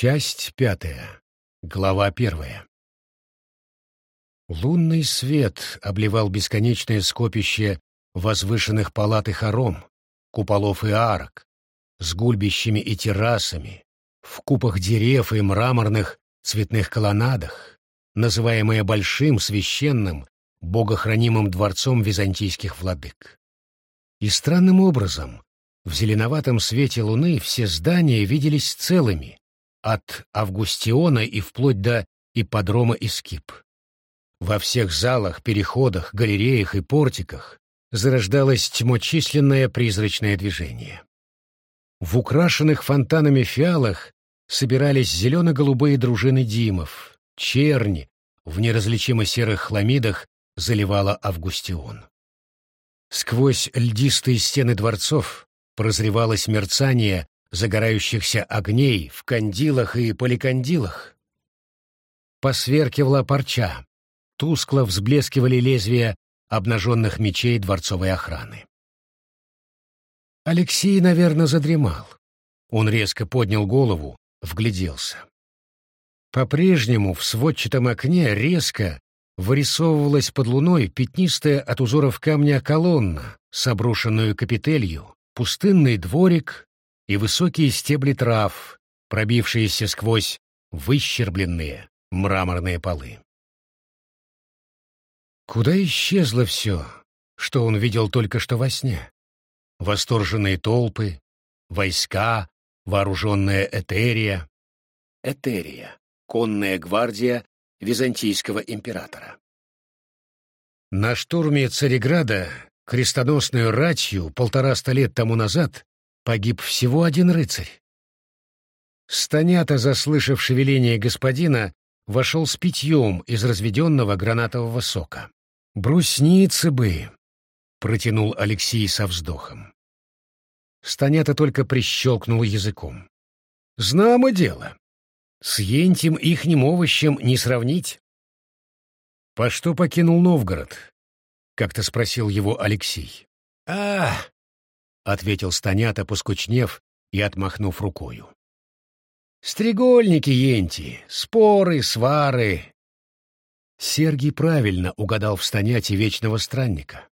Часть пятая. Глава первая. Лунный свет обливал бесконечное скопище возвышенных палат и хором, куполов и арок, с гульбищами и террасами, в купах дерев и мраморных цветных колоннадах, называемое большим священным, богохранимым дворцом византийских владык. И странным образом, в зеленоватом свете луны все здания виделись целыми, от Августиона и вплоть до ипподрома Искип. Во всех залах, переходах, галереях и портиках зарождалось тьмочисленное призрачное движение. В украшенных фонтанами фиалах собирались зелено-голубые дружины димов, черни в неразличимо серых хламидах заливала Августион. Сквозь льдистые стены дворцов прозревалось мерцание загорающихся огней в кандилах и поликандилах. Посверкивала парча, тускло взблескивали лезвия обнаженных мечей дворцовой охраны. Алексей, наверное, задремал. Он резко поднял голову, вгляделся. По-прежнему в сводчатом окне резко вырисовывалась под луной пятнистая от узоров камня колонна с обрушенную капителью, пустынный дворик и высокие стебли трав, пробившиеся сквозь выщербленные мраморные полы. Куда исчезло все, что он видел только что во сне? Восторженные толпы, войска, вооруженная Этерия. Этерия — конная гвардия византийского императора. На штурме Цареграда крестоносную ратью полтораста лет тому назад погиб всего один рыцарь. Станята, заслышав шевеление господина, вошел с питьем из разведенного гранатового сока. «Брусницы бы!» — протянул Алексей со вздохом. Станята только прищелкнул языком. «Знамо дело. С ентим ихним овощем не сравнить». «По что покинул Новгород?» — как-то спросил его Алексей. «А, ответил Станята, поскучнев и отмахнув рукою. Стрегольники енти, споры, свары. Сергий правильно угадал в Станяте вечного странника.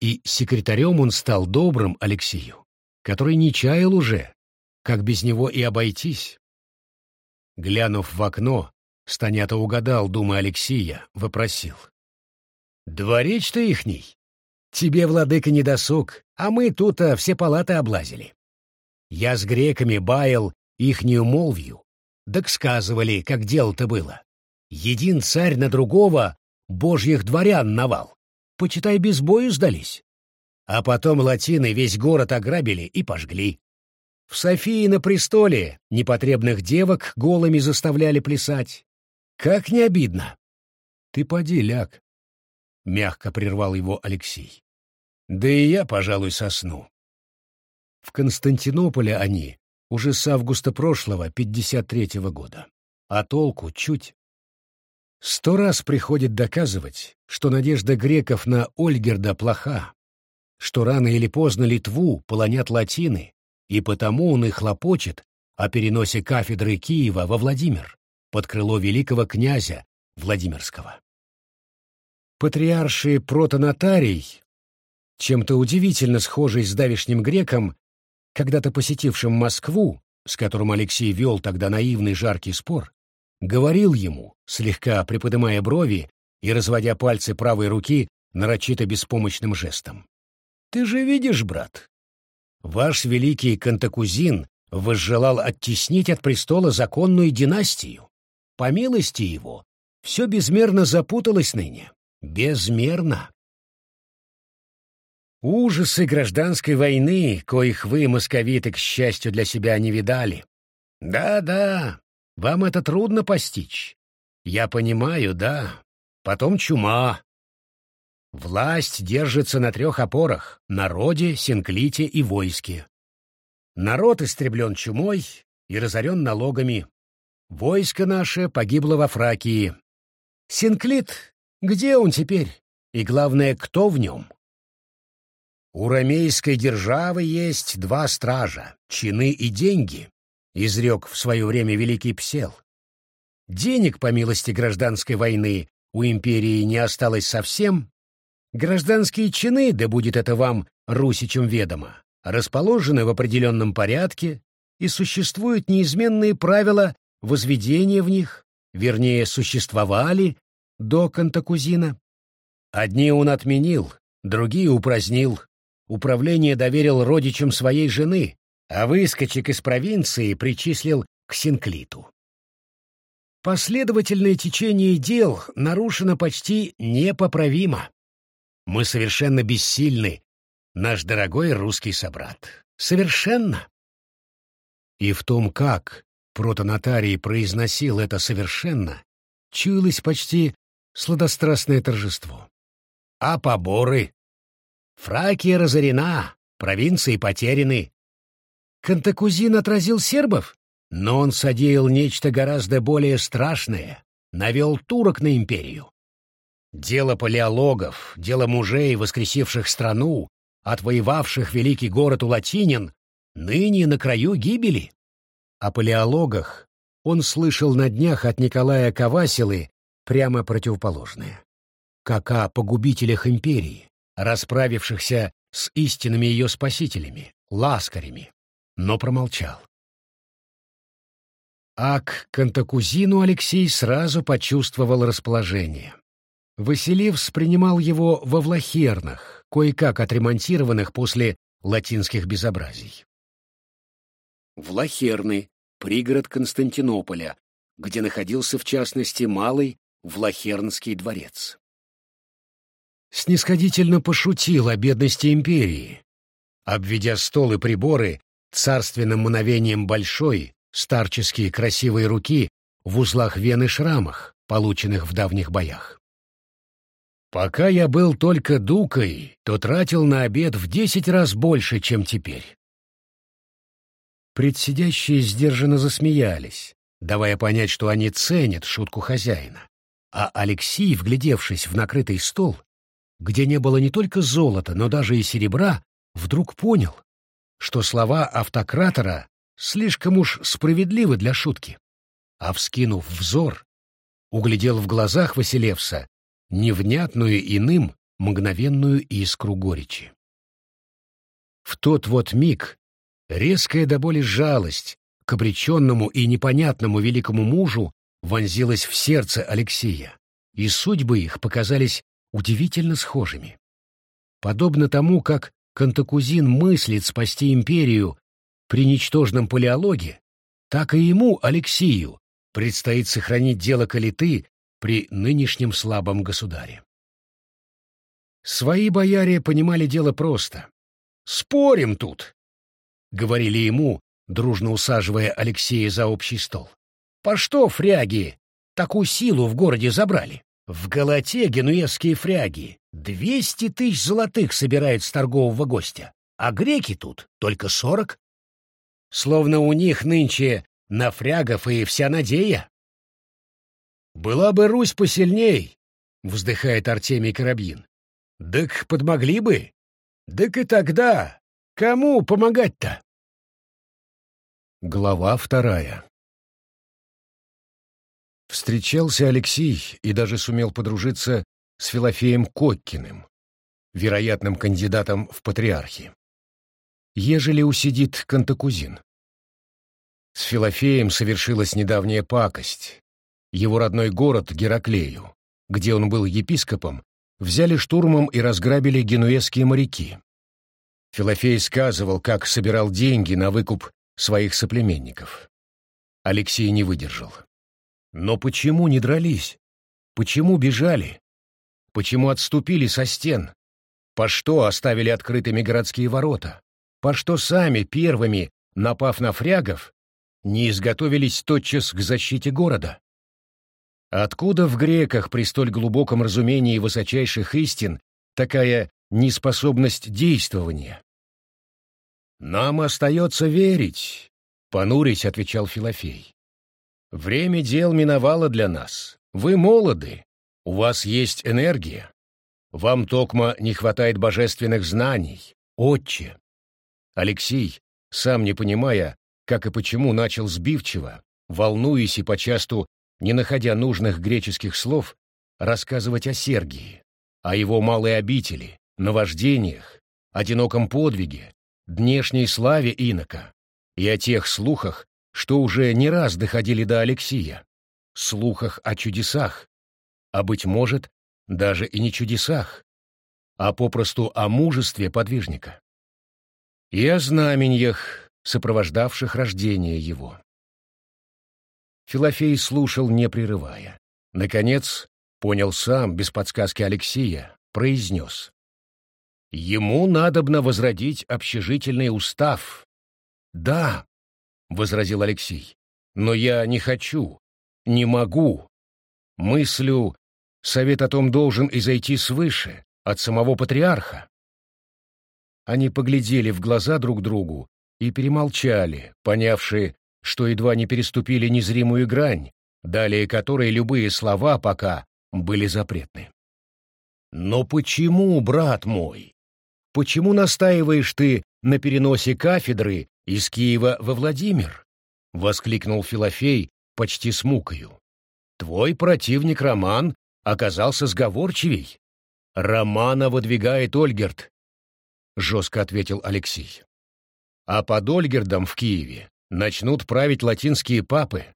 И секретарем он стал добрым Алексею, который не чаял уже, как без него и обойтись. Глянув в окно, Станята угадал, думая Алексея, вопросил. «Дворец-то ихний? Тебе, владыка, не досуг, а мы тут-то все палаты облазили. Я с греками баял ихнюю молвью, так сказывали, как дело-то было. Един царь на другого божьих дворян навал. Почитай, без бою сдались. А потом латины весь город ограбили и пожгли. В Софии на престоле непотребных девок голыми заставляли плясать. Как не обидно. Ты поди, ляг. — мягко прервал его Алексей. «Да и я, пожалуй, сосну». В Константинополе они уже с августа прошлого, 53-го года. А толку чуть. Сто раз приходит доказывать, что надежда греков на Ольгерда плоха, что рано или поздно Литву полонят латины, и потому он и хлопочет о переносе кафедры Киева во Владимир, под крыло великого князя Владимирского. Патриарший протонотарий, чем-то удивительно схожий с давишним греком, когда-то посетившим Москву, с которым Алексей вел тогда наивный жаркий спор, говорил ему, слегка приподнимая брови и разводя пальцы правой руки нарочито беспомощным жестом. «Ты же видишь, брат, ваш великий Кантакузин возжелал оттеснить от престола законную династию. По милости его, все безмерно запуталось ныне. Безмерно. Ужасы гражданской войны, коих вы, московиты, к счастью для себя, не видали. Да-да, вам это трудно постичь. Я понимаю, да. Потом чума. Власть держится на трех опорах — народе, синклите и войске. Народ истреблен чумой и разорен налогами. Войско наше погибло во Фракии. Синклит где он теперь? И главное, кто в нем? У ромейской державы есть два стража — чины и деньги. изрек в свое время великий Псел. Денег, по милости гражданской войны, у империи не осталось совсем. Гражданские чины, да будет это вам, русичам ведомо, расположены в определенном порядке, и существуют неизменные правила возведения в них, вернее, существовали до Кантакузина. Одни он отменил, другие упразднил, управление доверил родичам своей жены, а выскочек из провинции причислил к Синклиту. Последовательное течение дел нарушено почти непоправимо. Мы совершенно бессильны, наш дорогой русский собрат. Совершенно. И в том, как протонотарий произносил это совершенно, чуялось почти сладострастное торжество. А поборы? Фракия разорена, провинции потеряны. Кантакузин отразил сербов, но он содеял нечто гораздо более страшное, навел турок на империю. Дело палеологов, дело мужей, воскресивших страну, отвоевавших великий город у латинин, ныне на краю гибели. О палеологах он слышал на днях от Николая Кавасилы прямо противоположное. Как о погубителях империи, расправившихся с истинными ее спасителями, ласкарями, но промолчал. А к Кантакузину Алексей сразу почувствовал расположение. Василевс принимал его во Влахернах, кое-как отремонтированных после латинских безобразий. Влахерны — пригород Константинополя, где находился, в частности, Малый Влахернский дворец. Снисходительно пошутил о бедности империи, обведя стол и приборы царственным мановением большой, старческие красивые руки в узлах вен и шрамах, полученных в давних боях. Пока я был только дукой, то тратил на обед в десять раз больше, чем теперь. Предсидящие сдержанно засмеялись, давая понять, что они ценят шутку хозяина. А Алексей, вглядевшись в накрытый стол, где не было не только золота, но даже и серебра, вдруг понял, что слова автократора слишком уж справедливы для шутки. А вскинув взор, углядел в глазах Василевса невнятную иным мгновенную искру горечи. В тот вот миг резкая до боли жалость к обреченному и непонятному великому мужу вонзилась в сердце Алексея, и судьбы их показались удивительно схожими. Подобно тому, как Кантакузин мыслит спасти империю при ничтожном палеологе, так и ему, Алексею, предстоит сохранить дело Калиты при нынешнем слабом государе. Свои бояре понимали дело просто. «Спорим тут!» — говорили ему, дружно усаживая Алексея за общий стол. «По что фряги такую силу в городе забрали? В Галате генуэзские фряги двести тысяч золотых собирают с торгового гостя, а греки тут только сорок. Словно у них нынче на фрягов и вся надея. «Была бы Русь посильней», — вздыхает Артемий Карабин. «Так подмогли бы. Так и тогда. Кому помогать-то?» Глава вторая Встречался Алексей и даже сумел подружиться с Филофеем Коккиным, вероятным кандидатом в патриархи ежели усидит Кантакузин. С Филофеем совершилась недавняя пакость. Его родной город Гераклею, где он был епископом, взяли штурмом и разграбили генуэзские моряки. Филофей сказывал, как собирал деньги на выкуп своих соплеменников. Алексей не выдержал. Но почему не дрались? Почему бежали? Почему отступили со стен? По что оставили открытыми городские ворота? по что сами первыми, напав на фрягов, не изготовились тотчас к защите города? Откуда в греках при столь глубоком разумении высочайших истин такая неспособность действования? «Нам остается верить», — понурясь отвечал Филофей. «Время дел миновало для нас. Вы молоды, у вас есть энергия. Вам, Токма, не хватает божественных знаний, отче. Алексей, сам не понимая, как и почему начал сбивчиво, волнуясь и почасту, не находя нужных греческих слов, рассказывать о Сергии, о его малой обители, наваждениях, одиноком подвиге, днешней славе инока и о тех слухах, что уже не раз доходили до Алексия, слухах о чудесах, а, быть может, даже и не чудесах, а попросту о мужестве подвижника. И о знаменьях, сопровождавших рождение его. Филофей слушал, не прерывая. Наконец, понял сам, без подсказки Алексея, произнес. Ему надобно возродить общежительный устав. Да, — возразил Алексей, — но я не хочу, не могу. Мыслю, совет о том должен изойти свыше, от самого патриарха. Они поглядели в глаза друг другу и перемолчали, понявшие, что едва не переступили незримую грань, далее которой любые слова пока были запретны. «Но почему, брат мой? Почему настаиваешь ты на переносе кафедры из Киева во Владимир?» — воскликнул Филофей почти с мукою. «Твой противник Роман оказался сговорчивей. Романа выдвигает Ольгерт», — жестко ответил Алексей. «А под Ольгердом в Киеве начнут править латинские папы.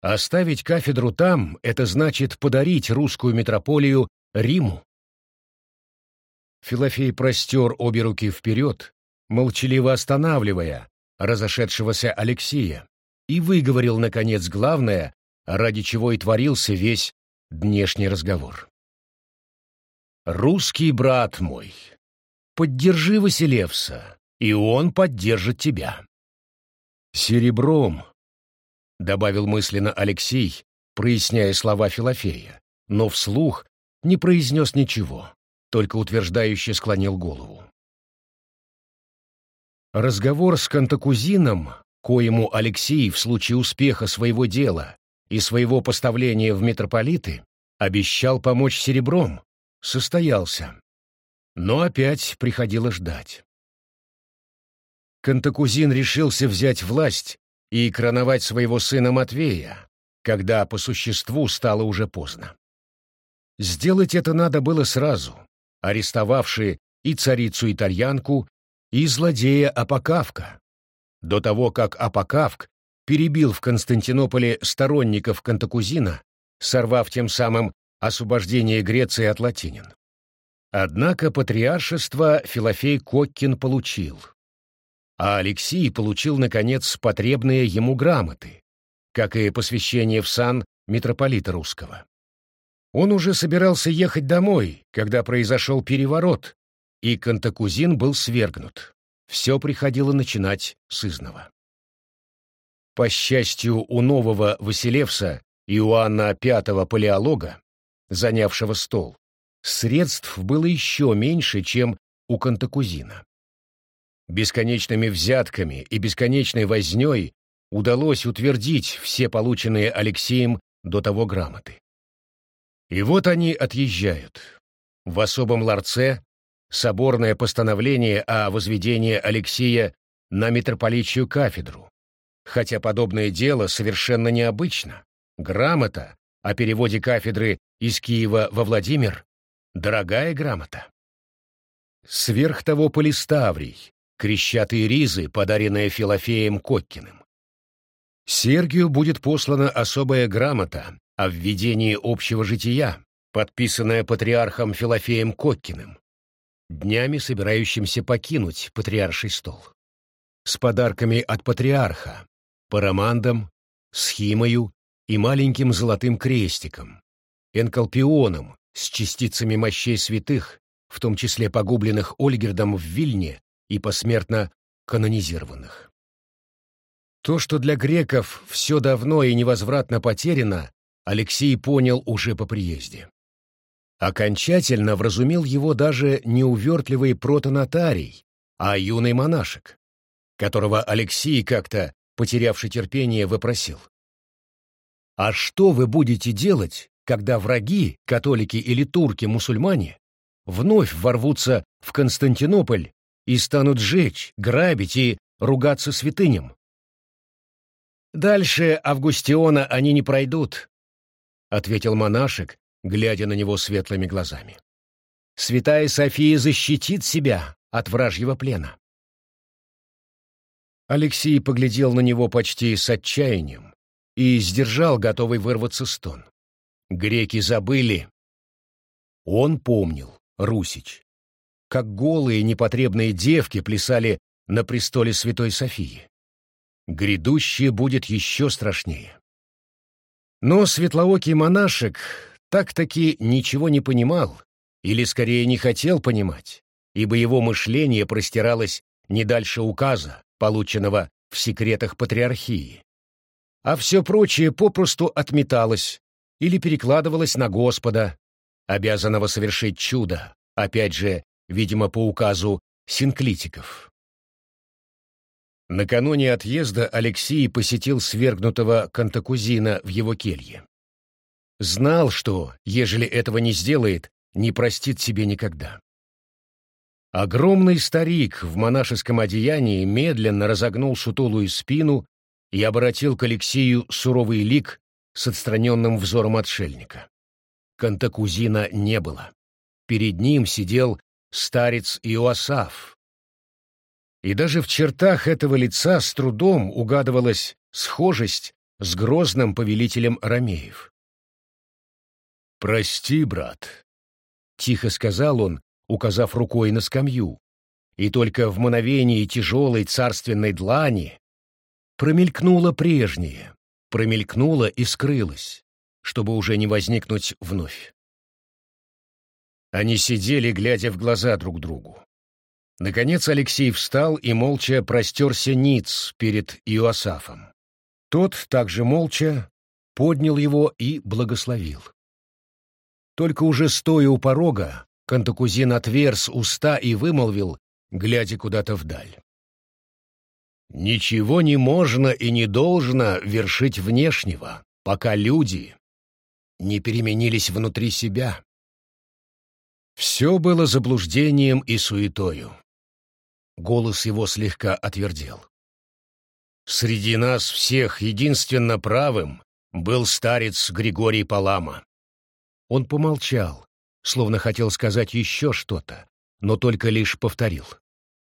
Оставить кафедру там — это значит подарить русскую метрополию Риму. Филофей простер обе руки вперед, молчаливо останавливая разошедшегося Алексея, и выговорил, наконец, главное, ради чего и творился весь днешний разговор. «Русский брат мой, поддержи Василевса, и он поддержит тебя». «Серебром», — добавил мысленно Алексей, проясняя слова Филофея, но вслух не произнес ничего только утверждающе склонил голову. Разговор с Кантакузином, коему Алексей в случае успеха своего дела и своего поставления в митрополиты обещал помочь серебром, состоялся. Но опять приходилось ждать. Кантакузин решился взять власть и короновать своего сына Матвея, когда по существу стало уже поздно. Сделать это надо было сразу, арестовавшие и царицу-итальянку, и злодея Апокавка, до того, как Апокавк перебил в Константинополе сторонников Кантакузина, сорвав тем самым освобождение Греции от латинин. Однако патриаршество Филофей Коккин получил, а Алексий получил, наконец, потребные ему грамоты, как и посвящение в сан митрополита русского. Он уже собирался ехать домой, когда произошел переворот, и Кантакузин был свергнут. Все приходило начинать с изного. По счастью, у нового Василевса Иоанна V Палеолога, занявшего стол, средств было еще меньше, чем у Кантакузина. Бесконечными взятками и бесконечной вознёй удалось утвердить все полученные Алексеем до того грамоты. И вот они отъезжают. В особом ларце соборное постановление о возведении Алексия на митрополичью кафедру. Хотя подобное дело совершенно необычно. Грамота о переводе кафедры из Киева во Владимир — дорогая грамота. Сверх того полиставрий, крещатые ризы, подаренные Филофеем Коккиным. Сергию будет послана особая грамота о введении общего жития, подписанное патриархом Филофеем Коккиным, днями собирающимся покинуть патриарший стол. С подарками от патриарха, парамандом, схимою и маленьким золотым крестиком, энкалпионом с частицами мощей святых, в том числе погубленных Ольгердом в Вильне и посмертно канонизированных. То, что для греков все давно и невозвратно потеряно, Алексей понял уже по приезде. Окончательно вразумил его даже не увертливый протонотарий, а юный монашек, которого Алексей как-то, потерявший терпение, вопросил. «А что вы будете делать, когда враги, католики или турки-мусульмане, вновь ворвутся в Константинополь и станут жечь, грабить и ругаться святыням? «Дальше Августиона они не пройдут», — ответил монашек, глядя на него светлыми глазами. «Святая София защитит себя от вражьего плена». Алексей поглядел на него почти с отчаянием и сдержал готовый вырваться стон. Греки забыли. Он помнил, Русич, как голые непотребные девки плясали на престоле Святой Софии. Грядущее будет еще страшнее. Но светлоокий монашек так-таки ничего не понимал, или скорее не хотел понимать, ибо его мышление простиралось не дальше указа, полученного в секретах патриархии. А все прочее попросту отметалось или перекладывалось на Господа, обязанного совершить чудо, опять же, видимо, по указу синклитиков. Накануне отъезда Алексей посетил свергнутого Кантакузина в его келье. Знал, что, ежели этого не сделает, не простит себе никогда. Огромный старик в монашеском одеянии медленно разогнул сутулую спину и обратил к Алексею суровый лик с отстраненным взором отшельника. Кантакузина не было. Перед ним сидел старец Иоасаф. И даже в чертах этого лица с трудом угадывалась схожесть с грозным повелителем Ромеев. «Прости, брат», — тихо сказал он, указав рукой на скамью, и только в мгновении тяжелой царственной длани промелькнуло прежнее, промелькнуло и скрылось, чтобы уже не возникнуть вновь. Они сидели, глядя в глаза друг другу. Наконец Алексей встал и молча простерся ниц перед Иоасафом. Тот также молча поднял его и благословил. Только уже стоя у порога, Кантакузин отверз уста и вымолвил, глядя куда-то вдаль. «Ничего не можно и не должно вершить внешнего, пока люди не переменились внутри себя. Все было заблуждением и суетою». Голос его слегка отвердел. «Среди нас всех единственно правым был старец Григорий Палама». Он помолчал, словно хотел сказать еще что-то, но только лишь повторил.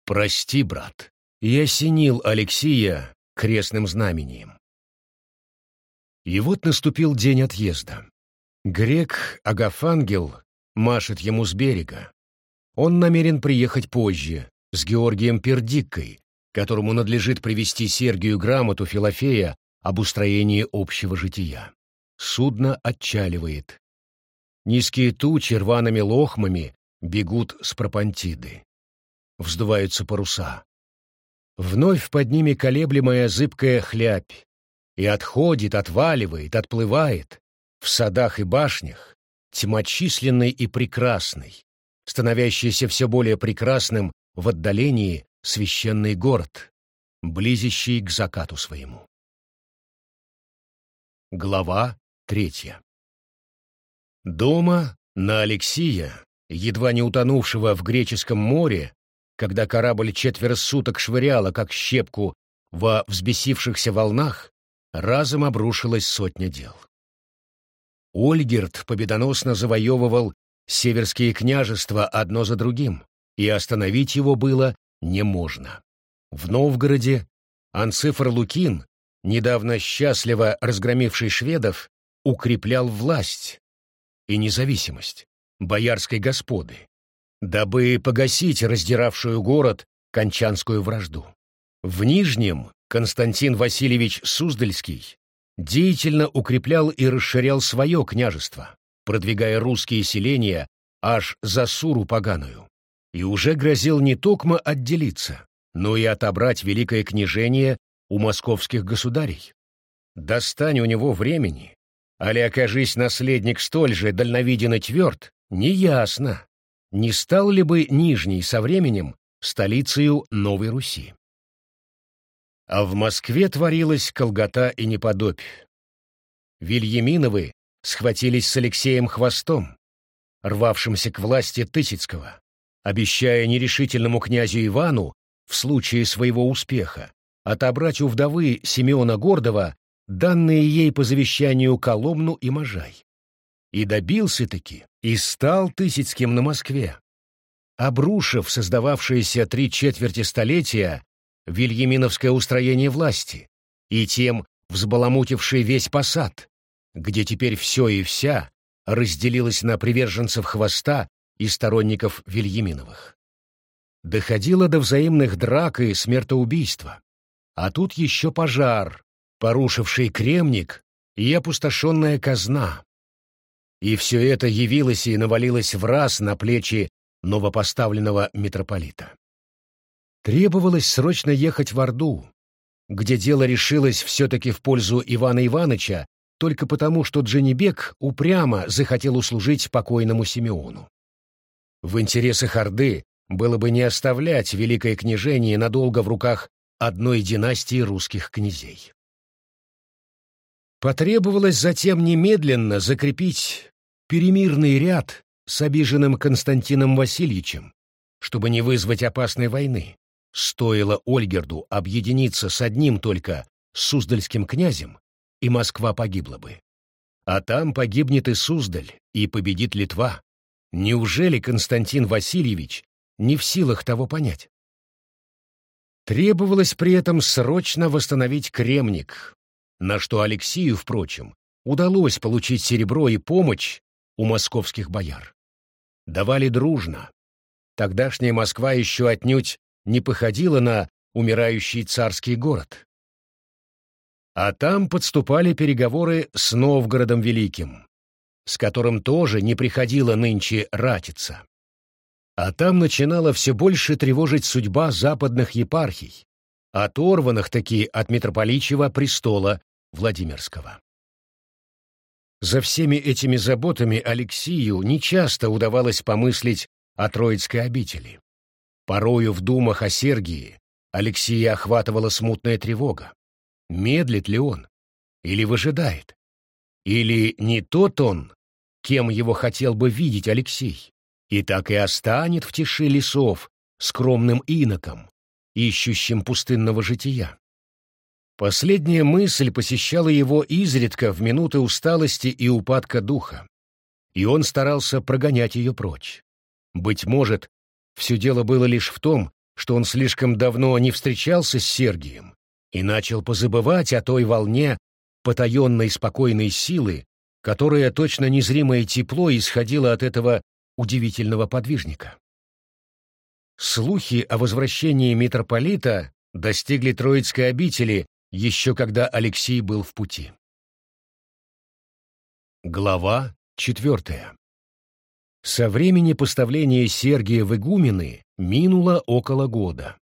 «Прости, брат, я осенил Алексия крестным знамением». И вот наступил день отъезда. Грек Агафангел машет ему с берега. Он намерен приехать позже, с Георгием Пердиккой, которому надлежит привести Сергию грамоту Филофея об устроении общего жития. Судно отчаливает. Низкие тучи рваными лохмами бегут с пропантиды. Вздуваются паруса. Вновь под ними колеблемая зыбкая хлябь. И отходит, отваливает, отплывает. В садах и башнях, тьмочисленный и прекрасный, становящийся все более прекрасным в отдалении священный город, близящий к закату своему. Глава третья Дома на Алексия, едва не утонувшего в греческом море, когда корабль четверо суток швыряла, как щепку, во взбесившихся волнах, разом обрушилась сотня дел. Ольгерт победоносно завоевывал северские княжества одно за другим, и остановить его было не можно. В Новгороде Анцифр Лукин, недавно счастливо разгромивший шведов, укреплял власть, и независимость боярской господы, дабы погасить раздиравшую город кончанскую вражду. В Нижнем Константин Васильевич Суздальский деятельно укреплял и расширял свое княжество, продвигая русские селения аж за Суру поганую, и уже грозил не токмо отделиться, но и отобрать великое княжение у московских государей. Достань у него времени, Али окажись наследник столь же дальновиден и тверд, неясно, не стал ли бы Нижний со временем столицею Новой Руси. А в Москве творилась колгота и неподобь. Вильяминовы схватились с Алексеем Хвостом, рвавшимся к власти Тысяцкого, обещая нерешительному князю Ивану в случае своего успеха отобрать у вдовы Симеона Гордова данные ей по завещанию Коломну и Можай. И добился-таки, и стал Тысяцким на Москве. Обрушив создававшееся три четверти столетия вильяминовское устроение власти и тем взбаламутивший весь посад, где теперь все и вся разделилось на приверженцев хвоста и сторонников Вильяминовых. Доходило до взаимных драк и смертоубийства. А тут еще пожар, порушивший кремник и опустошенная казна. И все это явилось и навалилось в раз на плечи новопоставленного митрополита. Требовалось срочно ехать в Орду, где дело решилось все-таки в пользу Ивана Ивановича только потому, что Дженебек упрямо захотел услужить покойному Симеону. В интересах Орды было бы не оставлять великое княжение надолго в руках одной династии русских князей. Потребовалось затем немедленно закрепить перемирный ряд с обиженным Константином Васильевичем, чтобы не вызвать опасной войны. Стоило Ольгерду объединиться с одним только Суздальским князем, и Москва погибла бы. А там погибнет и Суздаль, и победит Литва. Неужели Константин Васильевич не в силах того понять? Требовалось при этом срочно восстановить кремник, на что Алексею, впрочем, удалось получить серебро и помощь у московских бояр. Давали дружно. Тогдашняя Москва еще отнюдь не походила на умирающий царский город. А там подступали переговоры с Новгородом Великим, с которым тоже не приходила нынче ратиться. А там начинала все больше тревожить судьба западных епархий, оторванных таки от митрополичьего престола Владимирского. За всеми этими заботами Алексию нечасто удавалось помыслить о Троицкой обители. Порою в думах о Сергии Алексея охватывала смутная тревога. Медлит ли он? Или выжидает? Или не тот он, кем его хотел бы видеть Алексей, и так и останет в тиши лесов скромным иноком, ищущим пустынного жития? Последняя мысль посещала его изредка в минуты усталости и упадка духа, и он старался прогонять ее прочь. Быть может, все дело было лишь в том, что он слишком давно не встречался с Сергием и начал позабывать о той волне потаенной спокойной силы, которая точно незримое тепло исходила от этого удивительного подвижника. Слухи о возвращении митрополита достигли Троицкой обители еще когда Алексей был в пути. Глава четвертая. Со времени поставления Сергия в игумены минуло около года.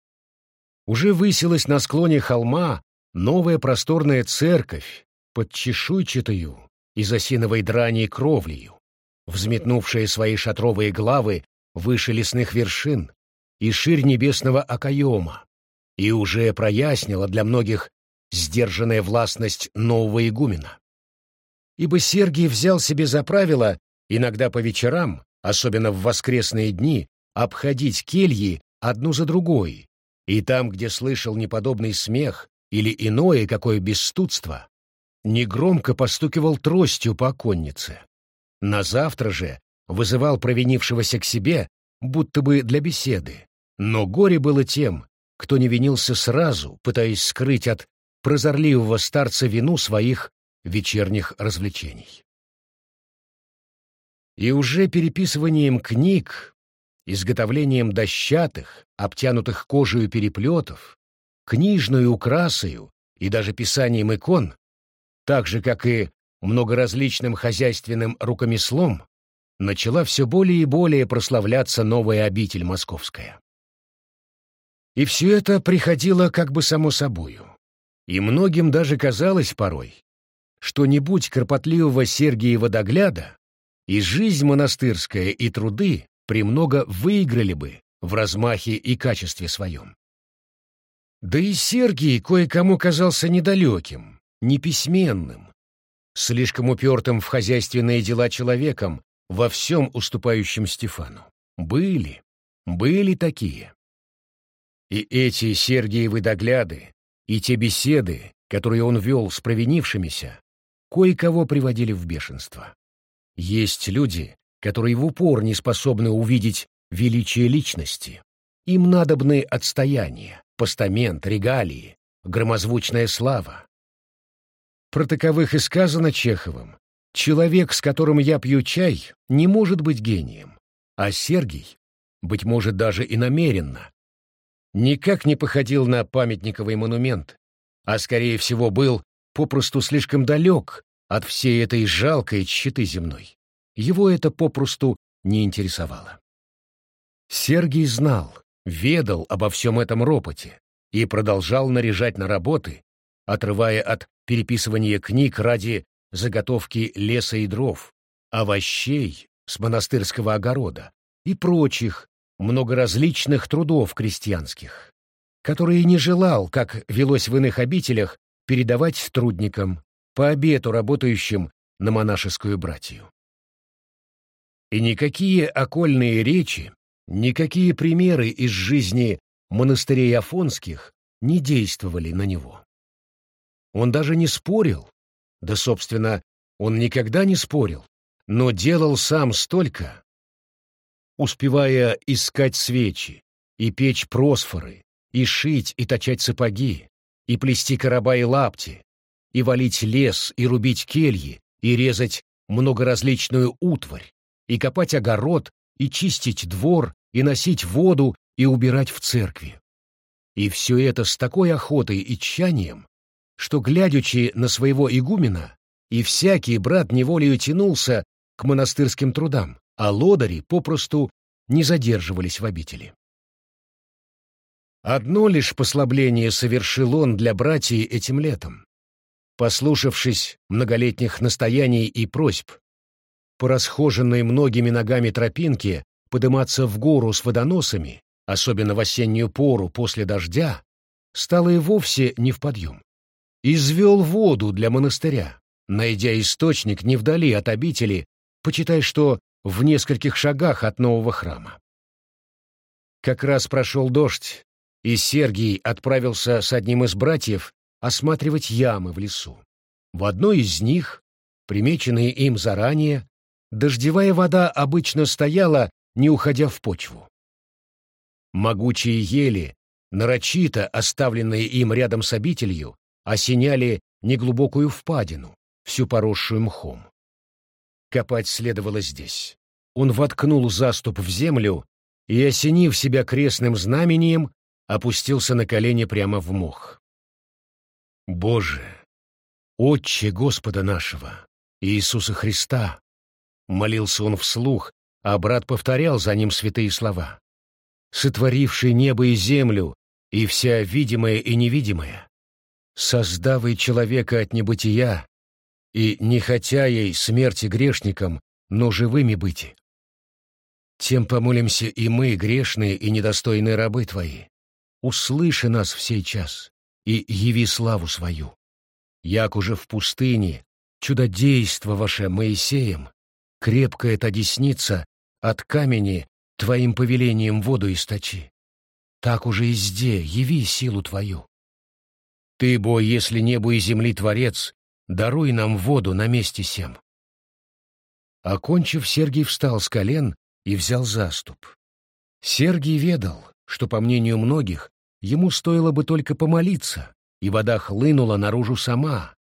Уже высилась на склоне холма новая просторная церковь под чешуйчатою из осиновой драни кровлею, взметнувшая свои шатровые главы выше лесных вершин и ширь небесного окоема, и уже прояснила для многих сдержанная властность нового игумена. Ибо Сергий взял себе за правило иногда по вечерам, особенно в воскресные дни, обходить кельи одну за другой, и там, где слышал неподобный смех или иное какое бесстудство, негромко постукивал тростью по оконнице. На завтра же вызывал провинившегося к себе, будто бы для беседы. Но горе было тем, кто не винился сразу, пытаясь скрыть от прозорливого старца вину своих вечерних развлечений. И уже переписыванием книг, изготовлением дощатых, обтянутых кожей переплетов, книжной украсою и даже писанием икон, так же, как и многоразличным хозяйственным рукомеслом, начала все более и более прославляться новая обитель московская. И все это приходило как бы само собою. И многим даже казалось порой, что не будь кропотливого Сергия Водогляда, и жизнь монастырская, и труды премного выиграли бы в размахе и качестве своем. Да и Сергий кое-кому казался недалеким, неписьменным, слишком упертым в хозяйственные дела человеком, во всем уступающим Стефану. Были, были такие. И эти Сергиевы догляды, и те беседы, которые он вел с провинившимися, кое-кого приводили в бешенство. Есть люди, которые в упор не способны увидеть величие личности. Им надобны отстояние, постамент, регалии, громозвучная слава. Про таковых и сказано Чеховым. Человек, с которым я пью чай, не может быть гением, а Сергий, быть может, даже и намеренно, никак не походил на памятниковый монумент, а, скорее всего, был попросту слишком далек от всей этой жалкой щиты земной. Его это попросту не интересовало. Сергий знал, ведал обо всем этом ропоте и продолжал наряжать на работы, отрывая от переписывания книг ради заготовки леса и дров, овощей с монастырского огорода и прочих многоразличных трудов крестьянских, которые не желал, как велось в иных обителях, передавать трудникам, по обету работающим на монашескую братью. И никакие окольные речи, никакие примеры из жизни монастырей афонских не действовали на него. Он даже не спорил, да, собственно, он никогда не спорил, но делал сам столько, успевая искать свечи, и печь просфоры, и шить и точать сапоги, и плести короба и лапти, и валить лес, и рубить кельи, и резать многоразличную утварь, и копать огород, и чистить двор, и носить воду, и убирать в церкви. И все это с такой охотой и тщанием, что, глядячи на своего игумена, и всякий брат неволею тянулся к монастырским трудам, а лодыри попросту не задерживались в обители. Одно лишь послабление совершил он для братьев этим летом. Послушавшись многолетних настояний и просьб, по расхоженной многими ногами тропинке подниматься в гору с водоносами, особенно в осеннюю пору после дождя, стало и вовсе не в подъем. Извел воду для монастыря, найдя источник не вдали от обители, почитай, что в нескольких шагах от нового храма. Как раз прошел дождь, и Сергий отправился с одним из братьев осматривать ямы в лесу. В одной из них, примеченные им заранее, дождевая вода обычно стояла, не уходя в почву. Могучие ели, нарочито оставленные им рядом с обителью, осеняли неглубокую впадину, всю поросшую мхом. Копать следовало здесь. Он воткнул заступ в землю и, осенив себя крестным знамением, опустился на колени прямо в мох. «Боже, Отче Господа нашего, Иисуса Христа!» Молился он вслух, а брат повторял за ним святые слова. «Сотворивший небо и землю, и вся видимое и невидимое, создавый человека от небытия, и, не хотя ей смерти грешникам, но живыми быть. Тем помолимся и мы, грешные и недостойные рабы Твои. Услыши нас в сей час и яви славу свою. Як уже в пустыне, чудодейство ваше Моисеем, крепкая та десница от камени Твоим повелением воду источи. Так уже и зде яви силу Твою. Ты, бо, если небу и земли Творец, даруй нам воду на месте сем. Окончив, Сергий встал с колен и взял заступ. Сергий ведал, что, по мнению многих, ему стоило бы только помолиться, и вода хлынула наружу сама,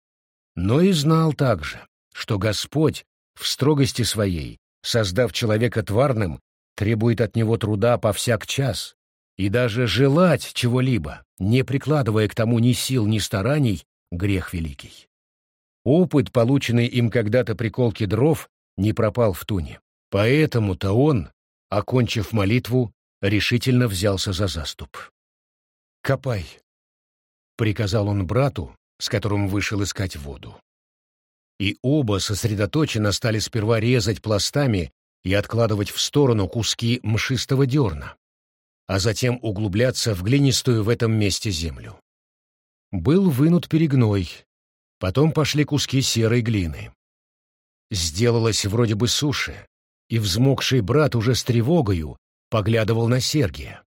но и знал также, что Господь в строгости своей, создав человека тварным, требует от него труда по всяк час, и даже желать чего-либо, не прикладывая к тому ни сил, ни стараний, грех великий. Опыт, полученный им когда-то при колке дров, не пропал в туне. Поэтому-то он, окончив молитву, решительно взялся за заступ. «Копай», — приказал он брату, с которым вышел искать воду. И оба сосредоточенно стали сперва резать пластами и откладывать в сторону куски мшистого дерна, а затем углубляться в глинистую в этом месте землю. Был вынут перегной, Потом пошли куски серой глины. Сделалось вроде бы суши, и взмокший брат уже с тревогою поглядывал на Сергия.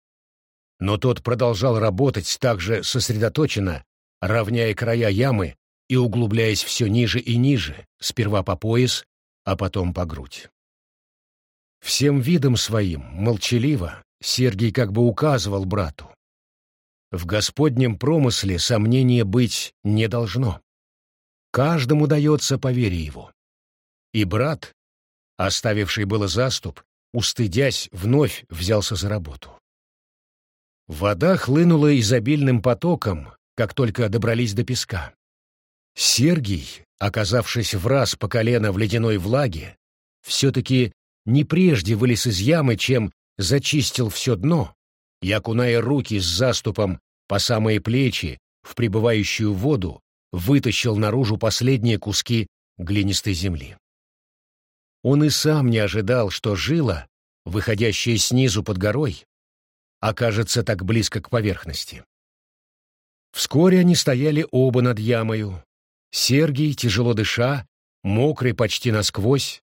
Но тот продолжал работать так же сосредоточенно, равняя края ямы и углубляясь все ниже и ниже, сперва по пояс, а потом по грудь. Всем видом своим, молчаливо, Сергий как бы указывал брату. В Господнем промысле сомнения быть не должно. Каждому дается по вере его. И брат, оставивший было заступ, устыдясь, вновь взялся за работу. Вода хлынула изобильным потоком, как только добрались до песка. Сергий, оказавшись в раз по колено в ледяной влаге, все-таки не прежде вылез из ямы, чем зачистил все дно, и, окуная руки с заступом по самые плечи в прибывающую воду, вытащил наружу последние куски глинистой земли. Он и сам не ожидал, что жила, выходящая снизу под горой, окажется так близко к поверхности. Вскоре они стояли оба над ямою. Сергий, тяжело дыша, мокрый почти насквозь,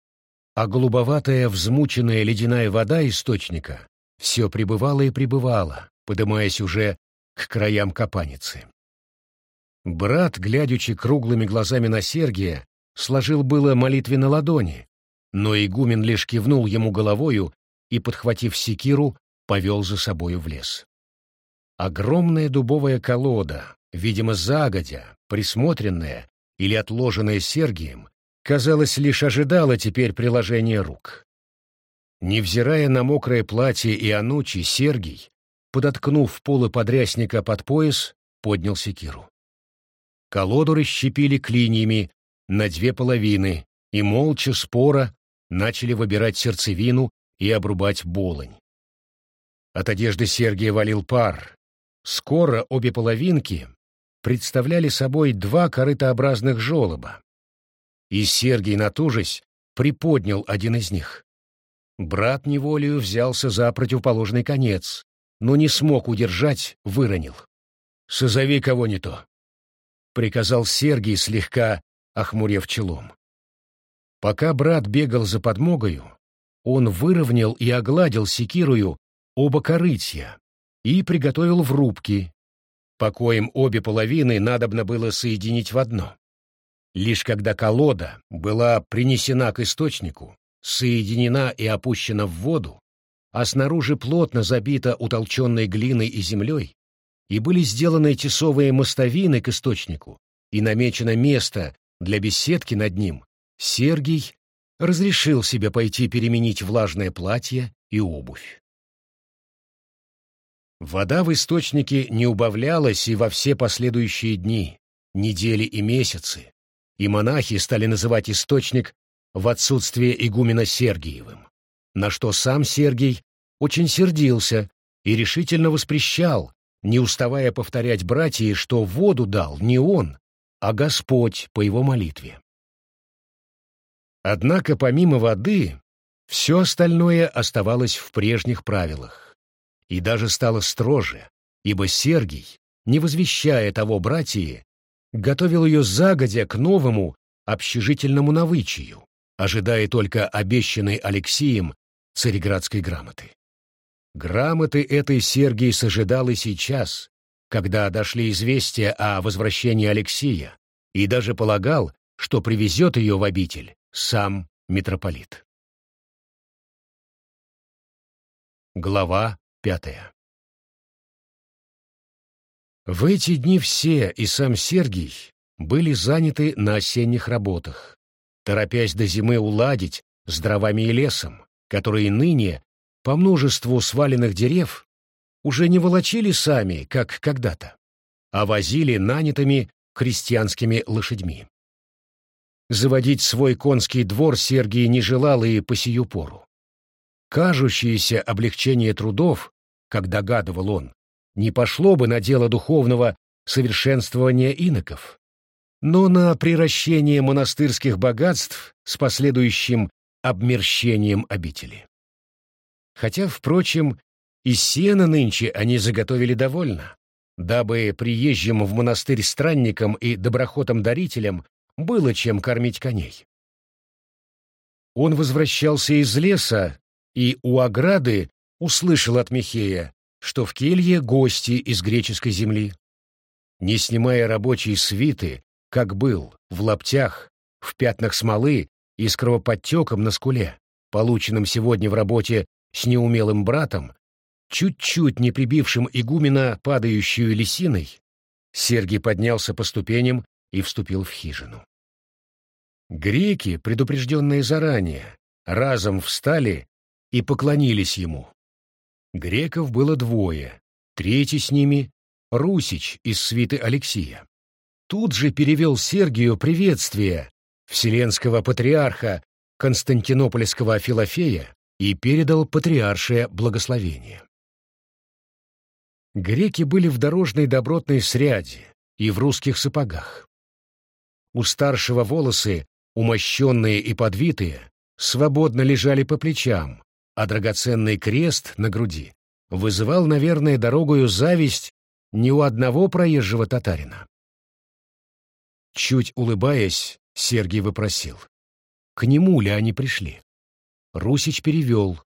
а голубоватая взмученная ледяная вода источника все пребывала и пребывала, подымаясь уже к краям капаницы. Брат, глядячи круглыми глазами на Сергия, сложил было молитве на ладони, но игумен лишь кивнул ему головою и, подхватив секиру, повел за собою в лес. Огромная дубовая колода, видимо, загодя, присмотренная или отложенная Сергием, казалось, лишь ожидала теперь приложения рук. Невзирая на мокрое платье и анучи, Сергий, подоткнув полы подрясника под пояс, поднял секиру. Колоду расщепили клиньями на две половины и молча, спора, начали выбирать сердцевину и обрубать болонь. От одежды Сергия валил пар. Скоро обе половинки представляли собой два корытообразных желоба, и Сергий, натужись, приподнял один из них. Брат неволею взялся за противоположный конец, но не смог удержать, выронил. «Созови кого не то», — приказал Сергий, слегка охмурев челом. Пока брат бегал за подмогою, он выровнял и огладил секирую оба корытья и приготовил в рубки, по коим обе половины надобно было соединить в одно. Лишь когда колода была принесена к источнику, соединена и опущена в воду, а снаружи плотно забита утолченной глиной и землей, и были сделаны тесовые мостовины к источнику, и намечено место для беседки над ним, Сергий разрешил себе пойти переменить влажное платье и обувь. Вода в источнике не убавлялась и во все последующие дни, недели и месяцы, и монахи стали называть источник в отсутствие игумена Сергиевым, на что сам Сергий очень сердился и решительно воспрещал, не уставая повторять братьям, что воду дал не он, а Господь по его молитве. Однако помимо воды, все остальное оставалось в прежних правилах, и даже стало строже, ибо Сергий, не возвещая того братья, готовил ее загодя к новому общежительному навычию, ожидая только обещанной Алексеем цареградской грамоты. Грамоты этой Сергий сожидал и сейчас, когда дошли известия о возвращении Алексея, и даже полагал, что привезет ее в обитель сам митрополит. Глава пятая в эти дни все, и сам Сергий, были заняты на осенних работах, торопясь до зимы уладить с дровами и лесом, которые ныне, по множеству сваленных дерев, уже не волочили сами, как когда-то, а возили нанятыми крестьянскими лошадьми. Заводить свой конский двор Сергий не желал и по сию пору. Кажущееся облегчение трудов, как догадывал он, не пошло бы на дело духовного совершенствования иноков, но на приращение монастырских богатств с последующим обмерщением обители. Хотя, впрочем, и сена нынче они заготовили довольно, дабы приезжим в монастырь странникам и доброхотам-дарителям было чем кормить коней. Он возвращался из леса и у ограды услышал от Михея, что в келье гости из греческой земли. не снимая рабочей свиты, как был, в лаптях, в пятнах смолы и с кровоподтеком на скуле, полученным сегодня в работе с неумелым братом, чуть-чуть не прибившим игумена падающую лисиной, Сергий поднялся по ступеням и вступил в хижину. Греки, предупрежденные заранее, разом встали и поклонились ему. Греков было двое, третий с ними — Русич из свиты Алексия. Тут же перевел Сергию приветствие вселенского патриарха Константинопольского Филофея и передал патриаршее благословение. Греки были в дорожной добротной сряде и в русских сапогах. У старшего волосы, умощенные и подвитые, свободно лежали по плечам, а драгоценный крест на груди вызывал, наверное, дорогою зависть не у одного проезжего татарина. Чуть улыбаясь, Сергий выпросил. К нему ли они пришли? Русич перевел.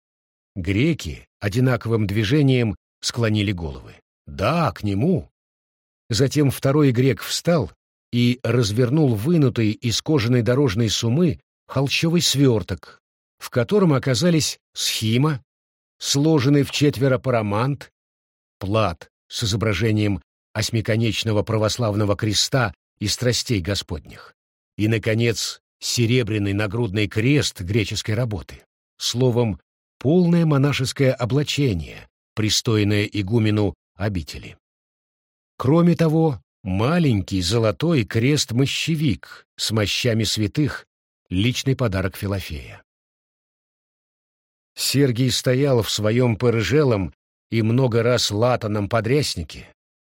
Греки одинаковым движением склонили головы. Да, к нему. Затем второй грек встал и развернул вынутый из кожаной дорожной сумы холщовый сверток, в котором оказались схима, сложенный в четверо парамант, плат с изображением осьмиконечного православного креста и страстей Господних, и, наконец, серебряный нагрудный крест греческой работы. Словом, полное монашеское облачение, пристойное игумену обители. Кроме того, маленький золотой крест-мощевик с мощами святых — личный подарок Филофея. Сергий стоял в своем порыжелом и много раз латаном подряснике,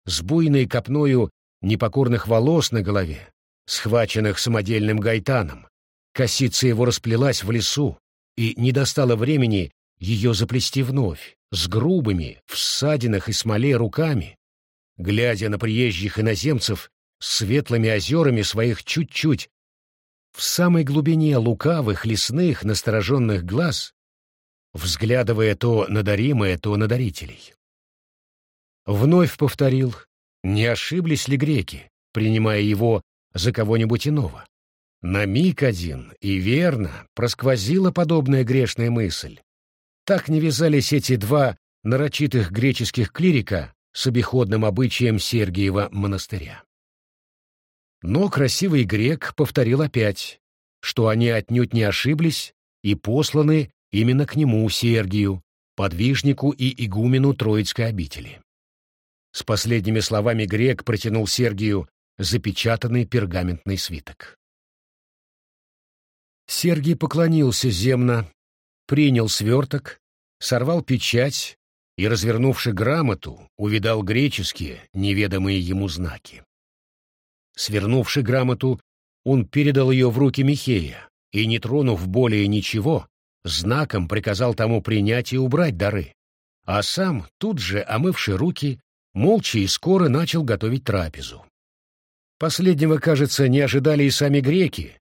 с буйной копною непокорных волос на голове, схваченных самодельным гайтаном. Косица его расплелась в лесу, и не достало времени ее заплести вновь, с грубыми, в ссадинах и смоле руками, глядя на приезжих иноземцев светлыми озерами своих чуть-чуть, в самой глубине лукавых, лесных, настороженных глаз, взглядывая то на даримое, то на дарителей. Вновь повторил, не ошиблись ли греки, принимая его за кого-нибудь иного. На миг один, и верно, просквозила подобная грешная мысль, так не вязались эти два нарочитых греческих клирика с обиходным обычаем Сергиева монастыря. Но красивый грек повторил опять, что они отнюдь не ошиблись и посланы именно к нему, Сергию, подвижнику и игумену Троицкой обители. С последними словами грек протянул Сергию запечатанный пергаментный свиток. Сергий поклонился земно, принял сверток, сорвал печать и, развернувши грамоту, увидал греческие, неведомые ему знаки. Свернувши грамоту, он передал ее в руки Михея и, не тронув более ничего, знаком приказал тому принять и убрать дары, а сам, тут же, омывши руки, молча и скоро начал готовить трапезу. Последнего, кажется, не ожидали и сами греки,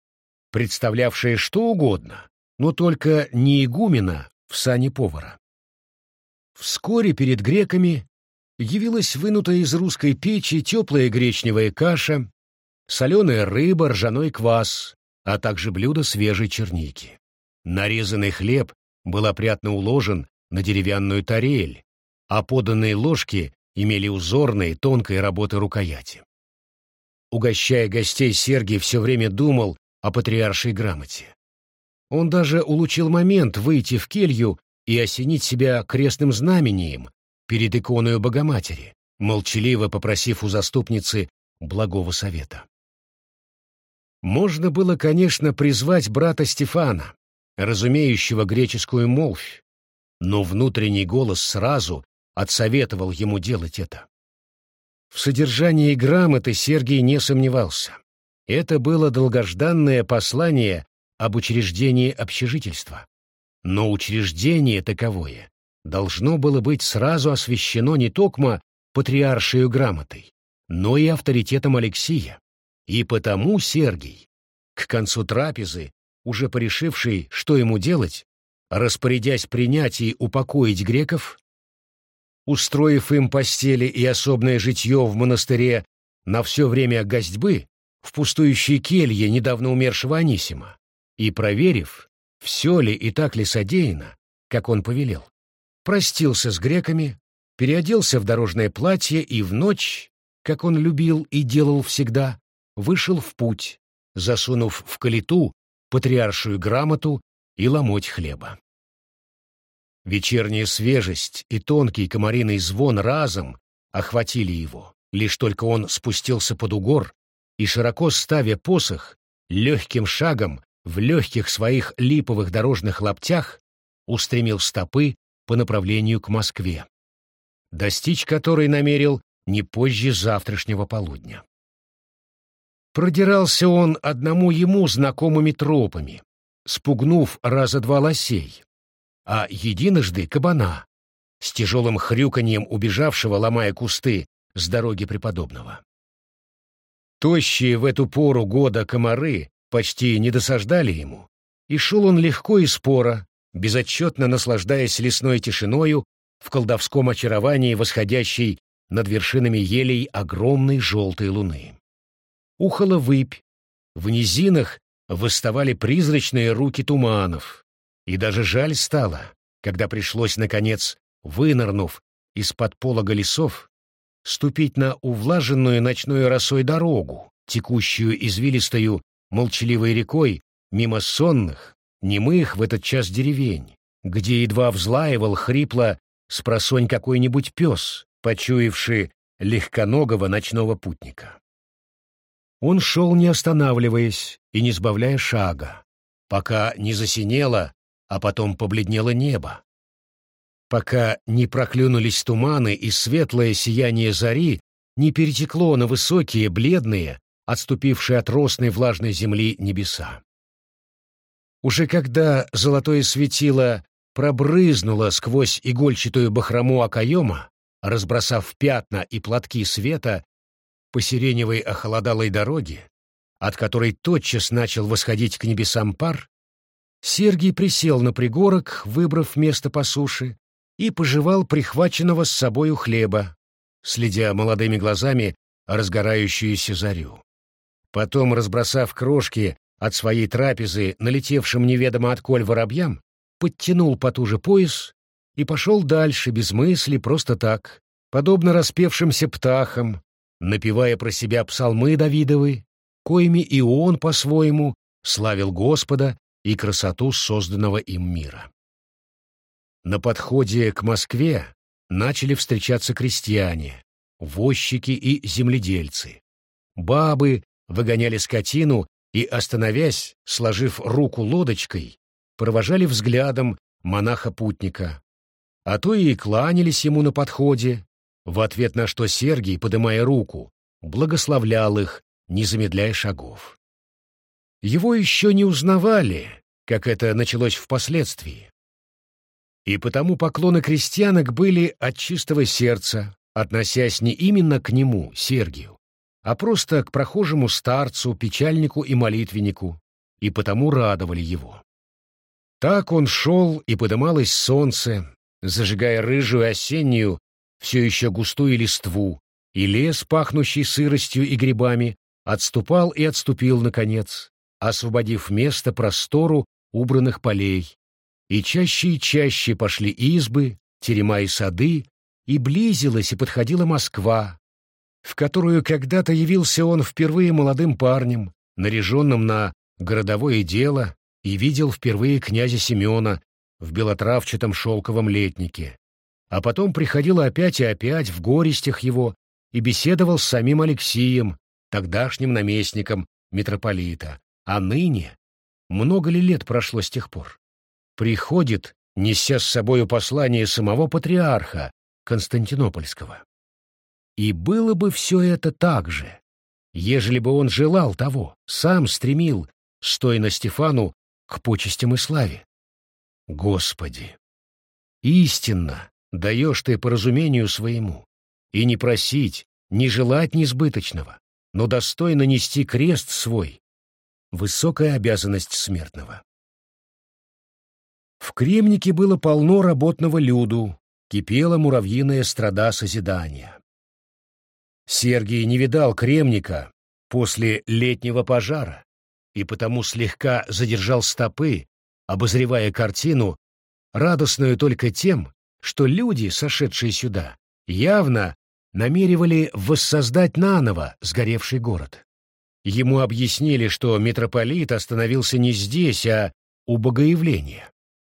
представлявшие что угодно, но только не игумена в сане повара. Вскоре перед греками явилась вынутая из русской печи теплая гречневая каша, соленая рыба, ржаной квас, а также блюдо свежей черники. Нарезанный хлеб был опрятно уложен на деревянную тарель, а поданные ложки имели узорные, тонкой работы рукояти. Угощая гостей, Сергий все время думал о патриаршей грамоте. Он даже улучил момент выйти в келью и осенить себя крестным знамением перед иконою Богоматери, молчаливо попросив у заступницы благого совета. Можно было, конечно, призвать брата Стефана, разумеющего греческую молвь, но внутренний голос сразу отсоветовал ему делать это. В содержании грамоты Сергий не сомневался. Это было долгожданное послание об учреждении общежительства. Но учреждение таковое должно было быть сразу освящено не токмо патриаршею грамотой, но и авторитетом Алексия. И потому Сергий, к концу трапезы, уже порешивший, что ему делать, распорядясь принять и упокоить греков, устроив им постели и особное житье в монастыре на все время гостьбы в пустующей келье недавно умершего Анисима и, проверив, все ли и так ли содеяно, как он повелел, простился с греками, переоделся в дорожное платье и в ночь, как он любил и делал всегда, вышел в путь, засунув в калиту патриаршую грамоту и ломоть хлеба. Вечерняя свежесть и тонкий комариный звон разом охватили его, лишь только он спустился под угор и, широко ставя посох, легким шагом в легких своих липовых дорожных лаптях устремил стопы по направлению к Москве, достичь которой намерил не позже завтрашнего полудня. Продирался он одному ему знакомыми тропами, спугнув раза два лосей, а единожды кабана, с тяжелым хрюканьем убежавшего, ломая кусты, с дороги преподобного. Тощие в эту пору года комары почти не досаждали ему, и шел он легко и споро, безотчетно наслаждаясь лесной тишиною в колдовском очаровании восходящей над вершинами елей огромной желтой луны. Ухала выпь, в низинах восставали призрачные руки туманов, и даже жаль стало, когда пришлось, наконец, вынырнув из-под полога лесов, ступить на увлаженную ночной росой дорогу, текущую извилистою молчаливой рекой мимо сонных, немых в этот час деревень, где едва взлаивал хрипло спросонь какой-нибудь пес, почуявший легконогого ночного путника. Он шел, не останавливаясь и не сбавляя шага, пока не засинело, а потом побледнело небо, пока не проклюнулись туманы и светлое сияние зари не перетекло на высокие, бледные, отступившие от росной влажной земли небеса. Уже когда золотое светило пробрызнуло сквозь игольчатую бахрому окоема, разбросав пятна и платки света по сиреневой охолодалой дороге, от которой тотчас начал восходить к небесам пар, Сергий присел на пригорок, выбрав место по суше, и пожевал прихваченного с собою хлеба, следя молодыми глазами разгорающуюся зарю. Потом, разбросав крошки от своей трапезы налетевшим неведомо отколь воробьям, подтянул потуже пояс и пошел дальше без мысли просто так, подобно распевшимся птахам, напевая про себя псалмы Давидовы, коими и он по-своему славил Господа и красоту созданного им мира. На подходе к Москве начали встречаться крестьяне, возчики и земледельцы. Бабы выгоняли скотину и, остановясь, сложив руку лодочкой, провожали взглядом монаха-путника, а то и кланялись ему на подходе, в ответ на что Сергий, подымая руку, благословлял их, не замедляя шагов. Его еще не узнавали, как это началось впоследствии, и потому поклоны крестьянок были от чистого сердца, относясь не именно к нему, Сергию, а просто к прохожему старцу, печальнику и молитвеннику, и потому радовали его. Так он шел, и подымалось солнце, зажигая рыжую осеннюю, все еще густую листву, и лес, пахнущий сыростью и грибами, отступал и отступил, наконец, освободив место простору убранных полей, и чаще и чаще пошли избы, терема и сады, и близилась и подходила Москва, в которую когда-то явился он впервые молодым парнем, наряженным на городовое дело, и видел впервые князя Семена в белотравчатом шелковом летнике. А потом приходил опять и опять в горестях его и беседовал с самим Алексием, тогдашним наместником митрополита. А ныне, много ли лет прошло с тех пор? Приходит, неся с собою послание самого патриарха Константинопольского. И было бы все это так же, ежели бы он желал того, сам стремил, стоя на Стефану, к почестям и славе. Господи! Истинно даешь ты по разумению своему, и не просить, не желать несбыточного, но достойно нести крест свой, высокая обязанность смертного. В Кремнике было полно работного люду, кипела муравьиная страда созидания. Сергий не видал кремника после летнего пожара и потому слегка задержал стопы, обозревая картину, радостную только тем, что люди, сошедшие сюда, явно намеревали воссоздать наново сгоревший город. Ему объяснили, что митрополит остановился не здесь, а у Богоявления.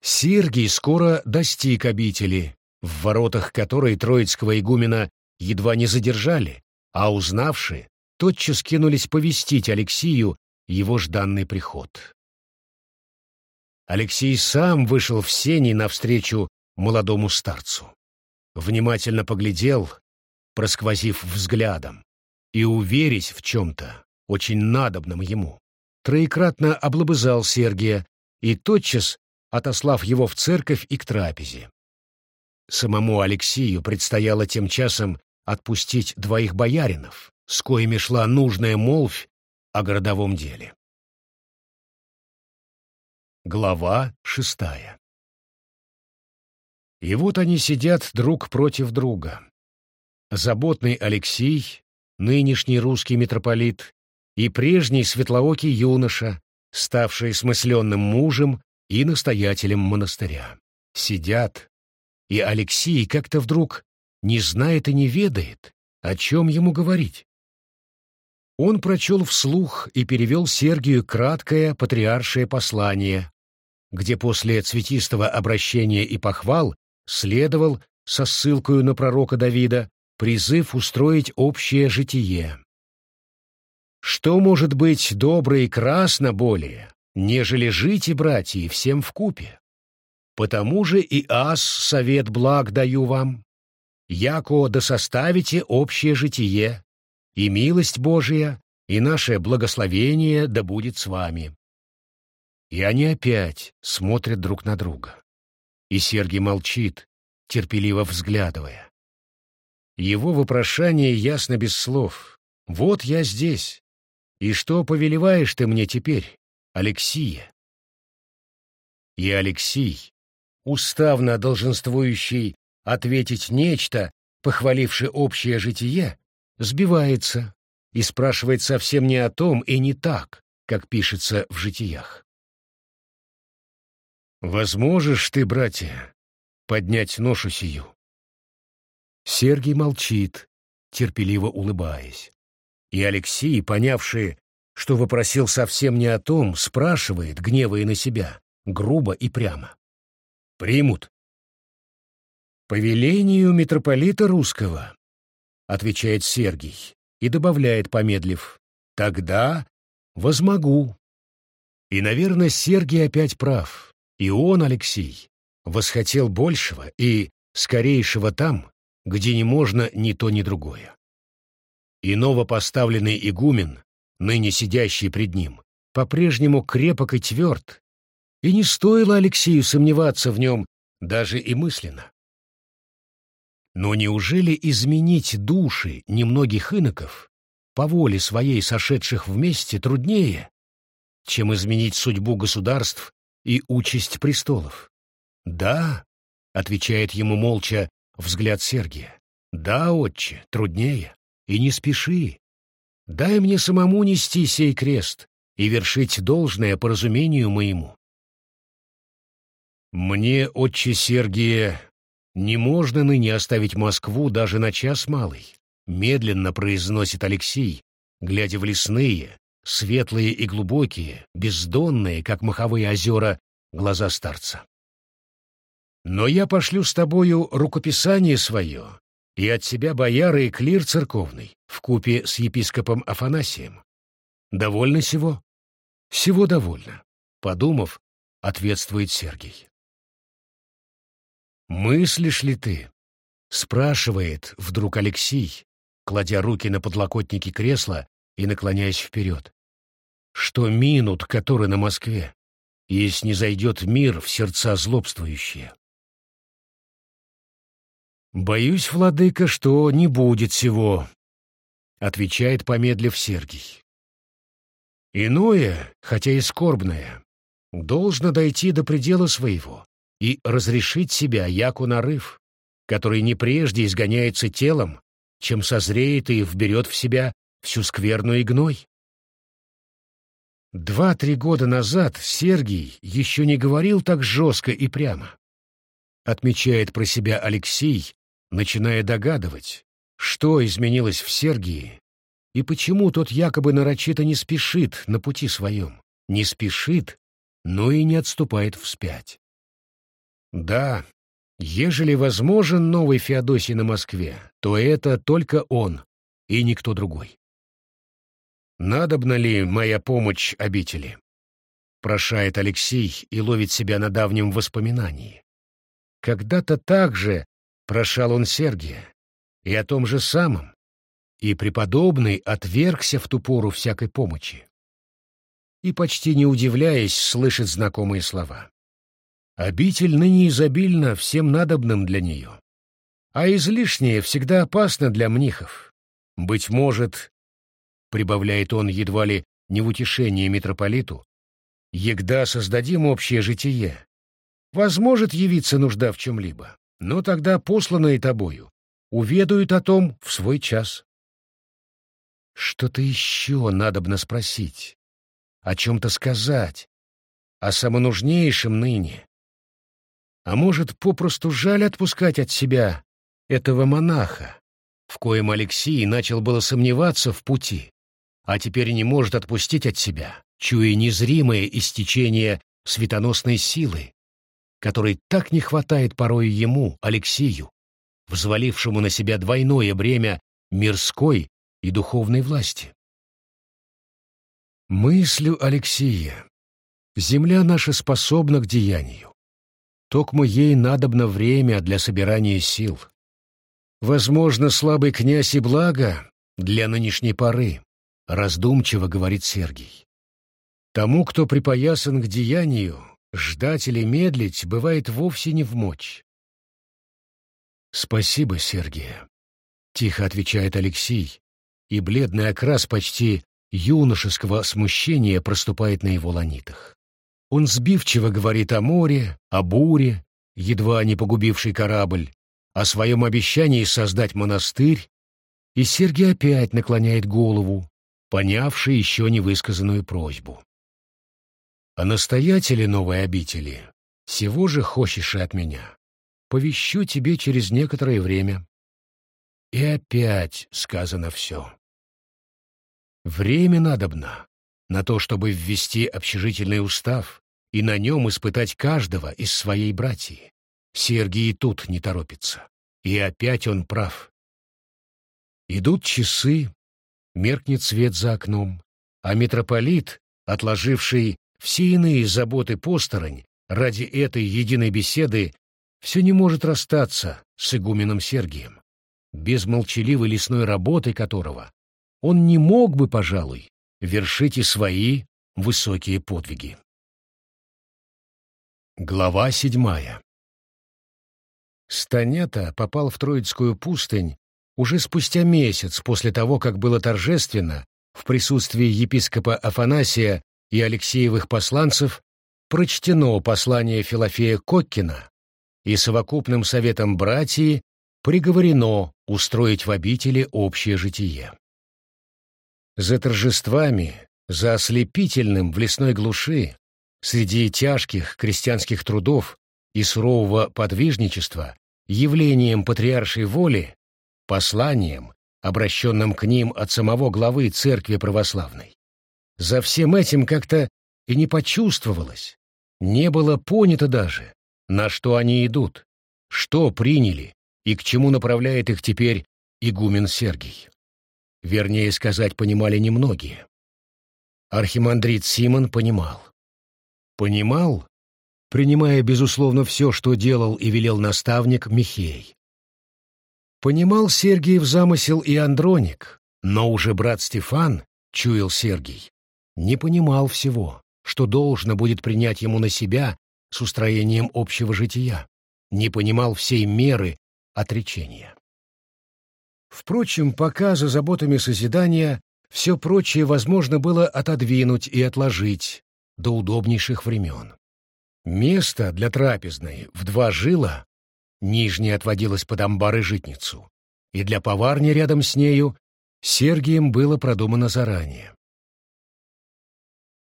Сергий скоро достиг обители, в воротах которой троицкого игумена едва не задержали, а узнавши, тотчас кинулись повестить Алексию его жданный приход. Алексей сам вышел в сени навстречу молодому старцу. Внимательно поглядел, просквозив взглядом, и, уверясь в чем-то, очень надобном ему, троекратно облобызал Сергия и тотчас отослав его в церковь и к трапезе. Самому Алексию предстояло тем часом отпустить двоих бояринов, с коими шла нужная молвь о городовом деле. Глава шестая И вот они сидят друг против друга. Заботный Алексей, нынешний русский митрополит, и прежний светлоокий юноша, ставший смысленным мужем и настоятелем монастыря. Сидят, и Алексей как-то вдруг не знает и не ведает, о чем ему говорить. Он прочел вслух и перевел Сергию краткое патриаршее послание, где после цветистого обращения и похвал следовал со ссылкой на пророка Давида призыв устроить общее житие. Что может быть добро и красно более, нежели жить и братья всем вкупе? Потому же и ас совет благ даю вам, яко да составите общее житие, и милость Божия, и наше благословение да будет с вами. И они опять смотрят друг на друга. И Сергий молчит, терпеливо взглядывая. Его вопрошание ясно без слов. «Вот я здесь. И что повелеваешь ты мне теперь, Алексия?» И Алексий, уставно долженствующий ответить нечто, похваливши общее житие, сбивается и спрашивает совсем не о том и не так, как пишется в житиях. «Возможешь ты, братья, поднять ношу сию?» Сергий молчит, терпеливо улыбаясь. И Алексей, понявший, что вопросил совсем не о том, спрашивает, гневая на себя, грубо и прямо примут. «По велению митрополита русского», — отвечает Сергий и добавляет, помедлив, «тогда возмогу». И, наверное, Сергий опять прав, и он, Алексей, восхотел большего и скорейшего там, где не можно ни то, ни другое. И новопоставленный игумен, ныне сидящий пред ним, по-прежнему крепок и тверд, и не стоило Алексею сомневаться в нем даже и мысленно. Но неужели изменить души немногих иноков по воле своей сошедших вместе труднее, чем изменить судьбу государств и участь престолов? Да, отвечает ему молча взгляд Сергия. Да, отче, труднее. И не спеши. Дай мне самому нести сей крест и вершить должное по разумению моему. «Мне, отче Сергия, не можно ныне оставить Москву даже на час малый», медленно произносит Алексей, глядя в лесные, светлые и глубокие, бездонные, как маховые озера, глаза старца. «Но я пошлю с тобою рукописание свое и от себя бояра и клир церковный в купе с епископом Афанасием. Довольно сего?» «Всего довольно», — подумав, ответствует Сергий. «Мыслишь ли ты?» — спрашивает вдруг Алексей, кладя руки на подлокотники кресла и наклоняясь вперед. «Что минут, которые на Москве, если не зайдет мир в сердца злобствующие?» «Боюсь, владыка, что не будет всего», — отвечает, помедлив Сергий. «Иное, хотя и скорбное, должно дойти до предела своего, и разрешить себя яку нарыв, который не прежде изгоняется телом, чем созреет и вберет в себя всю скверну и гной. Два-три года назад Сергий еще не говорил так жестко и прямо. Отмечает про себя Алексей, начиная догадывать, что изменилось в Сергии и почему тот якобы нарочито не спешит на пути своем. Не спешит, но и не отступает вспять. Да, ежели возможен новый Феодосий на Москве, то это только он и никто другой. «Надобна ли моя помощь обители?» Прошает Алексей и ловит себя на давнем воспоминании. Когда-то так же прошал он Сергия, и о том же самом, и преподобный отвергся в ту пору всякой помощи. И, почти не удивляясь, слышит знакомые слова. Обитель ныне изобильна всем надобным для нее, а излишнее всегда опасно для мнихов. Быть может, прибавляет он едва ли не в утешение митрополиту, «Егда создадим общее житие. Возможет явиться нужда в чем-либо, но тогда посланные тобою уведают о том в свой час». Что-то еще надобно спросить, о чем-то сказать, о самонужнейшем ныне. А может, попросту жаль отпускать от себя этого монаха, в коем Алексей начал было сомневаться в пути а теперь не может отпустить от себя, чуя незримое истечение светоносной силы, которой так не хватает порой ему, Алексею, взвалившему на себя двойное бремя мирской и духовной власти. Мыслю Алексея, земля наша способна к деянию. Токмо ей надобно время для собирания сил. Возможно, слабый князь и благо для нынешней поры, — раздумчиво говорит Сергий. Тому, кто припоясан к деянию, ждать или медлить бывает вовсе не в мочь. «Спасибо, Сергия», — тихо отвечает Алексей, и бледный окрас почти юношеского смущения проступает на его ланитах. Он сбивчиво говорит о море, о буре, едва не погубивший корабль, о своем обещании создать монастырь, и Сергий опять наклоняет голову, понявший еще невысказанную просьбу. «А настоятели новой обители, всего же хочешь и от меня, повещу тебе через некоторое время». И опять сказано все. Время надобно на то, чтобы ввести общежительный устав и на нем испытать каждого из своей братьи. Сергий тут не торопится. И опять он прав. Идут часы, меркнет свет за окном, а митрополит, отложивший все иные заботы посторонь ради этой единой беседы, все не может расстаться с игуменом Сергием, без молчаливой лесной работы которого он не мог бы, пожалуй, вершить и свои высокие подвиги. Глава седьмая Станета попал в Троицкую пустынь уже спустя месяц после того, как было торжественно, в присутствии епископа Афанасия и Алексеевых посланцев, прочтено послание Филофея Коккина и совокупным советом братьи приговорено устроить в обители общее житие. За торжествами, за ослепительным в лесной глуши, среди тяжких крестьянских трудов и сурового подвижничества, явлением патриаршей воли, посланием, обращенным к ним от самого главы Церкви Православной. За всем этим как-то и не почувствовалось, не было понято даже, на что они идут, что приняли и к чему направляет их теперь игумен Сергий. Вернее сказать, понимали немногие. Архимандрит Симон понимал. Понимал, принимая, безусловно, все, что делал и велел наставник Михей. Понимал Сергиев замысел и Андроник, но уже брат Стефан, чуял Сергий, не понимал всего, что должно будет принять ему на себя с устроением общего жития, не понимал всей меры отречения. Впрочем, пока за заботами созидания все прочее возможно было отодвинуть и отложить до удобнейших времен. Место для трапезной в два жила Нижняя отводилась под амбар и житницу, и для поварни рядом с нею Сергием было продумано заранее.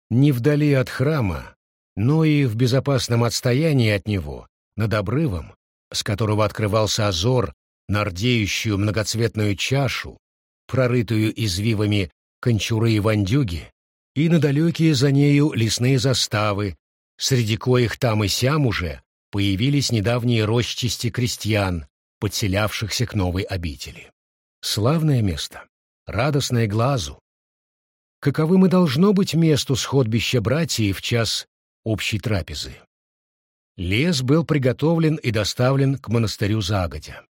Не вдали от храма, но и в безопасном отстоянии от него, над обрывом, с которого открывался озор на рдеющую многоцветную чашу, прорытую извивами кончуры и вандюги, и на далекие за нею лесные заставы, среди коих там и сям уже появились недавние рощисти крестьян, подселявшихся к новой обители. Славное место, радостное глазу. Каковым и должно быть месту сходбища братьев в час общей трапезы. Лес был приготовлен и доставлен к монастырю загодя.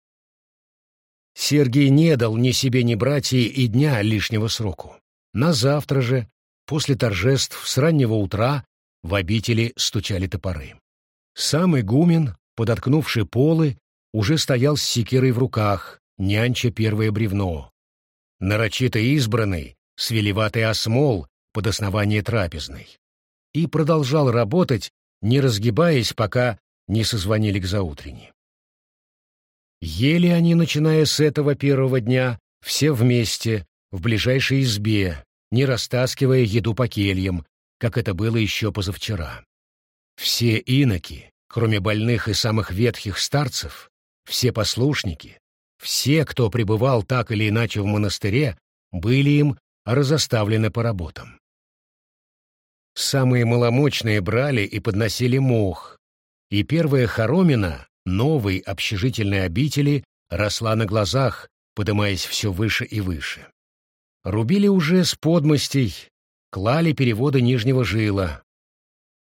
Сергий не дал ни себе, ни братьям и дня лишнего сроку. На завтра же, после торжеств с раннего утра, в обители стучали топоры. Сам игумен, подоткнувший полы, уже стоял с секирой в руках, нянча первое бревно. Нарочито избранный, свелеватый осмол под основание трапезной. И продолжал работать, не разгибаясь, пока не созвонили к заутренне. Ели они, начиная с этого первого дня, все вместе, в ближайшей избе, не растаскивая еду по кельям, как это было еще позавчера. Все иноки, кроме больных и самых ветхих старцев, все послушники, все, кто пребывал так или иначе в монастыре, были им разоставлены по работам. Самые маломощные брали и подносили мох, и первая хоромина новой общежительной обители росла на глазах, подымаясь все выше и выше. Рубили уже с подмостей, клали переводы нижнего жила.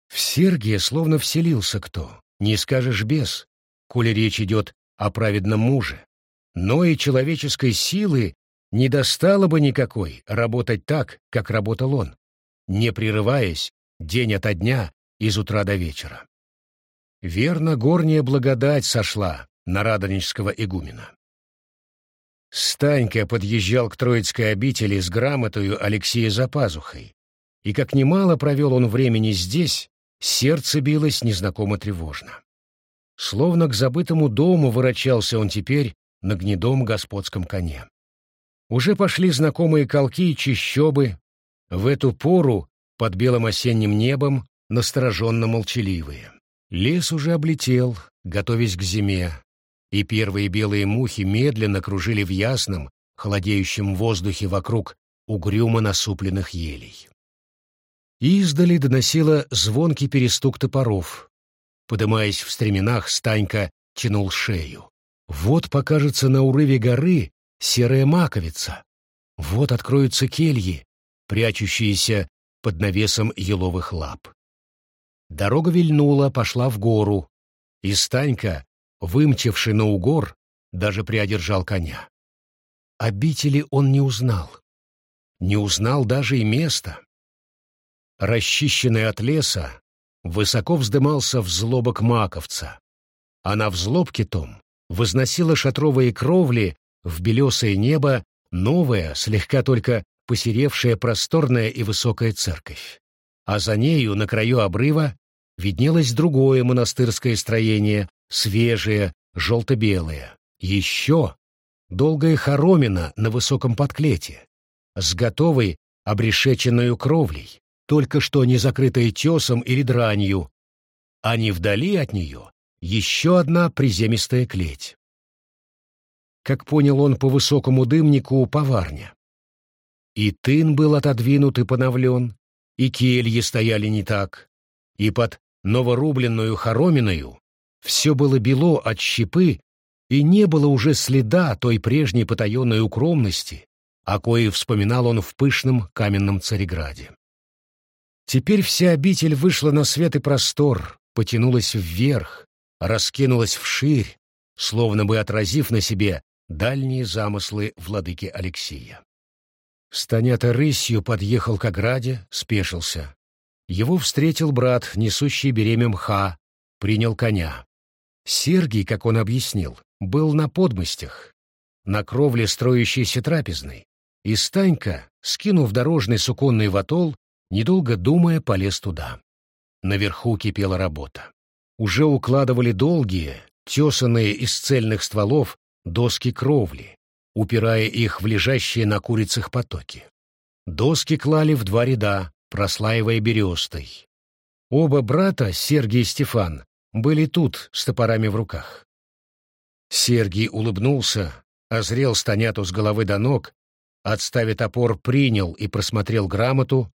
В Сергия словно вселился кто, не скажешь без, коли речь идет о праведном муже. Но и человеческой силы не достало бы никакой работать так, как работал он, не прерываясь день ото дня из утра до вечера. Верно, горняя благодать сошла на радонежского игумена. Станька подъезжал к Троицкой обители с грамотою Алексея за пазухой, и как немало провел он времени здесь, сердце билось незнакомо тревожно. Словно к забытому дому ворочался он теперь на гнедом господском коне. Уже пошли знакомые колки и чищобы, в эту пору под белым осенним небом настороженно молчаливые. Лес уже облетел, готовясь к зиме, и первые белые мухи медленно кружили в ясном, холодеющем воздухе вокруг угрюмо насупленных елей. Издали доносило звонкий перестук топоров, Подымаясь в стременах, Станька тянул шею. Вот покажется на урыве горы серая маковица. Вот откроются кельи, прячущиеся под навесом еловых лап. Дорога вильнула, пошла в гору, и Станька, вымчивший на угор, даже приодержал коня. Обители он не узнал. Не узнал даже и место. Расчищенное от леса, высоко вздымался взлобок маковца, а на взлобке том возносила шатровые кровли в белесое небо новая, слегка только посеревшая просторная и высокая церковь. А за нею, на краю обрыва, виднелось другое монастырское строение, свежее, желто-белое. Еще долгая хоромина на высоком подклете, с готовой обрешеченную кровлей, только что не закрытая тесом или дранью, а не вдали от нее еще одна приземистая клеть. Как понял он по высокому дымнику поварня. И тын был отодвинут и поновлен, и кельи стояли не так, и под новорубленную хороминою все было бело от щепы, и не было уже следа той прежней потаенной укромности, о коей вспоминал он в пышном каменном Цареграде. Теперь вся обитель вышла на свет и простор, потянулась вверх, раскинулась вширь, словно бы отразив на себе дальние замыслы владыки Алексия. Станята рысью подъехал к ограде, спешился. Его встретил брат, несущий беремя мха, принял коня. Сергий, как он объяснил, был на подмостях, на кровле строящейся трапезной, и Станька, скинув дорожный суконный ватол, Недолго думая, полез туда. Наверху кипела работа. Уже укладывали долгие, тесанные из цельных стволов, доски кровли, упирая их в лежащие на курицах потоки. Доски клали в два ряда, прослаивая берестой. Оба брата, Сергий и Стефан, были тут с топорами в руках. Сергий улыбнулся, озрел Станяту с головы до ног, отставив топор, принял и просмотрел грамоту,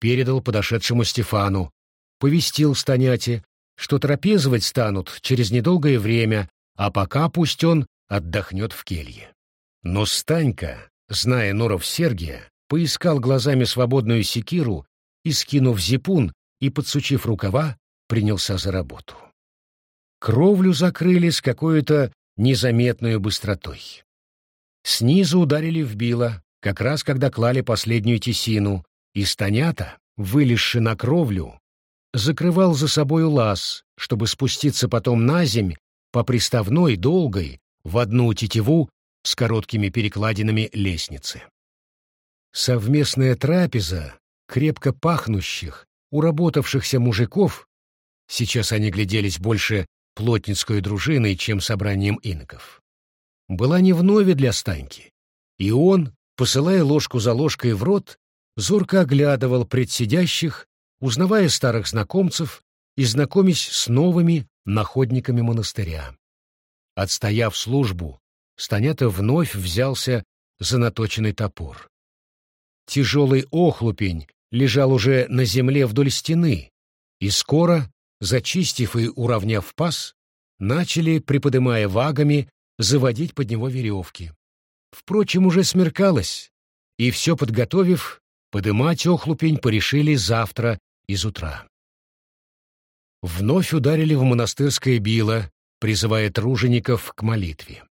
передал подошедшему Стефану, повестил Станяте, что трапезовать станут через недолгое время, а пока пусть он отдохнет в келье. Но Станька, зная норов Сергия, поискал глазами свободную секиру и, скинув зипун и подсучив рукава, принялся за работу. Кровлю закрыли с какой-то незаметной быстротой. Снизу ударили в било, как раз когда клали последнюю тесину, и станята, вылезши на кровлю, закрывал за собою лаз, чтобы спуститься потом на земь по приставной, долгой, в одну тетиву с короткими перекладинами лестницы. Совместная трапеза крепко пахнущих, уработавшихся мужиков, сейчас они гляделись больше плотницкой дружиной, чем собранием иноков, была не вновь для Станьки, и он, посылая ложку за ложкой в рот, зорко оглядывал предсидящих, узнавая старых знакомцев и знакомясь с новыми находниками монастыря. Отстояв службу, Станята вновь взялся за наточенный топор. Тяжелый охлупень лежал уже на земле вдоль стены, и скоро, зачистив и уравняв паз, начали, приподымая вагами, заводить под него веревки. Впрочем, уже смеркалось, и все подготовив, подымать охлупень порешили завтра из утра. Вновь ударили в монастырское било, призывая тружеников к молитве.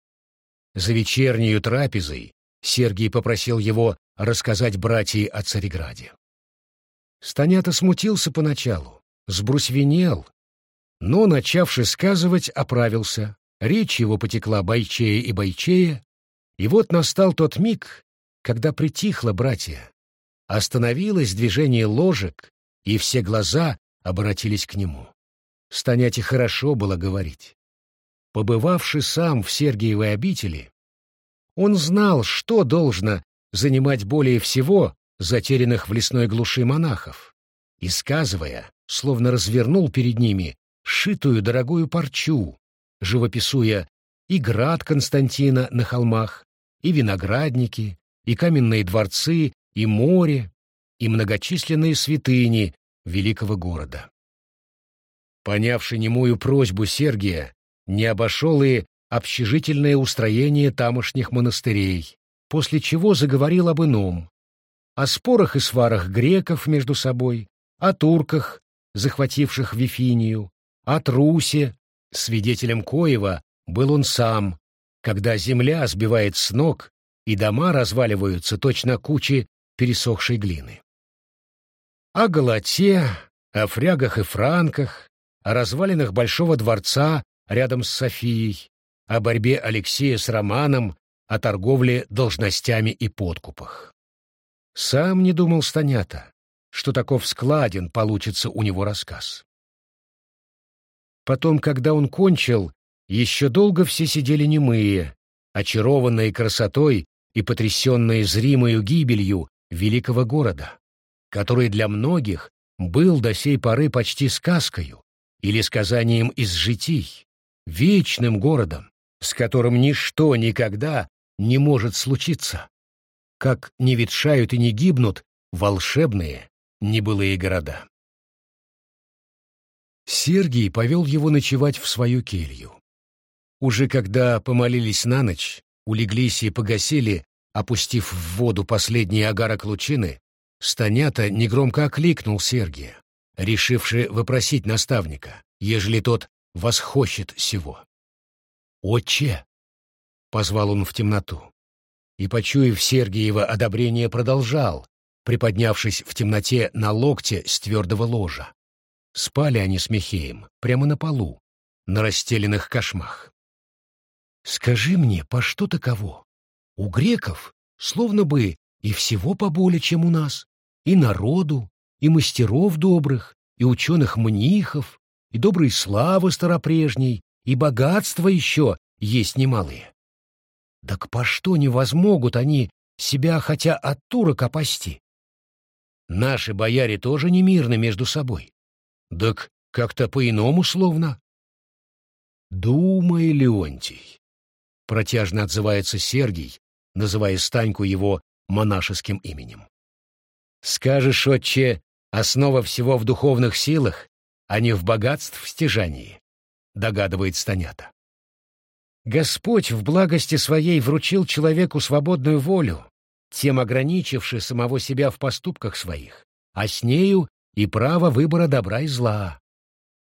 За вечернюю трапезой Сергий попросил его рассказать братьям о Цареграде. Станята смутился поначалу, сбрусвенел, но, начавши сказывать, оправился, речь его потекла бойчее и бойчее, и вот настал тот миг, когда притихло братья, остановилось движение ложек, и все глаза обратились к нему. Станяте хорошо было говорить. Побывавший сам в Сергиевой обители, он знал, что должно занимать более всего затерянных в лесной глуши монахов, и, сказывая, словно развернул перед ними шитую дорогую парчу, живописуя и град Константина на холмах, и виноградники, и каменные дворцы, и море, и многочисленные святыни великого города. Понявший немую просьбу Сергия, не обошел и общежительное устроение тамошних монастырей, после чего заговорил об ином, о спорах и сварах греков между собой, о турках, захвативших Вифинию, о трусе, свидетелем коего был он сам, когда земля сбивает с ног и дома разваливаются точно кучи пересохшей глины. О Галате, о фрягах и франках, о развалинах Большого дворца рядом с Софией, о борьбе Алексея с Романом, о торговле должностями и подкупах. Сам не думал Станята, что таков складен получится у него рассказ. Потом, когда он кончил, еще долго все сидели немые, очарованные красотой и потрясенные зримою гибелью великого города, который для многих был до сей поры почти сказкою или сказанием из житий, вечным городом, с которым ничто никогда не может случиться, как не ветшают и не гибнут волшебные небылые города. Сергий повел его ночевать в свою келью. Уже когда помолились на ночь, улеглись и погасили, опустив в воду последний огарок лучины, Станята негромко окликнул Сергия, решивший вопросить наставника, ежели тот восхочет сего. «Отче!» — позвал он в темноту. И, почуяв Сергиева одобрение, продолжал, приподнявшись в темноте на локте с твердого ложа. Спали они с Михеем прямо на полу, на расстеленных кошмах. «Скажи мне, по что таково? У греков словно бы и всего поболее, чем у нас, и народу, и мастеров добрых, и ученых-мнихов, и доброй славы старопрежней, и богатства еще есть немалые. Так по что не возмогут они себя хотя от турок опасти? Наши бояре тоже не мирны между собой. Так как-то по-иному словно. Думай, Леонтий, протяжно отзывается Сергий, называя Станьку его монашеским именем. Скажешь, отче, основа всего в духовных силах, а не в богатств стяжании, догадывает Станята. Господь в благости своей вручил человеку свободную волю, тем ограничивши самого себя в поступках своих, а с нею и право выбора добра и зла.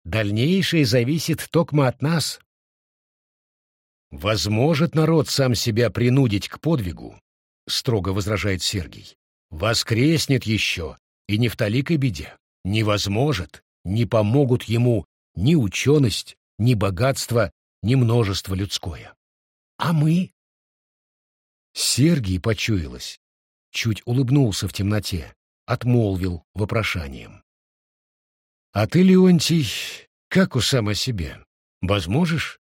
Дальнейшее зависит токмо от нас. «Возможет народ сам себя принудить к подвигу», — строго возражает Сергий. «Воскреснет еще, и не в таликой беде. Невозможет, не помогут ему ни ученость, ни богатство, ни множество людское. А мы? Сергий почуялось, чуть улыбнулся в темноте, отмолвил вопрошанием. «А ты, Леонтий, как у сам себе? Возможешь?»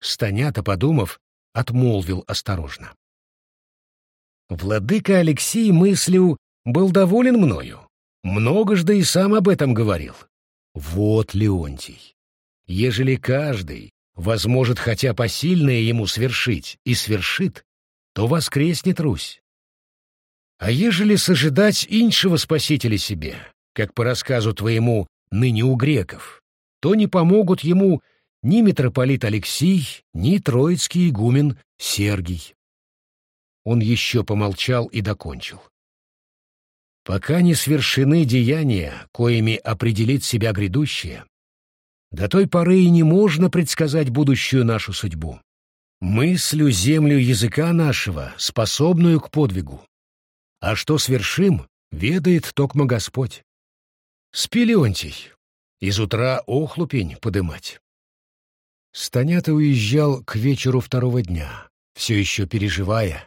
Станята, подумав, отмолвил осторожно. Владыка Алексей мыслью был доволен мною. Многожды и сам об этом говорил. Вот, Леонтий, ежели каждый возможет хотя посильное ему свершить и свершит, то воскреснет Русь. А ежели сожидать иншего спасителя себе, как по рассказу твоему ныне у греков, то не помогут ему ни митрополит Алексий, ни троицкий игумен Сергий. Он еще помолчал и докончил. Пока не свершены деяния, коими определит себя грядущее, до той поры и не можно предсказать будущую нашу судьбу. Мыслю землю языка нашего, способную к подвигу. А что свершим, ведает токмо Господь. Спи, Леонтий, из утра охлупень подымать. Станята уезжал к вечеру второго дня, все еще переживая.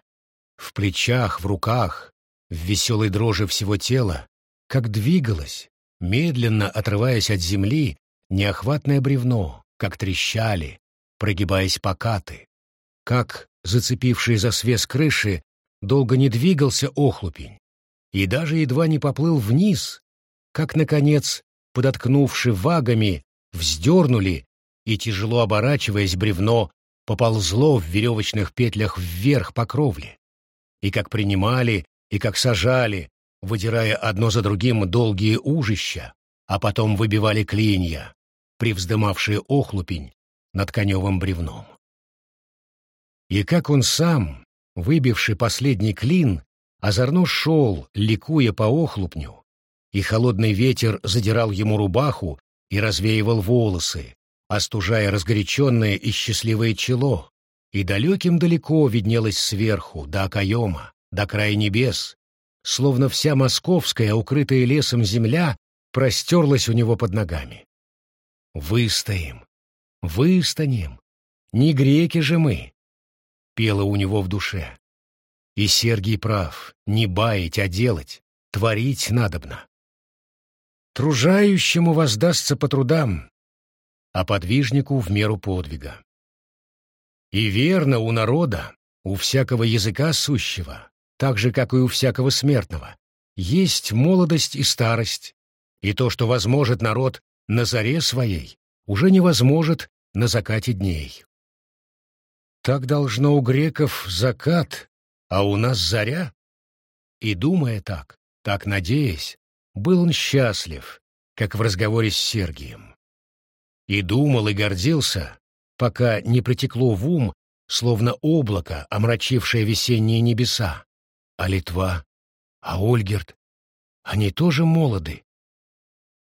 В плечах, в руках, в веселой дрожи всего тела, как двигалось, медленно отрываясь от земли, неохватное бревно, как трещали, прогибаясь покаты, как, зацепивший за свес крыши, долго не двигался охлупень, и даже едва не поплыл вниз, как, наконец, подоткнувши вагами, вздернули, и, тяжело оборачиваясь, бревно поползло в веревочных петлях вверх по кровле, и как принимали, и как сажали, выдирая одно за другим долгие ужища, а потом выбивали клинья, привздымавшие охлупень над коневым бревном. И как он сам, выбивший последний клин, озорно шел, ликуя по охлупню, и холодный ветер задирал ему рубаху и развеивал волосы, остужая разгоряченное и счастливое чело, и далеким далеко виднелось сверху, до окоема, до края небес, словно вся московская, укрытая лесом земля, простерлась у него под ногами. «Выстоим, выстанем, не греки же мы», — пело у него в душе. И Сергий прав, не баять, а делать, творить надобно. Тружающему воздастся по трудам, а подвижнику в меру подвига. И верно у народа, у всякого языка сущего, так же, как и у всякого смертного, есть молодость и старость, и то, что возможет народ на заре своей, уже невозможно на закате дней. Так должно у греков закат, а у нас заря? И думая так, так надеясь, был он счастлив, как в разговоре с Сергием. И думал и гордился, пока не притекло в ум, словно облако, омрачившее весенние небеса, а Литва? А Ольгерт? Они тоже молоды.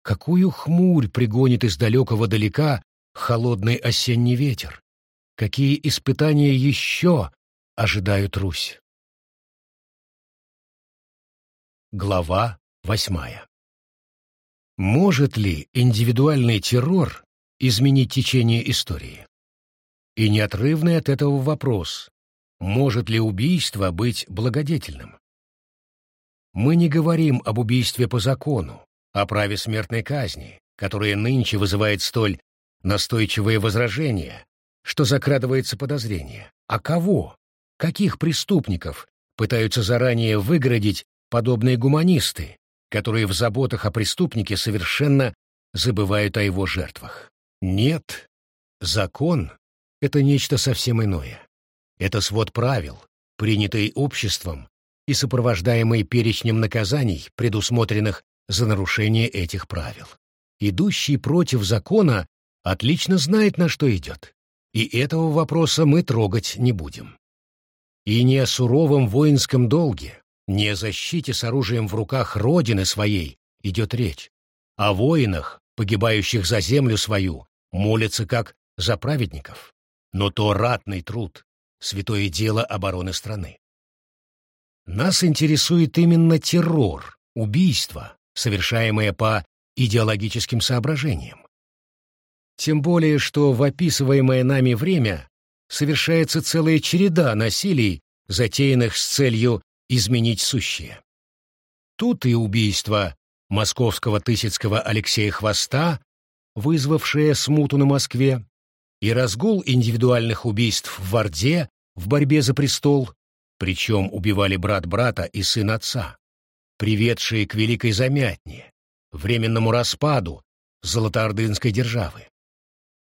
Какую хмурь пригонит из далекого далека холодный осенний ветер? Какие испытания еще ожидают Русь? Глава восьмая Может ли индивидуальный террор изменить течение истории? И неотрывный от этого вопрос, может ли убийство быть благодетельным? Мы не говорим об убийстве по закону, о праве смертной казни, которое нынче вызывает столь настойчивые возражения, что закрадывается подозрение. А кого? каких преступников пытаются заранее выгородить подобные гуманисты, которые в заботах о преступнике совершенно забывают о его жертвах. Нет, закон — это нечто совсем иное. Это свод правил, принятый обществом и сопровождаемый перечнем наказаний, предусмотренных за нарушение этих правил. Идущий против закона отлично знает, на что идет, и этого вопроса мы трогать не будем. И не о суровом воинском долге, не о защите с оружием в руках Родины своей идет речь. О воинах, погибающих за землю свою, молятся как за праведников. Но то ратный труд, святое дело обороны страны. Нас интересует именно террор, убийство, совершаемое по идеологическим соображениям. Тем более, что в описываемое нами время совершается целая череда насилий, затеянных с целью изменить сущее. Тут и убийство московского Тысяцкого Алексея Хвоста, вызвавшее смуту на Москве, и разгул индивидуальных убийств в Орде в борьбе за престол, причем убивали брат брата и сын отца, приведшие к великой замятне, временному распаду Золотоордынской державы.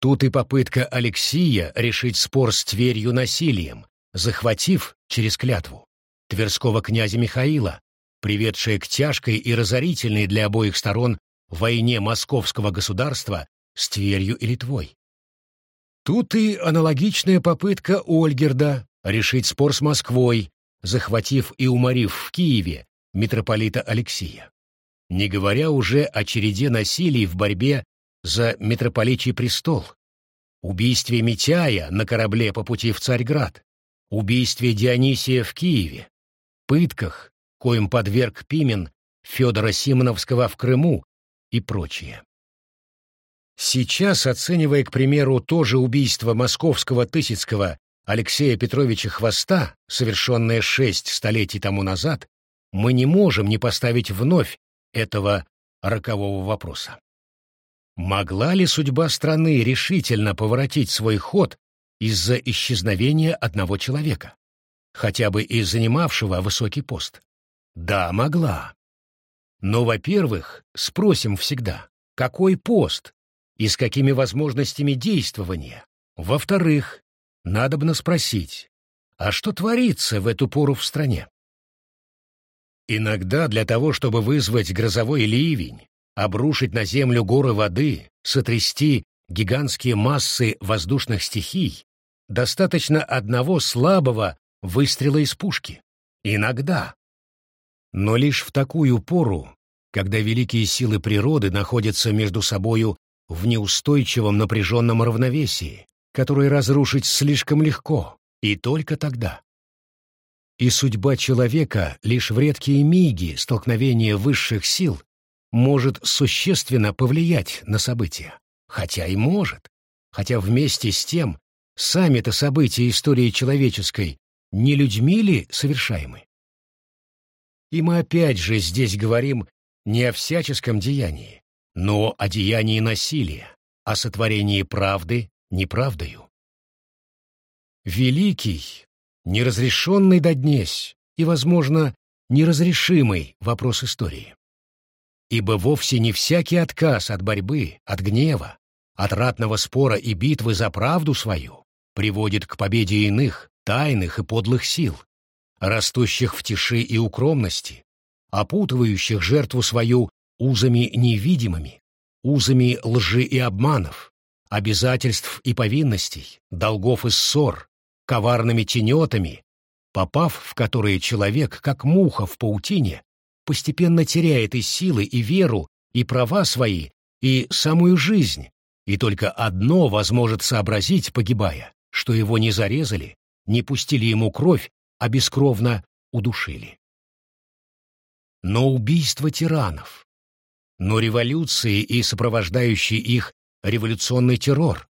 Тут и попытка Алексия решить спор с Тверью насилием, захватив через клятву Тверского князя Михаила, приведшая к тяжкой и разорительной для обоих сторон войне московского государства с Тверью и Литвой. Тут и аналогичная попытка Ольгерда решить спор с Москвой, захватив и уморив в Киеве митрополита Алексия. Не говоря уже о череде насилий в борьбе за митрополичий престол, убийстве Митяя на корабле по пути в Царьград, убийстве Дионисия в Киеве, пытках, коим подверг Пимен Федора Симоновского в Крыму и прочее. Сейчас, оценивая, к примеру, то же убийство московского Тысяцкого Алексея Петровича Хвоста, совершенное шесть столетий тому назад, мы не можем не поставить вновь этого рокового вопроса. Могла ли судьба страны решительно поворотить свой ход из-за исчезновения одного человека, хотя бы и занимавшего высокий пост? Да, могла. Но, во-первых, спросим всегда, какой пост и с какими возможностями действования? Во-вторых, надобно спросить, а что творится в эту пору в стране? Иногда для того, чтобы вызвать грозовой ливень, обрушить на землю горы воды, сотрясти гигантские массы воздушных стихий, достаточно одного слабого выстрела из пушки. Иногда. Но лишь в такую пору, когда великие силы природы находятся между собою в неустойчивом напряженном равновесии, которое разрушить слишком легко, и только тогда. И судьба человека лишь в редкие миги столкновения высших сил может существенно повлиять на события. Хотя и может. Хотя вместе с тем сами-то события истории человеческой не людьми ли совершаемы? И мы опять же здесь говорим не о всяческом деянии, но о деянии насилия, о сотворении правды неправдою. Великий, неразрешенный до днесь и, возможно, неразрешимый вопрос истории ибо вовсе не всякий отказ от борьбы, от гнева, от ратного спора и битвы за правду свою приводит к победе иных, тайных и подлых сил, растущих в тиши и укромности, опутывающих жертву свою узами невидимыми, узами лжи и обманов, обязательств и повинностей, долгов и ссор, коварными тенетами, попав в которые человек, как муха в паутине, постепенно теряет и силы, и веру, и права свои, и самую жизнь, и только одно возможет сообразить, погибая, что его не зарезали, не пустили ему кровь, а бескровно удушили. Но убийство тиранов, но революции и сопровождающий их революционный террор,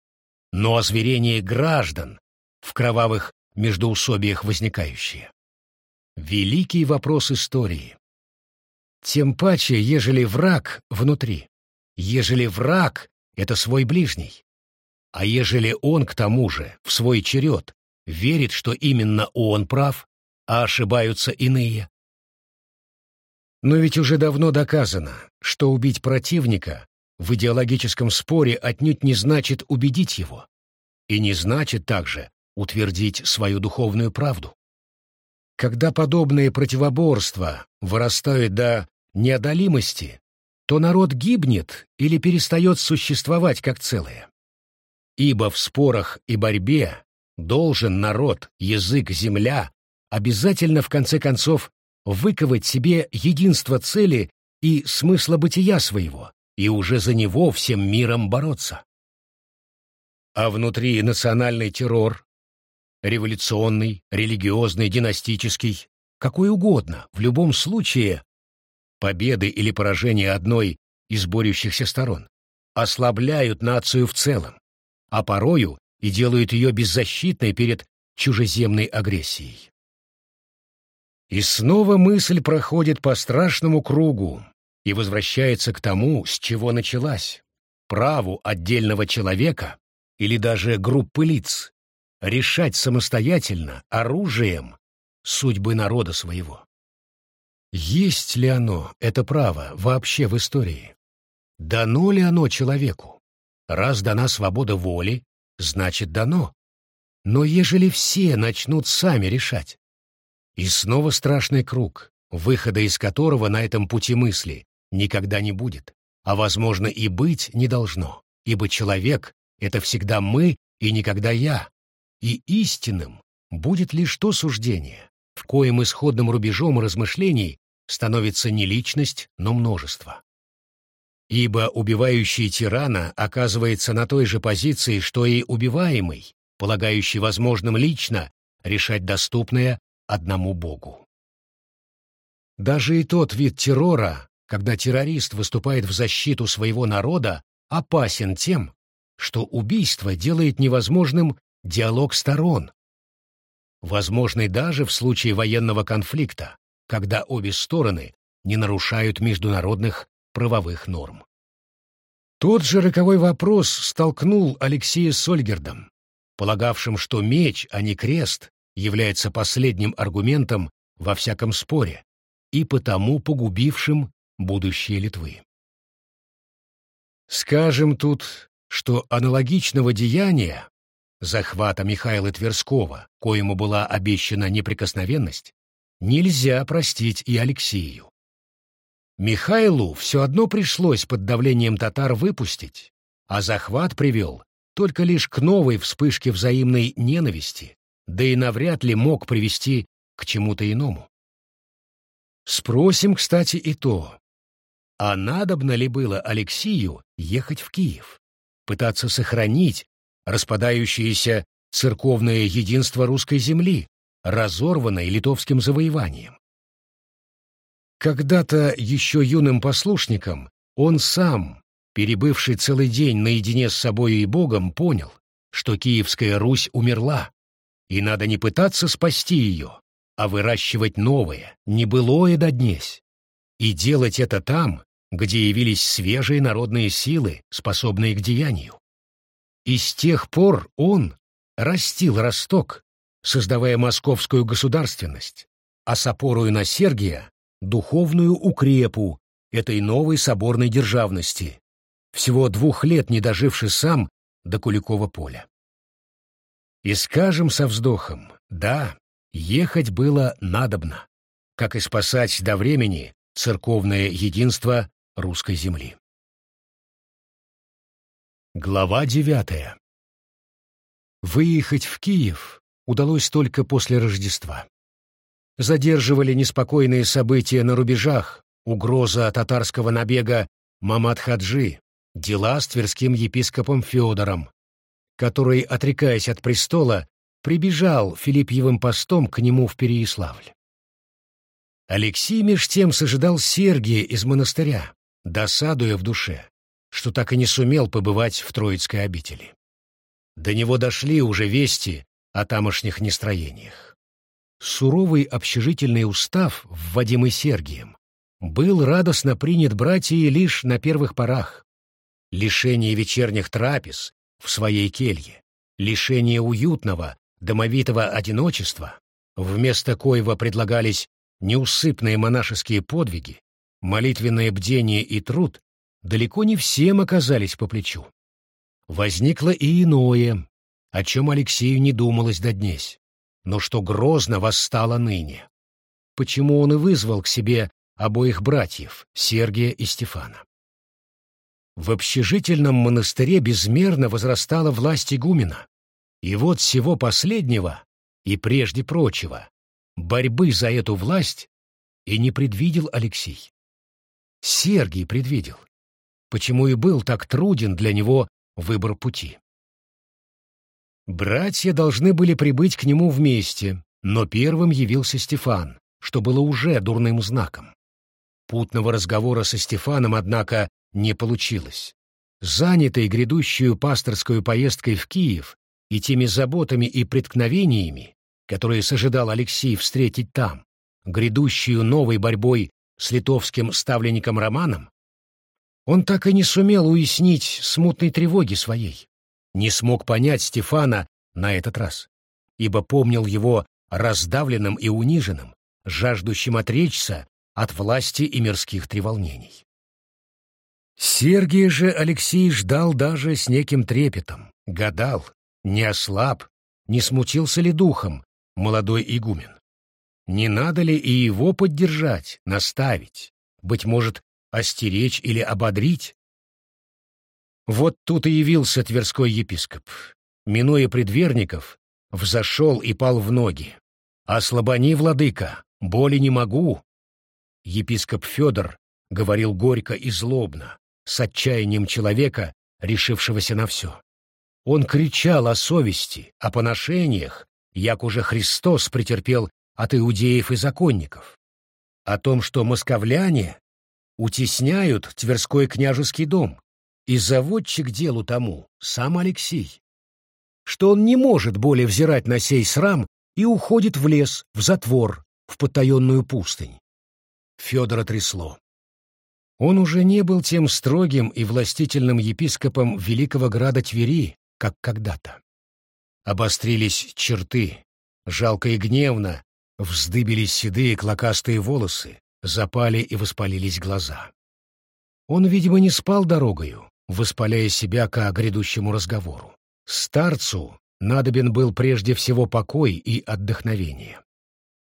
но озверение граждан в кровавых междоусобиях возникающие. Великий вопрос истории, тем паче, ежели враг внутри, ежели враг — это свой ближний. А ежели он, к тому же, в свой черед, верит, что именно он прав, а ошибаются иные. Но ведь уже давно доказано, что убить противника в идеологическом споре отнюдь не значит убедить его, и не значит также утвердить свою духовную правду. Когда подобные противоборства вырастают до неодолимости, то народ гибнет или перестает существовать как целое. Ибо в спорах и борьбе должен народ, язык, земля обязательно в конце концов выковать себе единство цели и смысла бытия своего, и уже за него всем миром бороться. А внутри национальный террор, революционный, религиозный, династический, какой угодно, в любом случае, победы или поражения одной из борющихся сторон ослабляют нацию в целом, а порою и делают ее беззащитной перед чужеземной агрессией. И снова мысль проходит по страшному кругу и возвращается к тому, с чего началась, праву отдельного человека или даже группы лиц решать самостоятельно оружием судьбы народа своего. Есть ли оно, это право, вообще в истории? Дано ли оно человеку? Раз дана свобода воли, значит дано. Но ежели все начнут сами решать? И снова страшный круг, выхода из которого на этом пути мысли никогда не будет, а, возможно, и быть не должно, ибо человек — это всегда мы и никогда я, и истинным будет лишь то суждение, в коем исходным рубежом размышлений становится не личность, но множество. Ибо убивающий тирана оказывается на той же позиции, что и убиваемый, полагающий возможным лично решать доступное одному Богу. Даже и тот вид террора, когда террорист выступает в защиту своего народа, опасен тем, что убийство делает невозможным диалог сторон, возможный даже в случае военного конфликта, когда обе стороны не нарушают международных правовых норм. Тот же роковой вопрос столкнул Алексея с Ольгердом, полагавшим, что меч, а не крест, является последним аргументом во всяком споре и потому погубившим будущее Литвы. Скажем тут, что аналогичного деяния захвата Михаила Тверского, коему была обещана неприкосновенность, нельзя простить и Алексею. Михаилу все одно пришлось под давлением татар выпустить, а захват привел только лишь к новой вспышке взаимной ненависти, да и навряд ли мог привести к чему-то иному. Спросим, кстати, и то, а надобно ли было Алексею ехать в Киев, пытаться сохранить распадающееся церковное единство русской земли, разорванной литовским завоеванием. Когда-то еще юным послушником он сам, перебывший целый день наедине с собою и Богом, понял, что Киевская Русь умерла, и надо не пытаться спасти ее, а выращивать новое, небылое до днесь, и делать это там, где явились свежие народные силы, способные к деянию. И с тех пор он растил росток, создавая московскую государственность, а с опорою на Сергия — духовную укрепу этой новой соборной державности, всего двух лет не доживший сам до Куликова поля. И скажем со вздохом, да, ехать было надобно, как и спасать до времени церковное единство русской земли. Глава девятая. Выехать в Киев удалось только после Рождества. Задерживали неспокойные события на рубежах, угроза татарского набега Мамад-Хаджи, дела с тверским епископом Федором, который, отрекаясь от престола, прибежал Филиппьевым постом к нему в Переяславль. Алексей меж тем сожидал Сергия из монастыря, досадуя в душе, что так и не сумел побывать в Троицкой обители. До него дошли уже вести о тамошних нестроениях. Суровый общежительный устав, вводимый Сергием, был радостно принят братьей лишь на первых порах. Лишение вечерних трапез в своей келье, лишение уютного, домовитого одиночества, вместо коего предлагались неусыпные монашеские подвиги, молитвенное бдение и труд, далеко не всем оказались по плечу. Возникло и иное, о чем Алексею не думалось до днесь, но что грозно восстало ныне. Почему он и вызвал к себе обоих братьев, Сергия и Стефана. В общежительном монастыре безмерно возрастала власть игумена, и вот всего последнего и прежде прочего борьбы за эту власть и не предвидел Алексей. Сергий предвидел, почему и был так труден для него выбор пути. Братья должны были прибыть к нему вместе, но первым явился Стефан, что было уже дурным знаком. Путного разговора со Стефаном, однако, не получилось. Занятый грядущую пасторскую поездкой в Киев и теми заботами и преткновениями, которые сожидал Алексей встретить там, грядущую новой борьбой с литовским ставленником Романом, он так и не сумел уяснить смутной тревоги своей, не смог понять Стефана на этот раз, ибо помнил его раздавленным и униженным, жаждущим отречься от власти и мирских треволнений. Сергия же Алексей ждал даже с неким трепетом, гадал, не ослаб, не смутился ли духом молодой игумен. Не надо ли и его поддержать, наставить, быть может, остеречь или ободрить? Вот тут и явился Тверской епископ. Минуя предверников, взошел и пал в ноги. «Ослабони, владыка, боли не могу». Епископ Федор говорил горько и злобно, с отчаянием человека, решившегося на все. Он кричал о совести, о поношениях, як уже Христос претерпел от иудеев и законников, о том, что московляне утесняют Тверской княжеский дом, и заводчик делу тому сам Алексей, что он не может более взирать на сей срам и уходит в лес, в затвор, в потаенную пустынь. Федора трясло. Он уже не был тем строгим и властительным епископом Великого Града Твери, как когда-то. Обострились черты, жалко и гневно, вздыбились седые клокастые волосы, запали и воспалились глаза. Он, видимо, не спал дорогою, воспаляя себя к грядущему разговору. Старцу надобен был прежде всего покой и отдохновение.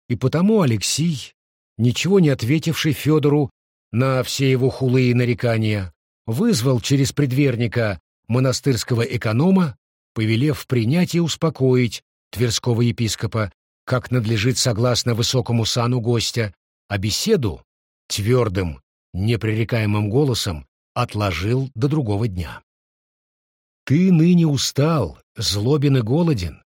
И потому Алексей, ничего не ответивший Федору, на все его хулы и нарекания, вызвал через предверника монастырского эконома, повелев принять и успокоить Тверского епископа, как надлежит согласно высокому сану гостя, а беседу твердым, непререкаемым голосом отложил до другого дня. «Ты ныне устал, злобен и голоден,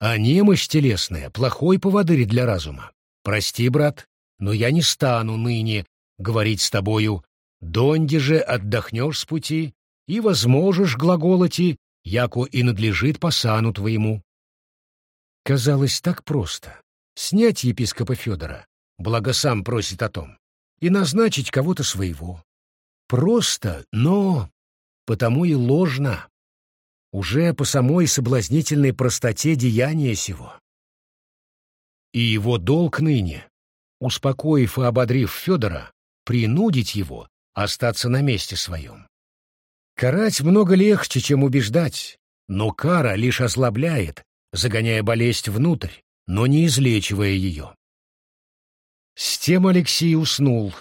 а немощь телесная — плохой поводырь для разума. Прости, брат, но я не стану ныне говорить с тобою, донде же отдохнешь с пути и возможешь глаголоти, яко и надлежит по сану твоему. Казалось так просто. Снять епископа Федора, благо сам просит о том, и назначить кого-то своего. Просто, но потому и ложно. Уже по самой соблазнительной простоте деяния сего. И его долг ныне, успокоив и ободрив Федора, принудить его остаться на месте своем. Карать много легче, чем убеждать, но кара лишь ослабляет, загоняя болезнь внутрь, но не излечивая ее. С тем Алексей уснул,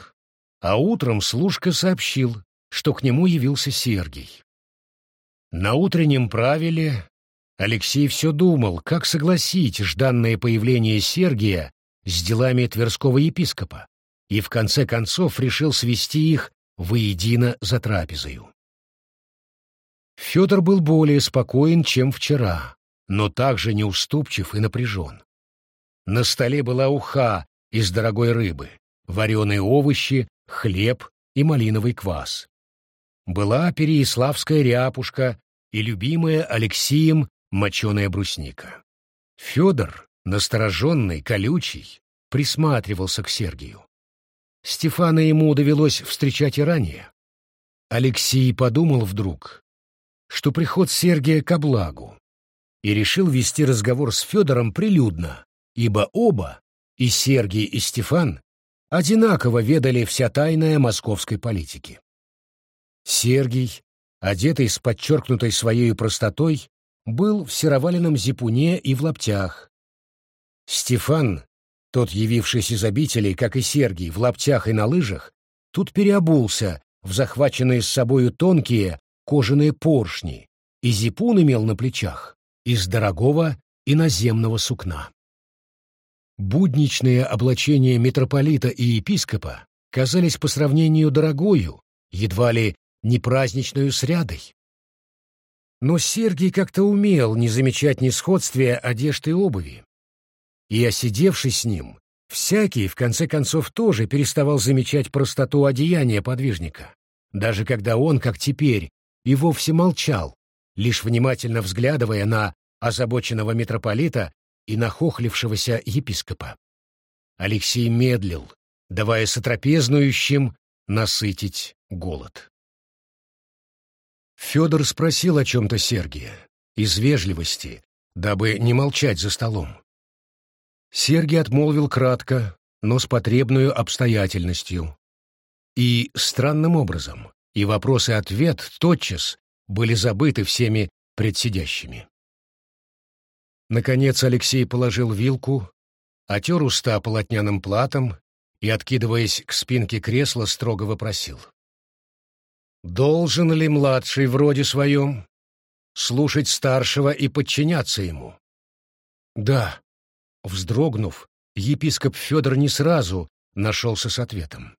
а утром служка сообщил, что к нему явился Сергий. На утреннем правиле Алексей все думал, как согласить жданное появление Сергия с делами Тверского епископа, и в конце концов решил свести их воедино за трапезою. Федор был более спокоен, чем вчера, но также неуступчив и напряжен. На столе была уха из дорогой рыбы, вареные овощи, хлеб и малиновый квас. Была переяславская ряпушка и любимая Алексеем моченая брусника. Федор, настороженный, колючий, присматривался к Сергию. Стефана ему довелось встречать и ранее. Алексей подумал вдруг, что приход Сергия ко благу. и решил вести разговор с Федором прилюдно, ибо оба, и Сергий, и Стефан, одинаково ведали вся тайная московской политики. Сергий, одетый с подчеркнутой своей простотой, был в сероваленном зипуне и в лаптях. Стефан, тот явившийся из обителей, как и Сергий, в лаптях и на лыжах, тут переобулся в захваченные с собою тонкие кожаные поршни, и зипун имел на плечах из дорогого иноземного сукна. Будничные облачения митрополита и епископа казались по сравнению дорогою, едва ли не праздничную срядой. Но Сергий как-то умел не замечать несходствия одежды и обуви. И, осидевшись с ним, всякий, в конце концов, тоже переставал замечать простоту одеяния подвижника, даже когда он, как теперь, и вовсе молчал, лишь внимательно взглядывая на озабоченного митрополита и нахохлившегося епископа. Алексей медлил, давая сотрапезнующим насытить голод. Федор спросил о чем-то Сергия, из вежливости, дабы не молчать за столом. Сергий отмолвил кратко, но с потребную обстоятельностью. И странным образом, и вопрос и ответ тотчас были забыты всеми предсидящими. Наконец Алексей положил вилку, отер уста полотняным платом и, откидываясь к спинке кресла, строго вопросил. Должен ли младший в роде своем слушать старшего и подчиняться ему? Да. Вздрогнув, епископ Федор не сразу нашелся с ответом.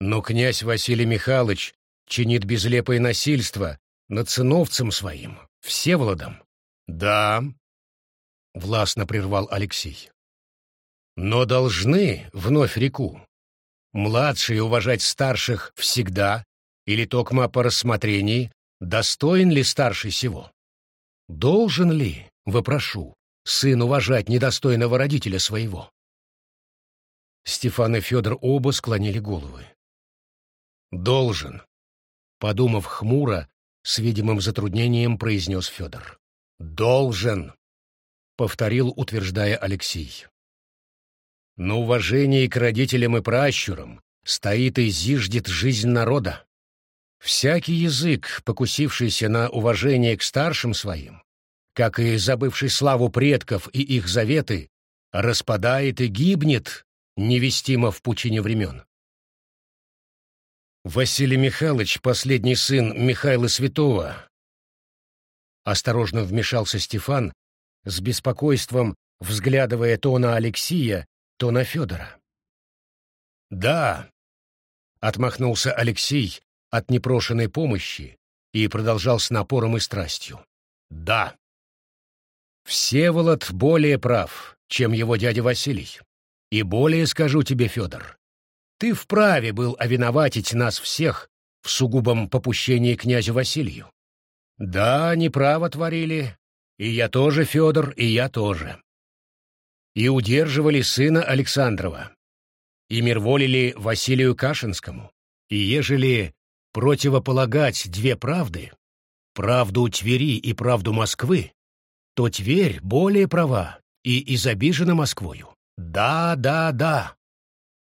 Но князь Василий Михайлович чинит безлепое насильство над сыновцем своим, Всеволодом. Да, — властно прервал Алексей. Но должны, вновь реку, младшие уважать старших всегда или токма по рассмотрении, достоин ли старший сего? Должен ли, вопрошу, сын уважать недостойного родителя своего? Стефан и Федор оба склонили головы. «Должен», — подумав хмуро, с видимым затруднением произнес Федор. «Должен», — повторил, утверждая Алексей. «На уважении к родителям и пращурам стоит и зиждет жизнь народа. Всякий язык, покусившийся на уважение к старшим своим, как и забывший славу предков и их заветы, распадает и гибнет, невестимо в пучине времен. Василий Михайлович, последний сын Михаила Святого, осторожно вмешался Стефан, с беспокойством взглядывая то на Алексия, то на Федора. «Да», — отмахнулся Алексей, от непрошенной помощи и продолжал с напором и страстью. «Да, Всеволод более прав, чем его дядя Василий. И более скажу тебе, Федор, ты вправе был овиноватить нас всех в сугубом попущении князю Василию. Да, неправо творили, и я тоже, Федор, и я тоже. И удерживали сына Александрова, и мирволили Василию Кашинскому, и ежели противополагать две правды, правду Твери и правду Москвы, то Тверь более права и изобижена Москвою. Да, да, да.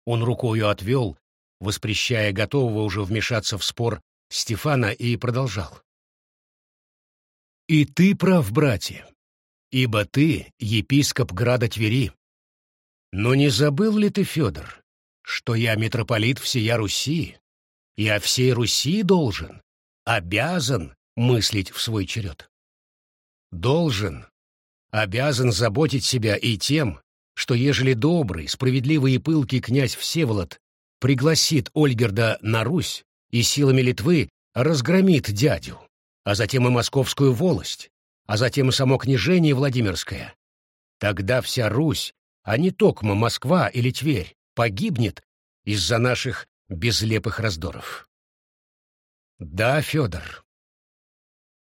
Он рукою отвел, воспрещая готового уже вмешаться в спор Стефана, и продолжал. «И ты прав, братья, ибо ты епископ града Твери. Но не забыл ли ты, Федор, что я митрополит всея Руси, и о всей Руси должен, обязан мыслить в свой черед. Должен, обязан заботить себя и тем, что ежели добрый, справедливый и пылкий князь Всеволод пригласит Ольгерда на Русь и силами Литвы разгромит дядю, а затем и московскую волость, а затем и само княжение Владимирское, тогда вся Русь, а не токмо Москва или Тверь, погибнет из-за наших безлепых раздоров. Да, Федор.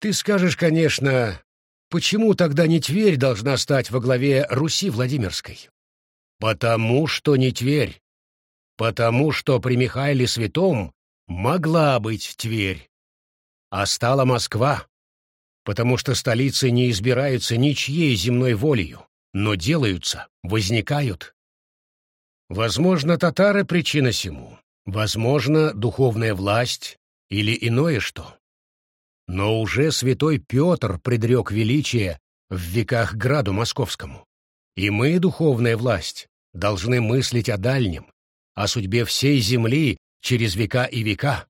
Ты скажешь, конечно, почему тогда не Тверь должна стать во главе Руси Владимирской? Потому что не Тверь. Потому что при Михаиле Святом могла быть Тверь, а стала Москва. потому что столицы не избираются ничьей земной волею, но делаются, возникают. Возможно, татары — причина сему, возможно, духовная власть или иное что. Но уже святой Петр предрек величие в веках граду московскому. И мы, духовная власть, должны мыслить о дальнем, о судьбе всей земли через века и века.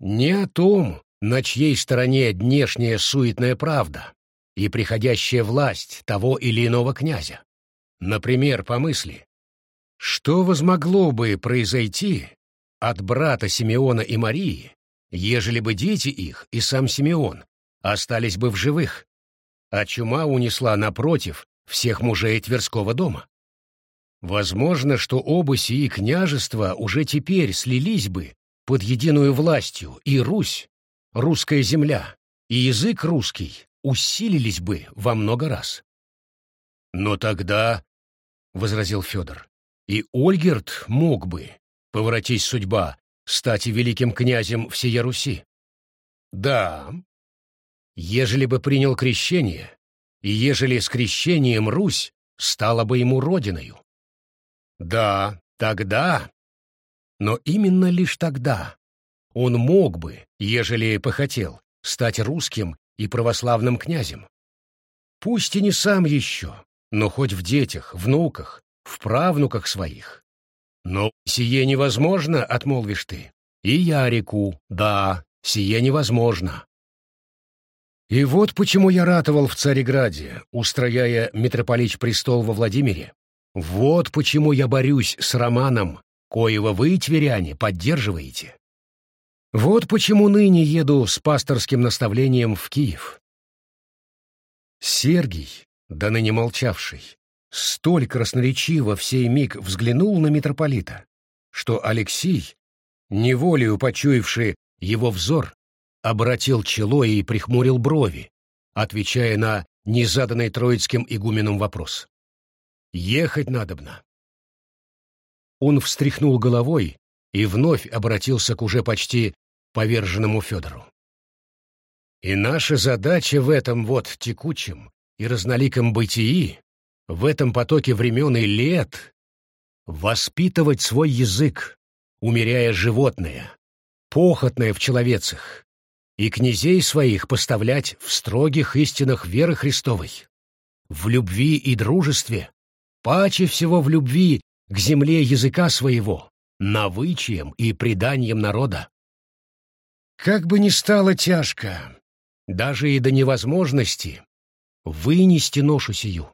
Не о том, на чьей стороне днешняя суетная правда и приходящая власть того или иного князя. Например, по мысли, что возмогло бы произойти от брата Симеона и Марии, ежели бы дети их и сам Симеон остались бы в живых, а чума унесла, напротив, всех мужей Тверского дома? Возможно, что оба сии княжества уже теперь слились бы под единую властью, и Русь, русская земля, и язык русский усилились бы во много раз. Но тогда, — возразил Федор, — и Ольгерт мог бы, поворотись судьба, стать великим князем всея Руси. Да, ежели бы принял крещение, и ежели с крещением Русь стала бы ему родиною. Да, тогда, но именно лишь тогда он мог бы, ежели похотел, стать русским и православным князем. Пусть и не сам еще, но хоть в детях, внуках, в правнуках своих. Но сие невозможно, отмолвишь ты. И я реку, да, сие невозможно. И вот почему я ратовал в Цареграде, устрояя митрополич престол во Владимире. Вот почему я борюсь с Романом, коего вы, тверяне, поддерживаете. Вот почему ныне еду с пасторским наставлением в Киев. Сергий, да ныне молчавший, столь красноречиво в сей миг взглянул на митрополита, что Алексей, неволею почуявший его взор, обратил чело и прихмурил брови, отвечая на незаданный троицким игуменом вопрос. «Ехать надобно. Он встряхнул головой и вновь обратился к уже почти поверженному Федору. И наша задача в этом вот текучем и разноликом бытии, в этом потоке времен и лет, воспитывать свой язык, умеряя животное, похотное в человецах, и князей своих поставлять в строгих истинах веры Христовой, в любви и дружестве, паче всего в любви к земле языка своего, навычием и преданием народа. Как бы ни стало тяжко, даже и до невозможности, вынести ношу сию.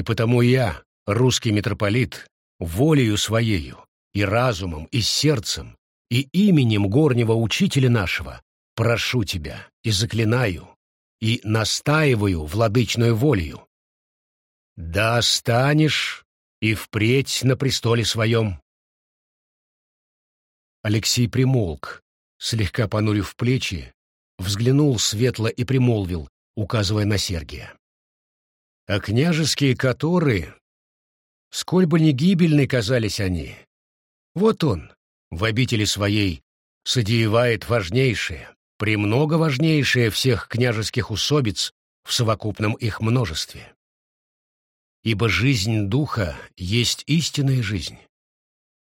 И потому я, русский митрополит, волею своею, и разумом, и сердцем, и именем горнего учителя нашего, прошу тебя и заклинаю, и настаиваю владычную волею. Да останешь и впредь на престоле своем. Алексей примолк, слегка понурив плечи, взглянул светло и примолвил, указывая на Сергия. А княжеские которые, сколь бы ни гибельны казались они, вот он, в обители своей, содеевает важнейшее, премного важнейшее всех княжеских усобиц в совокупном их множестве ибо жизнь духа есть истинная жизнь,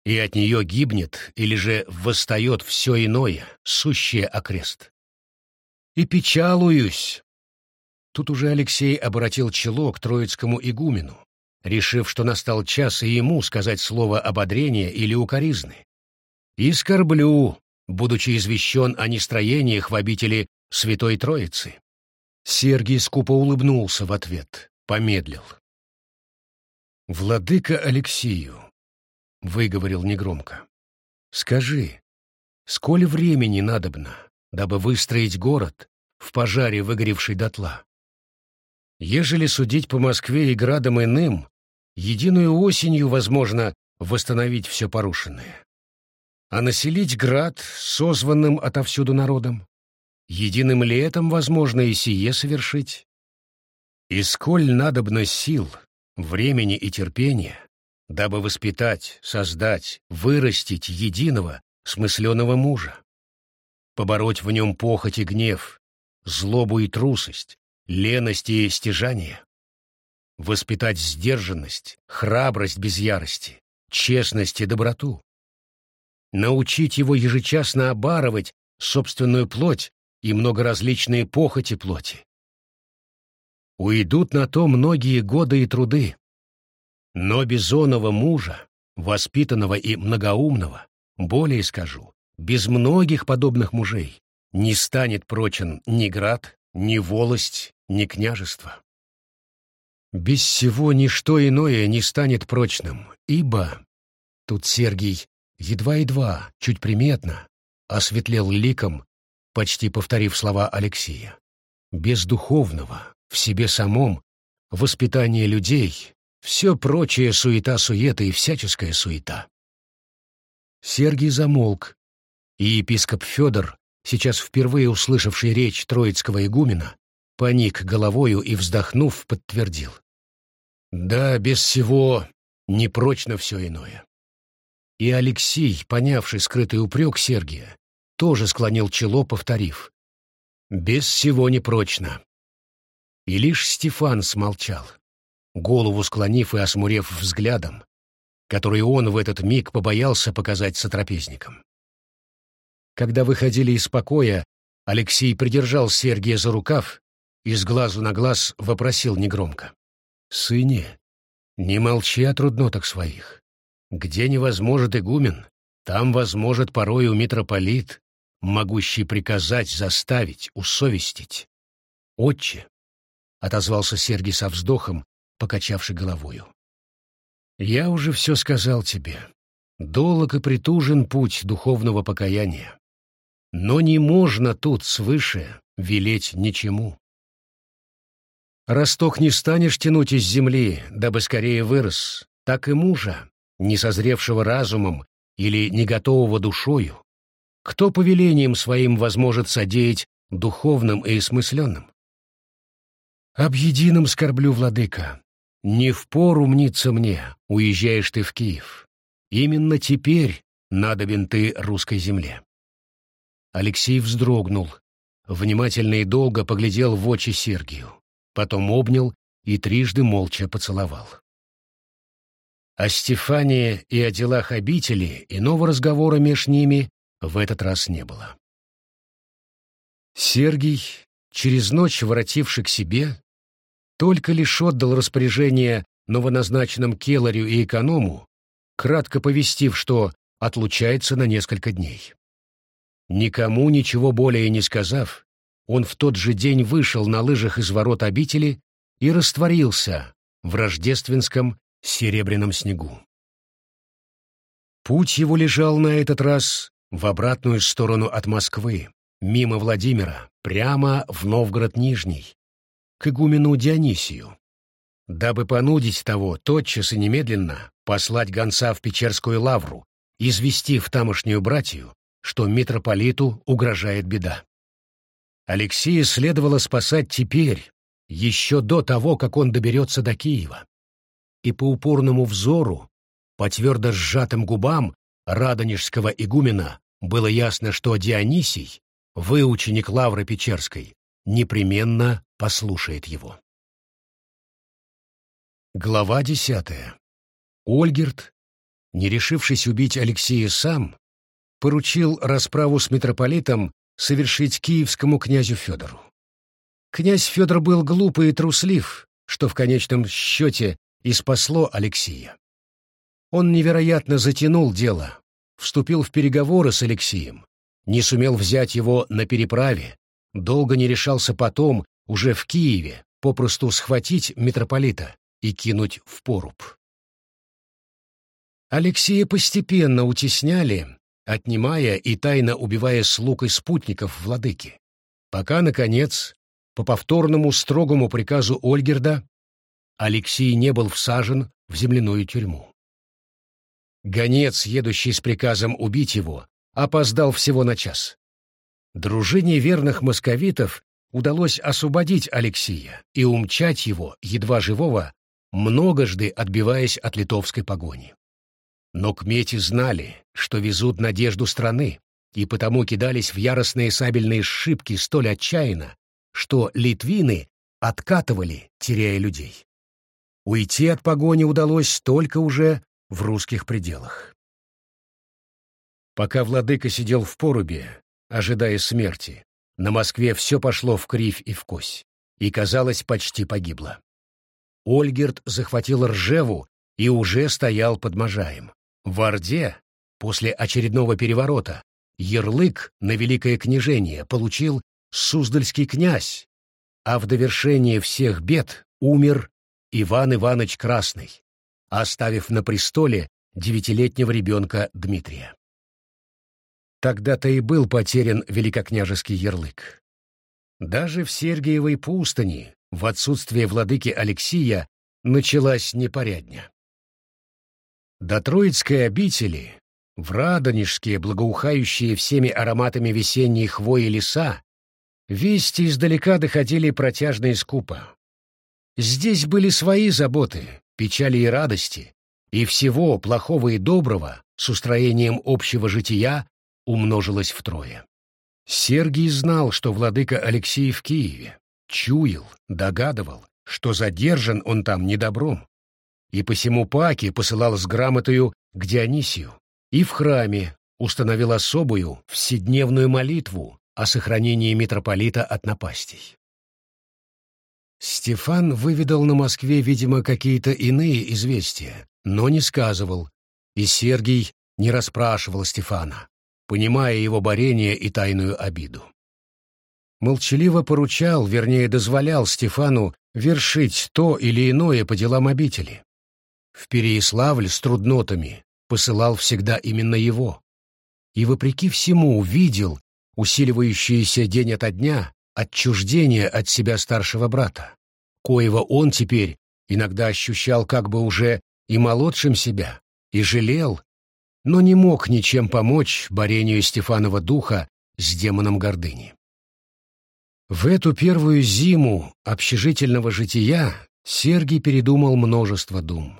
и от нее гибнет или же восстает все иное, сущее окрест. И печалуюсь. Тут уже Алексей обратил чело к троицкому игумену, решив, что настал час и ему сказать слово ободрения или укоризны. И скорблю, будучи извещен о нестроениях в обители Святой Троицы. Сергий скупо улыбнулся в ответ, помедлил. «Владыка Алексию», — выговорил негромко, — «скажи, сколь времени надобно, дабы выстроить город в пожаре, выгоревший дотла? Ежели судить по Москве и градам иным, единую осенью возможно восстановить все порушенное. А населить град созванным отовсюду народом? Единым летом возможно и сие совершить? И сколь надобно сил — времени и терпения, дабы воспитать, создать, вырастить единого, смысленого мужа, побороть в нем похоть и гнев, злобу и трусость, леность и стяжание. Воспитать сдержанность, храбрость без ярости, честность и доброту. Научить его ежечасно обарывать собственную плоть и многоразличные похоти плоти. Уйдут на то многие годы и труды. Но бизонова мужа, воспитанного и многоумного, более скажу, без многих подобных мужей, не станет прочен ни град, ни волость, ни княжество. Без всего ничто иное не станет прочным, ибо... Тут Сергий едва-едва, чуть приметно, осветлел ликом, почти повторив слова Алексея. Без духовного, в себе самом, воспитание людей, все прочее суета-суета и всяческая суета. Сергий замолк, и епископ Федор, сейчас впервые услышавший речь троицкого игумена, поник головою и, вздохнув, подтвердил. «Да, без всего непрочно все иное». И Алексей, понявший скрытый упрек Сергия, тоже склонил чело, повторив. «Без всего непрочно». И лишь Стефан смолчал, голову склонив и осмурев взглядом, который он в этот миг побоялся показать сотрапезникам. Когда выходили из покоя, Алексей придержал Сергия за рукав и с глазу на глаз вопросил негромко. «Сыне, не молчи о труднотах своих. Где не возможет игумен, там возможет порою митрополит, могущий приказать, заставить, усовестить. Отче, — отозвался Сергий со вздохом, покачавший головою. «Я уже все сказал тебе. Долог и притужен путь духовного покаяния. Но не можно тут свыше велеть ничему. Росток не станешь тянуть из земли, дабы скорее вырос, так и мужа, не созревшего разумом или не готового душою, кто повелением своим возможет содеять духовным и смысленным? Об едином скорблю, владыка. Не впору мниться мне, уезжаешь ты в Киев. Именно теперь надобен ты русской земле. Алексей вздрогнул, внимательно и долго поглядел в очи Сергию, потом обнял и трижды молча поцеловал. О Стефане и о делах обители иного разговора меж ними в этот раз не было. Сергий, через ночь воротивший к себе, только лишь отдал распоряжение новоназначенным келарю и эконому, кратко повестив, что отлучается на несколько дней. Никому ничего более не сказав, он в тот же день вышел на лыжах из ворот обители и растворился в рождественском серебряном снегу. Путь его лежал на этот раз в обратную сторону от Москвы, мимо Владимира, прямо в Новгород Нижний, к игумену Дионисию, дабы понудить того тотчас и немедленно послать гонца в Печерскую лавру, известив тамошнюю братью, что митрополиту угрожает беда. Алексея следовало спасать теперь, еще до того, как он доберется до Киева. И по упорному взору, по твердо сжатым губам радонежского игумена было ясно, что Дионисий, выученик Лавры Печерской, непременно послушает его. Глава десятая. Ольгерт, не решившись убить Алексея сам, поручил расправу с митрополитом совершить киевскому князю Федору. Князь Федор был глупый и труслив, что в конечном счете и спасло Алексея. Он невероятно затянул дело, вступил в переговоры с Алексеем, не сумел взять его на переправе, долго не решался потом, уже в Киеве, попросту схватить митрополита и кинуть в поруб. Алексея постепенно утесняли, отнимая и тайно убивая слуг и спутников владыки, пока, наконец, по повторному строгому приказу Ольгерда, Алексей не был всажен в земляную тюрьму. Гонец, едущий с приказом убить его, опоздал всего на час. Дружине верных московитов удалось освободить Алексея и умчать его, едва живого, многожды отбиваясь от литовской погони. Но кмети знали, что везут надежду страны, и потому кидались в яростные сабельные сшибки столь отчаянно, что литвины откатывали, теряя людей. Уйти от погони удалось только уже в русских пределах. Пока владыка сидел в порубе, ожидая смерти, на Москве все пошло в кривь и в кось, и, казалось, почти погибло. Ольгерт захватил Ржеву и уже стоял под Можаем. В Орде, после очередного переворота, ярлык на Великое княжение получил Суздальский князь, а в довершение всех бед умер Иван Иванович Красный, оставив на престоле девятилетнего ребенка Дмитрия. Тогда-то и был потерян великокняжеский ярлык. Даже в Сергиевой пустыне, в отсутствие владыки Алексия, началась непорядня. До Троицкой обители, в Радонежские, благоухающие всеми ароматами весенней хвои леса, вести издалека доходили протяжно и скупо. Здесь были свои заботы, печали и радости, и всего плохого и доброго с устроением общего жития умножилось втрое. Сергий знал, что владыка Алексей в Киеве, чуял, догадывал, что задержан он там недобром, и посему Паки посылал с грамотою к Дионисию, и в храме установил особую вседневную молитву о сохранении митрополита от напастей. Стефан выведал на Москве, видимо, какие-то иные известия, но не сказывал, и Сергий не расспрашивал Стефана, понимая его борение и тайную обиду. Молчаливо поручал, вернее, дозволял Стефану вершить то или иное по делам обители. В Переяславль с труднотами посылал всегда именно его. И, вопреки всему, видел усиливающееся день ото дня отчуждение от себя старшего брата, коего он теперь иногда ощущал как бы уже и молодшим себя, и жалел, но не мог ничем помочь борению Стефанова духа с демоном гордыни. В эту первую зиму общежительного жития Сергий передумал множество дум.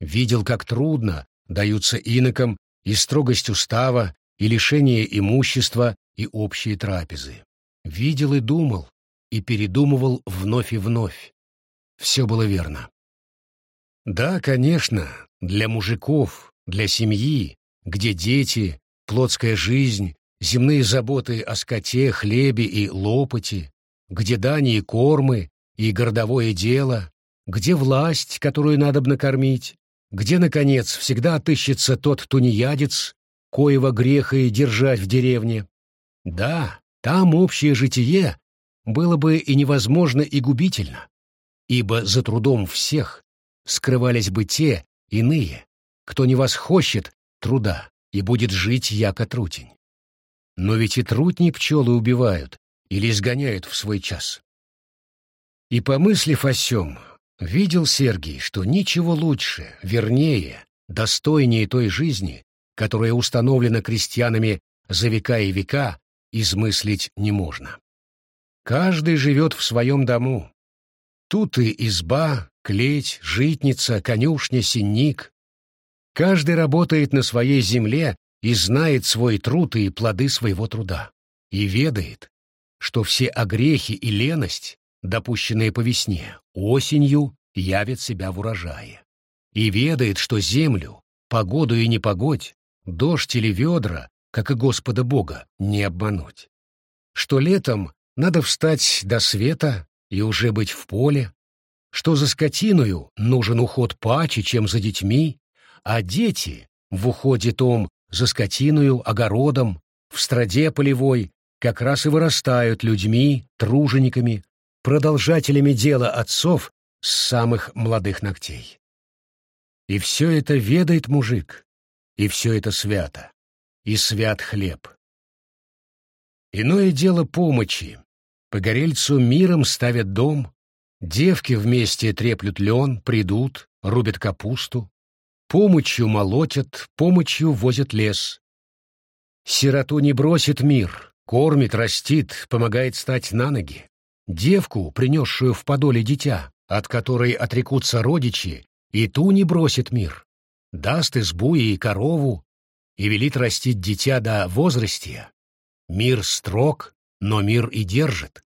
Видел, как трудно даются инокам и строгость устава, и лишение имущества, и общие трапезы. Видел и думал, и передумывал вновь и вновь. Все было верно. Да, конечно, для мужиков, для семьи, где дети, плотская жизнь, земные заботы о скоте, хлебе и лопати, где дани и кормы, и городовое дело, где власть, которую надо накормить, где, наконец, всегда отыщется тот тунеядец, коего греха и держать в деревне. Да, там общее житие было бы и невозможно, и губительно, ибо за трудом всех скрывались бы те иные, кто не восхощет труда и будет жить яко трутень. Но ведь и трутни пчелы убивают или изгоняют в свой час. И, помыслив о сём, видел Сергий, что ничего лучше, вернее, достойнее той жизни, которая установлена крестьянами за века и века, измыслить не можно. Каждый живет в своем дому. Тут и изба, клеть, житница, конюшня, синник. Каждый работает на своей земле и знает свой труд и плоды своего труда. И ведает, что все огрехи и леность, допущенные по весне, осенью явят себя в урожае. И ведает, что землю, погоду и непогодь, дождь или ведра как и Господа Бога, не обмануть. Что летом надо встать до света и уже быть в поле, что за скотиною нужен уход паче, чем за детьми, а дети в уходе том за скотиною, огородом, в страде полевой как раз и вырастают людьми, тружениками, продолжателями дела отцов с самых молодых ногтей. И все это ведает мужик, и все это свято и свят хлеб. Иное дело помощи. Погорельцу миром ставят дом, девки вместе треплют лен, придут, рубят капусту, помощью молотят, помощью возят лес. Сироту не бросит мир, кормит, растит, помогает стать на ноги. Девку, принесшую в подоле дитя, от которой отрекутся родичи, и ту не бросит мир. Даст избу и корову, и велит растить дитя до возрастия. Мир строг, но мир и держит,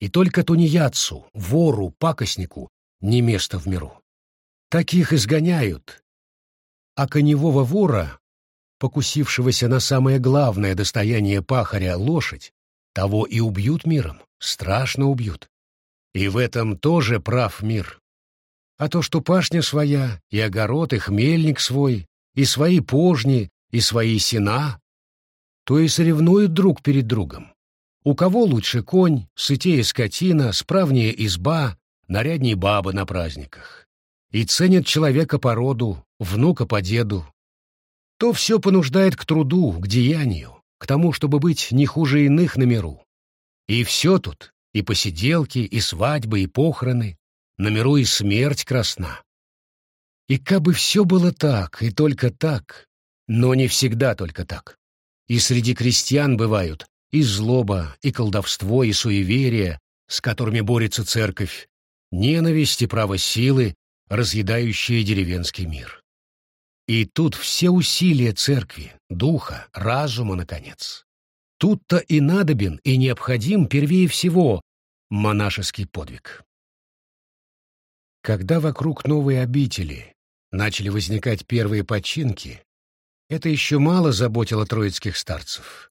и только тунеядцу, вору, пакостнику не место в миру. Таких изгоняют, а коневого вора, покусившегося на самое главное достояние пахаря лошадь, того и убьют миром, страшно убьют. И в этом тоже прав мир. А то, что пашня своя, и огород, и хмельник свой, и свои пожни, и свои сена, то и соревнуют друг перед другом. У кого лучше конь, сытее скотина, справнее изба, нарядней баба на праздниках. И ценят человека по роду, внука по деду. То все понуждает к труду, к деянию, к тому, чтобы быть не хуже иных на миру. И все тут, и посиделки, и свадьбы, и похороны, на миру и смерть красна. И как бы все было так, и только так, но не всегда только так. И среди крестьян бывают и злоба, и колдовство, и суеверие, с которыми борется церковь, ненависть и право силы, разъедающие деревенский мир. И тут все усилия церкви, духа, разума, наконец. Тут-то и надобен, и необходим первее всего монашеский подвиг. Когда вокруг новой обители начали возникать первые починки, это еще мало заботило троицких старцев.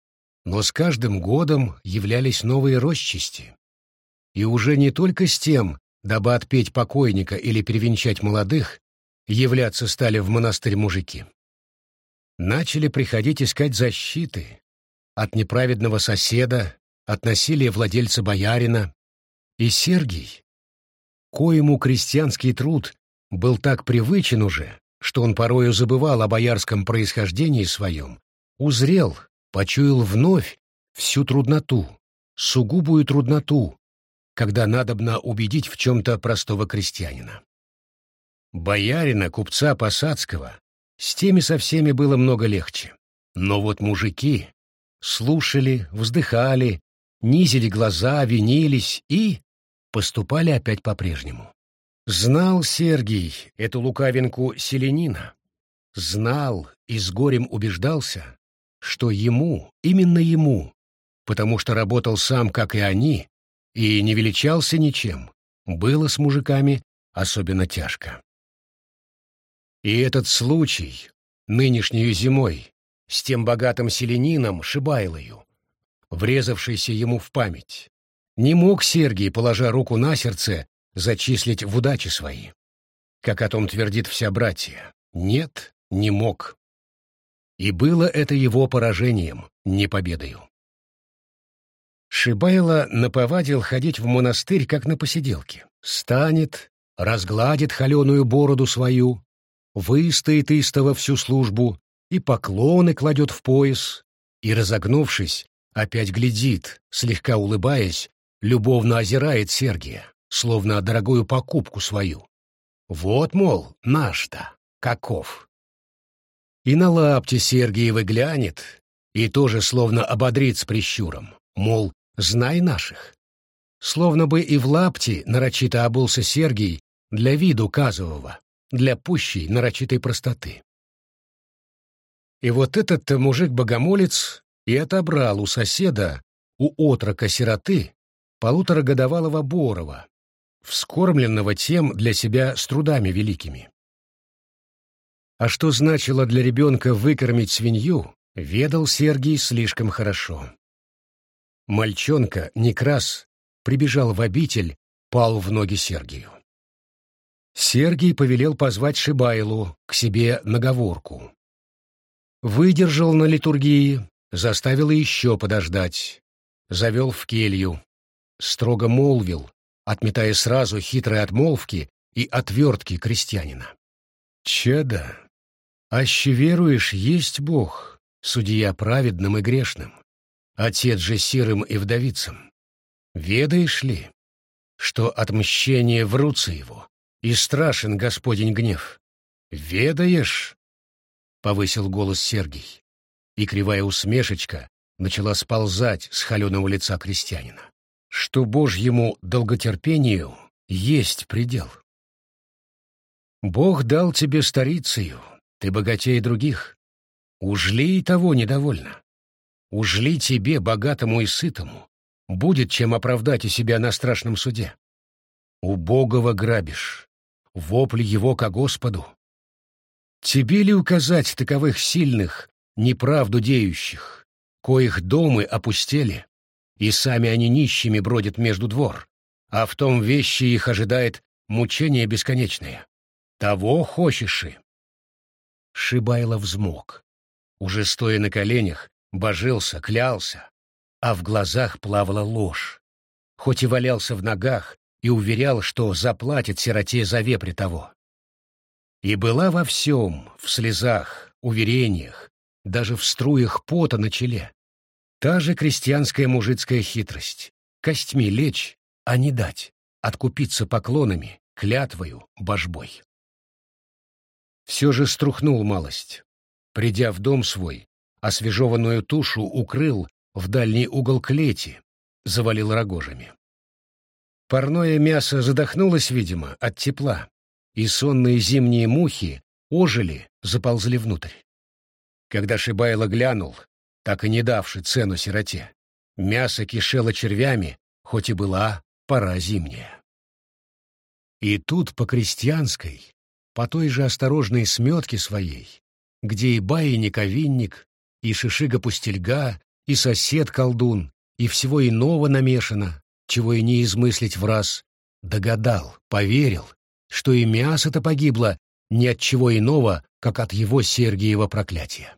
Но с каждым годом являлись новые росчасти. И уже не только с тем, дабы отпеть покойника или перевенчать молодых, являться стали в монастырь мужики. Начали приходить искать защиты от неправедного соседа, от насилия владельца боярина. И Сергий, коему крестьянский труд был так привычен уже, что он порою забывал о боярском происхождении своем, узрел, почуял вновь всю трудноту, сугубую трудноту, когда надобно убедить в чем-то простого крестьянина. Боярина, купца Посадского, с теми со всеми было много легче. Но вот мужики слушали, вздыхали, низили глаза, винились и поступали опять по-прежнему. Знал Сергий эту лукавинку селенина. Знал и с горем убеждался, что ему, именно ему, потому что работал сам, как и они, и не величался ничем, было с мужиками особенно тяжко. И этот случай, нынешнюю зимой, с тем богатым селенином Шибайлою, врезавшийся ему в память, не мог Сергий, положа руку на сердце, зачислить в удачи свои. Как о том твердит вся братья. Нет, не мог. И было это его поражением, не победою. Шибайло наповадил ходить в монастырь, как на посиделке. Станет, разгладит холеную бороду свою, выстоит истово всю службу и поклоны кладет в пояс, и, разогнувшись, опять глядит, слегка улыбаясь, любовно озирает Сергия, словно дорогую покупку свою. Вот, мол, наш-то, каков. И на лапте Сергиевы глянет, и тоже словно ободрит с прищуром, мол, знай наших. Словно бы и в лапте нарочито обулся Сергий для виду казового, для пущей нарочитой простоты. И вот этот-то мужик-богомолец и отобрал у соседа, у отрока-сироты, полуторагодовалого Борова, вскормленного тем для себя с трудами великими. А что значило для ребенка выкормить свинью, ведал Сергий слишком хорошо. Мальчонка, Некрас, прибежал в обитель, пал в ноги Сергию. Сергий повелел позвать Шибайлу к себе наговорку. Выдержал на литургии, заставил еще подождать, завел в келью, строго молвил, отметая сразу хитрые отмолвки и отвертки крестьянина. «Чада, аще веруешь, есть Бог, судья праведным и грешным, отец же сирым и вдовицам. Ведаешь ли, что отмщение в его, и страшен Господень гнев? Ведаешь?» — повысил голос Сергий, и кривая усмешечка начала сползать с холеного лица крестьянина что Божьему долготерпению есть предел. Бог дал тебе старицею, ты богатей других. Ужли и того недовольно. Ужли тебе, богатому и сытому, будет чем оправдать у себя на страшном суде. Убогого грабишь, вопль его ко Господу. Тебе ли указать таковых сильных, неправду деющих, коих домы опустели, и сами они нищими бродят между двор, а в том вещи их ожидает мучение бесконечное? Того хочешь и? Шибайло взмок. Уже стоя на коленях, божился, клялся, а в глазах плавала ложь. Хоть и валялся в ногах и уверял, что заплатит сироте за вепре того. И была во всем, в слезах, уверениях, даже в струях пота на челе. Та же крестьянская мужицкая хитрость. Костьми лечь, а не дать, откупиться поклонами, клятвою, божбой. Все же струхнул малость. Придя в дом свой, освежеванную тушу укрыл в дальний угол клети, завалил рогожами. Парное мясо задохнулось, видимо, от тепла, и сонные зимние мухи ожили, заползли внутрь. Когда Шибайло глянул, так и не давший цену сироте, мясо кишело червями, хоть и была пора зимняя. И тут по крестьянской, по той же осторожной сметке своей, где и баинник-овинник, и шишига-пустельга, и сосед-колдун, и всего иного намешано, чего и не измыслить в раз, догадал, поверил, что и мясо-то погибло ни от чего иного, как от его Сергиева проклятия.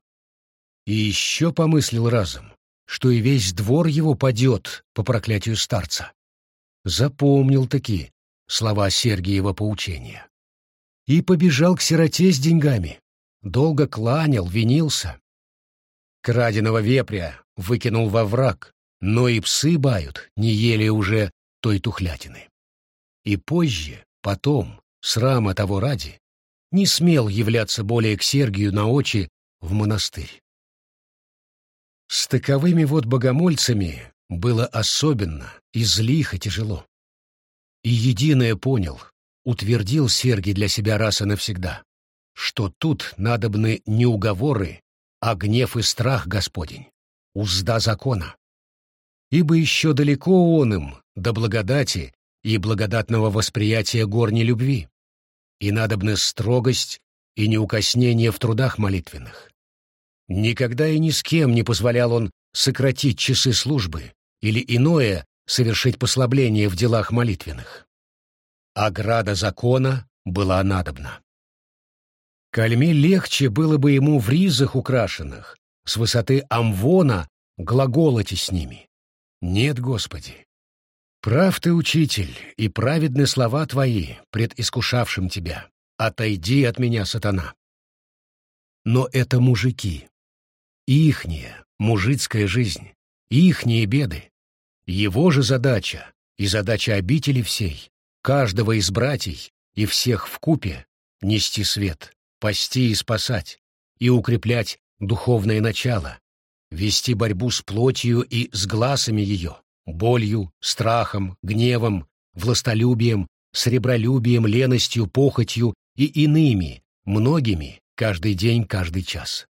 И еще помыслил разом, что и весь двор его падет по проклятию старца. Запомнил-таки слова Сергиева поучения. И побежал к сироте с деньгами. Долго кланял, винился. Краденого вепря выкинул во враг, но и псы бают, не ели уже той тухлятины. И позже, потом, срама того ради, не смел являться более к Сергию на очи в монастырь. С таковыми вот богомольцами было особенно и злих, и тяжело. И единое понял, утвердил Сергий для себя раз и навсегда, что тут надобны не уговоры, а гнев и страх Господень, узда закона. Ибо еще далеко он им до благодати и благодатного восприятия горней любви, и надобны строгость и неукоснение в трудах молитвенных. Никогда и ни с кем не позволял он сократить часы службы или иное совершить послабление в делах молитвенных. Ограда закона была надобна. Кальме легче было бы ему в ризах украшенных, с высоты амвона глаголоти с ними. Нет, Господи. Прав ты, учитель, и праведны слова твои, пред искушавшим тебя. Отойди от меня, сатана. Но это мужики. Ихняя, мужицкая жизнь, ихние беды. Его же задача и задача обители всей, каждого из братьей и всех в купе нести свет, пасти и спасать, и укреплять духовное начало, вести борьбу с плотью и с глазами ее, болью, страхом, гневом, властолюбием, сребролюбием, леностью, похотью и иными, многими, каждый день, каждый час.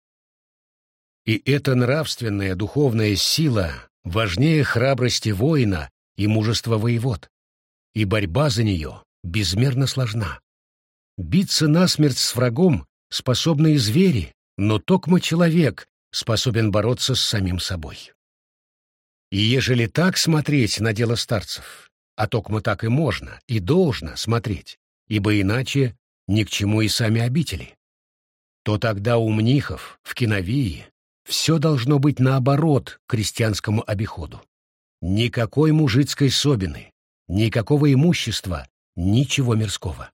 И эта нравственная духовная сила важнее храбрости воина и мужества воевод, и борьба за нее безмерно сложна. Биться насмерть с врагом способны и звери, но токмо человек способен бороться с самим собой. И ежели так смотреть на дело старцев, а токмо так и можно, и должно смотреть, ибо иначе ни к чему и сами обители, то тогда у мнихов в Киновии все должно быть наоборот крестьянскому обиходу. Никакой мужицкой собины, никакого имущества, ничего мирского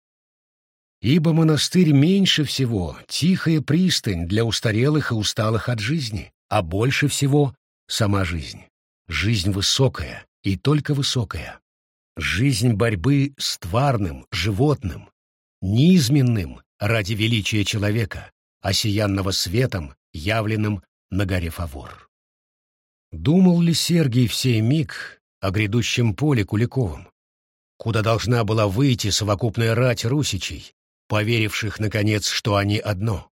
ибо монастырь меньше всего тихая пристань для устарелых и усталых от жизни, а больше всего сама жизнь. Жизнь высокая и только высокая. Жизнь борьбы с тварным, животным, низменным ради величия человека, осиянного светом, явленным на горе Фавор. Думал ли Сергий в сей миг о грядущем поле Куликовом, куда должна была выйти совокупная рать русичей, поверивших, наконец, что они одно.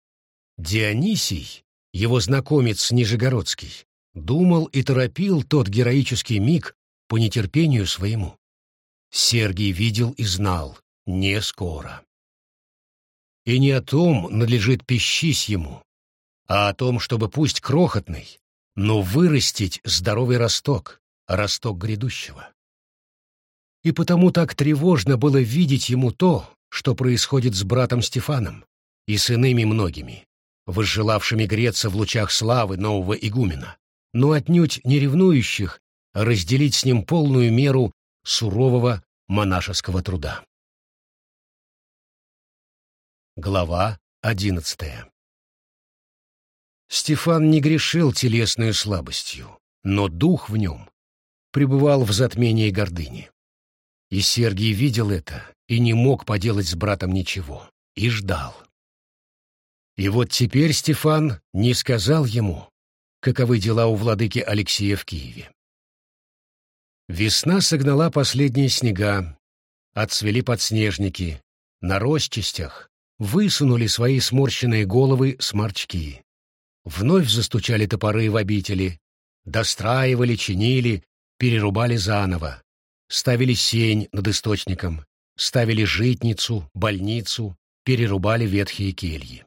Дионисий, его знакомец Нижегородский, думал и торопил тот героический миг, по нетерпению своему. Сергий видел и знал, не скоро. И не о том надлежит пищись ему, а о том, чтобы пусть крохотный, но вырастить здоровый росток, росток грядущего. И потому так тревожно было видеть ему то, что происходит с братом Стефаном и с иными многими, возжелавшими греться в лучах славы нового игумена, но отнюдь не ревнующих разделить с ним полную меру сурового монашеского труда. Глава одиннадцатая Стефан не грешил телесной слабостью, но дух в нем пребывал в затмении гордыни. И Сергий видел это и не мог поделать с братом ничего, и ждал. И вот теперь Стефан не сказал ему, каковы дела у владыки Алексея в Киеве. Весна согнала последние снега, отцвели подснежники, на росчастях высунули свои сморщенные головы сморчки. Вновь застучали топоры в обители, достраивали, чинили, перерубали заново, ставили сень над источником, ставили житницу, больницу, перерубали ветхие кельи.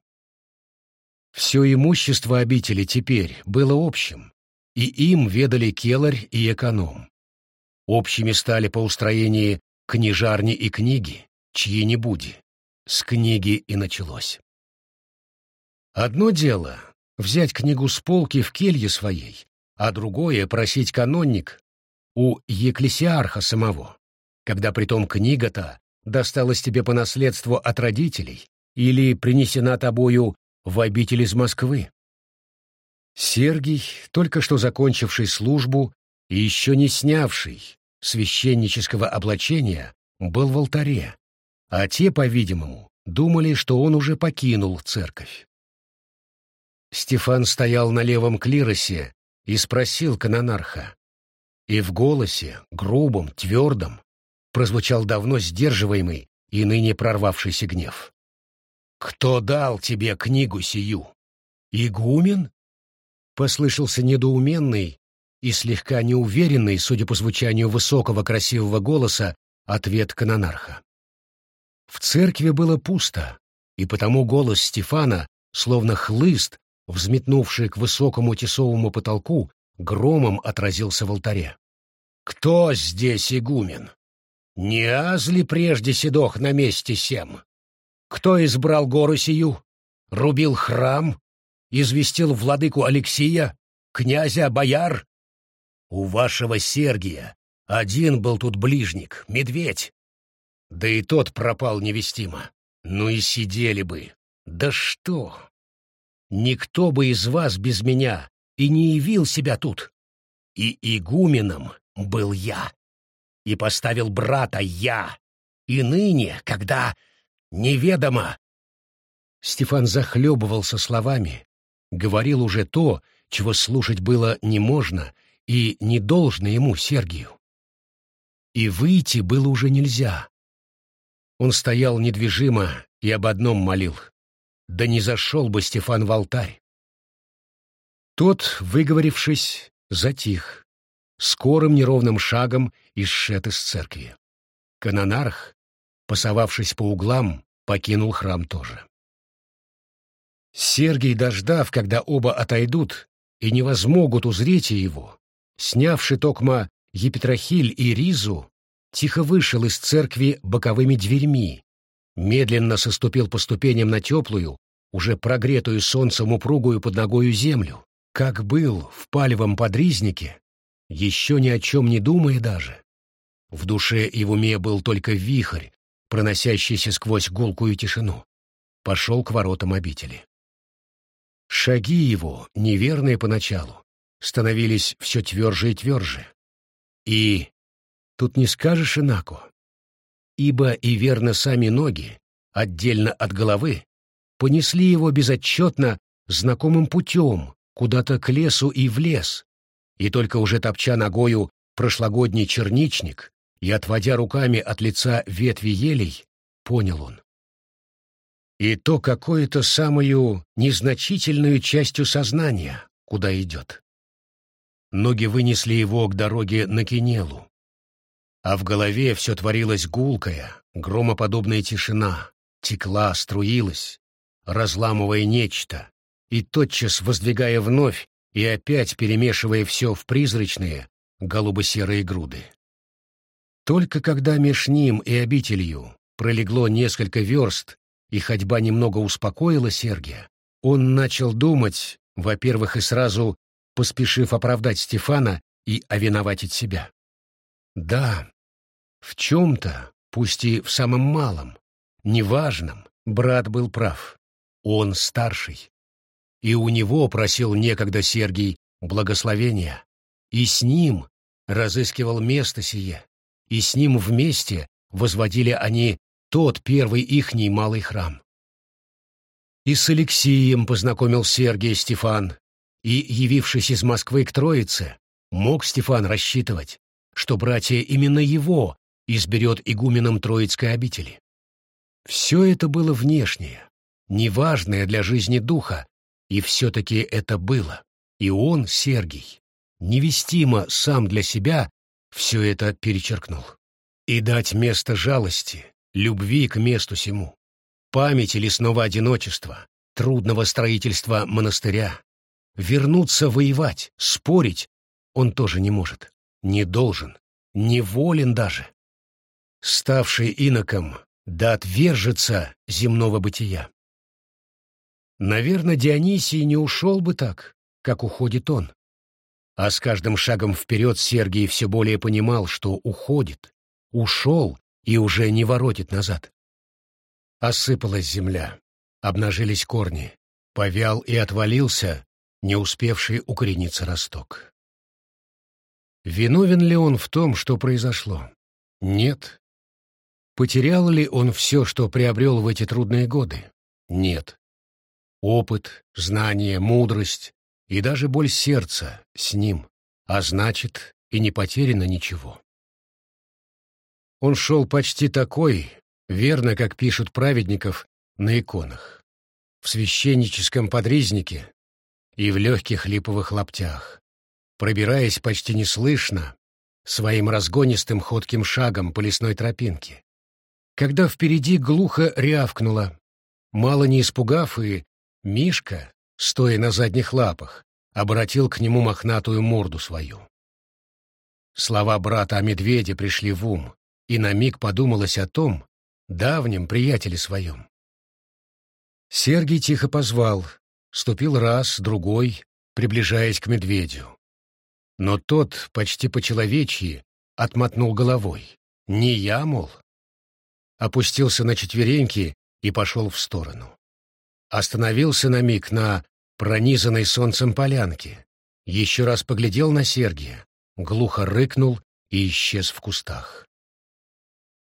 Все имущество обители теперь было общим, и им ведали келарь и эконом. Общими стали по устроении книжарни и книги, чьи не буди. С книги и началось. Одно дело — взять книгу с полки в келье своей, а другое — просить канонник у екклесиарха самого, когда притом книга-то досталась тебе по наследству от родителей или принесена тобою в обитель из Москвы. Сергий, только что закончивший службу и еще не снявший священнического облачения был в алтаре, а те, по-видимому, думали, что он уже покинул церковь. Стефан стоял на левом клиросе и спросил канонарха, и в голосе, грубом, твердом, прозвучал давно сдерживаемый и ныне прорвавшийся гнев. «Кто дал тебе книгу сию? Игумен?» Послышался недоуменный, и слегка неуверенный, судя по звучанию высокого красивого голоса, ответ канонарха. В церкви было пусто, и потому голос Стефана, словно хлыст, взметнувший к высокому тесовому потолку, громом отразился в алтаре. «Кто здесь игумен? Не азли прежде седох на месте сем? Кто избрал гору сию? Рубил храм? Известил владыку Алексия? Князя, бояр? У вашего Сергия один был тут ближник, медведь. Да и тот пропал невестимо. Ну и сидели бы. Да что? Никто бы из вас без меня и не явил себя тут. И игуменом был я. И поставил брата я. И ныне, когда неведомо... Стефан захлебывался словами, говорил уже то, чего слушать было не можно — и не должно ему, Сергию. И выйти было уже нельзя. Он стоял недвижимо и об одном молил. Да не зашел бы Стефан в алтарь. Тот, выговорившись, затих, скорым неровным шагом исшед из церкви. Канонарх, пасовавшись по углам, покинул храм тоже. Сергий, дождав, когда оба отойдут и не возмогут узреть его, снявши токма Епитрахиль и Ризу, тихо вышел из церкви боковыми дверьми, медленно соступил по ступеням на теплую, уже прогретую солнцем упругую под ногою землю, как был в палевом подризнике, еще ни о чем не думая даже. В душе и в уме был только вихрь, проносящийся сквозь гулкую тишину. Пошел к воротам обители. Шаги его, неверные поначалу, становились все тверже и тверже. И тут не скажешь инако, ибо и верно сами ноги, отдельно от головы, понесли его безотчетно знакомым путем куда-то к лесу и в лес, и только уже топча ногою прошлогодний черничник и отводя руками от лица ветви елей, понял он. И то какое-то самую незначительную частью сознания, куда идет. Ноги вынесли его к дороге на Кенелу, а в голове все творилась гулкая, громоподобная тишина, текла, струилась, разламывая нечто, и тотчас воздвигая вновь и опять перемешивая все в призрачные, голубо-серые груды. Только когда меж ним и обителью пролегло несколько верст, и ходьба немного успокоила Сергия, он начал думать, во-первых, и сразу поспешив оправдать Стефана и овиноватить себя. Да, в чем-то, пусть и в самом малом, неважном, брат был прав. Он старший. И у него просил некогда Сергий благословения, и с ним разыскивал место сие, и с ним вместе возводили они тот первый ихний малый храм. И с Алексием познакомил Сергий Стефан, и, явившись из Москвы к Троице, мог Стефан рассчитывать, что братья именно его изберет игуменом Троицкой обители. Все это было внешнее, неважное для жизни духа, и все-таки это было. И он, Сергий, невестимо сам для себя все это перечеркнул. И дать место жалости, любви к месту сему, памяти лесного одиночества, трудного строительства монастыря, вернуться воевать, спорить он тоже не может, не должен, не волен даже. Ставший иноком, да отвержется земного бытия. Наверное, Дионисий не ушел бы так, как уходит он. А с каждым шагом вперед Сергий все более понимал, что уходит, ушел и уже не воротит назад. Осыпалась земля, обнажились корни, повял и отвалился, не успевший укорениться росток. Виновен ли он в том, что произошло? Нет. Потерял ли он все, что приобрел в эти трудные годы? Нет. Опыт, знание, мудрость и даже боль сердца с ним, а значит, и не потеряно ничего. Он шел почти такой, верно, как пишут праведников на иконах, в священническом подрезнике и в легких липовых лаптях, пробираясь почти неслышно, своим разгонистым ходким шагом по лесной тропинке. Когда впереди глухо рявкнуло, мало не испугав и Мишка, стоя на задних лапах, обратил к нему мохнатую морду свою. Слова брата о медведе пришли в ум, и на миг подумалось о том, давнем приятеле своем. Сергий тихо позвал, ступил раз, другой, приближаясь к медведю. Но тот, почти по-человечьи, отмотнул головой. «Не я, мол?» Опустился на четвереньки и пошел в сторону. Остановился на миг на пронизанной солнцем полянке, еще раз поглядел на Сергия, глухо рыкнул и исчез в кустах.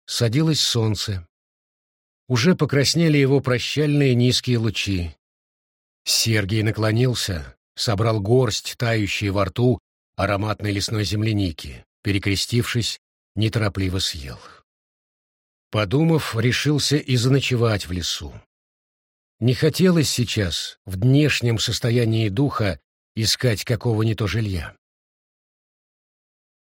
Садилось солнце. Уже покраснели его прощальные низкие лучи. Сергий наклонился, собрал горсть, тающие во рту, ароматной лесной земляники, перекрестившись, неторопливо съел. Подумав, решился и заночевать в лесу. Не хотелось сейчас, в днешнем состоянии духа, искать какого не жилья.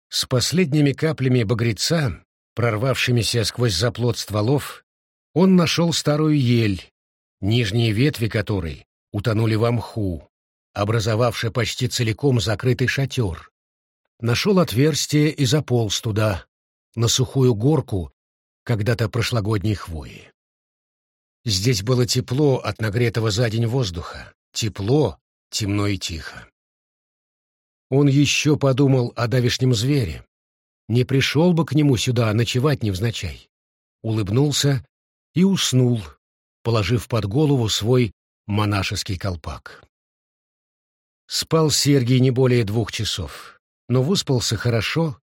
С последними каплями багреца, прорвавшимися сквозь заплот стволов, он нашел старую ель, нижние ветви которой утонули в мху, образовавший почти целиком закрытый шатер. Нашел отверстие и заполз туда, на сухую горку когда-то прошлогодней хвои. Здесь было тепло от нагретого за день воздуха. Тепло, темно и тихо. Он еще подумал о давешнем звере. Не пришел бы к нему сюда ночевать невзначай. Улыбнулся и уснул, положив под голову свой монашеский колпак. Спал Сергий не более двух часов, но выспался хорошо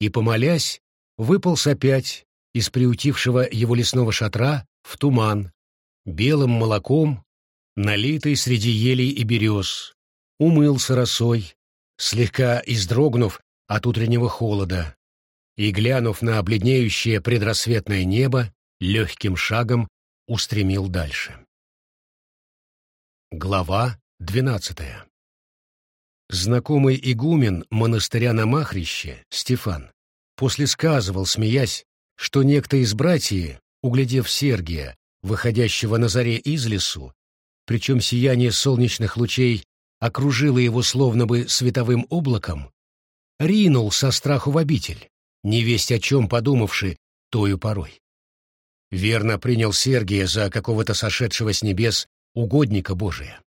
и, помолясь, выполз опять из приутившего его лесного шатра в туман, белым молоком, налитый среди елей и берез, умылся росой, слегка издрогнув от утреннего холода, и, глянув на обледнеющее предрассветное небо, легким шагом устремил дальше. Глава двенадцатая Знакомый игумен монастыря на Махрище, Стефан, после сказывал, смеясь, что некто из братьев, углядев Сергия, выходящего на заре из лесу, причем сияние солнечных лучей окружило его словно бы световым облаком, ринул со страху в обитель, невесть о чем подумавши тою порой. Верно принял Сергия за какого-то сошедшего с небес угодника Божия.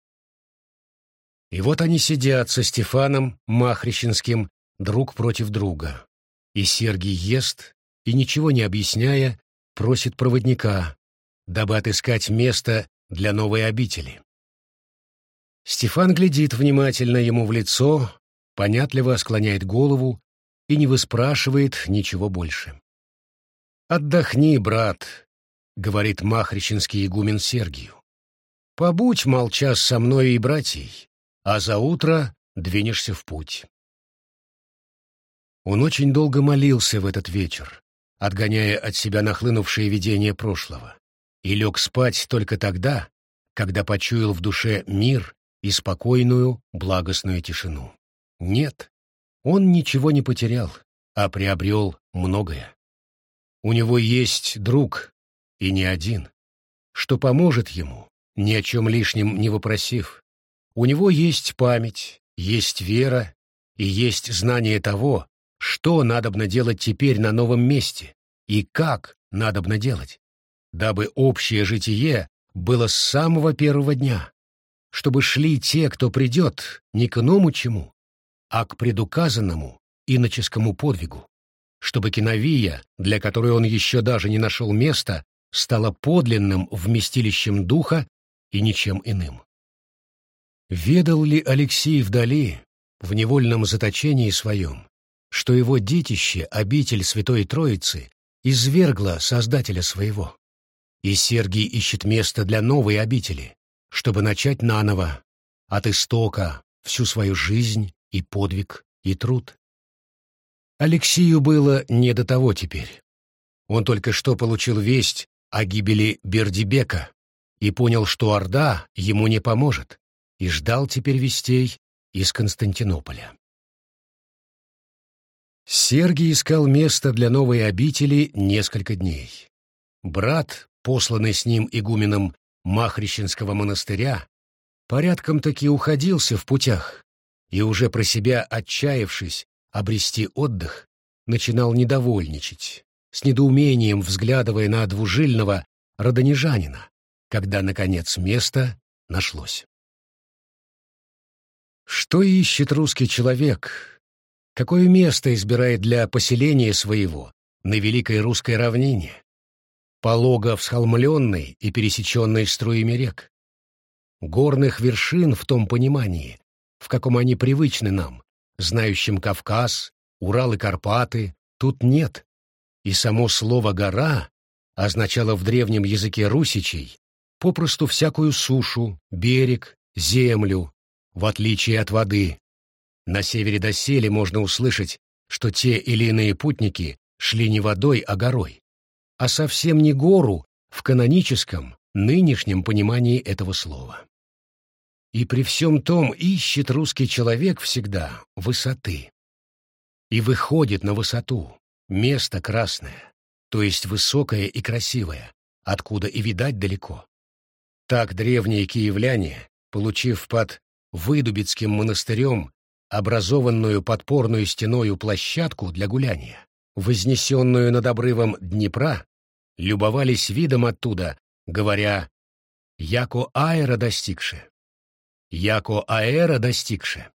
И вот они сидят со Стефаном Махрищинским друг против друга. И Сергий ест, и, ничего не объясняя, просит проводника, дабы отыскать место для новой обители. Стефан глядит внимательно ему в лицо, понятливо склоняет голову и не выспрашивает ничего больше. «Отдохни, брат», — говорит махричинский игумен Сергию. «Побудь молчас со мной и братьей, а за утро двинешься в путь». Он очень долго молился в этот вечер, отгоняя от себя нахлынувшее видение прошлого, и лег спать только тогда, когда почуял в душе мир и спокойную, благостную тишину. Нет, он ничего не потерял, а приобрел многое. У него есть друг, и не один, что поможет ему, ни о чем лишнем не вопросив. У него есть память, есть вера и есть знание того, что надобно делать теперь на новом месте и как надобно делать, дабы общее житие было с самого первого дня, чтобы шли те, кто придет, не к иному чему, а к предуказанному иноческому подвигу, чтобы киновия, для которой он еще даже не нашел места, стала подлинным вместилищем духа и ничем иным. Ведал ли Алексей вдали, в невольном заточении своем, что его детище, обитель Святой Троицы, извергла Создателя своего. И Сергий ищет место для новой обители, чтобы начать наново, от истока, всю свою жизнь и подвиг и труд. Алексею было не до того теперь. Он только что получил весть о гибели Бердибека и понял, что Орда ему не поможет, и ждал теперь вестей из Константинополя. Сергий искал место для новой обители несколько дней. Брат, посланный с ним игуменом Махрищенского монастыря, порядком таки уходился в путях и уже про себя отчаявшись обрести отдых, начинал недовольничать, с недоумением взглядывая на двужильного родонежанина, когда, наконец, место нашлось. Что ищет русский человек, Какое место избирает для поселения своего на Великой Русской равнине? Полого всхолмленной и пересеченной струями рек. Горных вершин в том понимании, в каком они привычны нам, знающим Кавказ, Урал и Карпаты, тут нет. И само слово «гора» означало в древнем языке русичей попросту всякую сушу, берег, землю, в отличие от воды, на севере доселе можно услышать, что те или иные путники шли не водой, а горой, а совсем не гору в каноническом, нынешнем понимании этого слова. И при всем том ищет русский человек всегда высоты. И выходит на высоту, место красное, то есть высокое и красивое, откуда и видать далеко. Так древние киевляне, получив под Выдубицким монастырем образованную подпорную стеною площадку для гуляния, вознесенную над обрывом Днепра, любовались видом оттуда, говоря «Яко аэра достигше! Яко аэра достигше!»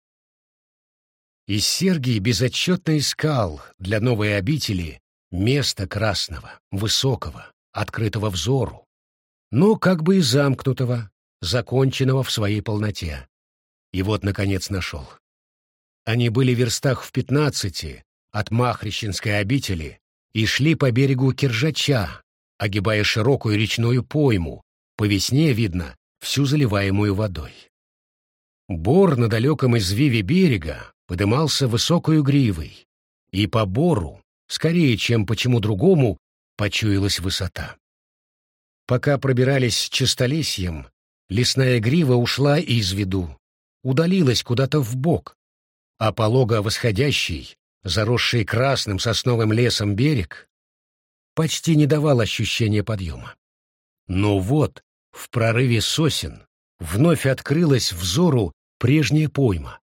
И Сергий безотчетно искал для новой обители места красного, высокого, открытого взору, но как бы и замкнутого, законченного в своей полноте. И вот, наконец, нашел. Они были в верстах в пятнадцати от Махрищинской обители и шли по берегу Киржача, огибая широкую речную пойму, по весне, видно, всю заливаемую водой. Бор на далеком извиве берега подымался высокою гривой, и по бору, скорее, чем по чему другому, почуялась высота. Пока пробирались чистолесьем, лесная грива ушла из виду, удалилась куда-то в бок, а полого восходящий, заросший красным сосновым лесом берег, почти не давал ощущения подъема. Но вот, в прорыве сосен, вновь открылась взору прежняя пойма,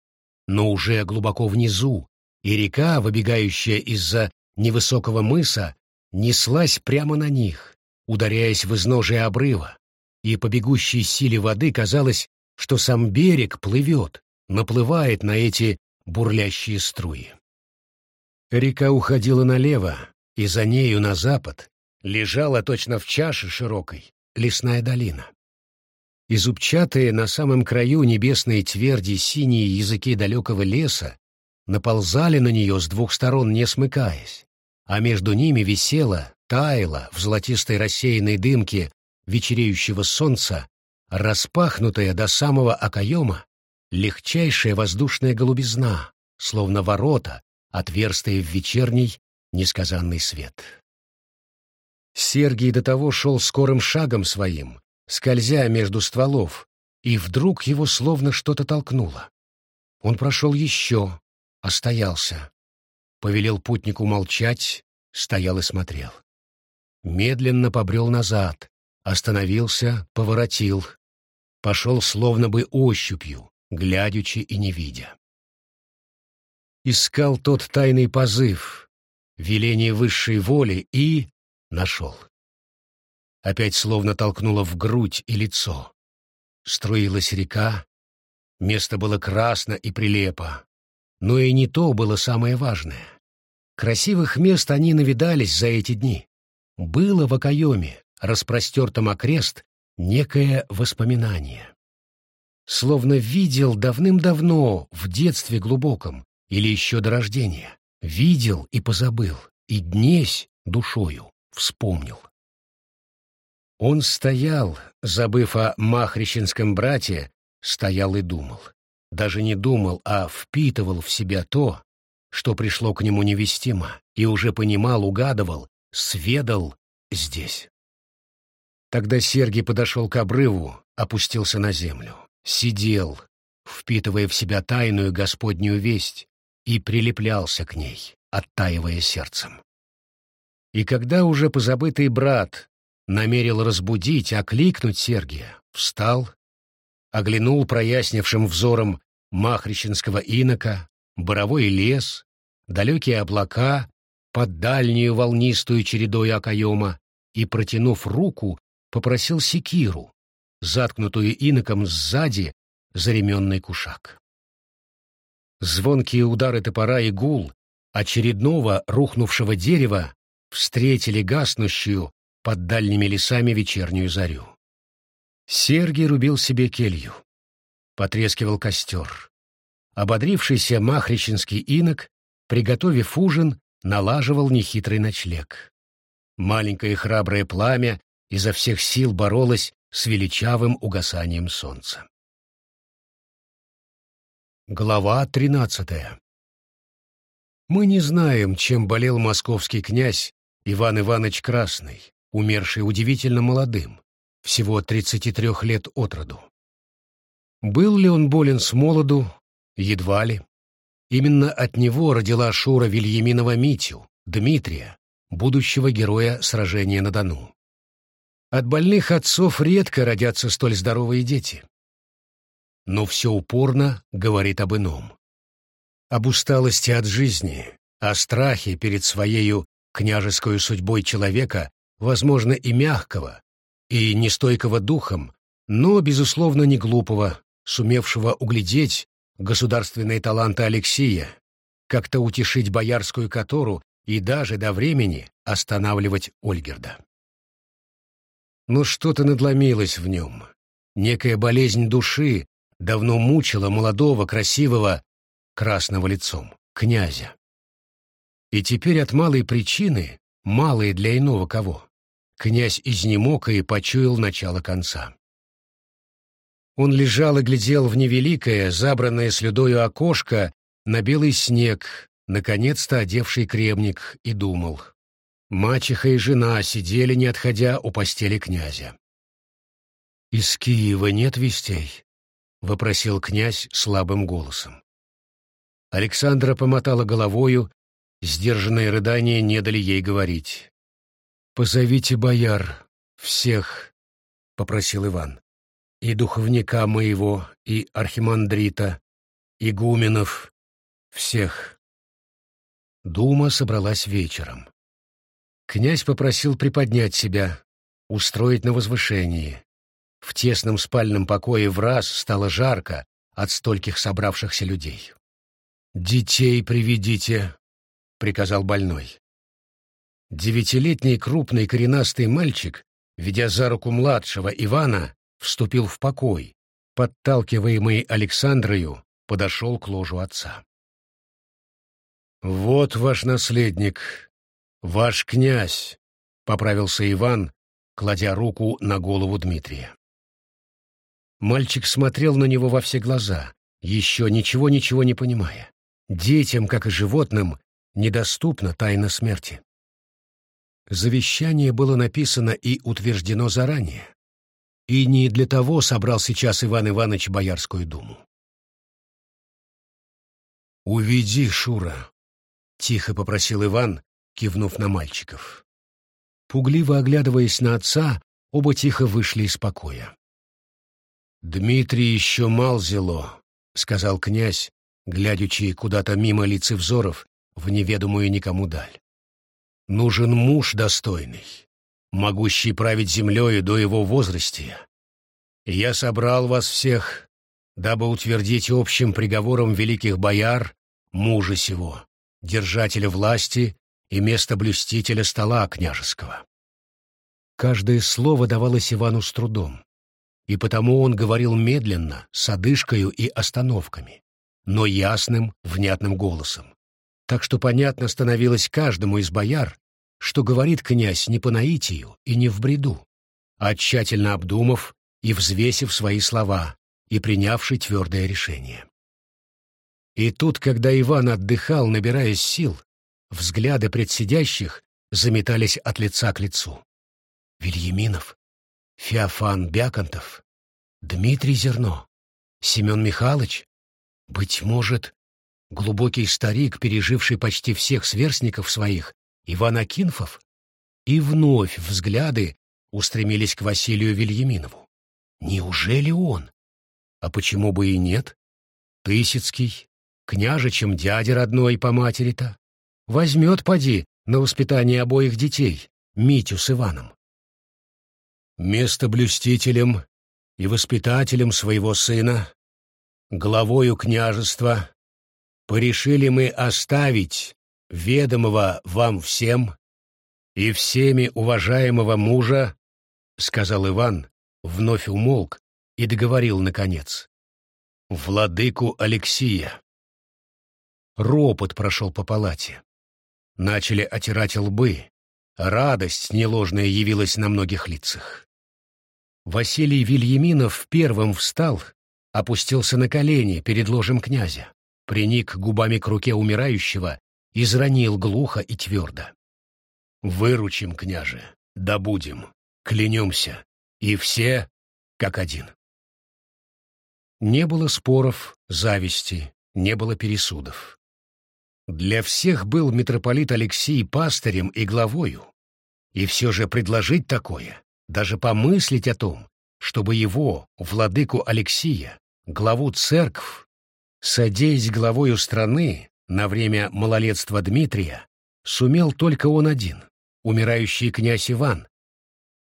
но уже глубоко внизу, и река, выбегающая из-за невысокого мыса, неслась прямо на них, ударяясь в изножие обрыва, и по бегущей силе воды казалось, что сам берег плывет, наплывает на эти бурлящие струи. Река уходила налево, и за нею на запад лежала точно в чаше широкой лесная долина. И зубчатые на самом краю небесной тверди синие языки далекого леса наползали на нее с двух сторон, не смыкаясь, а между ними висела, таяла в золотистой рассеянной дымке вечереющего солнца, распахнутая до самого окоема, легчайшая воздушная голубизна, словно ворота, отверстые в вечерний несказанный свет. Сергий до того шел скорым шагом своим, скользя между стволов, и вдруг его словно что-то толкнуло. Он прошел еще, остоялся, повелел путнику молчать, стоял и смотрел. Медленно побрел назад, остановился, поворотил, пошел словно бы ощупью, глядячи и не видя. Искал тот тайный позыв, веление высшей воли и нашел. Опять словно толкнуло в грудь и лицо. Струилась река, место было красно и прилепо. Но и не то было самое важное. Красивых мест они навидались за эти дни. Было в окоеме, распростертом окрест, некое воспоминание. Словно видел давным-давно, в детстве глубоком, или еще до рождения. Видел и позабыл, и днесь душою вспомнил. Он стоял, забыв о махрищенском брате, стоял и думал. Даже не думал, а впитывал в себя то, что пришло к нему невестимо, и уже понимал, угадывал, сведал здесь. Тогда Сергий подошел к обрыву, опустился на землю, сидел, впитывая в себя тайную Господнюю весть, и прилеплялся к ней, оттаивая сердцем. И когда уже позабытый брат намерил разбудить, окликнуть Сергия, встал, оглянул прояснившим взором махрищенского инока, боровой лес, далекие облака под дальнюю волнистую чередой окоема и, протянув руку, попросил секиру, заткнутую иноком сзади за ременный кушак. Звонкие удары топора и гул очередного рухнувшего дерева встретили гаснущую под дальними лесами вечернюю зарю. Сергий рубил себе келью. Потрескивал костер. Ободрившийся махричинский инок, приготовив ужин, налаживал нехитрый ночлег. Маленькое храброе пламя изо всех сил боролось с величавым угасанием солнца. Глава тринадцатая Мы не знаем, чем болел московский князь Иван Иванович Красный, умерший удивительно молодым, всего 33 лет от роду. Был ли он болен с молоду? Едва ли. Именно от него родила Шура Вильяминова Митю, Дмитрия, будущего героя сражения на Дону. От больных отцов редко родятся столь здоровые дети но все упорно говорит об ином. Об усталости от жизни, о страхе перед своею княжеской судьбой человека, возможно, и мягкого, и нестойкого духом, но, безусловно, не глупого, сумевшего углядеть государственные таланты Алексея, как-то утешить боярскую котору и даже до времени останавливать Ольгерда. Но что-то надломилось в нем, некая болезнь души, давно мучила молодого, красивого, красного лицом, князя. И теперь от малой причины, малой для иного кого, князь изнемог и почуял начало конца. Он лежал и глядел в невеликое, забранное слюдою окошко на белый снег, наконец-то одевший кремник, и думал. Мачеха и жена сидели, не отходя у постели князя. «Из Киева нет вестей?» — вопросил князь слабым голосом. Александра помотала головою Сдержанные рыдания не дали ей говорить. «Позовите бояр, всех», — попросил Иван, — «и духовника моего, и архимандрита, и гуменов, всех». Дума собралась вечером. Князь попросил приподнять себя, устроить на возвышении. В тесном спальном покое в раз стало жарко от стольких собравшихся людей. «Детей приведите», — приказал больной. Девятилетний крупный коренастый мальчик, ведя за руку младшего Ивана, вступил в покой, подталкиваемый Александрою, подошел к ложу отца. «Вот ваш наследник, ваш князь», — поправился Иван, кладя руку на голову Дмитрия. Мальчик смотрел на него во все глаза, еще ничего-ничего не понимая. Детям, как и животным, недоступна тайна смерти. Завещание было написано и утверждено заранее. И не для того собрал сейчас Иван Иванович Боярскую думу. «Уведи, Шура», — тихо попросил Иван, кивнув на мальчиков. Пугливо оглядываясь на отца, оба тихо вышли из покоя. «Дмитрий еще мал зело», — сказал князь, глядячи куда-то мимо лицевзоров в неведомую никому даль. «Нужен муж достойный, могущий править землею до его возрастия. Я собрал вас всех, дабы утвердить общим приговором великих бояр мужа сего, держателя власти и местоблюстителя стола княжеского. Каждое слово давалось Ивану с трудом, и потому он говорил медленно, с одышкою и остановками, но ясным, внятным голосом. Так что понятно становилось каждому из бояр, что говорит князь не по наитию и не в бреду, а тщательно обдумав и взвесив свои слова и принявший твердое решение. И тут, когда Иван отдыхал, набираясь сил, взгляды предсидящих заметались от лица к лицу. Вильяминов, Феофан Бяконтов, Дмитрий Зерно, Семен Михайлович, быть может, глубокий старик, переживший почти всех сверстников своих, Иван Акинфов, и вновь взгляды устремились к Василию Вильяминову. Неужели он? А почему бы и нет? Тысяцкий, княжичем дядя родной по матери-то. Возьмет, поди, на воспитание обоих детей, Митю с Иваном. Место блюстителем и воспитателем своего сына, главою княжества, порешили мы оставить ведомого вам всем и всеми уважаемого мужа, — сказал Иван, вновь умолк и договорил наконец, — владыку Алексия. Ропот прошел по палате. Начали отирать лбы. Радость неложная явилась на многих лицах. Василий Вильяминов первым встал, опустился на колени перед ложем князя, приник губами к руке умирающего, изранил глухо и твердо. «Выручим, княже, добудем, клянемся, и все как один». Не было споров, зависти, не было пересудов. Для всех был митрополит Алексей пастырем и главою. И все же предложить такое, даже помыслить о том, чтобы его, владыку Алексия, главу церкв, садясь главою страны на время малолетства Дмитрия, сумел только он один, умирающий князь Иван,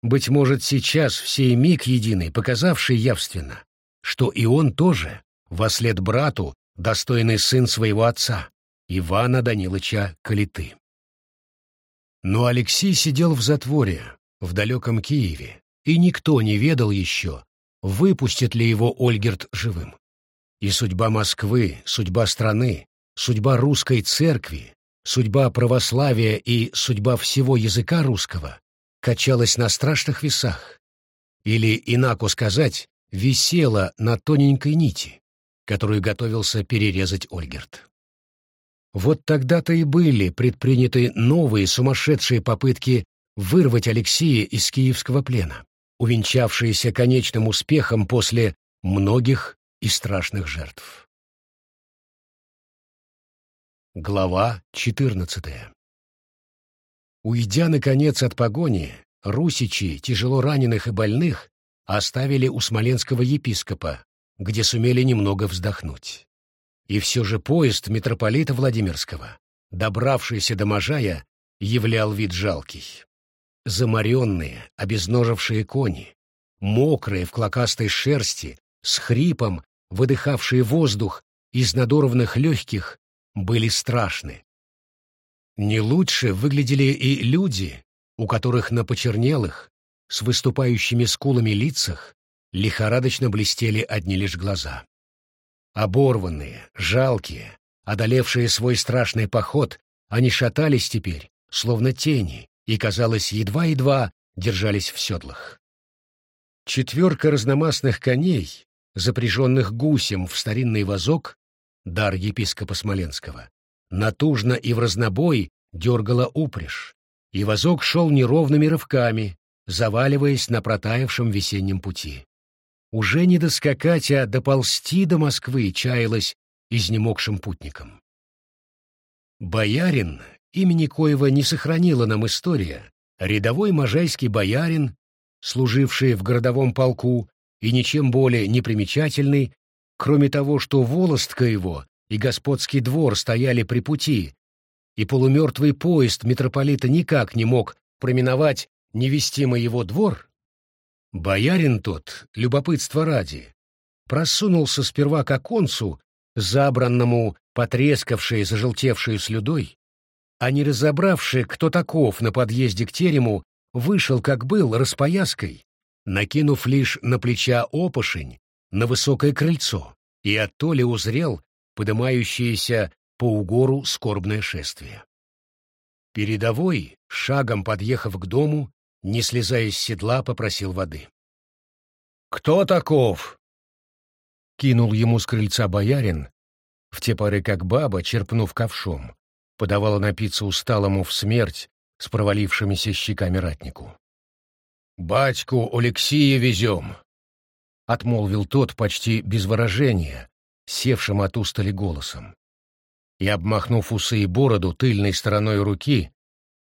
быть может, сейчас в сей миг единый, показавший явственно, что и он тоже, во след брату, достойный сын своего отца, Ивана Данилыча Калиты. Но Алексей сидел в затворе, в далеком Киеве, и никто не ведал еще, выпустит ли его Ольгерт живым. И судьба Москвы, судьба страны, судьба русской церкви, судьба православия и судьба всего языка русского качалась на страшных весах. Или, инако сказать, висела на тоненькой нити, которую готовился перерезать Ольгерт. Вот тогда-то и были предприняты новые сумасшедшие попытки вырвать Алексея из киевского плена, увенчавшиеся конечным успехом после многих и страшных жертв. Глава 14 Уйдя, наконец, от погони, русичи, тяжело раненых и больных, оставили у смоленского епископа, где сумели немного вздохнуть. И все же поезд митрополита Владимирского, добравшийся до Можая, являл вид жалкий. Замаренные, обезножившие кони, мокрые в клокастой шерсти, с хрипом, выдыхавшие воздух из надорванных легких, были страшны. Не лучше выглядели и люди, у которых на почернелых, с выступающими скулами лицах лихорадочно блестели одни лишь глаза. Оборванные, жалкие, одолевшие свой страшный поход, они шатались теперь, словно тени, и, казалось, едва-едва держались в седлах. Четверка разномастных коней, запряженных гусем в старинный вазок, дар епископа Смоленского, натужно и в разнобой дергала упряжь, и вазок шел неровными рывками, заваливаясь на протаявшем весеннем пути. Уже не доскакать, а доползти до Москвы чаялось изнемогшим путникам. Боярин, имени коего не сохранила нам история, рядовой можайский боярин, служивший в городовом полку и ничем более не примечательный, кроме того, что волостка его и господский двор стояли при пути, и полумертвый поезд митрополита никак не мог проминовать невестимый его двор, боярин тот, любопытство ради, просунулся сперва к оконцу, забранному, потрескавшей, зажелтевшей слюдой, а не разобравший, кто таков на подъезде к терему, вышел, как был, распояской, накинув лишь на плеча опошень, на высокое крыльцо, и оттоле узрел подымающееся по угору скорбное шествие. Передовой, шагом подъехав к дому, не слезая с седла, попросил воды. «Кто таков?» Кинул ему с крыльца боярин, в те поры как баба, черпнув ковшом, подавала напиться усталому в смерть с провалившимися щеками ратнику. «Батьку Алексея везем!» — отмолвил тот почти без выражения, севшим от устали голосом. И, обмахнув усы и бороду тыльной стороной руки,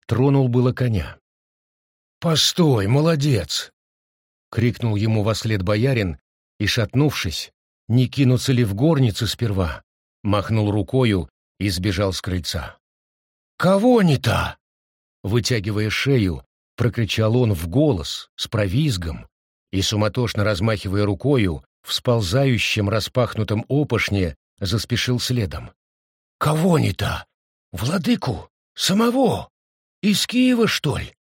тронул было коня. «Постой, молодец!» — крикнул ему вослед боярин, и, шатнувшись, не кинуться ли в горницу сперва, махнул рукою и сбежал с крыльца. «Кого не-то?» Вытягивая шею, прокричал он в голос, с провизгом, и, суматошно размахивая рукою, в сползающем распахнутом опошне заспешил следом. «Кого не-то? Владыку? Самого? Из Киева, что ли?»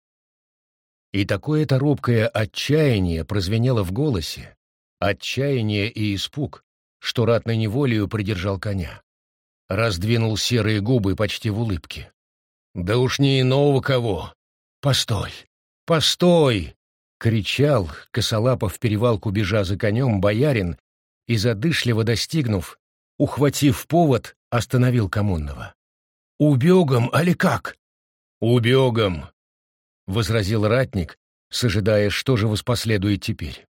И такое-то робкое отчаяние прозвенело в голосе, отчаяние и испуг, что ратной неволею придержал коня. Раздвинул серые губы почти в улыбке. «Да уж не иного кого! Постой! Постой!» — кричал, косолапов перевалку бежа за конем, боярин, и, задышливо достигнув, ухватив повод, остановил коммунного. «Убегом, али как?» «Убегом!» — возразил ратник, сожидая, что же воспоследует теперь.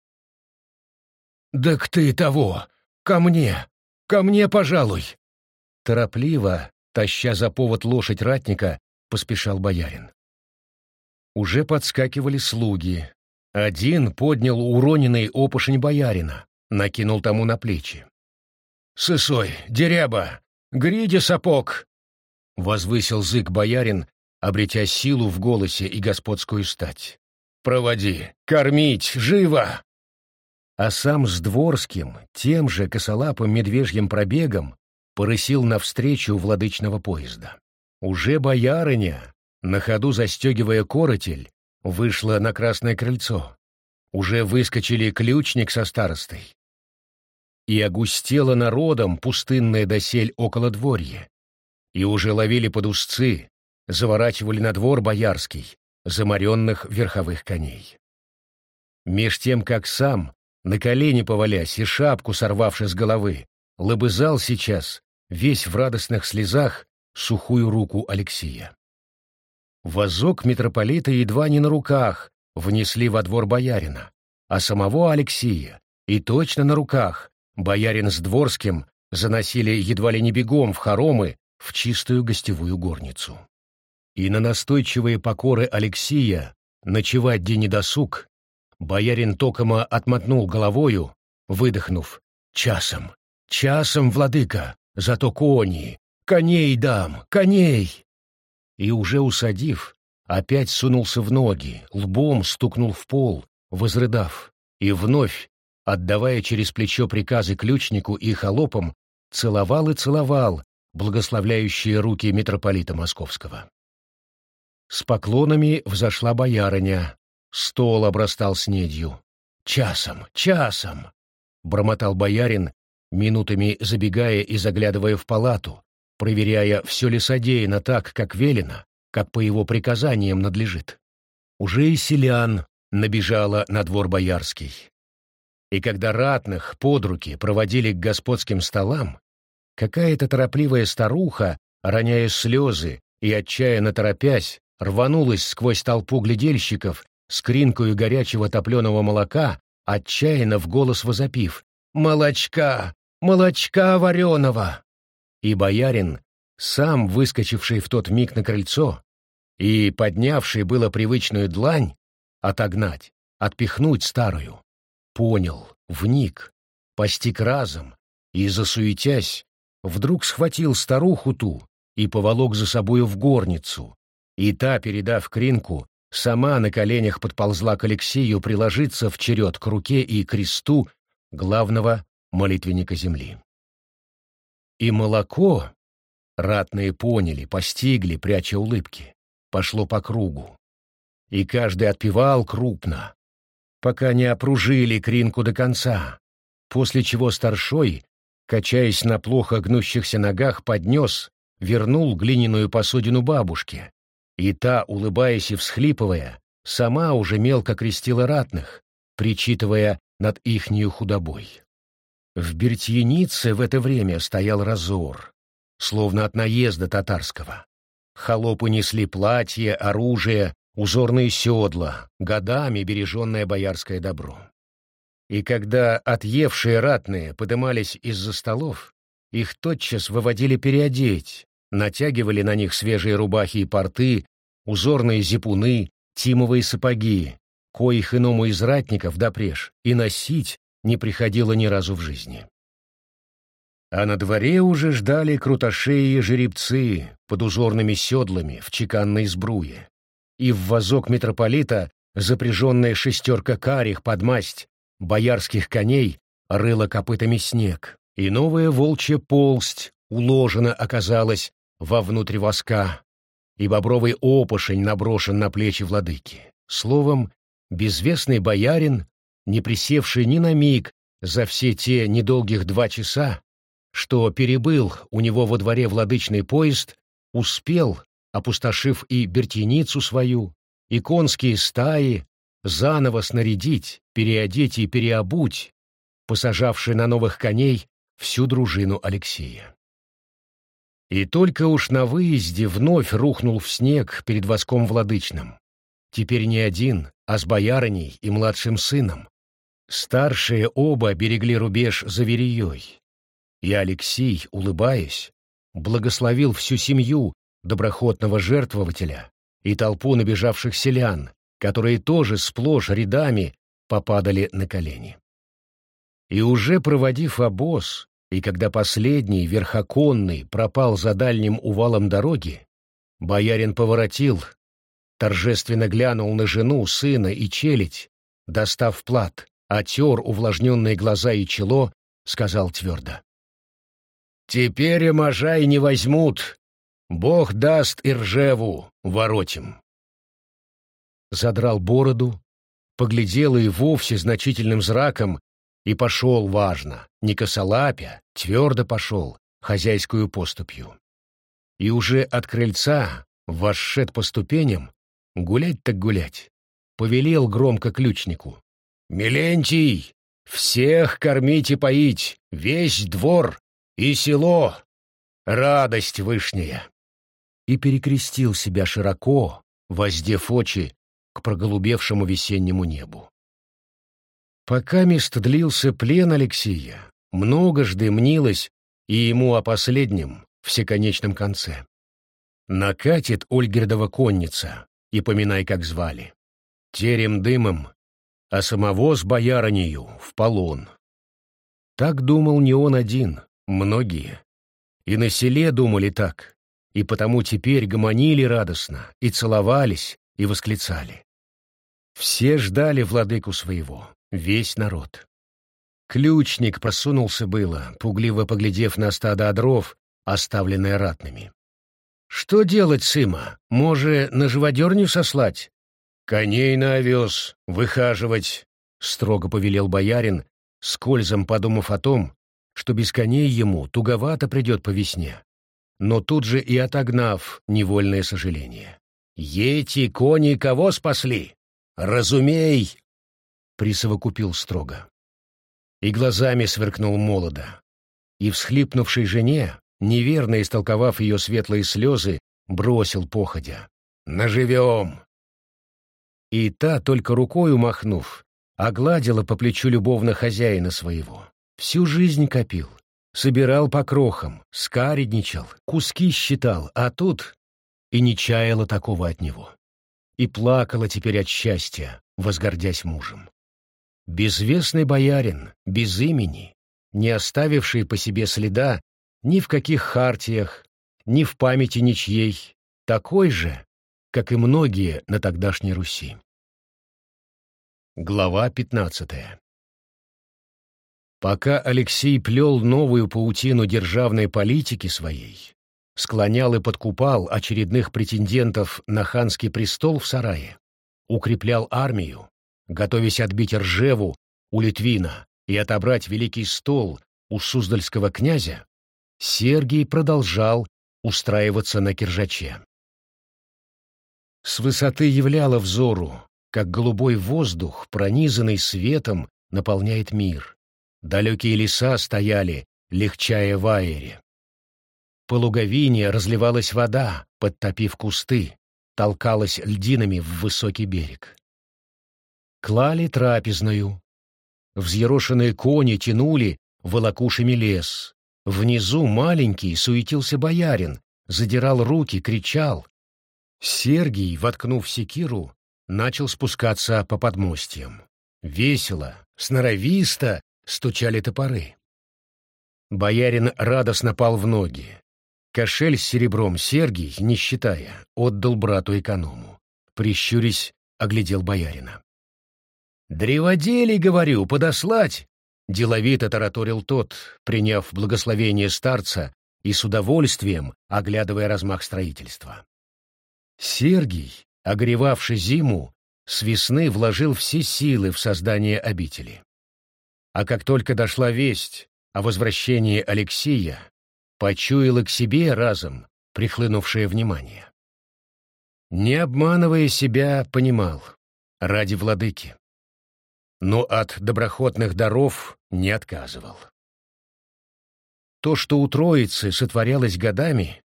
«Так ты того! Ко мне! Ко мне, пожалуй!» Торопливо, таща за повод лошадь ратника, поспешал боярин. Уже подскакивали слуги. Один поднял уроненный опошень боярина, накинул тому на плечи. «Сысой, деряба! Гриди сапог!» Возвысил зык боярин, обретя силу в голосе и господскую стать. «Проводи! Кормить! Живо!» А сам с Дворским, тем же косолапым медвежьим пробегом, порысил навстречу владычного поезда. Уже боярыня, на ходу застегивая коротель, вышла на красное крыльцо. Уже выскочили ключник со старостой. И огустело народом пустынное досель около дворье. И уже ловили под узцы, заворачивали на двор боярский, заморенных верховых коней. Меж тем, как сам, на колени повалясь и шапку сорвавши с головы, лобызал сейчас, весь в радостных слезах, сухую руку Алексия. Возок митрополита едва не на руках внесли во двор боярина, а самого Алексия и точно на руках боярин с Дворским заносили едва ли не бегом в хоромы в чистую гостевую горницу. И на настойчивые покоры Алексия ночевать день недосуг, боярин Токома отмотнул головою, выдохнув «Часом, часом, владыка, зато кони, коней дам, коней!» И уже усадив, опять сунулся в ноги, лбом стукнул в пол, возрыдав, и вновь, отдавая через плечо приказы ключнику и холопам, целовал и целовал благословляющие руки митрополита Московского. С поклонами взошла боярыня, стол обрастал снедью. «Часом, часом!» — бормотал боярин, минутами забегая и заглядывая в палату, проверяя, все ли содеяно так, как велено, как по его приказаниям надлежит. Уже и селян набежала на двор боярский. И когда ратных под руки проводили к господским столам, какая-то торопливая старуха, роняя слезы и отчаянно торопясь, рванулась сквозь толпу глядельщиков с кринкою горячего топленого молока, отчаянно в голос возопив «Молочка! Молочка вареного!» И боярин, сам выскочивший в тот миг на крыльцо и поднявший было привычную длань, отогнать, отпихнуть старую, понял, вник, постиг разом и, засуетясь, вдруг схватил старуху ту и поволок за собою в горницу, и та, передав кринку, сама на коленях подползла к Алексею приложиться в черед к руке и кресту главного молитвенника земли. И молоко, ратные поняли, постигли, пряча улыбки, пошло по кругу. И каждый отпевал крупно, пока не опружили кринку до конца, после чего старшой, качаясь на плохо гнущихся ногах, поднес, вернул глиняную посудину бабушке, и та, улыбаясь и всхлипывая, сама уже мелко крестила ратных, причитывая над ихнюю худобой. В Бертьянице в это время стоял разор, словно от наезда татарского. Холопы несли платье, оружие, узорные седла, годами береженное боярское добро. И когда отъевшие ратные подымались из-за столов, их тотчас выводили переодеть, натягивали на них свежие рубахи и порты, узорные зипуны, тимовые сапоги, коих иному из ратников допреж, и носить не приходило ни разу в жизни. А на дворе уже ждали крутошеи жеребцы под узорными седлами в чеканной сбруе, и в вазок митрополита запряженная шестерка карих под масть, боярских коней рыла копытами снег, и новая волчья полсть уложена оказалась вовнутрь воска, и бобровый опушень наброшен на плечи владыки. Словом, безвестный боярин, не присевший ни на миг за все те недолгих два часа, что перебыл у него во дворе владычный поезд, успел, опустошив и бертяницу свою, и конские стаи, заново снарядить, переодеть и переобуть, посажавший на новых коней всю дружину Алексея. И только уж на выезде вновь рухнул в снег перед воском владычным. Теперь не один, а с боярыней и младшим сыном. Старшие оба берегли рубеж за вереей. И Алексей, улыбаясь, благословил всю семью доброхотного жертвователя и толпу набежавших селян, которые тоже сплошь рядами попадали на колени. И уже проводив обоз, и когда последний, верхоконный, пропал за дальним увалом дороги, боярин поворотил, торжественно глянул на жену, сына и челядь, достав плат, отер увлажненные глаза и чело, сказал твердо. «Теперь и можай не возьмут. Бог даст и ржеву воротим». Задрал бороду, поглядел и вовсе значительным зраком и пошел важно, не косолапя, твердо пошел, хозяйскую поступью. И уже от крыльца, вошед по ступеням, гулять так гулять, повелел громко ключнику. «Милентий, всех кормить и поить, весь двор и село, радость вышняя!» И перекрестил себя широко, воздев очи к проголубевшему весеннему небу. Пока мест длился плен Алексея, многожды мнилось и ему о последнем, всеконечном конце. Накатит Ольгердова конница, и поминай, как звали. Терем дымом, а самого с боярынею в полон. Так думал не он один, многие. И на селе думали так, и потому теперь гомонили радостно, и целовались, и восклицали. Все ждали владыку своего, весь народ. Ключник просунулся было, пугливо поглядев на стадо одров, оставленное ратными. «Что делать, сыма? Може, на живодерню сослать?» «Коней на овес, выхаживать», — строго повелел боярин, скользом подумав о том, что без коней ему туговато придет по весне, но тут же и отогнав невольное сожаление. «Эти кони кого спасли? Разумей!» — присовокупил строго. И глазами сверкнул молодо. И всхлипнувшей жене, неверно истолковав ее светлые слезы, бросил походя. «Наживем!» И та, только рукой умахнув, огладила по плечу любовно хозяина своего. Всю жизнь копил, собирал по крохам, скаредничал, куски считал, а тут и не чаяла такого от него. И плакала теперь от счастья, возгордясь мужем. Безвестный боярин, без имени, не оставивший по себе следа ни в каких хартиях, ни в памяти ничьей, такой же, как и многие на тогдашней Руси. Глава пятнадцатая Пока Алексей плел новую паутину державной политики своей, склонял и подкупал очередных претендентов на ханский престол в Сарае, укреплял армию, готовясь отбить Ржеву у Литвина и отобрать Великий стол у Суздальского князя, Сергий продолжал устраиваться на Киржаче. С высоты являло взору, как голубой воздух, пронизанный светом, наполняет мир. Далекие леса стояли, легчая в аэре. По луговине разливалась вода, подтопив кусты, толкалась льдинами в высокий берег. Клали трапезную. Взъерошенные кони тянули волокушами лес. Внизу маленький суетился боярин, задирал руки, кричал. Сергий, воткнув секиру, начал спускаться по подмостьям. Весело, сноровисто стучали топоры. Боярин радостно пал в ноги. Кошель с серебром Сергий, не считая, отдал брату-эконому. Прищурясь, оглядел боярина. «Древоделий, говорю, подослать!» Деловито тараторил тот, приняв благословение старца и с удовольствием оглядывая размах строительства. Сергий, огревавший зиму, с весны вложил все силы в создание обители. А как только дошла весть о возвращении Алексея, почуяла к себе разом прихлынувшее внимание. Не обманывая себя, понимал, ради владыки. Но от доброхотных даров не отказывал. То, что у Троицы сотворялось годами,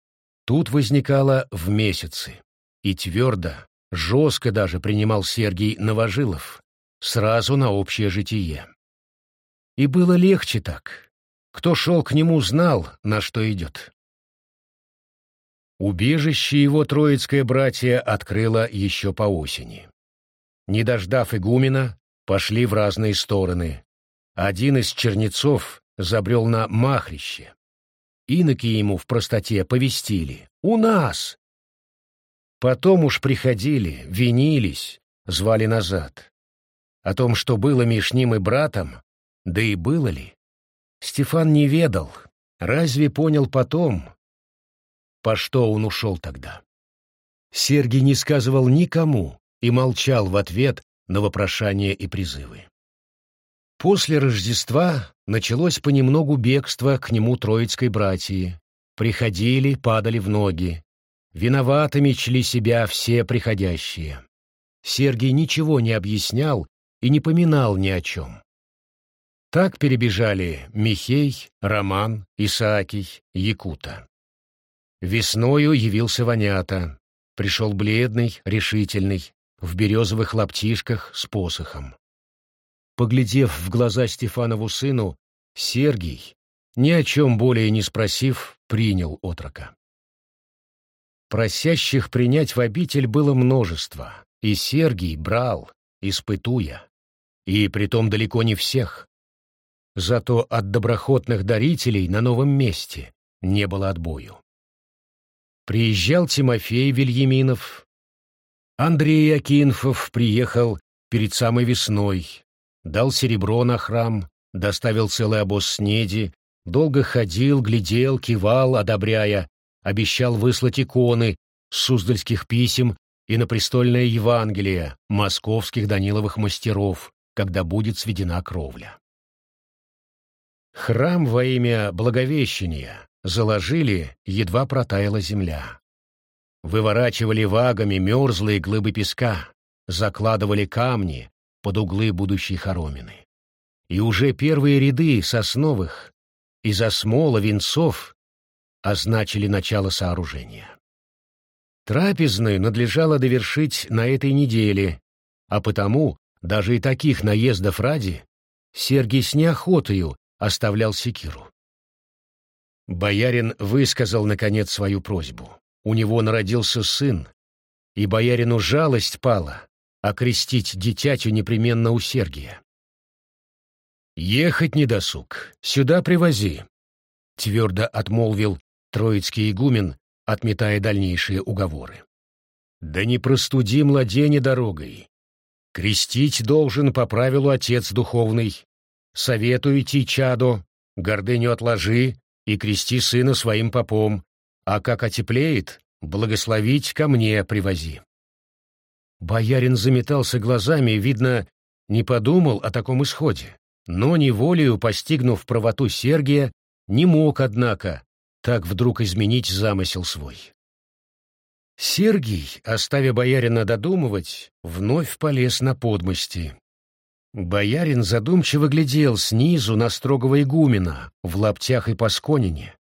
тут возникало в месяцы, и твердо, жестко даже принимал Сергий Новожилов, сразу на общее житие. И было легче так. Кто шел к нему, знал, на что идет. Убежище его троицкое братья открыло еще по осени. Не дождав игумена, пошли в разные стороны. Один из чернецов забрел на махрище. Иноки ему в простоте повестили. «У нас!» Потом уж приходили, винились, звали назад. О том, что было меж ним и братом, да и было ли? Стефан не ведал, разве понял потом, по что он ушел тогда. Сергий не сказывал никому и молчал в ответ на вопрошания и призывы. После Рождества началось понемногу бегство к нему троицкой братьи. Приходили, падали в ноги. Виноватыми чли себя все приходящие. Сергий ничего не объяснял и не поминал ни о чем. Так перебежали Михей, Роман, Исаакий, Якута. Весною явился Ванята. Пришел бледный, решительный, в березовых лаптишках с посохом. Поглядев в глаза Стефанову сыну, Сергий, ни о чем более не спросив, принял отрока. Просящих принять в обитель было множество, и Сергий брал, испытуя, и притом далеко не всех. Зато от доброхотных дарителей на новом месте не было отбою. Приезжал Тимофей Вильяминов, Андрей Акинфов приехал перед самой весной, дал серебро на храм, доставил целый обоз снеди, долго ходил, глядел, кивал, одобряя, обещал выслать иконы Суздальских писем и на престольное Евангелие московских Даниловых мастеров, когда будет сведена кровля. Храм во имя Благовещения заложили, едва протаяла земля. Выворачивали вагами мерзлые глыбы песка, закладывали камни под углы будущей хоромины. И уже первые ряды сосновых из осмола венцов означили начало сооружения. Трапезную надлежало довершить на этой неделе, а потому, даже и таких наездов ради, Сергий с неохотою оставлял секиру. Боярин высказал, наконец, свою просьбу. У него народился сын, и боярину жалость пала, окрестить дитятю непременно у Сергия. «Ехать не досуг, сюда привози», — твердо отмолвил Троицкий игумен, отметая дальнейшие уговоры. «Да не простуди младеня дорогой. Крестить должен по правилу отец духовный. Советую идти, чадо, гордыню отложи и крести сына своим попом, а как отеплеет, благословить ко мне привози». Боярин заметался глазами, видно, не подумал о таком исходе, но неволею, постигнув правоту Сергия, не мог, однако, так вдруг изменить замысел свой. Сергий, оставя боярина додумывать, вновь полез на подмости. Боярин задумчиво глядел снизу на строгого игумена в лаптях и пасконине,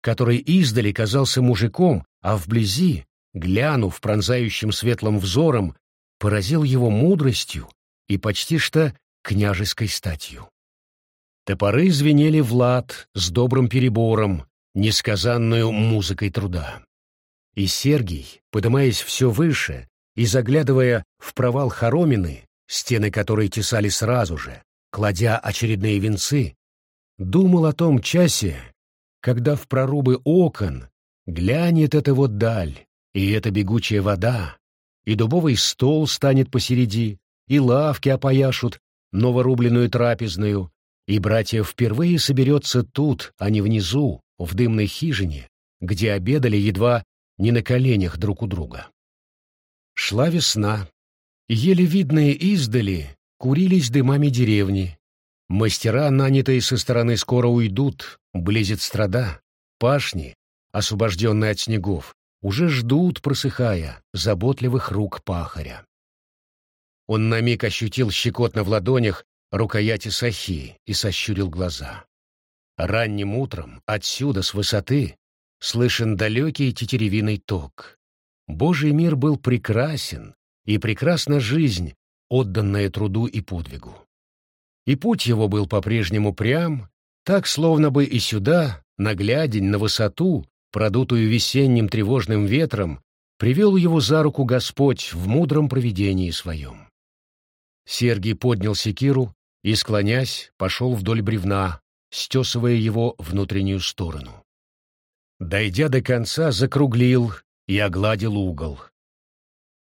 который издали казался мужиком, а вблизи, глянув пронзающим светлым взором, поразил его мудростью и почти что княжеской статью. Топоры звенели в лад с добрым перебором, несказанную музыкой труда. И Сергий, поднимаясь все выше и заглядывая в провал хоромины, стены которой тесали сразу же, кладя очередные венцы, думал о том часе, когда в прорубы окон глянет эта вот даль, и эта бегучая вода, и дубовый стол станет посереди, и лавки опояшут новорубленную трапезную, и братья впервые соберется тут, а не внизу, в дымной хижине, где обедали едва не на коленях друг у друга. Шла весна, еле видные издали курились дымами деревни. Мастера, нанятые со стороны, скоро уйдут, близит страда, пашни, освобожденные от снегов, уже ждут, просыхая, заботливых рук пахаря. Он на миг ощутил щекотно в ладонях рукояти сахи и сощурил глаза. Ранним утром, отсюда, с высоты, слышен далекий тетеревиный ток. Божий мир был прекрасен, и прекрасна жизнь, отданная труду и подвигу. И путь его был по-прежнему прям, так, словно бы и сюда, наглядень на высоту, продутую весенним тревожным ветром, привел его за руку Господь в мудром провидении своем. Сергий поднял секиру и, склонясь, пошел вдоль бревна, стесывая его внутреннюю сторону. Дойдя до конца, закруглил и огладил угол.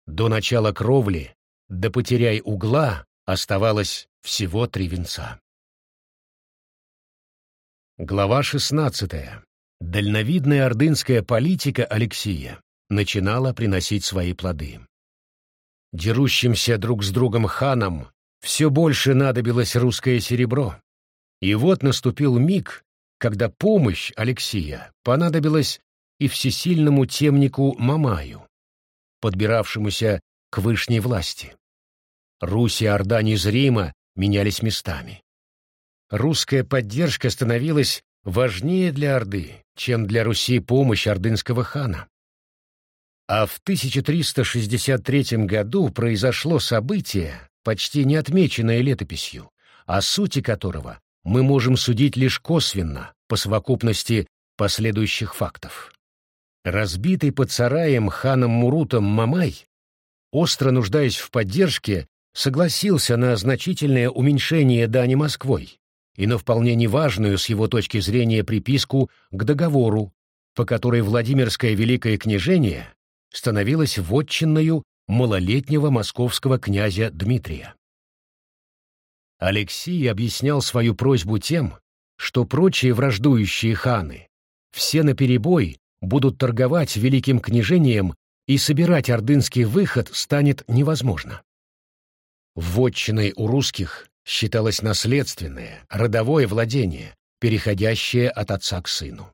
До начала кровли, до потеряй угла, оставалось всего три венца. Глава шестнадцатая. Дальновидная ордынская политика Алексия начинала приносить свои плоды. Дерущимся друг с другом ханам все больше надобилось русское серебро, и вот наступил миг, когда помощь Алексия понадобилась и всесильному темнику Мамаю, подбиравшемуся к вышней власти. Русь и Орда незримо менялись местами. Русская поддержка становилась важнее для Орды, чем для Руси помощь ордынского хана. А в 1363 году произошло событие, почти не отмеченное летописью, о сути которого мы можем судить лишь косвенно, по совокупности последующих фактов. Разбитый под сараем ханом Мурутом Мамай, остро нуждаясь в поддержке, согласился на значительное уменьшение дани Москвой и на вполне неважную с его точки зрения приписку к договору, по которой Владимирское Великое княжение становилось вотчинною малолетнего московского князя Дмитрия. Алексей объяснял свою просьбу тем, что прочие враждующие ханы все наперебой будут торговать великим княжением и собирать ордынский выход станет невозможно. Вотчиной у русских считалось наследственное, родовое владение, переходящее от отца к сыну.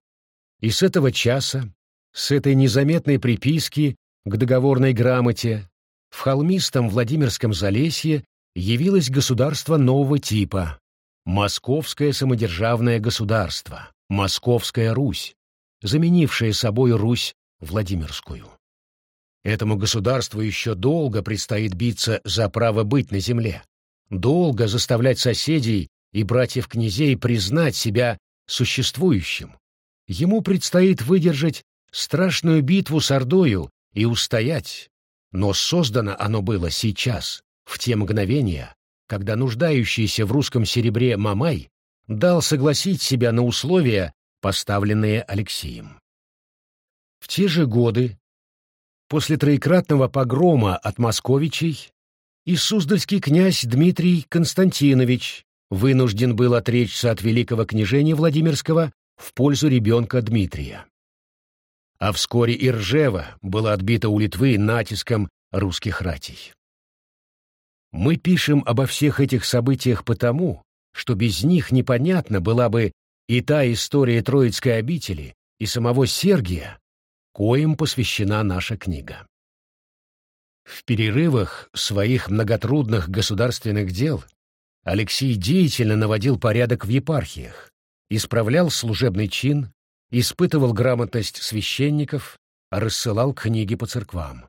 И с этого часа, с этой незаметной приписки к договорной грамоте, в холмистом Владимирском Залесье явилось государство нового типа — Московское самодержавное государство, Московская Русь, заменившая собой Русь Владимирскую. Этому государству еще долго предстоит биться за право быть на земле, долго заставлять соседей и братьев-князей признать себя существующим. Ему предстоит выдержать страшную битву с Ордою и устоять, но создано оно было сейчас, в те мгновения, когда нуждающийся в русском серебре Мамай дал согласить себя на условия, поставленные Алексеем. В те же годы, после троекратного погрома от московичей, и суздальский князь Дмитрий Константинович вынужден был отречься от великого княжения Владимирского в пользу ребенка Дмитрия. А вскоре и Ржева была отбита у Литвы натиском русских ратей. Мы пишем обо всех этих событиях потому, что без них непонятна была бы и та история Троицкой обители, и самого Сергия, коим посвящена наша книга. В перерывах своих многотрудных государственных дел Алексей деятельно наводил порядок в епархиях, исправлял служебный чин, испытывал грамотность священников, рассылал книги по церквам.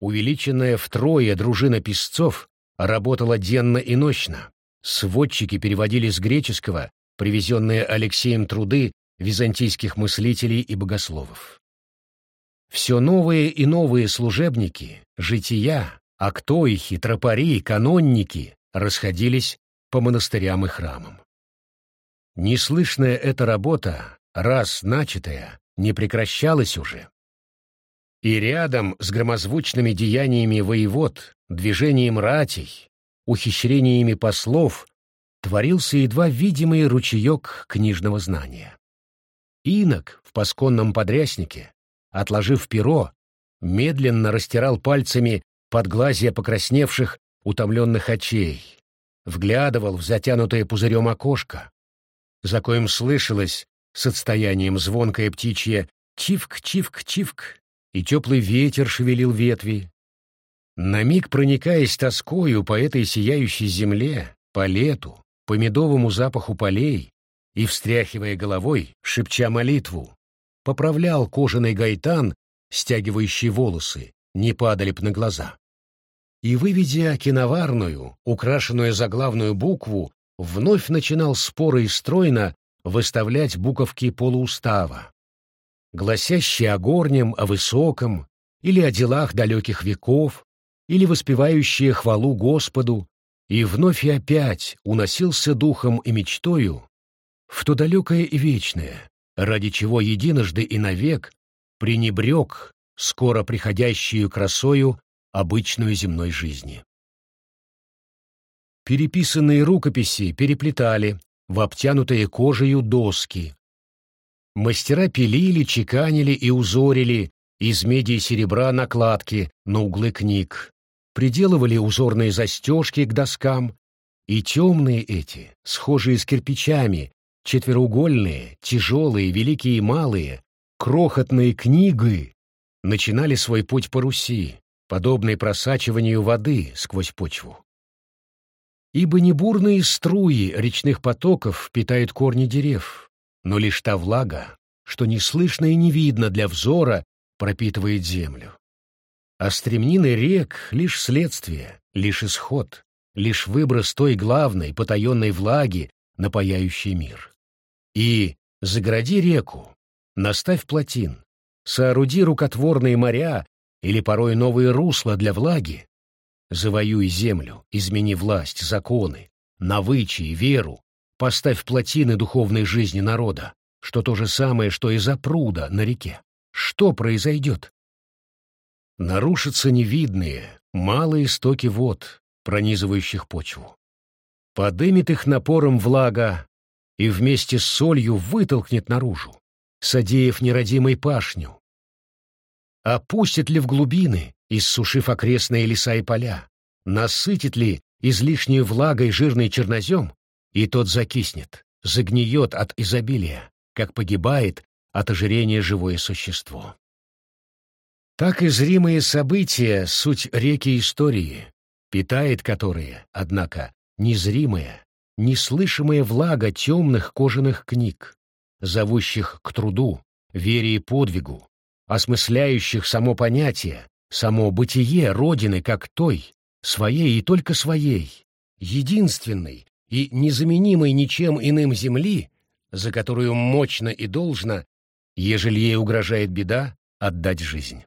Увеличенная втрое дружина писцов работала денно и ночно. Сводчики переводили с греческого привезенные Алексеем труды византийских мыслителей и богословов. Все новые и новые служебники, жития, актоихи, тропари, канонники расходились по монастырям и храмам. Неслышная эта работа, раз начатая, не прекращалась уже. И рядом с громозвучными деяниями воевод, движением ратей, ухищрениями послов творился едва видимый ручеек книжного знания. Инок в пасконном подряснике отложив перо, медленно растирал пальцами подглазия покрасневших, утомленных очей, вглядывал в затянутое пузырем окошко, за коим слышалось с отстоянием звонкое птичье «чивк-чивк-чивк», и теплый ветер шевелил ветви. На миг проникаясь тоскою по этой сияющей земле, по лету, по медовому запаху полей, и, встряхивая головой, шепча молитву, поправлял кожаный гайтан, стягивающий волосы, не падали б на глаза. И, выведя киноварную, украшенную заглавную букву, вновь начинал споро и стройно выставлять буковки полуустава, гласящие о горнем, о высоком, или о делах далеких веков, или воспевающие хвалу Господу, и вновь и опять уносился духом и мечтою в то далекое и вечное, ради чего единожды и навек пренебрег скоро приходящую красою обычную земной жизни. Переписанные рукописи переплетали в обтянутые кожею доски. Мастера пилили, чеканили и узорили из меди и серебра накладки на углы книг, приделывали узорные застежки к доскам, и темные эти, схожие с кирпичами, четвероугольные, тяжелые, великие и малые, крохотные книги начинали свой путь по Руси, подобный просачиванию воды сквозь почву. Ибо не бурные струи речных потоков питают корни дерев, но лишь та влага, что не слышно и не видно для взора, пропитывает землю. А стремнины рек — лишь следствие, лишь исход, лишь выброс той главной, потаенной влаги, напаяющей мир И загради реку, наставь плотин, сооруди рукотворные моря или порой новые русла для влаги, завоюй землю, измени власть, законы, навычие, веру, поставь плотины духовной жизни народа, что то же самое, что и запруда на реке. Что произойдет? Нарушатся невидные, малые стоки вод, пронизывающих почву. Подымет их напором влага и вместе с солью вытолкнет наружу, содеяв нерадимой пашню. Опустит ли в глубины, иссушив окрестные леса и поля? Насытит ли излишнюю влагой жирный чернозем? И тот закиснет, загниет от изобилия, как погибает от ожирения живое существо. Так и зримые события — суть реки истории, питает которые, однако, незримая, неслышимая влага темных кожаных книг, зовущих к труду, вере и подвигу, осмысляющих само понятие, само бытие Родины как той, своей и только своей, единственной и незаменимой ничем иным земли, за которую мощно и должно, ежели ей угрожает беда, отдать жизнь.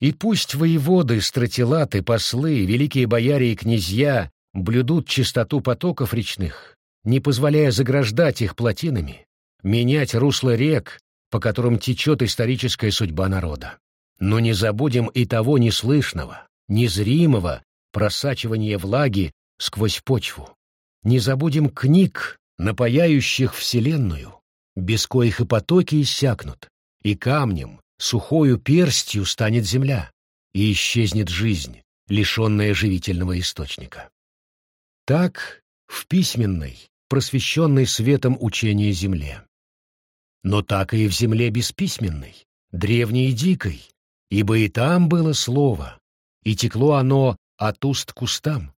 И пусть воеводы, стратилаты, послы, великие бояре и князья блюдут чистоту потоков речных, не позволяя заграждать их плотинами, менять русло рек, по которым течет историческая судьба народа. Но не забудем и того неслышного, незримого просачивания влаги сквозь почву. Не забудем книг, напаяющих Вселенную, без коих и потоки иссякнут, и камнем, сухою перстью станет земля, и исчезнет жизнь, лишенная живительного источника. Так в письменной, просвещенной светом учения земле. Но так и в земле бесписьменной, древней и дикой, ибо и там было слово, и текло оно от уст к устам.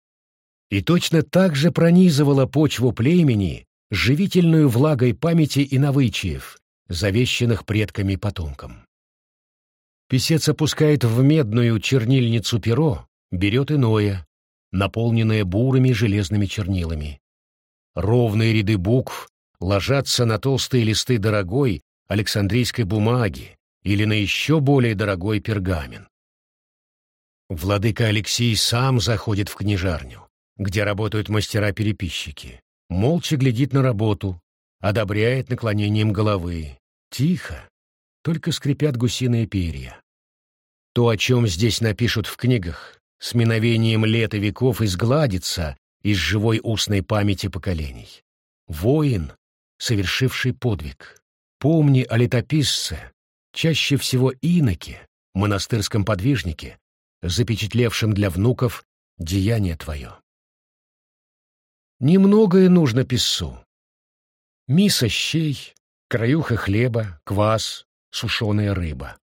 И точно так же пронизывало почву племени живительную влагой памяти и навычиев, завещанных предками потомкам. Песец опускает в медную чернильницу перо, берет иное, наполненное бурыми железными чернилами. Ровные ряды букв ложатся на толстые листы дорогой Александрийской бумаги или на еще более дорогой пергамент. Владыка Алексей сам заходит в книжарню, где работают мастера-переписчики, молча глядит на работу, одобряет наклонением головы. Тихо, только скрипят гусиные перья. То, о чем здесь напишут в книгах, с миновением лет и веков изгладится из живой устной памяти поколений. Воин, совершивший подвиг. Помни о летописце, чаще всего иноке, монастырском подвижнике, запечатлевшем для внуков деяние твое. Немногое нужно писцу. Миса щей, краюха хлеба, квас, сушеная рыба.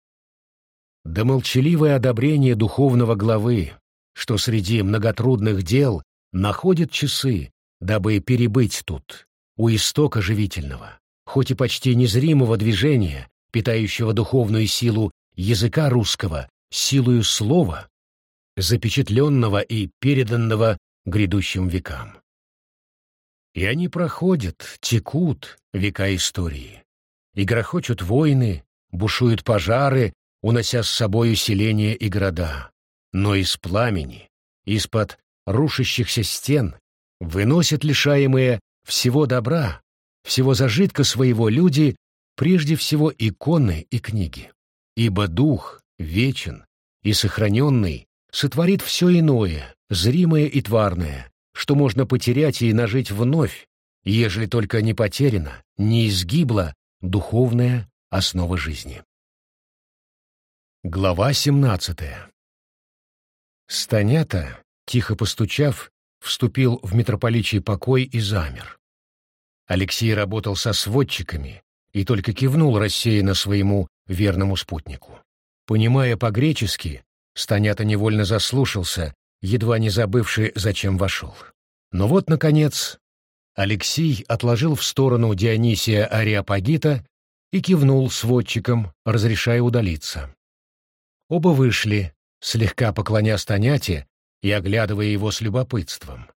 Да молчаливое одобрение духовного главы, что среди многотрудных дел находит часы, дабы перебыть тут, у истока живительного, хоть и почти незримого движения, питающего духовную силу языка русского, силою слова, запечатленного и переданного грядущим векам. И они проходят, текут века истории, и грохочут войны, бушуют пожары, унося с собой селения и города. Но из пламени, из-под рушащихся стен, выносят лишаемые всего добра, всего зажитка своего люди, прежде всего иконы и книги. Ибо дух вечен и сохраненный сотворит все иное, зримое и тварное, что можно потерять и нажить вновь, ежели только не потеряна, не изгибла духовная основа жизни. Глава семнадцатая Станята, тихо постучав, вступил в митрополичий покой и замер. Алексей работал со сводчиками и только кивнул рассеянно своему верному спутнику. Понимая по-гречески, Станята невольно заслушался, едва не забывший, зачем вошел. Но вот, наконец, Алексей отложил в сторону Дионисия Ариапагита и кивнул сводчикам, разрешая удалиться. Оба вышли, слегка поклоня Станяте и оглядывая его с любопытством.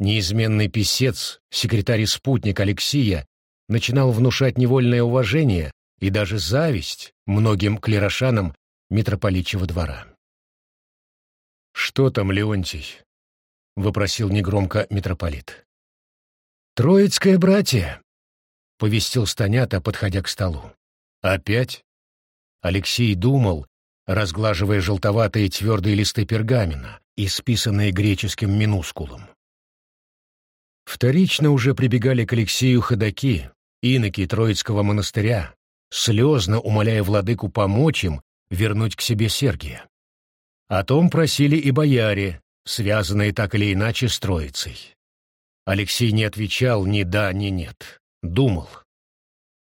Неизменный писец, секретарь и спутник Алексия, начинал внушать невольное уважение и даже зависть многим клерошанам митрополичьего двора. «Что там, Леонтий?» — вопросил негромко митрополит. «Троицкое братье», — повестил Станята, подходя к столу. «Опять?» Алексей думал, разглаживая желтоватые твердые листы пергамена, исписанные греческим минускулом. Вторично уже прибегали к Алексею ходаки, иноки Троицкого монастыря, слезно умоляя владыку помочь им вернуть к себе Сергия. О том просили и бояре, связанные так или иначе с Троицей. Алексей не отвечал ни да, ни нет. Думал.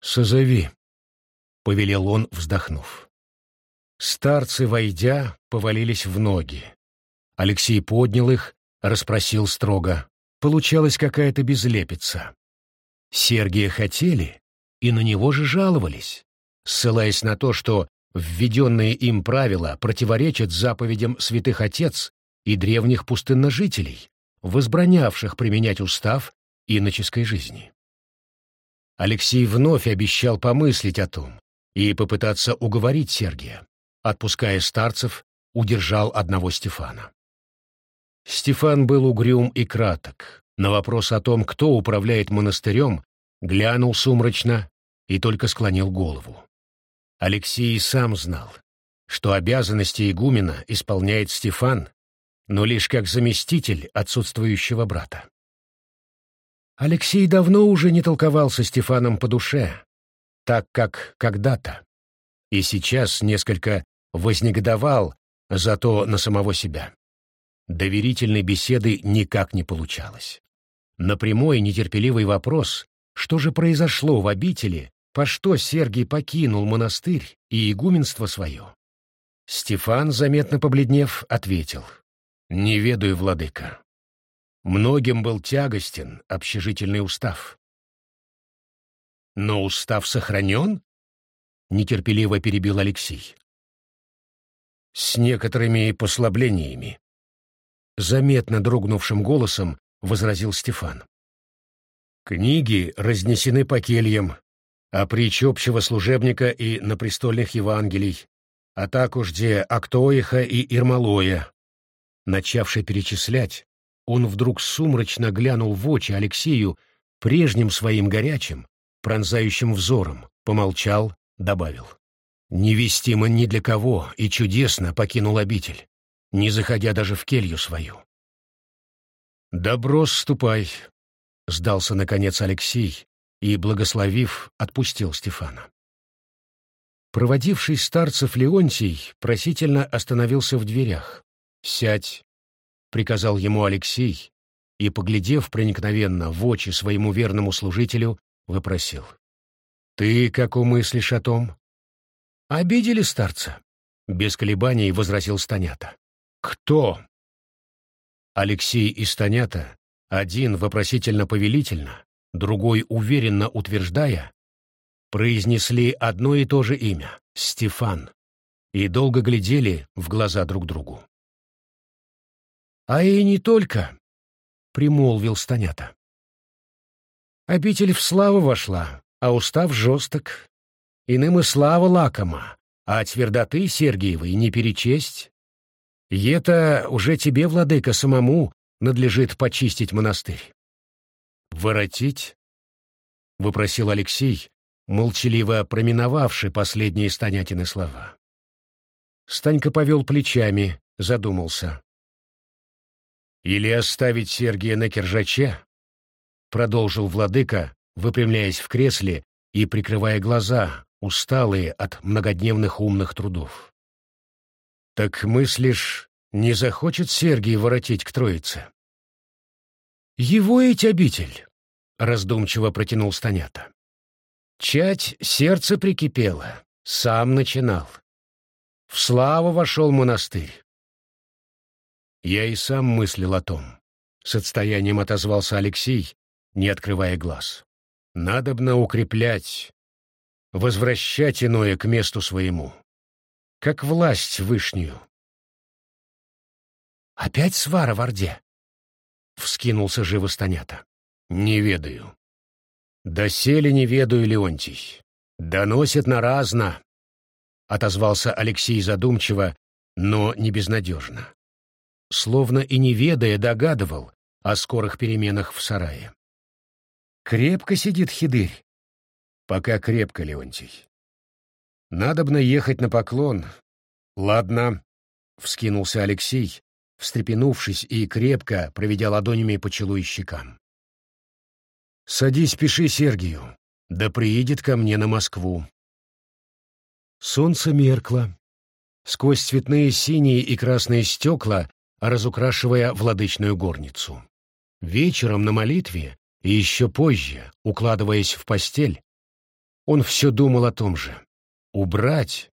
«Созови», — повелел он, вздохнув. Старцы, войдя, повалились в ноги. Алексей поднял их, расспросил строго. Получалась какая-то безлепица. Сергия хотели, и на него же жаловались, ссылаясь на то, что введенные им правила противоречат заповедям святых отец и древних пустынножителей, возбранявших применять устав иноческой жизни. Алексей вновь обещал помыслить о том и попытаться уговорить Сергия. Отпуская старцев, удержал одного Стефана. Стефан был угрюм и краток. На вопрос о том, кто управляет монастырем, глянул сумрачно и только склонил голову. Алексей сам знал, что обязанности игумена исполняет Стефан, но лишь как заместитель отсутствующего брата. Алексей давно уже не толковал со Стефаном по душе, так как когда-то, и сейчас несколько вознегодовал зато на самого себя. Доверительной беседы никак не получалось. На прямой нетерпеливый вопрос, что же произошло в обители, по что Сергий покинул монастырь и игуменство свое? Стефан, заметно побледнев, ответил. «Не ведаю, владыка. Многим был тягостен общежительный устав». «Но устав сохранен?» — нетерпеливо перебил Алексей. «С некоторыми послаблениями», — заметно дрогнувшим голосом возразил Стефан. «Книги разнесены по кельям, а притч общего служебника и напрестольных Евангелий, а також где Актоиха и Ирмалоя. Начавший перечислять, он вдруг сумрачно глянул в очи Алексею прежним своим горячим, пронзающим взором, помолчал, добавил. Невестимо ни для кого и чудесно покинул обитель, не заходя даже в келью свою. «Добро ступай», — сдался, наконец, Алексей, и, благословив, отпустил Стефана. Проводивший старцев Леонтий просительно остановился в дверях. «Сядь», — приказал ему Алексей, и, поглядев проникновенно в очи своему верному служителю, выпросил. «Ты как умыслишь о том?» «Обидели старца?» — без колебаний возразил Станята. «Кто?» Алексей и Станята, один вопросительно-повелительно, другой уверенно утверждая, произнесли одно и то же имя — Стефан, и долго глядели в глаза друг другу. «А и не только», — примолвил Станята. «Обитель в славу вошла, а устав жесток. Иным и слава лакома, а твердоты Сергиевой не перечесть. И это уже тебе, владыка, самому надлежит почистить монастырь. «Воротить?» — выпросил Алексей, молчаливо проминовавший последние Станятины слова. Станька повел плечами, задумался. «Или оставить Сергия на киржаче?» — продолжил владыка, выпрямляясь в кресле и прикрывая глаза, усталые от многодневных умных трудов. «Так мыслишь, не захочет Сергий воротить к Троице?» «Его ведь обитель», — раздумчиво протянул Станята. «Чать сердце прикипело, сам начинал. В славу вошел монастырь». Я и сам мыслил о том. С отстоянием отозвался Алексей, не открывая глаз. Надобно укреплять, возвращать иное к месту своему, как власть вышнюю. «Опять свара в Орде?» — вскинулся живо Станята. «Не ведаю. «Доселе не ведаю, Леонтий. Доносит на разно», — отозвался Алексей задумчиво, но не безнадежно. Словно и не ведая, догадывал о скорых переменах в сарае. «Крепко сидит хидырь?» «Пока крепко, Леонтий. Надобно ехать на поклон. Ладно», — вскинулся Алексей, встрепенувшись и крепко проведя ладонями по челу и щекам. «Садись, пиши Сергию, да приедет ко мне на Москву». Солнце меркло. Сквозь цветные синие и красные стекла, разукрашивая владычную горницу. Вечером на молитве и еще позже, укладываясь в постель, он все думал о том же. Убрать,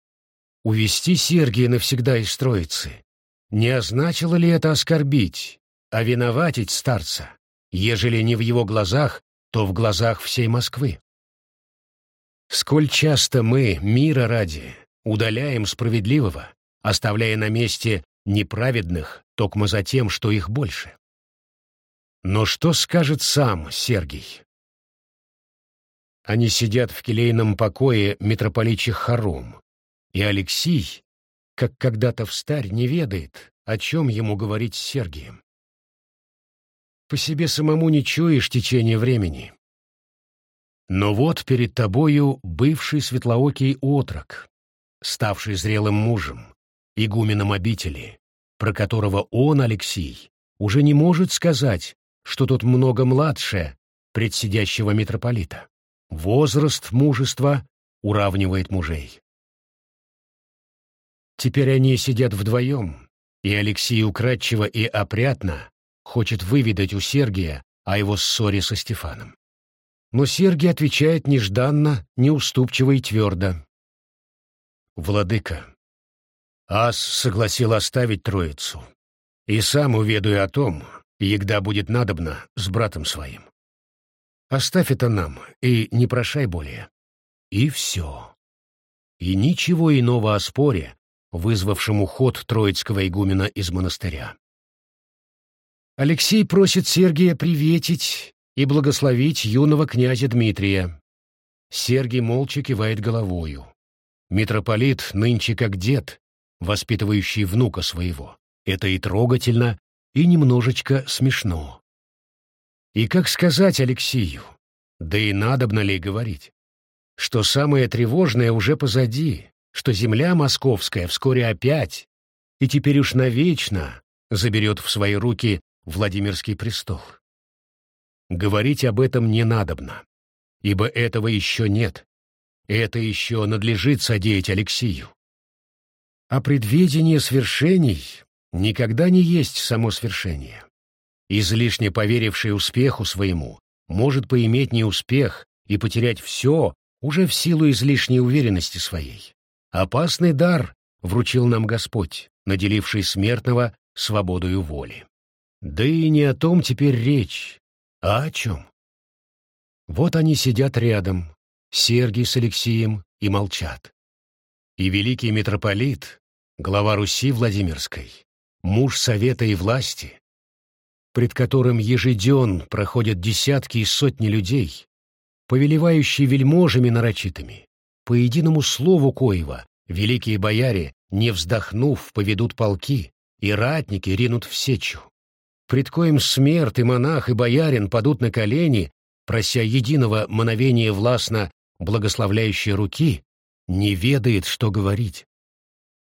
увести Сергия навсегда из Троицы, не означало ли это оскорбить, а виноватить старца, ежели не в его глазах, то в глазах всей Москвы? Сколь часто мы, мира ради, удаляем справедливого, оставляя на месте неправедных, токмо за тем, что их больше. Но что скажет сам Сергий? Они сидят в келейном покое митрополичьих хором, и Алексий, как когда-то встарь, не ведает, о чем ему говорить с Сергием. По себе самому не чуешь течение времени. Но вот перед тобою бывший светлоокий отрок, ставший зрелым мужем, игуменом обители, про которого он, Алексей, уже не может сказать, что тот много младше предсидящего митрополита. Возраст мужества уравнивает мужей. Теперь они сидят вдвоем, и Алексей украдчиво и опрятно хочет выведать у Сергия о его ссоре со Стефаном. Но Сергий отвечает нежданно, неуступчиво и твердо. «Владыка, Ас согласил оставить троицу, и сам уведаю о том, егда будет надобно с братом своим. Оставь это нам и не прошай более. И все. И ничего иного о споре, вызвавшем уход троицкого игумена из монастыря. Алексей просит Сергия приветить и благословить юного князя Дмитрия. Сергий молча кивает головою. Митрополит нынче как дед, воспитывающий внука своего. Это и трогательно, и немножечко смешно. И как сказать Алексею, да и надобно ли говорить, что самое тревожное уже позади, что земля московская вскоре опять, и теперь уж навечно, заберет в свои руки Владимирский престол. Говорить об этом не надобно, ибо этого еще нет. Это еще надлежит содеять Алексию. А предвидение свершений никогда не есть само свершение. Излишне поверивший успеху своему может поиметь неуспех и потерять все уже в силу излишней уверенности своей. Опасный дар вручил нам Господь, наделивший смертного свободою воли. Да и не о том теперь речь, а о чем? Вот они сидят рядом, Сергий с Алексеем, и молчат. И великий митрополит, глава Руси Владимирской, муж совета и власти, пред которым ежеден проходят десятки и сотни людей, повелевающие вельможами нарочитыми, по единому слову коего великие бояре, не вздохнув, поведут полки, и ратники ринут в сечу. Пред коим смерть и монах, и боярин падут на колени, прося единого мановения властно благословляющей руки, не ведает, что говорить.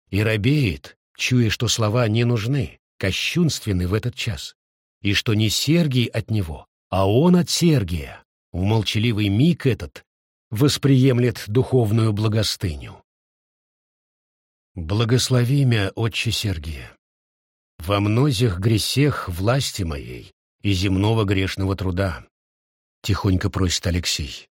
И робеет, чуя, что слова не нужны, кощунственны в этот час, и что не Сергий от него, а он от Сергия, в молчаливый миг этот восприемлет духовную благостыню. Благослови мя, отче Сергия. Во многих гресех власти моей и земного грешного труда, — тихонько просит Алексей.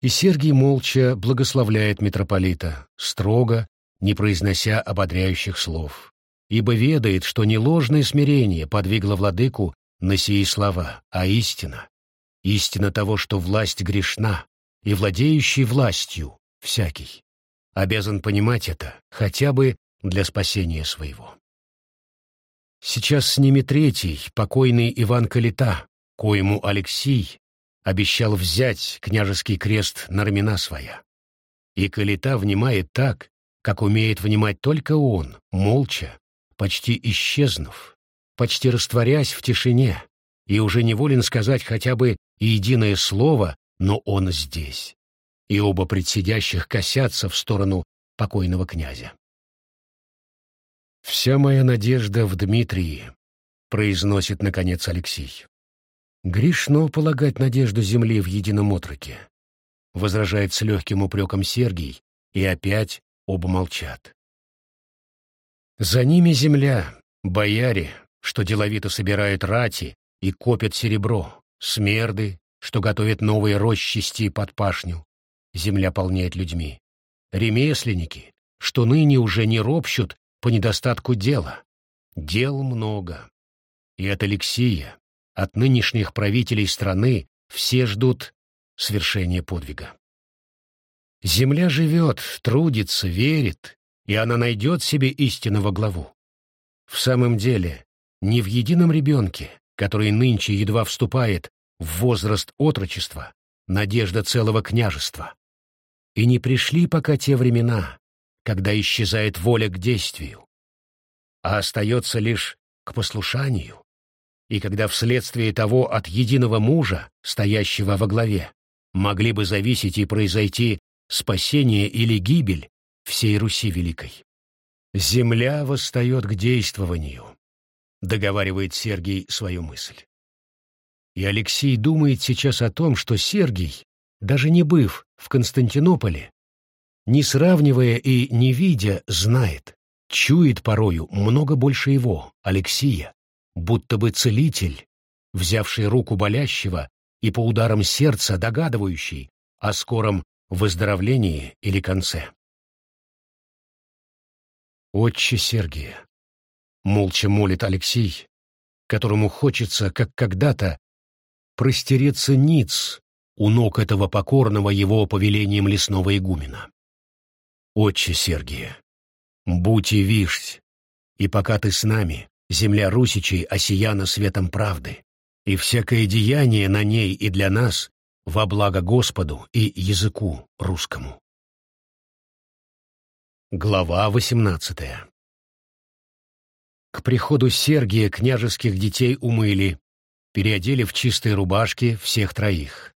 И Сергий молча благословляет митрополита, строго, не произнося ободряющих слов, ибо ведает, что не ложное смирение подвигло владыку на сии слова, а истина. Истина того, что власть грешна, и владеющий властью всякий обязан понимать это хотя бы для спасения своего. Сейчас с ними третий, покойный Иван Калита, коему Алексей, обещал взять княжеский крест на рамена своя. И Калита внимает так, как умеет внимать только он, молча, почти исчезнув, почти растворясь в тишине, и уже неволен сказать хотя бы единое слово, но он здесь. И оба предсидящих косятся в сторону покойного князя. «Вся моя надежда в Дмитрии», — произносит, наконец, Алексей. «Грешно полагать надежду земли в едином отроке», — возражает с легким упреком Сергий, и опять оба молчат. За ними земля, бояре, что деловито собирают рати и копят серебро, смерды, что готовят новые рощисти под пашню. Земля полнеет людьми. Ремесленники, что ныне уже не ропщут по недостатку дела. Дел много. И от Алексия, от нынешних правителей страны все ждут свершения подвига. Земля живет, трудится, верит, и она найдет себе истинного главу. В самом деле, не в едином ребенке, который нынче едва вступает в возраст отрочества, надежда целого княжества. И не пришли пока те времена, когда исчезает воля к действию, а остается лишь к послушанию, и когда вследствие того от единого мужа, стоящего во главе, могли бы зависеть и произойти спасение или гибель всей Руси Великой. «Земля восстает к действованию», — договаривает Сергий свою мысль. И Алексей думает сейчас о том, что Сергий, даже не быв в Константинополе, не сравнивая и не видя, знает, чует порою много больше его, Алексия, будто бы целитель, взявший руку болящего и по ударам сердца догадывающий о скором выздоровлении или конце. «Отче Сергия», — молча молит Алексей, которому хочется, как когда-то, простереться ниц у ног этого покорного его повелением лесного игумена. «Отче Сергия, будь и вишь, и пока ты с нами, земля русичей осияна светом правды, и всякое деяние на ней и для нас во благо Господу и языку русскому. Глава восемнадцатая К приходу Сергия княжеских детей умыли, переодели в чистые рубашки всех троих.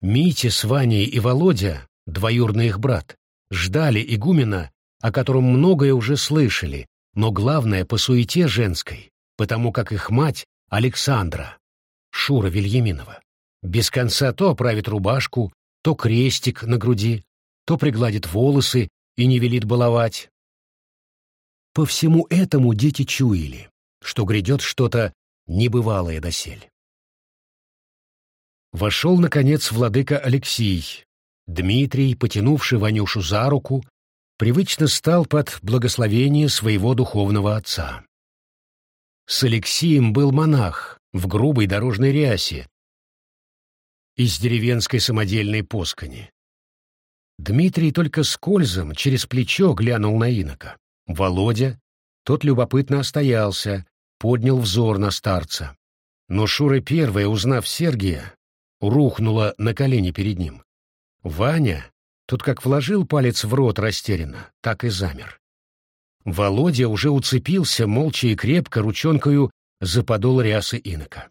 Митя с Ваней и Володя, двоюрный их брат, ждали игумена, о котором многое уже слышали, но главное по суете женской, потому как их мать Александра, Шура Вильяминова, без конца то оправит рубашку, то крестик на груди, то пригладит волосы и не велит баловать. По всему этому дети чуяли, что грядет что-то небывалое досель. Вошел, наконец, владыка Алексей. Дмитрий, потянувший Ванюшу за руку, привычно стал под благословение своего духовного отца. С Алексием был монах в грубой дорожной рясе из деревенской самодельной поскани. Дмитрий только скользом через плечо глянул на инока. Володя, тот любопытно остоялся, поднял взор на старца. Но Шура первая, узнав Сергия, рухнула на колени перед ним. Ваня, Тут как вложил палец в рот растерянно, так и замер. Володя уже уцепился молча и крепко ручонкою за подол рясы инока.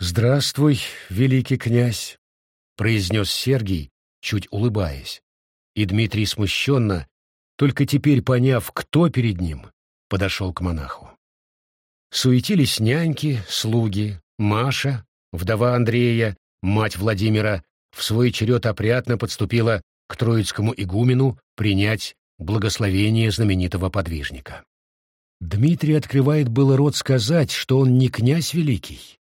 «Здравствуй, великий князь», — произнес Сергий, чуть улыбаясь. И Дмитрий смущенно, только теперь поняв, кто перед ним, подошел к монаху. Суетились няньки, слуги, Маша, вдова Андрея, мать Владимира, в свой черед опрятно подступила к троицкому игумену принять благословение знаменитого подвижника. Дмитрий открывает было рот сказать, что он не князь великий,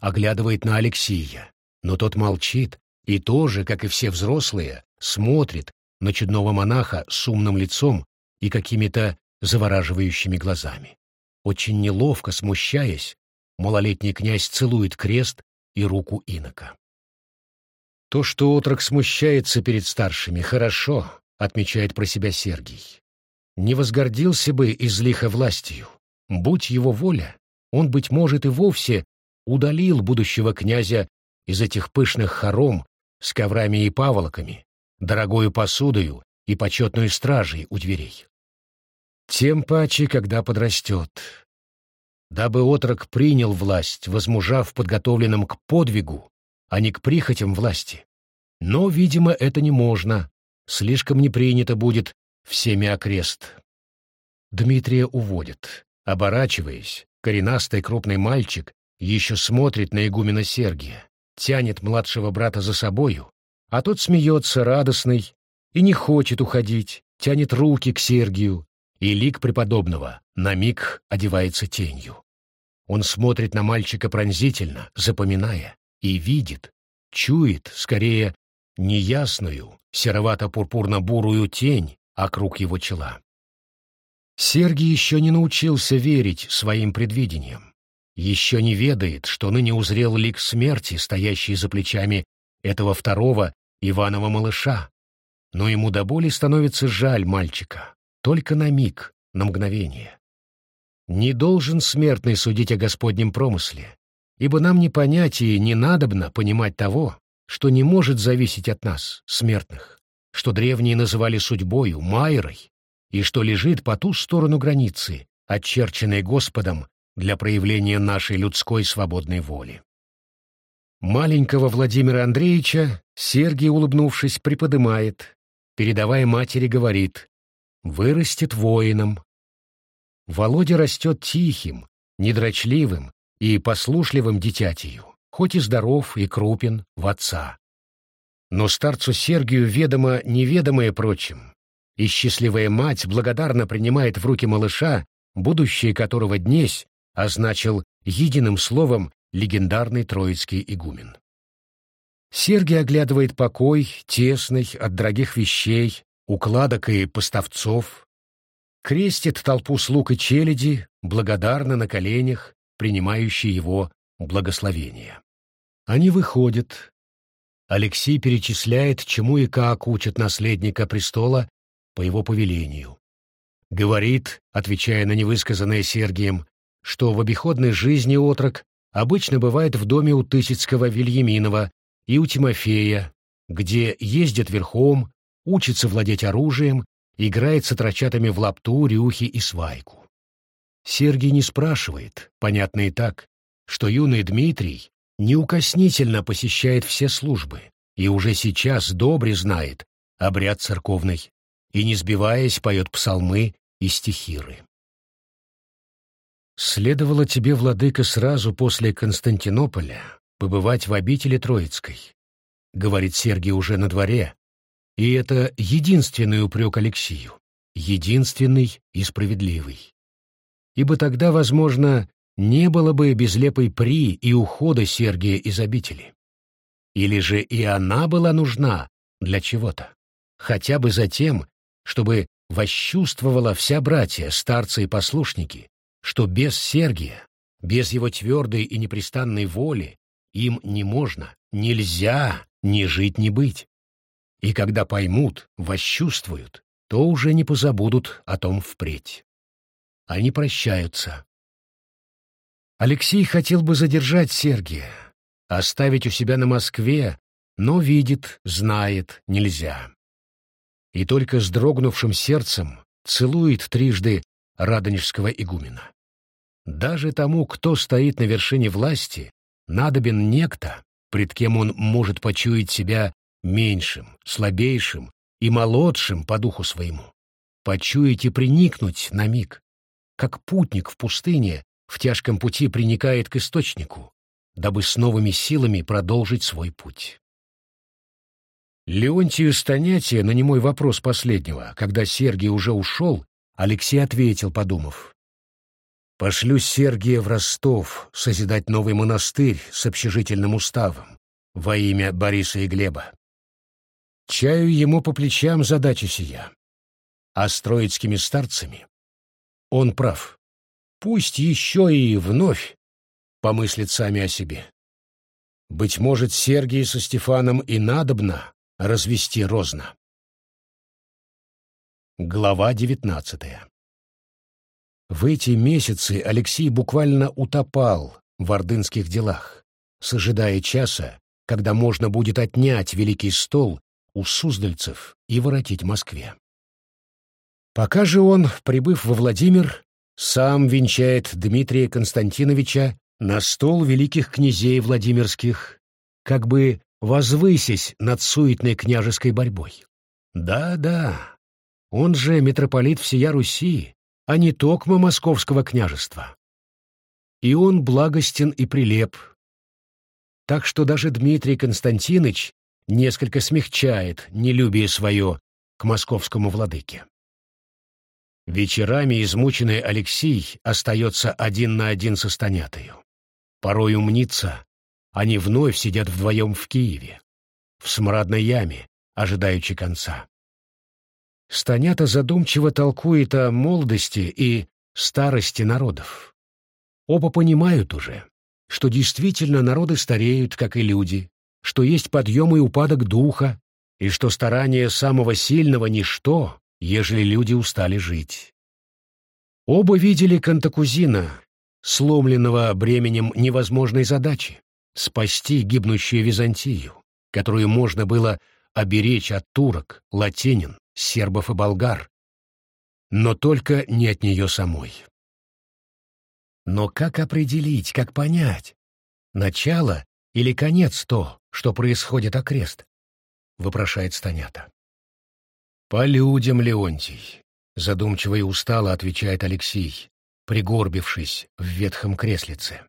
оглядывает на Алексия, но тот молчит и тоже, как и все взрослые, смотрит на чудного монаха с умным лицом и какими-то завораживающими глазами. Очень неловко, смущаясь, малолетний князь целует крест и руку инока. То, что отрок смущается перед старшими, хорошо, отмечает про себя Сергий. Не возгордился бы излихо властью. Будь его воля, он, быть может, и вовсе удалил будущего князя из этих пышных хором с коврами и паволоками, дорогою посудою и почетной стражей у дверей. Тем паче, когда подрастет. Дабы отрок принял власть, возмужав подготовленным к подвигу, а не к прихотям власти. Но, видимо, это не можно, слишком не принято будет всеми окрест. Дмитрия уводят. Оборачиваясь, коренастый крупный мальчик еще смотрит на игумена Сергия, тянет младшего брата за собою, а тот смеется радостный и не хочет уходить, тянет руки к Сергию, и лик преподобного на миг одевается тенью. Он смотрит на мальчика пронзительно, запоминая, и видит, чует, скорее, неясную, серовато-пурпурно-бурую тень округ его чела. Сергий еще не научился верить своим предвидениям, еще не ведает, что ныне узрел лик смерти, стоящий за плечами этого второго Иванова малыша, но ему до боли становится жаль мальчика, только на миг, на мгновение. Не должен смертный судить о Господнем промысле, ибо нам не понятие, не надобно понимать того, что не может зависеть от нас, смертных, что древние называли судьбою, майрой, и что лежит по ту сторону границы, очерченной Господом для проявления нашей людской свободной воли. Маленького Владимира Андреевича Сергий, улыбнувшись, приподымает, передавая матери, говорит «Вырастет воином». Володя растет тихим, недрочливым и послушливым дитятью, хоть и здоров и крупен в отца. Но старцу Сергию ведомо неведомое прочим, и счастливая мать благодарно принимает в руки малыша, будущее которого днесь означил единым словом легендарный троицкий игумен. Сергий оглядывает покой, тесный, от дорогих вещей, укладок и поставцов, крестит толпу слуг и челяди, благодарно на коленях, принимающие его благословение. Они выходят. Алексей перечисляет, чему и как учат наследника престола по его повелению. Говорит, отвечая на невысказанное Сергием, что в обиходной жизни отрок обычно бывает в доме у Тысяцкого Вильяминова и у Тимофея, где ездит верхом, учится владеть оружием, играет с отрочатами в лапту, рюхи и свайку. Сергий не спрашивает, понятно и так, что юный Дмитрий неукоснительно посещает все службы и уже сейчас добре знает обряд церковный и, не сбиваясь, поет псалмы и стихиры. Следовало тебе, владыка, сразу после Константинополя побывать в обители Троицкой, говорит Сергий уже на дворе, и это единственный упрек Алексию, единственный и справедливый. Ибо тогда, возможно, не было бы безлепой при и ухода Сергия из обители. Или же и она была нужна для чего-то, хотя бы за тем, чтобы восчувствовала вся братья, старцы и послушники, что без Сергия, без его твердой и непрестанной воли, им не можно, нельзя ни жить, ни быть. И когда поймут, восчувствуют, то уже не позабудут о том впредь. Они прощаются. Алексей хотел бы задержать Сергия, оставить у себя на Москве, но видит, знает, нельзя. И только с дрогнувшим сердцем целует трижды радонежского игумена. Даже тому, кто стоит на вершине власти, надобен некто, пред кем он может почуять себя меньшим, слабейшим и молодшим по духу своему. Почуять и приникнуть на миг, как путник в пустыне в тяжком пути приникает к источнику, дабы с новыми силами продолжить свой путь. Леонтию Станятия на немой вопрос последнего, когда Сергий уже ушел, Алексей ответил, подумав. Пошлю Сергия в Ростов созидать новый монастырь с общежительным уставом во имя Бориса и Глеба. Чаю ему по плечам задача сия. А с троицкими старцами он прав. Пусть еще и вновь помыслит сами о себе. Быть может, Сергий со Стефаном и надобно развести розно. Глава девятнадцатая в эти месяцы Алексей буквально утопал в ордынских делах, сожидая часа, когда можно будет отнять Великий стол у суздальцев и воротить Москве. Пока же он, прибыв во Владимир, сам венчает Дмитрия Константиновича на стол великих князей Владимирских, как бы возвысясь над суетной княжеской борьбой. Да-да, он же митрополит всея Руси, а не токма московского княжества. И он благостен и прилеп. Так что даже Дмитрий Константинович несколько смягчает нелюбие свое к московскому владыке. Вечерами измученный Алексей остается один на один со Станятою. Порой умнится, они вновь сидят вдвоем в Киеве, в смрадной яме, ожидаючи конца. Станята задумчиво толкует о молодости и старости народов. Оба понимают уже, что действительно народы стареют, как и люди, что есть подъем и упадок духа, и что старание самого сильного — ничто, ежели люди устали жить. Оба видели Кантакузина, сломленного бременем невозможной задачи — спасти гибнущую Византию, которую можно было оберечь от турок, латинин, сербов и болгар, но только не от нее самой. Но как определить, как понять, начало или конец то, что происходит окрест? — вопрошает Станята. «По людям, Леонтий», — задумчиво и устало отвечает Алексей, пригорбившись в ветхом креслице.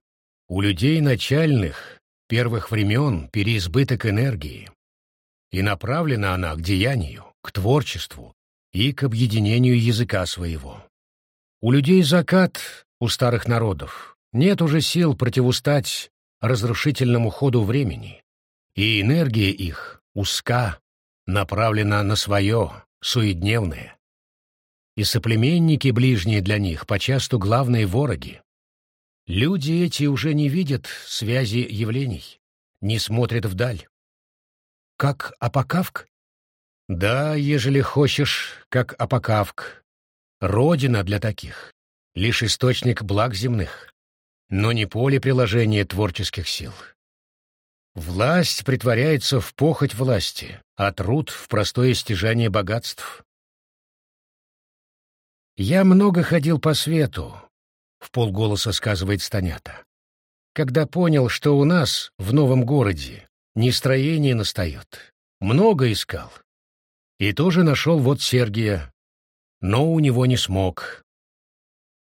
«У людей начальных, первых времен переизбыток энергии, и направлена она к деянию, к творчеству и к объединению языка своего. У людей закат, у старых народов, нет уже сил противустать разрушительному ходу времени, и энергия их узка, направлена на свое, суедневное. И соплеменники ближние для них почасту главные вороги. Люди эти уже не видят связи явлений, не смотрят вдаль. Как Апокавк? Да, ежели хочешь, как Апокавк. Родина для таких, лишь источник благ земных, но не поле приложения творческих сил. Власть притворяется в похоть власти, а труд — в простое стяжание богатств. «Я много ходил по свету», — в полголоса сказывает Станята, «когда понял, что у нас, в новом городе, нестроение настает. Много искал. И тоже нашел вот Сергия, но у него не смог.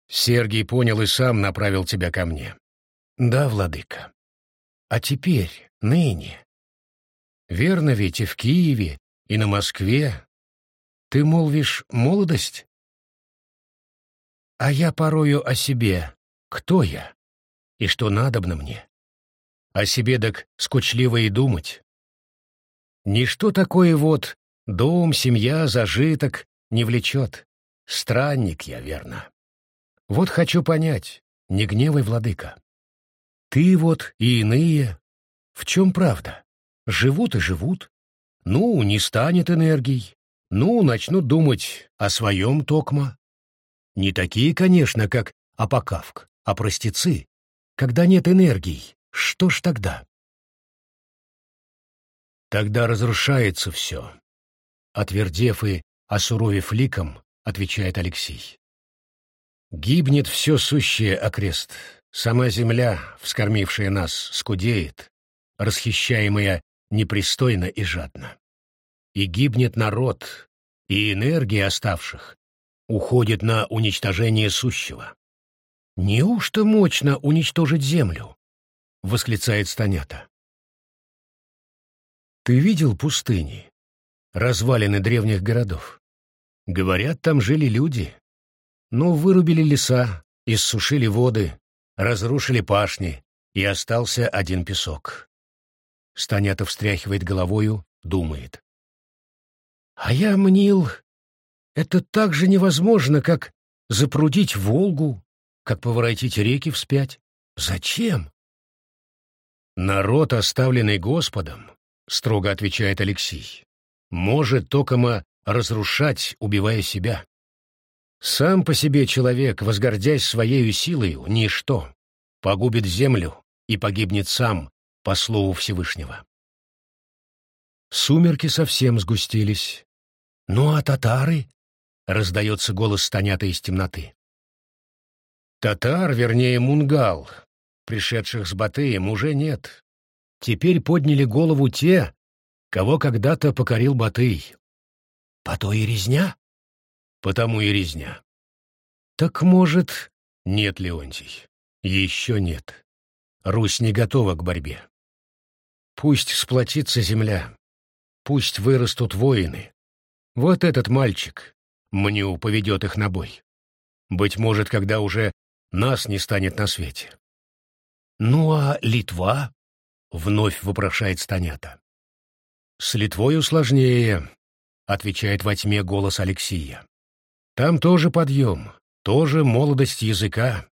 Сергий понял и сам направил тебя ко мне. Да, владыка. А теперь, ныне. Верно ведь и в Киеве, и на Москве. Ты молвишь молодость? А я порою о себе. Кто я? И что надобно мне? О себе так скучливо и думать. Ничто такое вот дом, семья, зажиток не влечет. Странник я, верно. Вот хочу понять, не гневай, владыка. Ты вот и иные. В чем правда? Живут и живут. Ну, не станет энергий. Ну, начнут думать о своем токма. Не такие, конечно, как Апокавк, а простецы. Когда нет энергий, что ж тогда? Тогда разрушается все. Отвердев и осуровев ликом, отвечает Алексей. Гибнет все сущее окрест. Сама земля, вскормившая нас, скудеет, расхищаемая непристойно и жадно. И гибнет народ, и энергия оставших уходит на уничтожение сущего. Неужто мощно уничтожить землю? — восклицает Станята. Ты видел пустыни, развалины древних городов? Говорят, там жили люди. Но вырубили леса, иссушили воды, разрушили пашни, и остался один песок. Станята встряхивает головою, думает. А я мнил, это так же невозможно, как запрудить Волгу, как поворотить реки вспять. Зачем? Народ, оставленный Господом, строго отвечает Алексей, может токомо разрушать, убивая себя. Сам по себе человек, возгордясь своею силою, ничто, погубит землю и погибнет сам, по слову Всевышнего. Сумерки совсем сгустились. «Ну а татары?» — раздается голос Станята из темноты. Татар, вернее мунгал, пришедших с Батыем, уже нет. Теперь подняли голову те, кого когда-то покорил Батый. По то и резня? Потому и резня. Так, может... Нет, Леонтий, еще нет. Русь не готова к борьбе. Пусть сплотится земля, пусть вырастут воины. Вот этот мальчик, Мню, поведет их на бой. Быть может, когда уже нас не станет на свете. «Ну а Литва?» — вновь вопрошает Станята. «С Литвою сложнее», — отвечает во тьме голос Алексия. «Там тоже подъем, тоже молодость языка.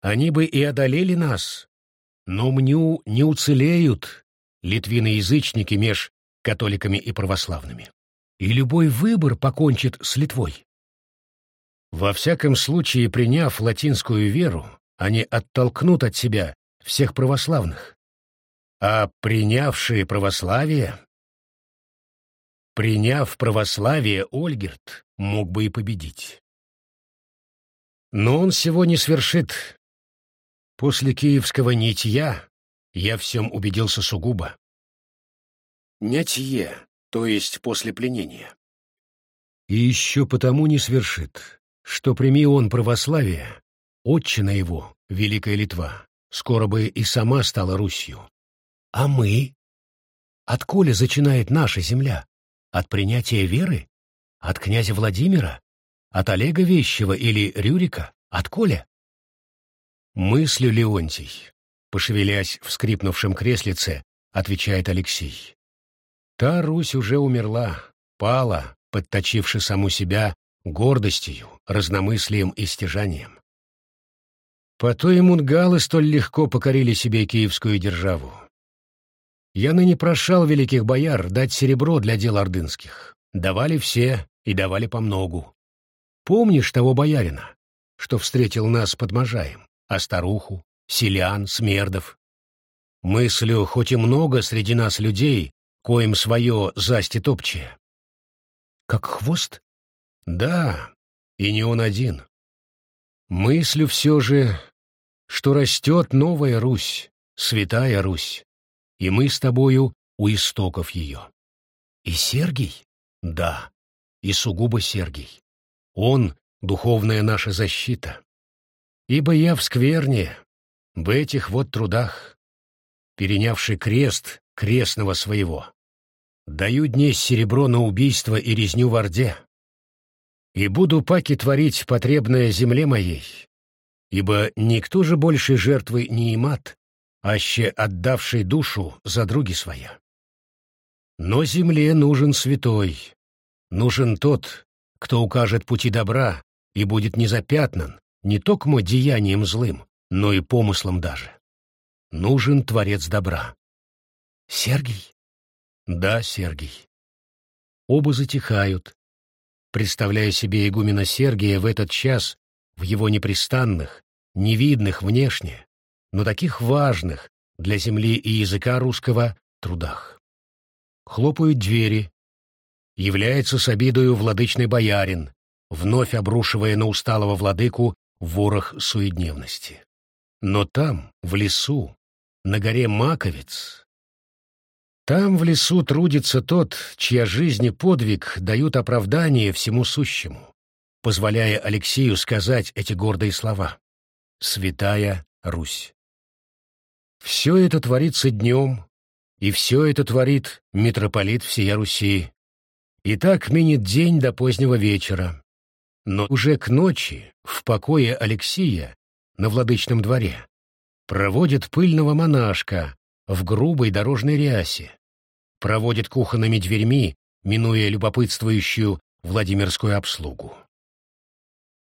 Они бы и одолели нас, но мню не уцелеют литвины-язычники меж католиками и православными. И любой выбор покончит с Литвой. Во всяком случае, приняв латинскую веру, они оттолкнут от себя всех православных. А принявшие православие... Приняв православие, Ольгерт мог бы и победить. Но он всего не свершит. После киевского нитья я всем убедился сугубо. Нятье, то есть после пленения. И еще потому не свершит, что прими он православие, отчина его, Великая Литва, скоро бы и сама стала Русью. А мы? Отколе зачинает наша земля? От принятия веры? От князя Владимира? От Олега Вещего или Рюрика? От Коля? Мыслю, Леонтий, пошевелясь в скрипнувшем креслице, отвечает Алексей. Та Русь уже умерла, пала, подточивши саму себя гордостью, разномыслием и стяжанием. По то и мунгалы столь легко покорили себе киевскую державу. Я ныне прошал великих бояр дать серебро для дел ордынских. Давали все и давали по многу. Помнишь того боярина, что встретил нас под Можаем, а старуху, селян, смердов? Мыслю, хоть и много среди нас людей, коим свое застит общее. Как хвост? Да, и не он один. Мыслю все же, что растет новая Русь, святая Русь, и мы с тобою у истоков ее. И Сергий? Да, и сугубо Сергий. Он — духовная наша защита. Ибо я в скверне, в этих вот трудах, перенявший крест крестного своего, даю днесь серебро на убийство и резню в Орде и буду паки творить потребное земле моей, ибо никто же больше жертвы не имат, аще отдавший душу за други своя. Но земле нужен святой, нужен тот, кто укажет пути добра и будет не запятнан не только деянием злым, но и помыслом даже. Нужен Творец добра. Сергий? Да, Сергий. Оба затихают, представляя себе игумена Сергия в этот час в его непрестанных, невидных внешне, но таких важных для земли и языка русского трудах. Хлопают двери. Является с обидою владычный боярин, вновь обрушивая на усталого владыку ворох суедневности. Но там, в лесу, на горе Маковец, там в лесу трудится тот, чья жизнь и подвиг дают оправдание всему сущему, позволяя Алексею сказать эти гордые слова. «Святая Русь». Все это творится днем, и все это творит митрополит всея Руси. И так минет день до позднего вечера. Но уже к ночи, в покое Алексия, на владычном дворе, проводит пыльного монашка, в грубой дорожной рясе, проводит кухонными дверьми, минуя любопытствующую Владимирскую обслугу.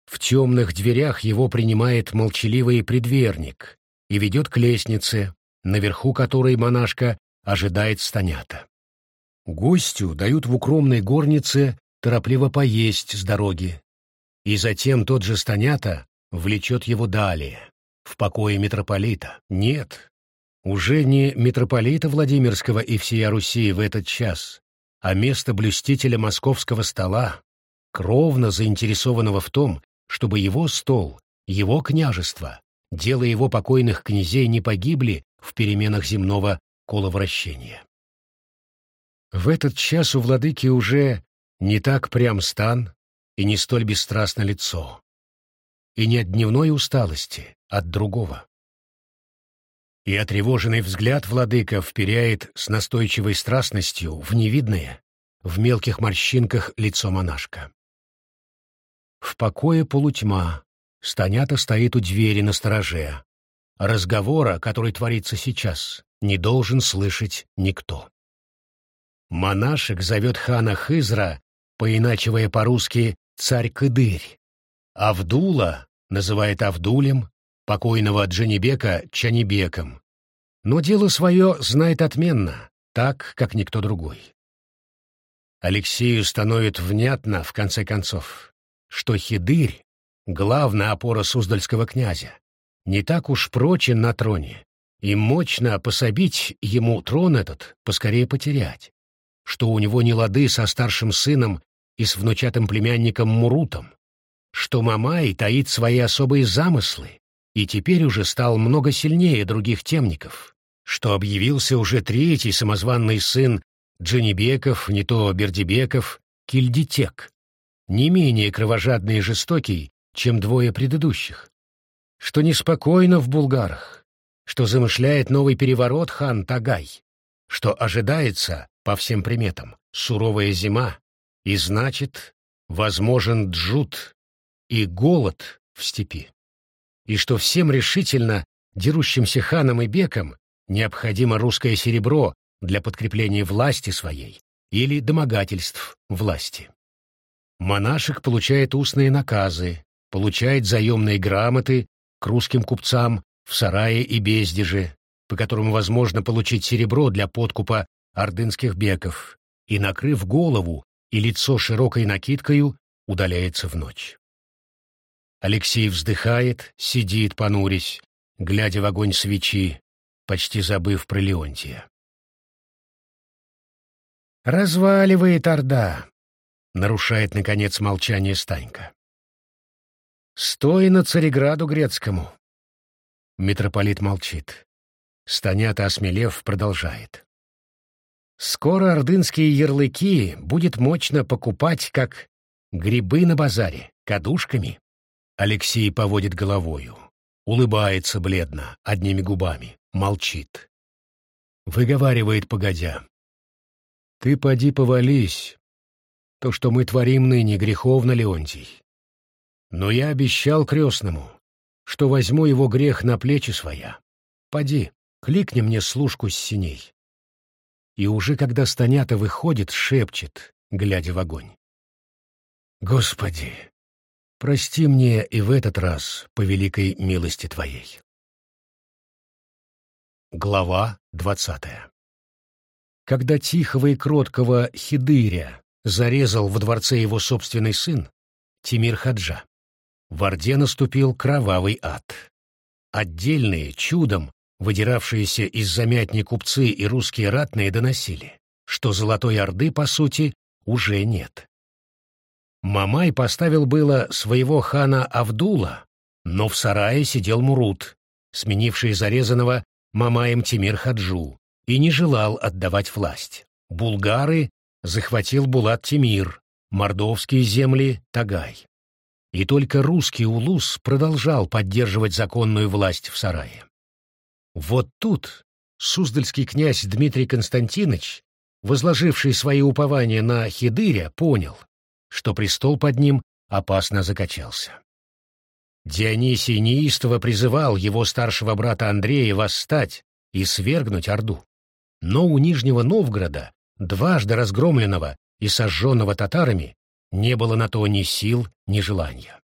В темных дверях его принимает молчаливый предверник и ведет к лестнице, наверху которой монашка ожидает станята. Гостю дают в укромной горнице торопливо поесть с дороги, и затем тот же станята влечет его далее, в покое митрополита. Нет, уже не митрополита Владимирского и всея Руси в этот час, а место блюстителя московского стола, кровно заинтересованного в том, чтобы его стол, его княжество, дело его покойных князей не погибли в переменах земного коловращения. В этот час у владыки уже не так прям стан и не столь бесстрастно лицо, и не от дневной усталости, от другого. И отревоженный взгляд владыка вперяет с настойчивой страстностью в невидное, в мелких морщинках лицо монашка. В покое полутьма, Станята стоит у двери на стороже. Разговора, который творится сейчас, не должен слышать никто. Монашек зовет хана Хызра, поиначивая по-русски «царь Кыдырь». Авдула называет Авдулем, покойного Джанибека — Чанибеком. Но дело свое знает отменно, так, как никто другой. Алексею становится внятно, в конце концов, что Хидырь главная опора Суздальского князя, не так уж прочен на троне, и мощно пособить ему трон этот поскорее потерять, что у него не лады со старшим сыном и с внучатым племянником Мурутом, что Мамай таит свои особые замыслы и теперь уже стал много сильнее других темников, что объявился уже третий самозванный сын Джанибеков, не то Бердибеков, Кильдитек, не менее кровожадный и жестокий, чем двое предыдущих, что неспокойно в Булгарах, что замышляет новый переворот хан Тагай, что ожидается, по всем приметам, суровая зима, и значит, возможен джут и голод в степи, и что всем решительно дерущимся ханам и бекам необходимо русское серебро для подкрепления власти своей или домогательств власти. Монашек получает устные наказы, получает заемные грамоты к русским купцам в Сарае и Бездеже, по которым возможно получить серебро для подкупа ордынских беков, и, накрыв голову и лицо широкой накидкою, удаляется в ночь. Алексей вздыхает, сидит, понурясь, глядя в огонь свечи, почти забыв про Леонтия. «Разваливает Орда», — нарушает, наконец, молчание Станька. «Стой на Цареграду Грецкому!» Митрополит молчит. Станята, осмелев, продолжает. «Скоро ордынские ярлыки будет мощно покупать, как грибы на базаре, кадушками». Алексей поводит головою, улыбается бледно, одними губами, молчит. Выговаривает, погодя. «Ты поди повались. То, что мы творим ныне, греховно, Леонтий. Но я обещал крестному, что возьму его грех на плечи своя. Поди, кликни мне служку с синей. И уже когда Станята выходит, шепчет, глядя в огонь. Господи, прости мне и в этот раз по великой милости Твоей. Глава двадцатая Когда тихого и кроткого Хидыря зарезал во дворце его собственный сын, Тимир Хаджа, в Орде наступил кровавый ад. Отдельные, чудом, выдиравшиеся из замятни купцы и русские ратные доносили, что Золотой Орды, по сути, уже нет. Мамай поставил было своего хана Авдула, но в сарае сидел Мурут, сменивший зарезанного Мамаем Тимир Хаджу, и не желал отдавать власть. Булгары захватил Булат Тимир, мордовские земли — Тагай и только русский улус продолжал поддерживать законную власть в сарае. Вот тут суздальский князь Дмитрий Константинович, возложивший свои упования на Хидыря, понял, что престол под ним опасно закачался. Дионисий неистово призывал его старшего брата Андрея восстать и свергнуть Орду. Но у Нижнего Новгорода, дважды разгромленного и сожженного татарами, не было на то ни сил, ни желания.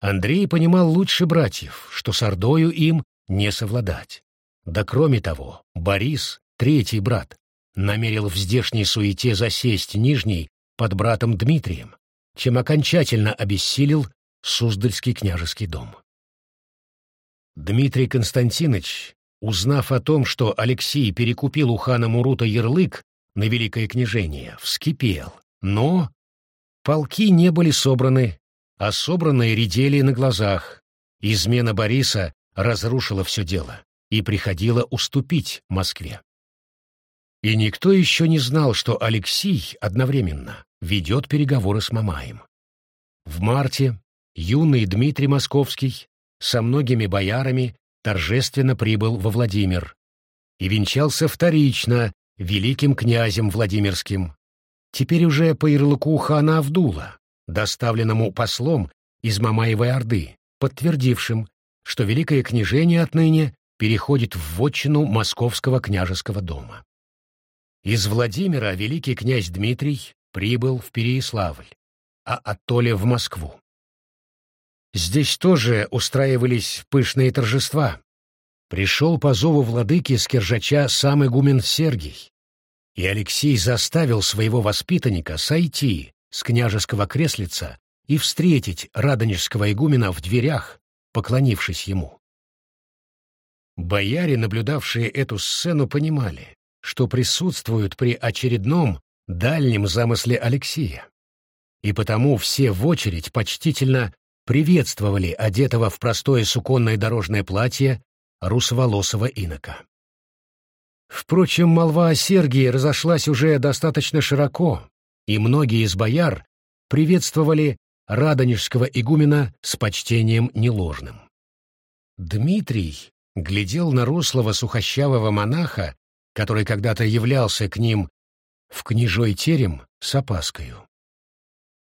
Андрей понимал лучше братьев, что с Ордою им не совладать. Да кроме того, Борис, третий брат, намерил в здешней суете засесть Нижний под братом Дмитрием, чем окончательно обессилил Суздальский княжеский дом. Дмитрий Константинович узнав о том, что Алексей перекупил у хана Мурута ярлык на Великое княжение, вскипел. Но полки не были собраны, а собранные редели на глазах. Измена Бориса разрушила все дело и приходило уступить Москве. И никто еще не знал, что Алексей одновременно ведет переговоры с Мамаем. В марте юный Дмитрий Московский со многими боярами торжественно прибыл во Владимир и венчался вторично великим князем Владимирским, теперь уже по ярлыку хана Авдула, доставленному послом из Мамаевой Орды, подтвердившим, что великое княжение отныне переходит в вотчину Московского княжеского дома. Из Владимира великий князь Дмитрий прибыл в Переяславль, а оттоле в Москву. Здесь тоже устраивались пышные торжества. Пришел по зову владыки с Киржача сам игумен Сергий, и Алексей заставил своего воспитанника сойти с княжеского креслица и встретить радонежского игумена в дверях, поклонившись ему. Бояре, наблюдавшие эту сцену, понимали, что присутствуют при очередном дальнем замысле Алексея. И потому все в очередь почтительно приветствовали одетого в простое суконное дорожное платье русоволосого инока. Впрочем, молва о Сергии разошлась уже достаточно широко, и многие из бояр приветствовали радонежского игумена с почтением неложным. Дмитрий глядел на рослого сухощавого монаха, который когда-то являлся к ним в княжой терем с опаскою.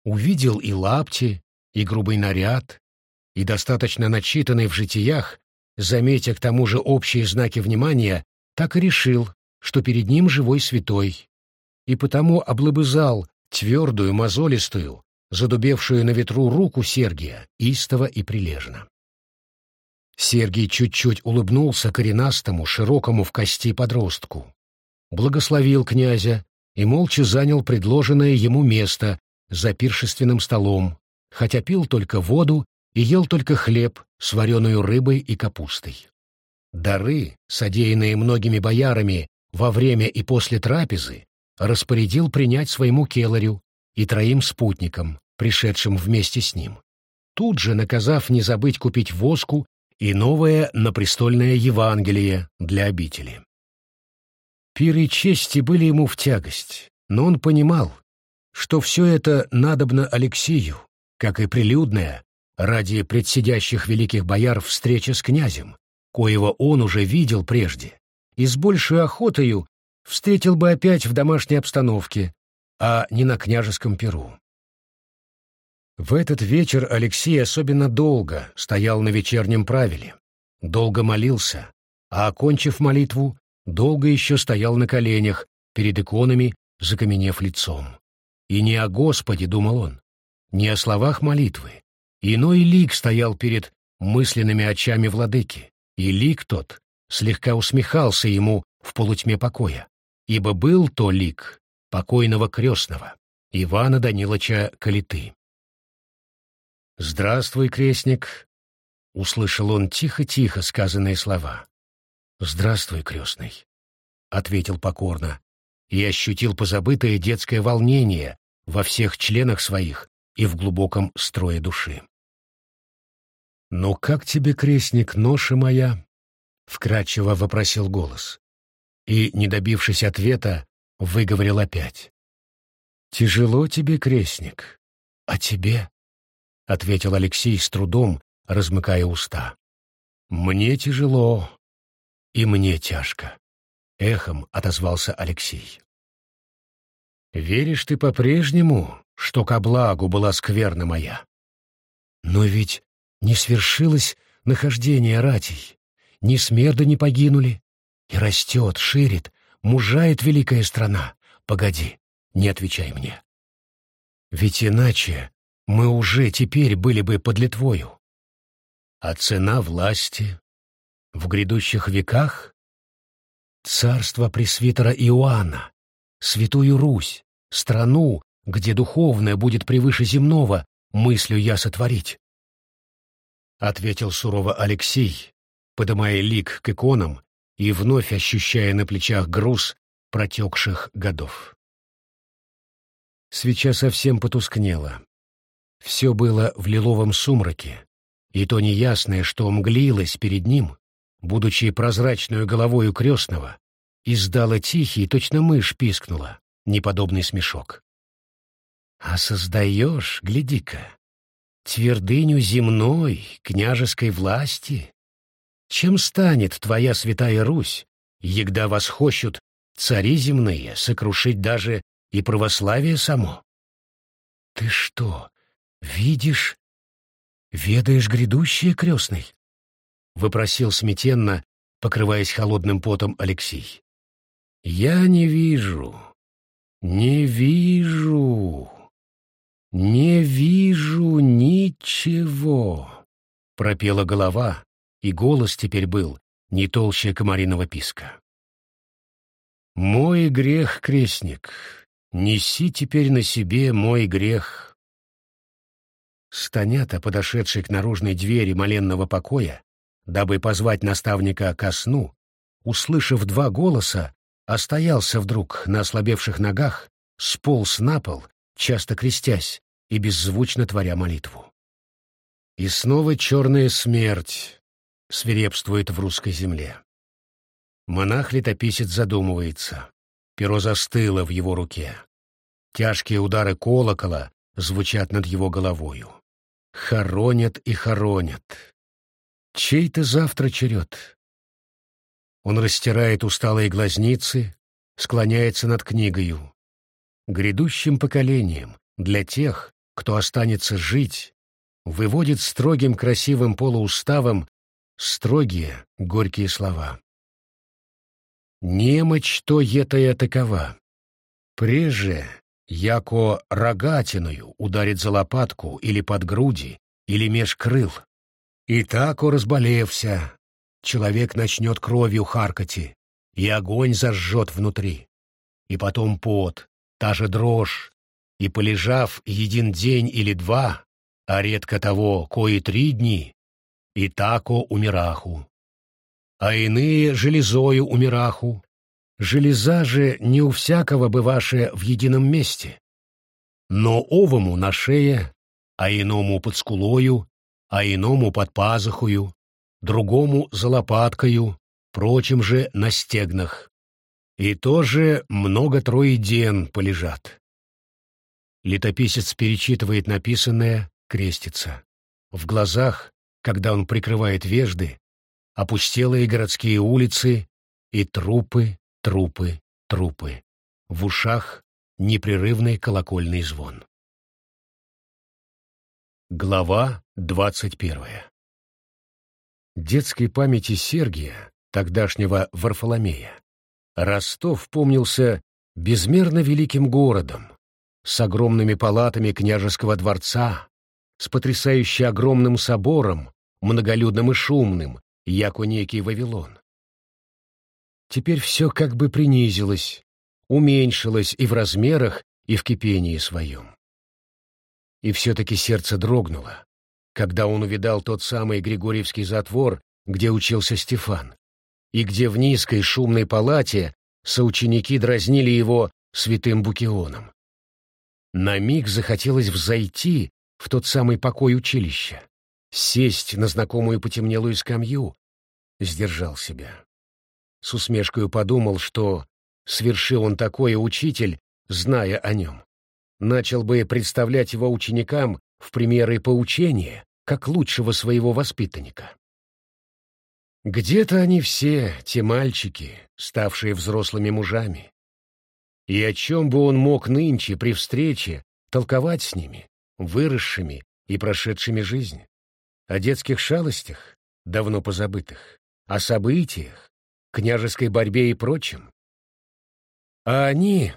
Увидел и лапти, и грубый наряд, и достаточно начитанный в житиях, заметя к тому же общие знаки внимания, так и решил, что перед ним живой святой, и потому облобызал твердую, мозолистую, задубевшую на ветру руку Сергия, истово и прилежно. Сергий чуть-чуть улыбнулся коренастому, широкому в кости подростку, благословил князя и молча занял предложенное ему место за пиршественным столом, хотя пил только воду и ел только хлеб с вареной рыбой и капустой. Дары, содеянные многими боярами во время и после трапезы, распорядил принять своему келарю и троим спутникам, пришедшим вместе с ним, тут же наказав не забыть купить воску и новое напрестольное Евангелие для обители. Пиры чести были ему в тягость, но он понимал, что все это надобно Алексею, как и прилюдная, ради предсидящих великих бояр встреча с князем, коего он уже видел прежде, и с большей охотою встретил бы опять в домашней обстановке, а не на княжеском перу. В этот вечер Алексей особенно долго стоял на вечернем правиле, долго молился, а, окончив молитву, долго еще стоял на коленях перед иконами, закаменев лицом. И не о Господе, думал он, не о словах молитвы. Иной лик стоял перед мысленными очами владыки, и лик тот слегка усмехался ему в полутьме покоя, ибо был то лик покойного крестного, Ивана Даниловича Калиты. «Здравствуй, крестник!» — услышал он тихо-тихо сказанные слова. «Здравствуй, крестный!» — ответил покорно и ощутил позабытое детское волнение во всех членах своих и в глубоком строе души. «Ну как тебе, крестник, ноша моя?» — вкратчиво вопросил голос. И, не добившись ответа, выговорил опять. «Тяжело тебе, крестник, а тебе?» — ответил Алексей с трудом, размыкая уста. «Мне тяжело, и мне тяжко», — эхом отозвался Алексей. «Веришь ты по-прежнему, что ко благу была скверна моя?» «Но ведь не свершилось нахождение ратей, ни смерды не погинули, и растет, ширит, мужает великая страна. Погоди, не отвечай мне. Ведь иначе мы уже теперь были бы под Литвою. А цена власти в грядущих веках — царство пресвитера Иоанна, святую Русь, страну, где духовное будет превыше земного, мыслю я сотворить. Ответил сурово Алексей, подымая лик к иконам и вновь ощущая на плечах груз протекших годов. Свеча совсем потускнела. Все было в лиловом сумраке, и то неясное, что мглилось перед ним, будучи прозрачную головою крестного, издала тихий, точно мышь пискнула, неподобный смешок. «А создаешь, гляди-ка, твердыню земной, княжеской власти. Чем станет твоя святая Русь, егда восхощут цари земные, сокрушить даже и православие само? Ты что, видишь, ведаешь грядущее, крестный? — выпросил смятенно, покрываясь холодным потом Алексей. «Я не вижу, не вижу, не вижу ничего», — пропела голова, и голос теперь был не толще комариного писка. «Мой грех, крестник, неси теперь на себе мой грех». Станята, подошедший к наружной двери моленного покоя, дабы позвать наставника ко сну, услышав два голоса, остоялся вдруг на ослабевших ногах, сполз на пол, часто крестясь и беззвучно творя молитву. И снова черная смерть свирепствует в русской земле. Монах-летописец задумывается. Перо застыло в его руке. Тяжкие удары колокола звучат над его головою. Хоронят и хоронят. Чей-то завтра черед. Он растирает усталые глазницы, склоняется над книгою. Грядущим поколением, для тех, кто останется жить, выводит строгим красивым полууставом строгие горькие слова. Немочь то етая такова. Прежде, яко рогатиною ударит за лопатку или под груди, или меж крыл, и так о разболевся, человек начнет кровью харкати, и огонь зажжет внутри. И потом пот, та же дрожь, и, полежав един день или два, а редко того, кои три дни, и тако умираху. А иные железою умираху. Железа же не у всякого бываше в едином месте. Но овому на шее, а иному под скулою, а иному под пазухою, другому за лопаткою, прочим же на стегнах. И тоже много троеден полежат. Летописец перечитывает написанное, крестится. В глазах, когда он прикрывает вежды, опустелые городские улицы и трупы, трупы, трупы. В ушах непрерывный колокольный звон. Глава двадцать первая Детской памяти Сергия, тогдашнего Варфоломея, Ростов помнился безмерно великим городом, с огромными палатами княжеского дворца, с потрясающе огромным собором, многолюдным и шумным, яко некий Вавилон. Теперь все как бы принизилось, уменьшилось и в размерах, и в кипении своем. И все-таки сердце дрогнуло, когда он увидал тот самый Григорьевский затвор, где учился Стефан, и где в низкой шумной палате соученики дразнили его святым Букионом. На миг захотелось взойти в тот самый покой училища, сесть на знакомую потемнелую скамью, сдержал себя. С усмешкой подумал, что свершил он такое учитель, зная о нем начал бы представлять его ученикам в примеры поучения, как лучшего своего воспитанника. Где-то они все, те мальчики, ставшие взрослыми мужами. И о чем бы он мог нынче при встрече толковать с ними, выросшими и прошедшими жизнь? О детских шалостях, давно позабытых, о событиях, княжеской борьбе и прочем? А они,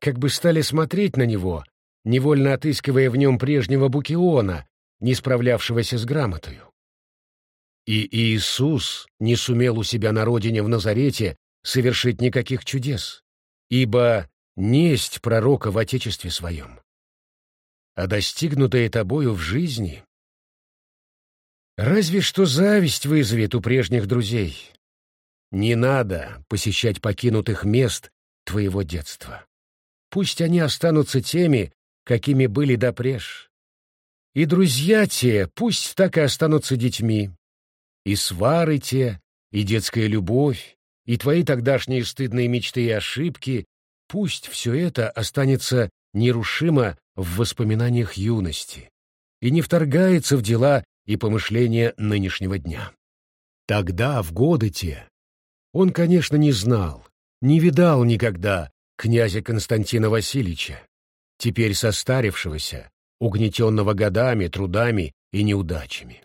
как бы стали смотреть на него, невольно отыскивая в нем прежнего Букиона, не справлявшегося с грамотою. И Иисус не сумел у себя на родине в Назарете совершить никаких чудес, ибо несть пророка в Отечестве своем. А достигнутое тобою в жизни разве что зависть вызовет у прежних друзей. Не надо посещать покинутых мест твоего детства. Пусть они останутся теми, какими были допреж. И друзья те пусть так и останутся детьми. И свары те, и детская любовь, и твои тогдашние стыдные мечты и ошибки, пусть все это останется нерушимо в воспоминаниях юности и не вторгается в дела и помышления нынешнего дня. Тогда, в годы те, он, конечно, не знал, не видал никогда князя Константина Васильевича, теперь состарившегося, угнетенного годами, трудами и неудачами.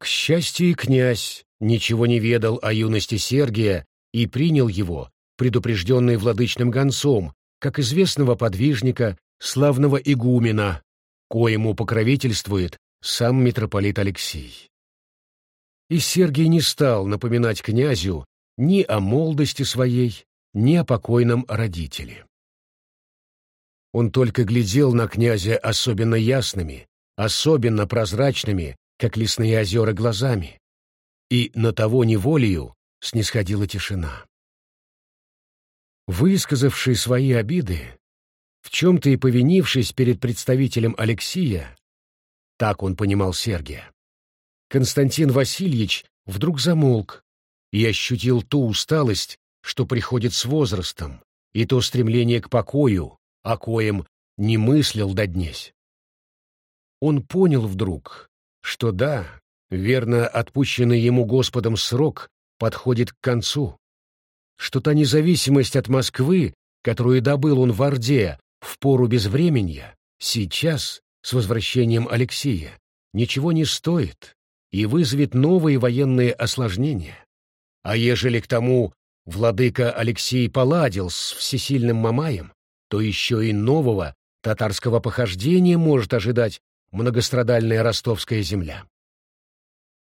К счастью, и князь ничего не ведал о юности Сергия и принял его, предупрежденный владычным гонцом, как известного подвижника, славного игумена, коему покровительствует сам митрополит Алексей. И Сергий не стал напоминать князю ни о молодости своей, ни о покойном родителе. Он только глядел на князя особенно ясными, особенно прозрачными, как лесные озера глазами, и на того неволею снисходила тишина. Высказавший свои обиды, в чем-то и повинившись перед представителем Алексия, так он понимал Сергия, Константин Васильевич вдруг замолк и ощутил ту усталость, что приходит с возрастом, и то стремление к покою, о коем не мыслил до днесь. Он понял вдруг, что да, верно отпущенный ему Господом срок подходит к концу, что та независимость от Москвы, которую добыл он в Орде в пору безвременья, сейчас, с возвращением Алексея, ничего не стоит и вызовет новые военные осложнения. А ежели к тому владыка Алексей поладил с всесильным Мамаем, то еще и нового татарского похождения может ожидать многострадальная ростовская земля.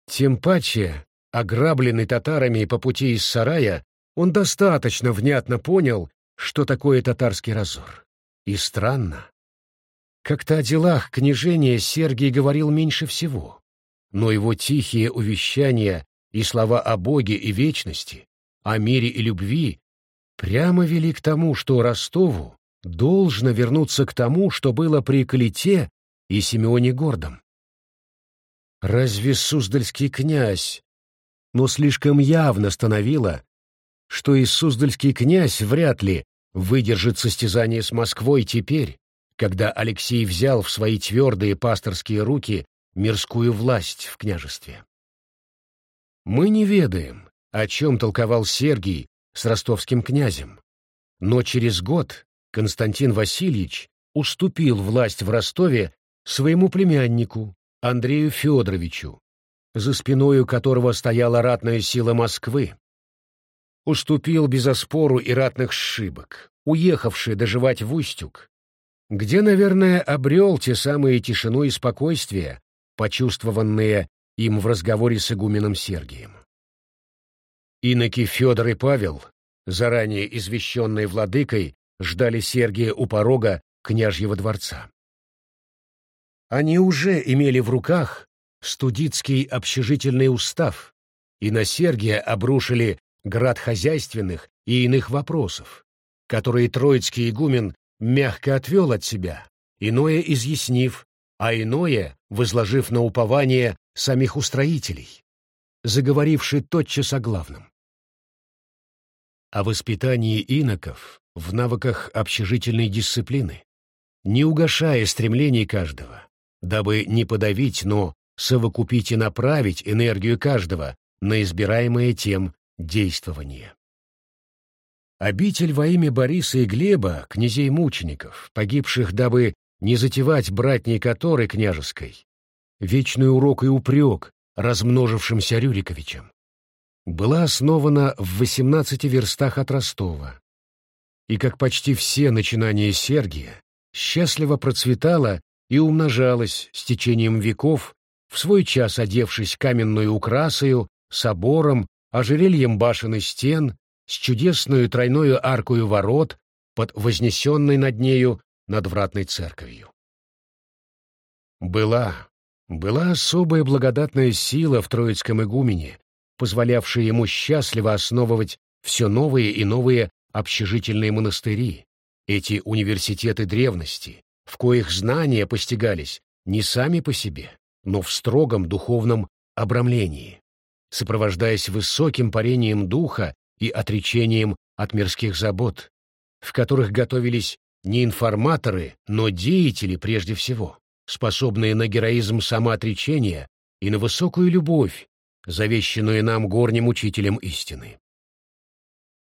Тем паче, ограбленный татарами по пути из сарая, он достаточно внятно понял, что такое татарский разор. И странно. Как-то о делах княжения Сергий говорил меньше всего, но его тихие увещания и слова о Боге и вечности, о мире и любви прямо вели к тому, что Ростову должно вернуться к тому, что было при Калите и Симеоне Гордом. Разве Суздальский князь, но слишком явно становило, что и Суздальский князь вряд ли выдержит состязание с Москвой теперь, когда Алексей взял в свои твердые пасторские руки мирскую власть в княжестве. Мы не ведаем, о чем толковал Сергий с ростовским князем, но через год Константин Васильевич уступил власть в Ростове своему племяннику Андрею Федоровичу, за спиною которого стояла ратная сила Москвы. Уступил без оспору и ратных сшибок, уехавший доживать в Устюг, где, наверное, обрел те самые тишину и спокойствие, почувствованные им в разговоре с игуменом Сергием. Иноки Федор и Павел, заранее извещенные владыкой, ждали Сергия у порога княжьего дворца. Они уже имели в руках студитский общежительный устав и на Сергия обрушили град хозяйственных и иных вопросов, которые троицкий игумен мягко отвел от себя, иное изъяснив, а иное возложив на упование самих устроителей, заговоривший тотчас о главном. О воспитании иноков в навыках общежительной дисциплины, не угошая стремлений каждого, дабы не подавить, но совокупить и направить энергию каждого на избираемое тем действование. Обитель во имя Бориса и Глеба, князей-мучеников, погибших, дабы не затевать братней которой княжеской, вечный урок и упрек размножившимся Рюриковичем, была основана в 18 верстах от Ростова, и, как почти все начинания Сергия, счастливо процветала и умножалась с течением веков, в свой час одевшись каменную украсою, собором, ожерельем башен и стен, с чудесную тройную аркою ворот под вознесенной над нею надвратной церковью. Была, была особая благодатная сила в Троицком игумене, позволявшие ему счастливо основывать все новые и новые общежительные монастыри, эти университеты древности, в коих знания постигались не сами по себе, но в строгом духовном обрамлении, сопровождаясь высоким парением духа и отречением от мирских забот, в которых готовились не информаторы, но деятели прежде всего, способные на героизм самоотречения и на высокую любовь, завещанную нам горним учителем истины.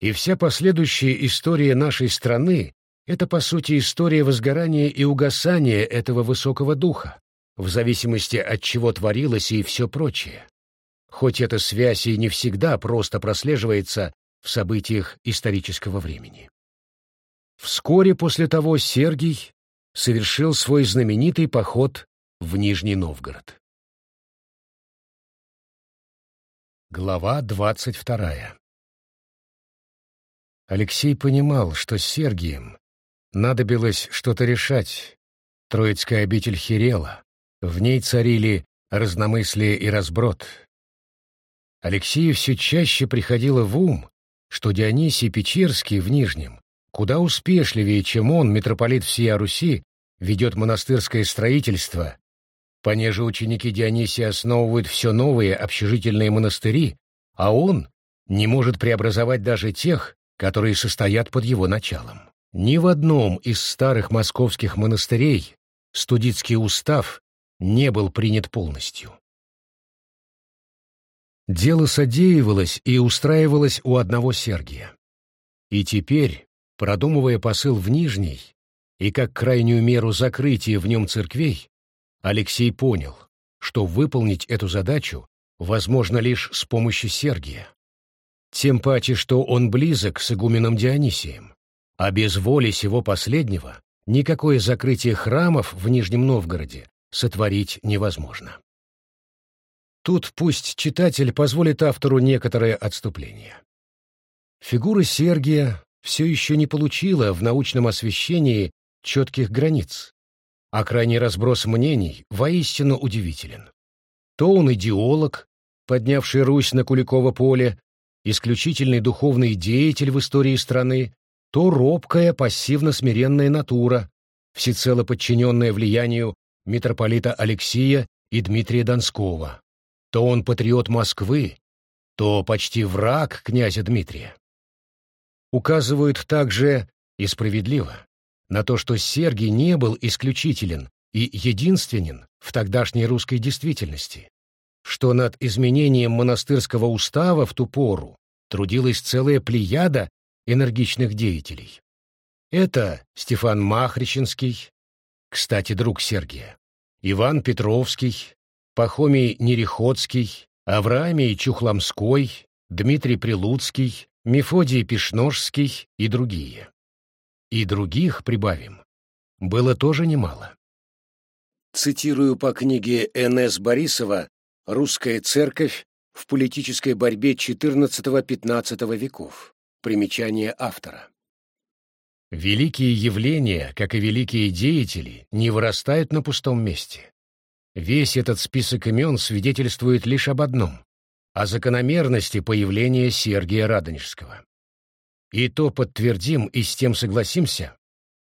И вся последующая история нашей страны — это, по сути, история возгорания и угасания этого высокого духа, в зависимости от чего творилось и все прочее. Хоть эта связь и не всегда просто прослеживается в событиях исторического времени. Вскоре после того Сергий совершил свой знаменитый поход в Нижний Новгород. Глава двадцать вторая Алексей понимал, что с Сергием надобилось что-то решать. Троицкая обитель херела, в ней царили разномыслие и разброд. Алексею все чаще приходило в ум, что Дионисий Печерский в Нижнем куда успешливее, чем он, митрополит всей Руси, ведет монастырское строительство, понеже ученики Дионисия основывают все новые общежительные монастыри, а он не может преобразовать даже тех, которые состоят под его началом. Ни в одном из старых московских монастырей студитский устав не был принят полностью. Дело содеивалось и устраивалось у одного Сергия. И теперь, продумывая посыл в Нижний и как крайнюю меру закрытия в нем церквей, Алексей понял, что выполнить эту задачу возможно лишь с помощью Сергия. Тем паче, что он близок с игуменом Дионисием, а без воли сего последнего никакое закрытие храмов в Нижнем Новгороде сотворить невозможно. Тут пусть читатель позволит автору некоторое отступление. Фигура Сергия все еще не получила в научном освещении четких границ, а крайний разброс мнений воистину удивителен. То он идеолог, поднявший Русь на Куликово поле, исключительный духовный деятель в истории страны, то робкая, пассивно-смиренная натура, всецело подчиненная влиянию митрополита Алексия и Дмитрия Донского, то он патриот Москвы, то почти враг князя Дмитрия. Указывают также, и справедливо, на то, что Сергий не был исключителен и единственен в тогдашней русской действительности, что над изменением монастырского устава в ту пору трудилась целая плеяда энергичных деятелей. Это Стефан Махричинский, кстати, друг Сергия, Иван Петровский, Пахомий Нереходский, Авраамий Чухломской, Дмитрий Прилуцкий, Мефодий Пишножский и другие. И других прибавим. Было тоже немало. Цитирую по книге Н.С. Борисова Русская церковь в политической борьбе XIV-XV веков. Примечание автора. Великие явления, как и великие деятели, не вырастают на пустом месте. Весь этот список имен свидетельствует лишь об одном — о закономерности появления Сергия Радонежского. И то подтвердим и с тем согласимся,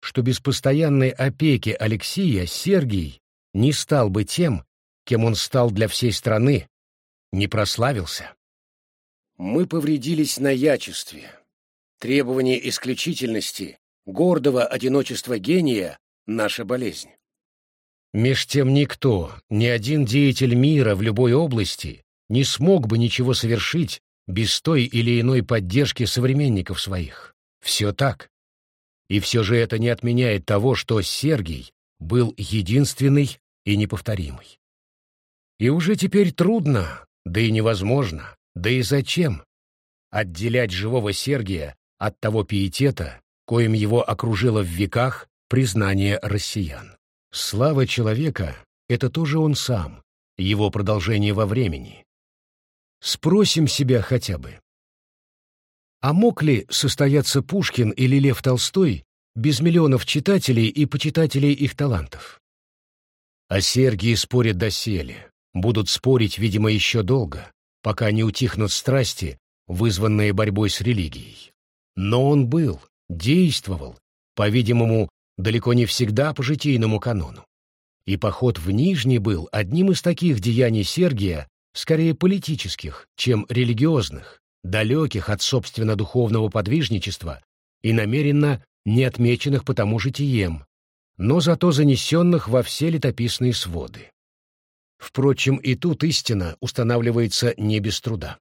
что без постоянной опеки Алексия Сергий не стал бы тем, кем он стал для всей страны, не прославился. Мы повредились на ячестве. Требование исключительности, гордого одиночества гения — наша болезнь. Меж тем никто, ни один деятель мира в любой области не смог бы ничего совершить без той или иной поддержки современников своих. Все так. И все же это не отменяет того, что Сергий был единственный и неповторимый. И уже теперь трудно, да и невозможно, да и зачем отделять живого Сергия от того пиетета, коим его окружило в веках признание россиян. Слава человека — это тоже он сам, его продолжение во времени. Спросим себя хотя бы. А мог ли состояться Пушкин или Лев Толстой без миллионов читателей и почитателей их талантов? О Сергии спорят доселе, будут спорить, видимо, еще долго, пока не утихнут страсти, вызванные борьбой с религией. Но он был, действовал, по-видимому, далеко не всегда по житийному канону. И поход в Нижний был одним из таких деяний Сергия, скорее политических, чем религиозных, далеких от собственно духовного подвижничества и намеренно не отмеченных по тому житием, но зато занесенных во все летописные своды. Впрочем, и тут истина устанавливается не без труда.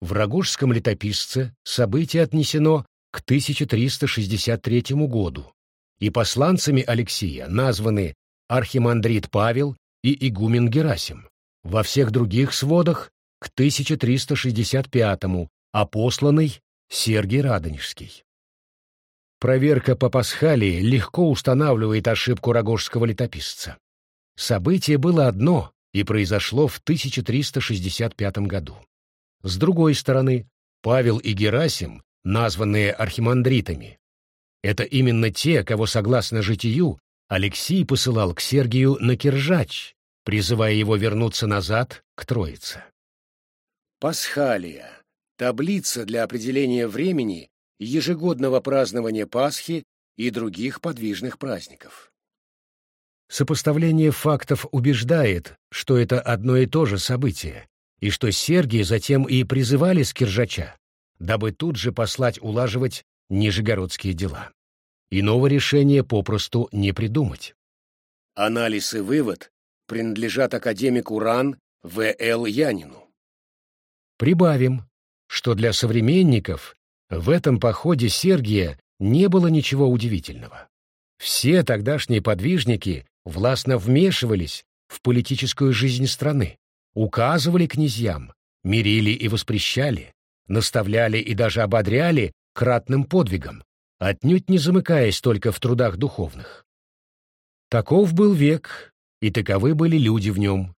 В Рогожском летописце событие отнесено к 1363 году, и посланцами Алексия названы архимандрит Павел и игумен Герасим. Во всех других сводах к 1365-му, а посланный Сергий Радонежский. Проверка по Пасхалии легко устанавливает ошибку рогожского летописца. Событие было одно и произошло в 1365 году. С другой стороны, Павел и Герасим, названные архимандритами, это именно те, кого, согласно житию, Алексий посылал к Сергию на Киржач, призывая его вернуться назад к Троице. Пасхалия — таблица для определения времени ежегодного празднования Пасхи и других подвижных праздников. Сопоставление фактов убеждает, что это одно и то же событие, и что Сергия затем и призывали Скиржача, дабы тут же послать улаживать нижегородские дела. Иного решения попросту не придумать. Анализ и вывод принадлежат академику РАН В.Л. Янину. Прибавим, что для современников в этом походе Сергия не было ничего удивительного. Все тогдашние подвижники властно вмешивались в политическую жизнь страны, указывали князьям, мирили и воспрещали, наставляли и даже ободряли кратным подвигам, отнюдь не замыкаясь только в трудах духовных. Таков был век, и таковы были люди в нем.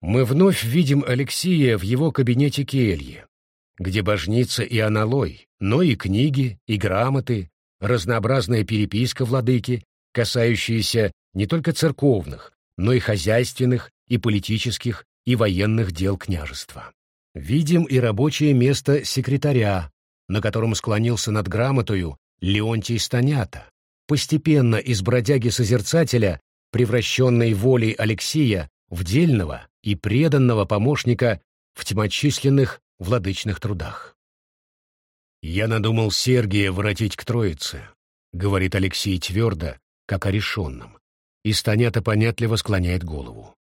Мы вновь видим Алексия в его кабинете келье, где божница и аналой, но и книги, и грамоты, разнообразная переписка владыки, касающиеся не только церковных, но и хозяйственных, и политических, и военных дел княжества. Видим и рабочее место секретаря, на котором склонился над грамотою Леонтий Станята, постепенно из бродяги-созерцателя, превращенной волей Алексия в дельного и преданного помощника в тьмочисленных владычных трудах. «Я надумал Сергия воротить к Троице», — говорит Алексей твердо, как о решенном, и Станята понятливо склоняет голову.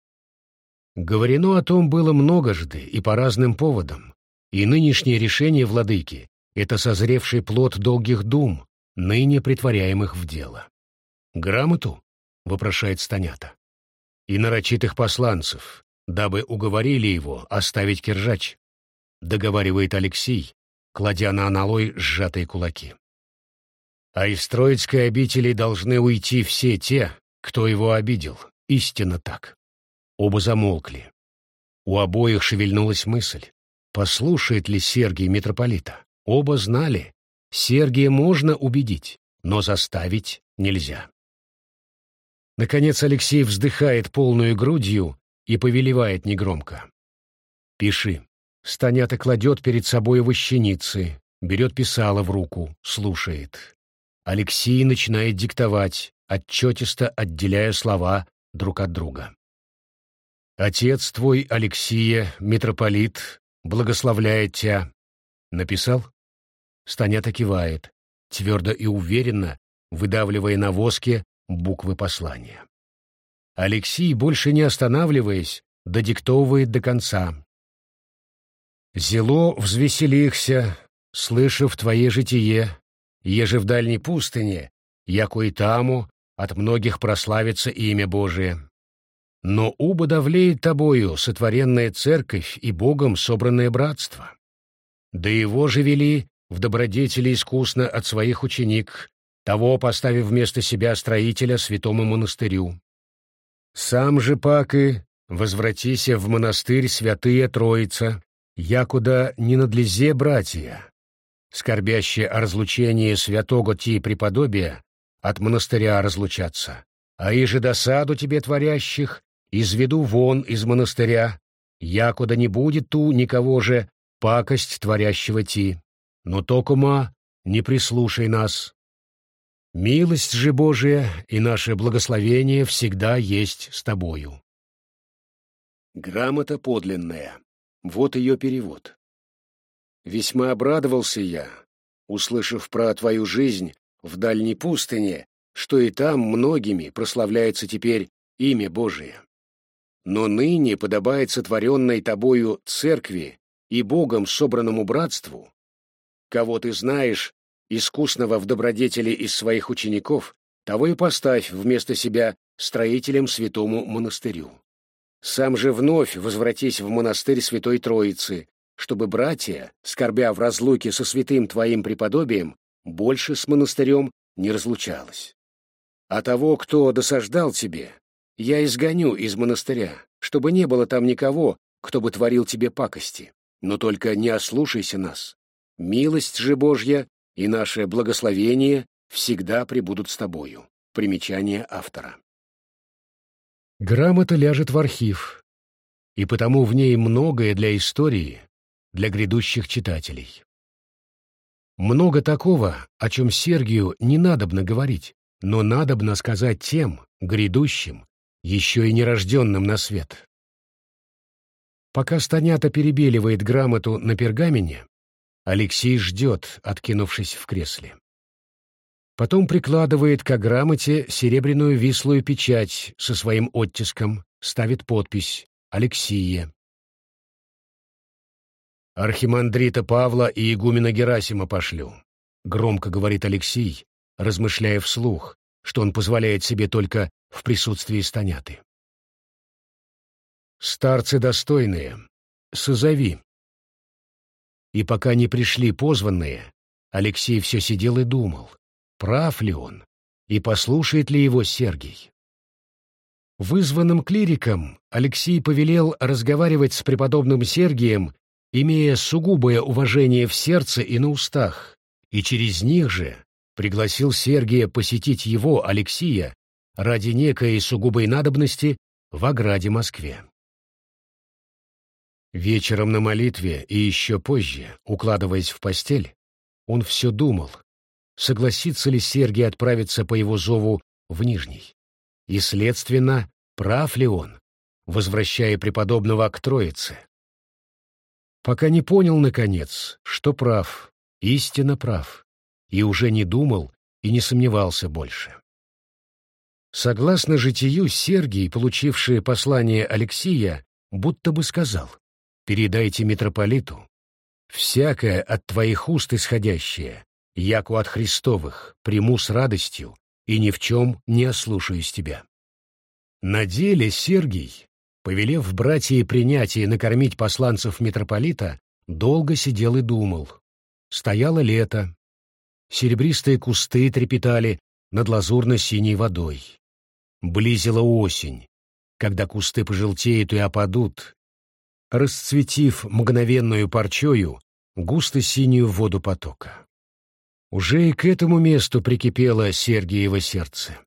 Говорено о том было многожды и по разным поводам, и нынешнее решение владыки — это созревший плод долгих дум, ныне притворяемых в дело. «Грамоту?» — вопрошает Станята. «И нарочитых посланцев, дабы уговорили его оставить киржач», — договаривает Алексей, кладя на аналой сжатые кулаки. А из Троицкой обители должны уйти все те, кто его обидел. Истинно так. Оба замолкли. У обоих шевельнулась мысль. Послушает ли Сергий митрополита? Оба знали. Сергия можно убедить, но заставить нельзя. Наконец Алексей вздыхает полную грудью и повелевает негромко. «Пиши». Станята кладет перед собой вощеницы, берет писало в руку, слушает. Алексей начинает диктовать, отчетисто отделяя слова друг от друга. «Отец твой, Алексия, митрополит, благословляет тебя». Написал? Станята кивает, твердо и уверенно, выдавливая на воске буквы послания. Алексей, больше не останавливаясь, додиктовывает до конца. «Зело взвеселихся, слышав твое житие, еже в дальней пустыне, яко и таму от многих прославится имя Божие. Но уба давлеет тобою сотворенная церковь и Богом собранное братство. Да его же вели в добродетели искусно от своих ученик, того поставив вместо себя строителя святому монастырю. Сам же пак и возвратися в монастырь святые Троица, якуда не надлезе братья, скорбящие о разлучении святого ти преподобия, от монастыря разлучаться, а и же досаду тебе творящих изведу вон из монастыря, якуда не будет ту никого же пакость творящего ти, но токума не прислушай нас. Милость же Божия и наше благословение всегда есть с тобою. Грамота подлинная. Вот ее перевод. Весьма обрадовался я, услышав про твою жизнь в дальней пустыне, что и там многими прославляется теперь имя Божие. Но ныне подобает сотворенной тобою церкви и Богом собранному братству, кого ты знаешь, искусного в добродетели из своих учеников, того и поставь вместо себя строителем святому монастырю. Сам же вновь возвратись в монастырь Святой Троицы, чтобы братья, скорбя в разлуке со святым твоим преподобием, больше с монастырем не разлучалось. А того, кто досаждал тебе, я изгоню из монастыря, чтобы не было там никого, кто бы творил тебе пакости. Но только не ослушайся нас. Милость же Божья и наше благословение всегда пребудут с тобою. Примечание автора. Грамота ляжет в архив, и потому в ней многое для истории, для грядущих читателей. Много такого, о чем Сергию не надобно говорить, но надобно сказать тем, грядущим, еще и нерожденным на свет. Пока Станята перебеливает грамоту на пергамене, Алексей ждет, откинувшись в кресле. Потом прикладывает к грамоте серебряную вислую печать со своим оттиском, ставит подпись «Алексия». «Архимандрита Павла и игумена Герасима пошлю», — громко говорит Алексей, размышляя вслух, что он позволяет себе только в присутствии Станяты. «Старцы достойные, созови». И пока не пришли позванные, Алексей все сидел и думал, прав ли он, и послушает ли его Сергий. Вызванным клириком Алексей повелел разговаривать с преподобным Сергием, имея сугубое уважение в сердце и на устах, и через них же пригласил Сергия посетить его, Алексия, ради некой сугубой надобности в ограде Москве. Вечером на молитве и еще позже, укладываясь в постель, он все думал, согласится ли Сергий отправиться по его зову в Нижний, и, следственно, прав ли он, возвращая преподобного к Троице. Пока не понял, наконец, что прав, истинно прав, и уже не думал и не сомневался больше. Согласно житию, Сергий, получивший послание Алексия, будто бы сказал, «Передайте митрополиту, всякое от твоих уст исходящее, яку от Христовых, приму с радостью и ни в чем не ослушаюсь тебя». На деле Сергий, повелев братья принятие накормить посланцев митрополита, долго сидел и думал. Стояло лето, серебристые кусты трепетали над лазурно-синей водой. Близила осень, когда кусты пожелтеют и опадут, расцветив мгновенную парчою густо-синюю воду потока. Уже и к этому месту прикипело Сергиево сердце.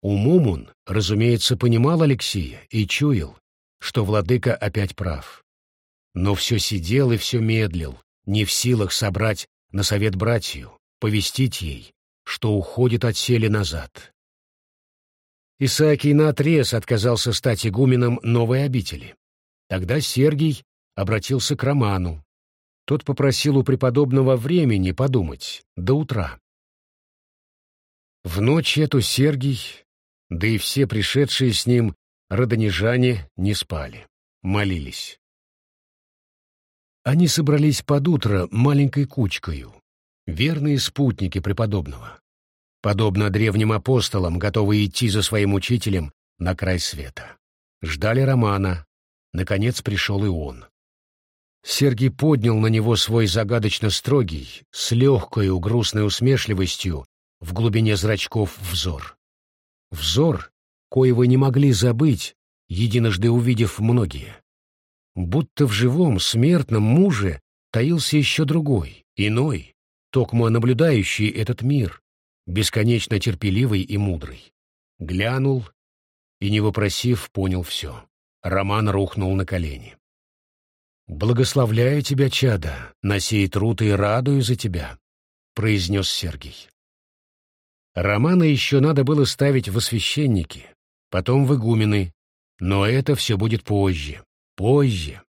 Умом он, разумеется, понимал Алексея и чуял, что владыка опять прав. Но все сидел и все медлил, не в силах собрать на совет братью, повестить ей, что уходит от сели назад, Исаакий наотрез отказался стать игуменом новой обители. Тогда Сергий обратился к Роману. Тот попросил у преподобного времени подумать, до утра. В ночь эту Сергий, да и все пришедшие с ним родонежане не спали, молились. Они собрались под утро маленькой кучкою, верные спутники преподобного подобно древним апостолам, готовые идти за своим учителем на край света. Ждали Романа. Наконец пришел и он. Сергий поднял на него свой загадочно строгий, с легкой грустной усмешливостью в глубине зрачков взор. Взор, коего не могли забыть, единожды увидев многие. Будто в живом, смертном муже таился еще другой, иной, токмо наблюдающий этот мир, бесконечно терпеливый и мудрый. Глянул и, не вопросив, понял все. Роман рухнул на колени. «Благословляю тебя, чада, на сей труд и радую за тебя», — произнес Сергий. Романа еще надо было ставить в освященники, потом в игумены, но это все будет позже, позже.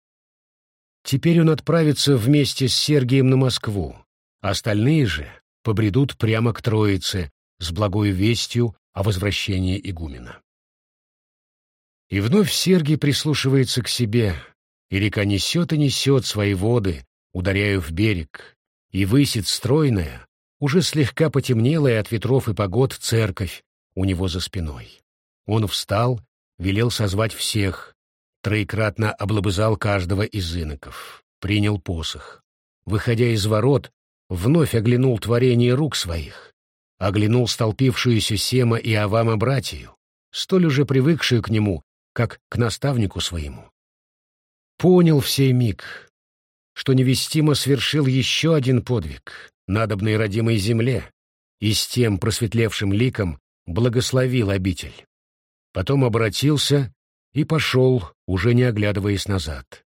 Теперь он отправится вместе с Сергием на Москву, остальные же побредут прямо к Троице с благой вестью о возвращении игумена. И вновь Сергий прислушивается к себе, и река несет и несет свои воды, ударяя в берег, и высит стройная, уже слегка потемнелая от ветров и погод церковь у него за спиной. Он встал, велел созвать всех, троекратно облобызал каждого из иноков, принял посох. Выходя из ворот, вновь оглянул творение рук своих, оглянул столпившуюся Сема и Авама братью, столь уже привыкшую к нему, как к наставнику своему. Понял в сей миг, что невестимо свершил еще один подвиг, надобный родимой земле, и с тем просветлевшим ликом благословил обитель. Потом обратился и пошел, уже не оглядываясь назад.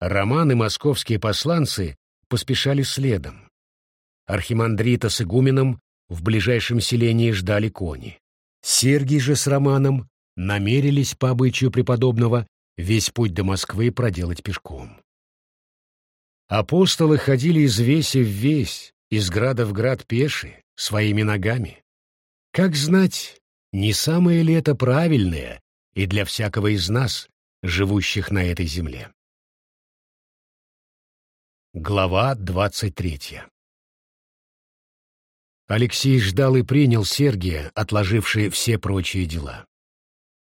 Роман и московские посланцы поспешали следом. Архимандрита с игуменом в ближайшем селении ждали кони. Сергий же с Романом намерились по обычаю преподобного весь путь до Москвы проделать пешком. Апостолы ходили из веси в весь, из града в град пеши, своими ногами. Как знать, не самое ли это правильное и для всякого из нас, живущих на этой земле. Глава двадцать третья Алексей ждал и принял Сергия, отложивший все прочие дела.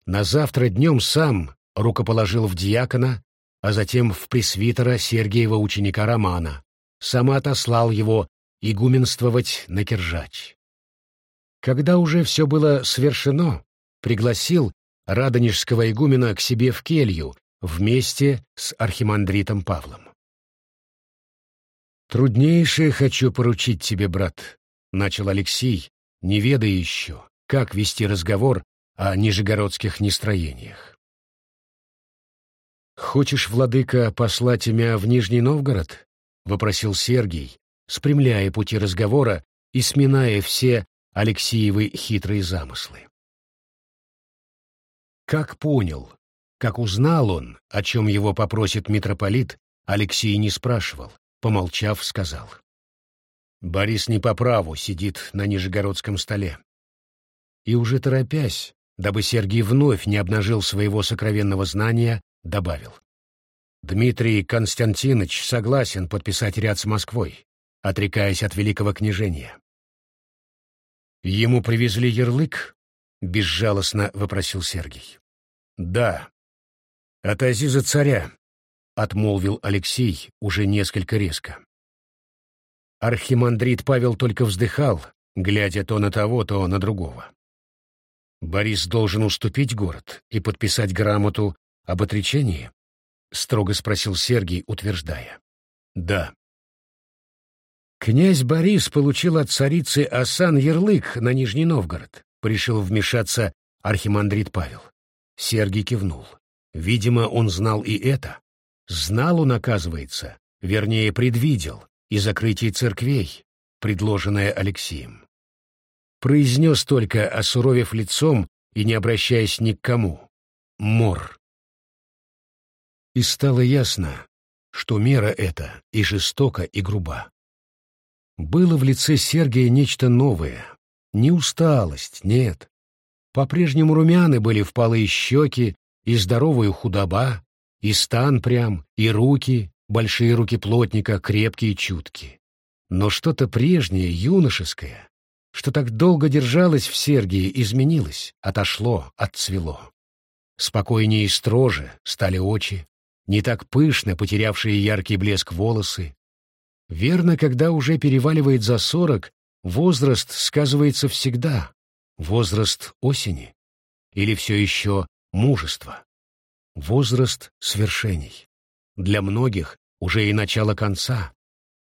На завтра днем сам рукоположил в диакона, а затем в пресвитера Сергиева ученика Романа, сам отослал его игуменствовать на Киржач. Когда уже все было свершено, пригласил радонежского игумена к себе в келью вместе с архимандритом Павлом. «Труднейшее хочу поручить тебе, брат», — начал Алексей, не ведая еще, как вести разговор о нижегородских нестроениях. «Хочешь, владыка, послать меня в Нижний Новгород?» — вопросил Сергий, спрямляя пути разговора и сминая все Алексеевы хитрые замыслы. Как понял, как узнал он, о чем его попросит митрополит, Алексей не спрашивал, помолчав, сказал. Борис не по праву сидит на нижегородском столе. И уже торопясь, дабы Сергий вновь не обнажил своего сокровенного знания, добавил. Дмитрий Константинович согласен подписать ряд с Москвой, отрекаясь от великого княжения. «Ему привезли ярлык?» — безжалостно вопросил Сергий. «Да. От Азиза царя», — отмолвил Алексей уже несколько резко. Архимандрит Павел только вздыхал, глядя то на того, то на другого. Борис должен уступить город и подписать грамоту об отречении? Строго спросил Сергий, утверждая. Да. Князь Борис получил от царицы Асан ярлык на Нижний Новгород. Пришел вмешаться архимандрит Павел. Сергий кивнул. Видимо, он знал и это. Знал он, оказывается, вернее, предвидел, и закрытие церквей, предложенное Алексеем. Произнес только, осуровев лицом и не обращаясь ни к кому. Мор. И стало ясно, что мера эта и жестока, и груба. Было в лице Сергия нечто новое. Не усталость, нет. По-прежнему румяны были впалые щеки, и здоровая худоба, и стан прям, и руки, большие руки плотника, крепкие и чуткие. Но что-то прежнее, юношеское, что так долго держалось в Сергии, изменилось, отошло, отцвело. Спокойнее и строже стали очи, не так пышно потерявшие яркий блеск волосы. Верно, когда уже переваливает за сорок, возраст сказывается всегда, возраст осени, или все еще мужество, возраст свершений. Для многих уже и начало конца,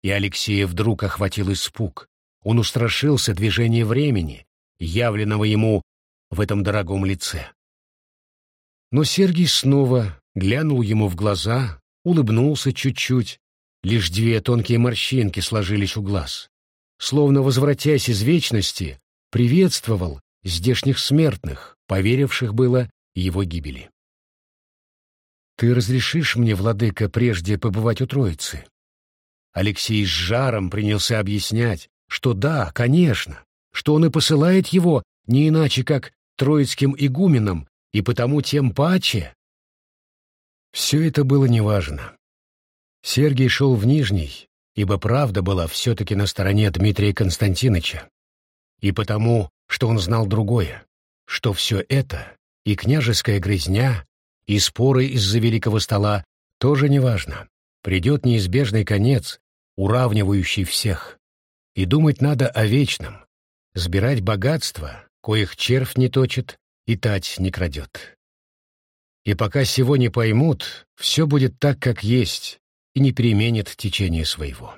и Алексея вдруг охватил испуг. Он устрашился движения времени, явленного ему в этом дорогом лице. Но Сергий снова глянул ему в глаза, улыбнулся чуть-чуть, лишь две тонкие морщинки сложились у глаз. Словно возвратясь из вечности, приветствовал здешних смертных, поверивших было его гибели. «Ты разрешишь мне, владыка, прежде побывать у Троицы?» Алексей с жаром принялся объяснять, что да, конечно, что он и посылает его не иначе, как троицким игуменам, и потому тем паче. Все это было неважно. Сергий шел в Нижний, ибо правда была все-таки на стороне Дмитрия Константиновича, и потому, что он знал другое, что все это, и княжеская грязня, и споры из-за великого стола, тоже неважно. Придет неизбежный конец, уравнивающий всех. И думать надо о вечном, сбирать богатства, коих червь не точит и тать не крадет. И пока сего не поймут, все будет так, как есть, и не переменит течение своего.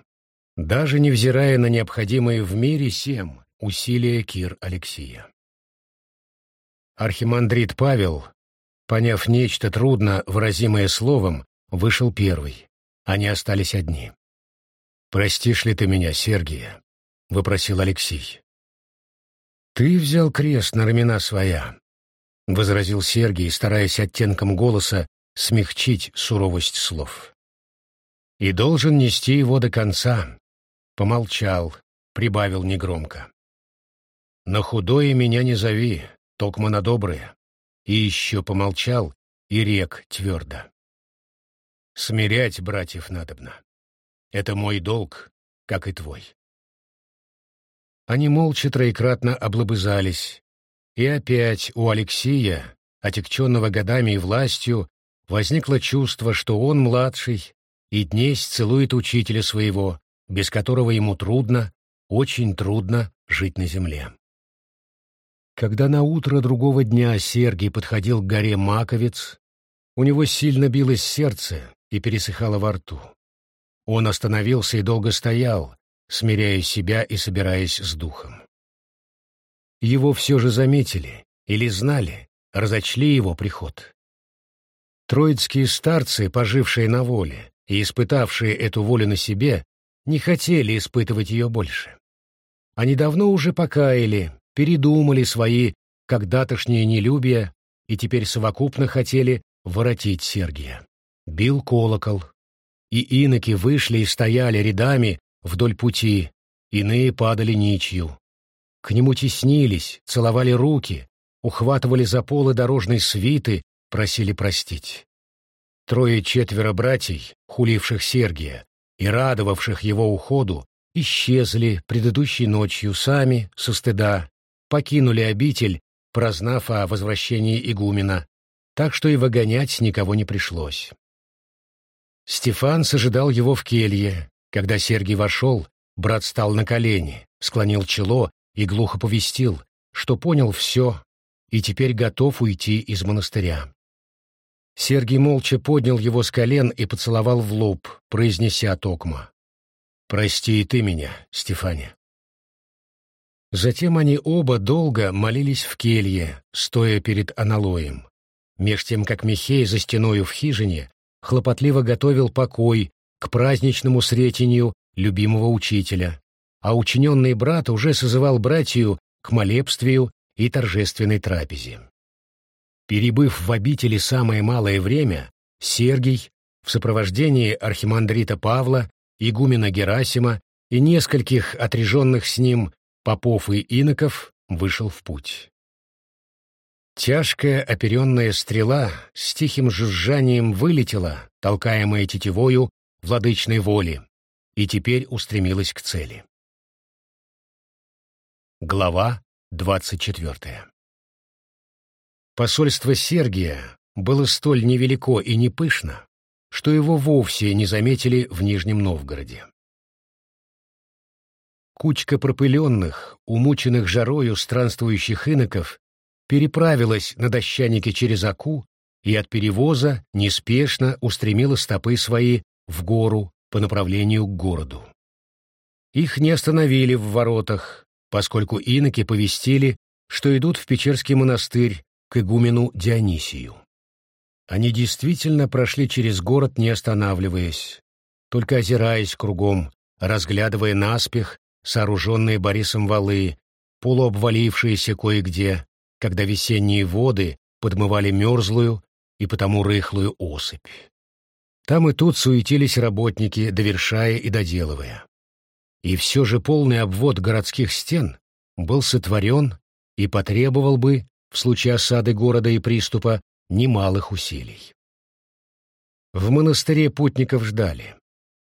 Даже невзирая на необходимые в мире семь усилия Кир Алексия. Архимандрит Павел, поняв нечто трудно выразимое словом, вышел первый. Они остались одни. «Простишь ли ты меня, Сергия?» — выпросил Алексей. «Ты взял крест на рамена своя», — возразил Сергий, стараясь оттенком голоса смягчить суровость слов. «И должен нести его до конца», — помолчал, прибавил негромко. «На худое меня не зови, токмо на доброе». И еще помолчал и рек твердо. «Смирять братьев надобно. Это мой долг, как и твой». Они молча троекратно облобызались, и опять у Алексея, отягченного годами и властью, возникло чувство, что он младший и днесь целует учителя своего, без которого ему трудно, очень трудно жить на земле. Когда на утро другого дня Сергий подходил к горе Маковец, у него сильно билось сердце и пересыхало во рту. Он остановился и долго стоял, смиряя себя и собираясь с духом. Его все же заметили или знали, разочли его приход. Троицкие старцы, пожившие на воле и испытавшие эту волю на себе, не хотели испытывать ее больше. Они давно уже покаяли, передумали свои когда-тошние нелюбия и теперь совокупно хотели воротить Сергия. Бил колокол, и иноки вышли и стояли рядами вдоль пути, иные падали ничью. К нему теснились, целовали руки, ухватывали за полы дорожной свиты, просили простить. Трое-четверо братьев, хуливших Сергия и радовавших его уходу, исчезли предыдущей ночью сами, со стыда, покинули обитель, прознав о возвращении игумена, так что и выгонять никого не пришлось. Стефан сожидал его в келье, когда Сергий вошел, брат стал на колени, склонил чело и глухо повестил, что понял все и теперь готов уйти из монастыря. Сергий молча поднял его с колен и поцеловал в лоб, произнеся токма. «Прости и ты меня, Стефане». Затем они оба долго молились в келье, стоя перед аналоем. Меж тем, как Михей за стеною в хижине хлопотливо готовил покой к праздничному сретению любимого учителя, а учиненный брат уже созывал братью к молебствию и торжественной трапезе. Перебыв в обители самое малое время, Сергий в сопровождении архимандрита Павла, игумена Герасима и нескольких отряженных с ним попов и иноков вышел в путь. Тяжкая оперенная стрела с тихим жужжанием вылетела, толкаемая тетивою владычной воли, и теперь устремилась к цели. Глава двадцать четвертая Посольство Сергия было столь невелико и не пышно, что его вовсе не заметили в Нижнем Новгороде. Кучка пропыленных, умученных жарою странствующих иноков переправилась на дощанике через Аку и от перевоза неспешно устремила стопы свои в гору по направлению к городу. Их не остановили в воротах, поскольку иноки повестили, что идут в Печерский монастырь к игумену Дионисию. Они действительно прошли через город, не останавливаясь, только озираясь кругом, разглядывая наспех сооруженные Борисом валы, полуобвалившиеся кое-где, когда весенние воды подмывали мерзлую и потому рыхлую осыпь. Там и тут суетились работники, довершая и доделывая. И все же полный обвод городских стен был сотворен и потребовал бы, в случае осады города и приступа, немалых усилий. В монастыре путников ждали.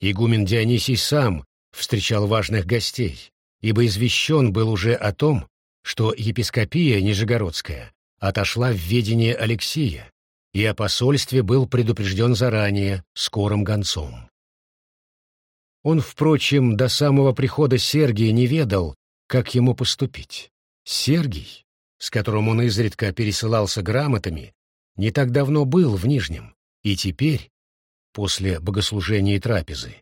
Игумен Дионисий сам встречал важных гостей, ибо извещен был уже о том, что епископия Нижегородская отошла в ведение Алексия, и о посольстве был предупрежден заранее, скорым гонцом. Он, впрочем, до самого прихода Сергия не ведал, как ему поступить. Сергий, с которым он изредка пересылался грамотами, не так давно был в Нижнем, и теперь, после богослужения и трапезы,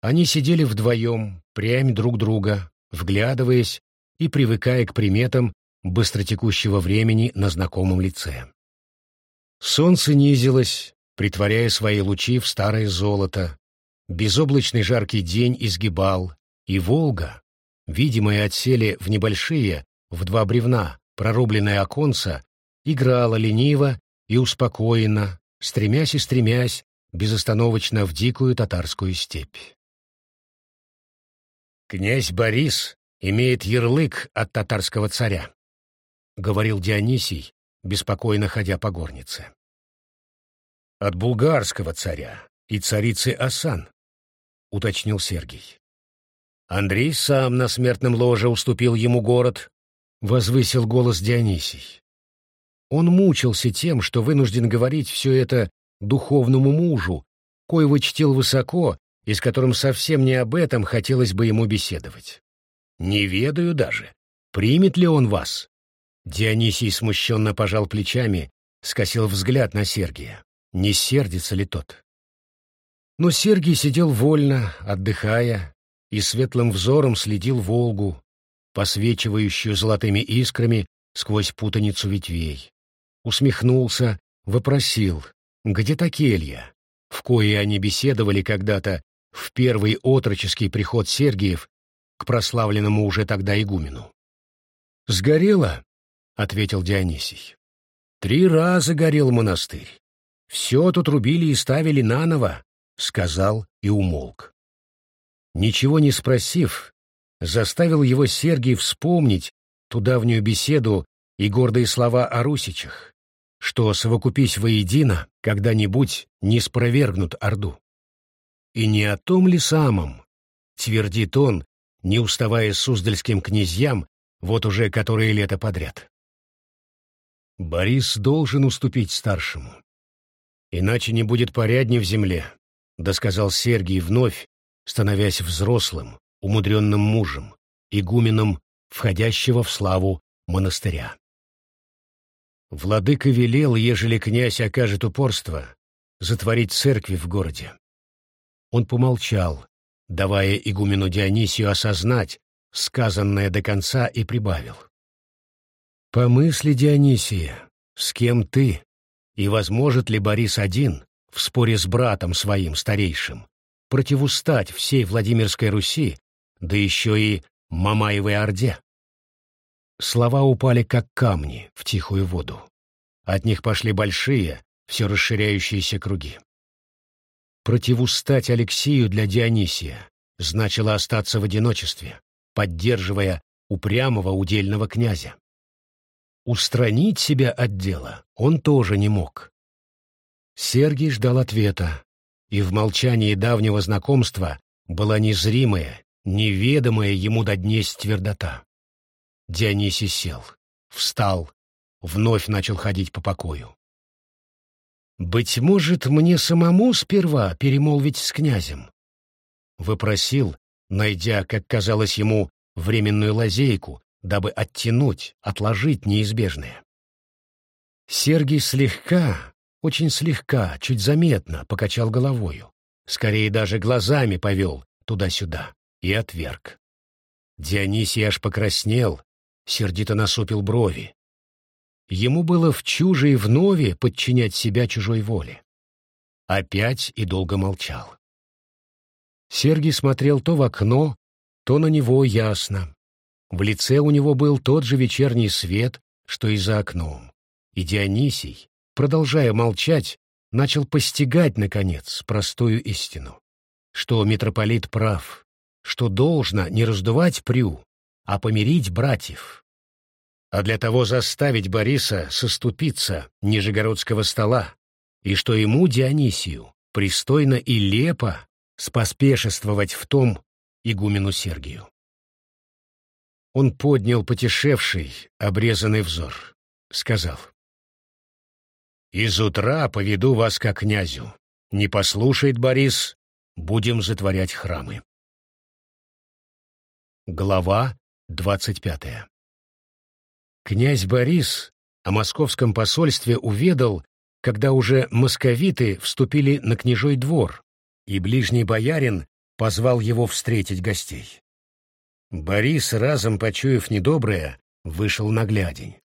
они сидели вдвоем, прямь друг друга, вглядываясь и привыкая к приметам быстротекущего времени на знакомом лице. Солнце низилось, притворяя свои лучи в старое золото. Безоблачный жаркий день изгибал, и Волга, видимая отсели в небольшие, в два бревна, прорубленные оконца, играла лениво и успокоенно, стремясь и стремясь безостановочно в дикую татарскую степь. «Князь Борис имеет ярлык от татарского царя», — говорил Дионисий, беспокойно ходя по горнице. «От булгарского царя и царицы Асан», — уточнил Сергий. «Андрей сам на смертном ложе уступил ему город», — возвысил голос Дионисий. Он мучился тем, что вынужден говорить все это духовному мужу, коего чтил высоко и с которым совсем не об этом хотелось бы ему беседовать. «Не ведаю даже, примет ли он вас», Дионисий смущенно пожал плечами, скосил взгляд на Сергия. Не сердится ли тот? Но Сергий сидел вольно, отдыхая, и светлым взором следил Волгу, посвечивающую золотыми искрами сквозь путаницу ветвей. Усмехнулся, вопросил, где Такелья, в кое они беседовали когда-то в первый отроческий приход Сергиев к прославленному уже тогда игумену. «Сгорело?» — ответил Дионисий. «Три раза горел монастырь. Все тут рубили и ставили наново», — сказал и умолк. Ничего не спросив, заставил его Сергий вспомнить ту давнюю беседу и гордые слова о русичах, что, совокупись воедино, когда-нибудь не спровергнут Орду. И не о том ли самом, твердит он, не уставая суздальским князьям, вот уже которые лето подряд. Борис должен уступить старшему. Иначе не будет порядни в земле, — досказал Сергий вновь, становясь взрослым, умудренным мужем, игуменом, входящего в славу монастыря. Владыка велел, ежели князь окажет упорство, затворить церкви в городе. Он помолчал, давая игумену Дионисию осознать сказанное до конца, и прибавил. Помысли, Дионисия, с кем ты, и возможет ли Борис один, в споре с братом своим старейшим, противустать всей Владимирской Руси, да еще и Мамаевой Орде? Слова упали, как камни, в тихую воду. От них пошли большие, все расширяющиеся круги. Противустать Алексею для Дионисия значило остаться в одиночестве, поддерживая упрямого удельного князя. Устранить себя от дела он тоже не мог. Сергий ждал ответа, и в молчании давнего знакомства была незримая, неведомая ему до днесь твердота. Дионисий сел, встал, вновь начал ходить по покою. «Быть может, мне самому сперва перемолвить с князем?» Выпросил, найдя, как казалось ему, временную лазейку, дабы оттянуть, отложить неизбежное. Сергий слегка, очень слегка, чуть заметно покачал головою, скорее даже глазами повел туда-сюда и отверг. Дионисий аж покраснел, сердито насупил брови. ему было в чуже и вновь подчинять себя чужой воле. Опять и долго молчал. Сергий смотрел то в окно, то на него ясно. В лице у него был тот же вечерний свет, что и за окном. И Дионисий, продолжая молчать, начал постигать, наконец, простую истину, что митрополит прав, что должно не раздувать прю, а помирить братьев. А для того заставить Бориса соступиться нижегородского стола, и что ему, Дионисию, пристойно и лепо споспешествовать в том игумену Сергию. Он поднял потешевший, обрезанный взор, сказал. «Из утра поведу вас к князю. Не послушает Борис, будем затворять храмы». Глава двадцать пятая Князь Борис о московском посольстве уведал, когда уже московиты вступили на княжой двор, и ближний боярин позвал его встретить гостей. Борис, разом почуяв недоброе, вышел на глядень.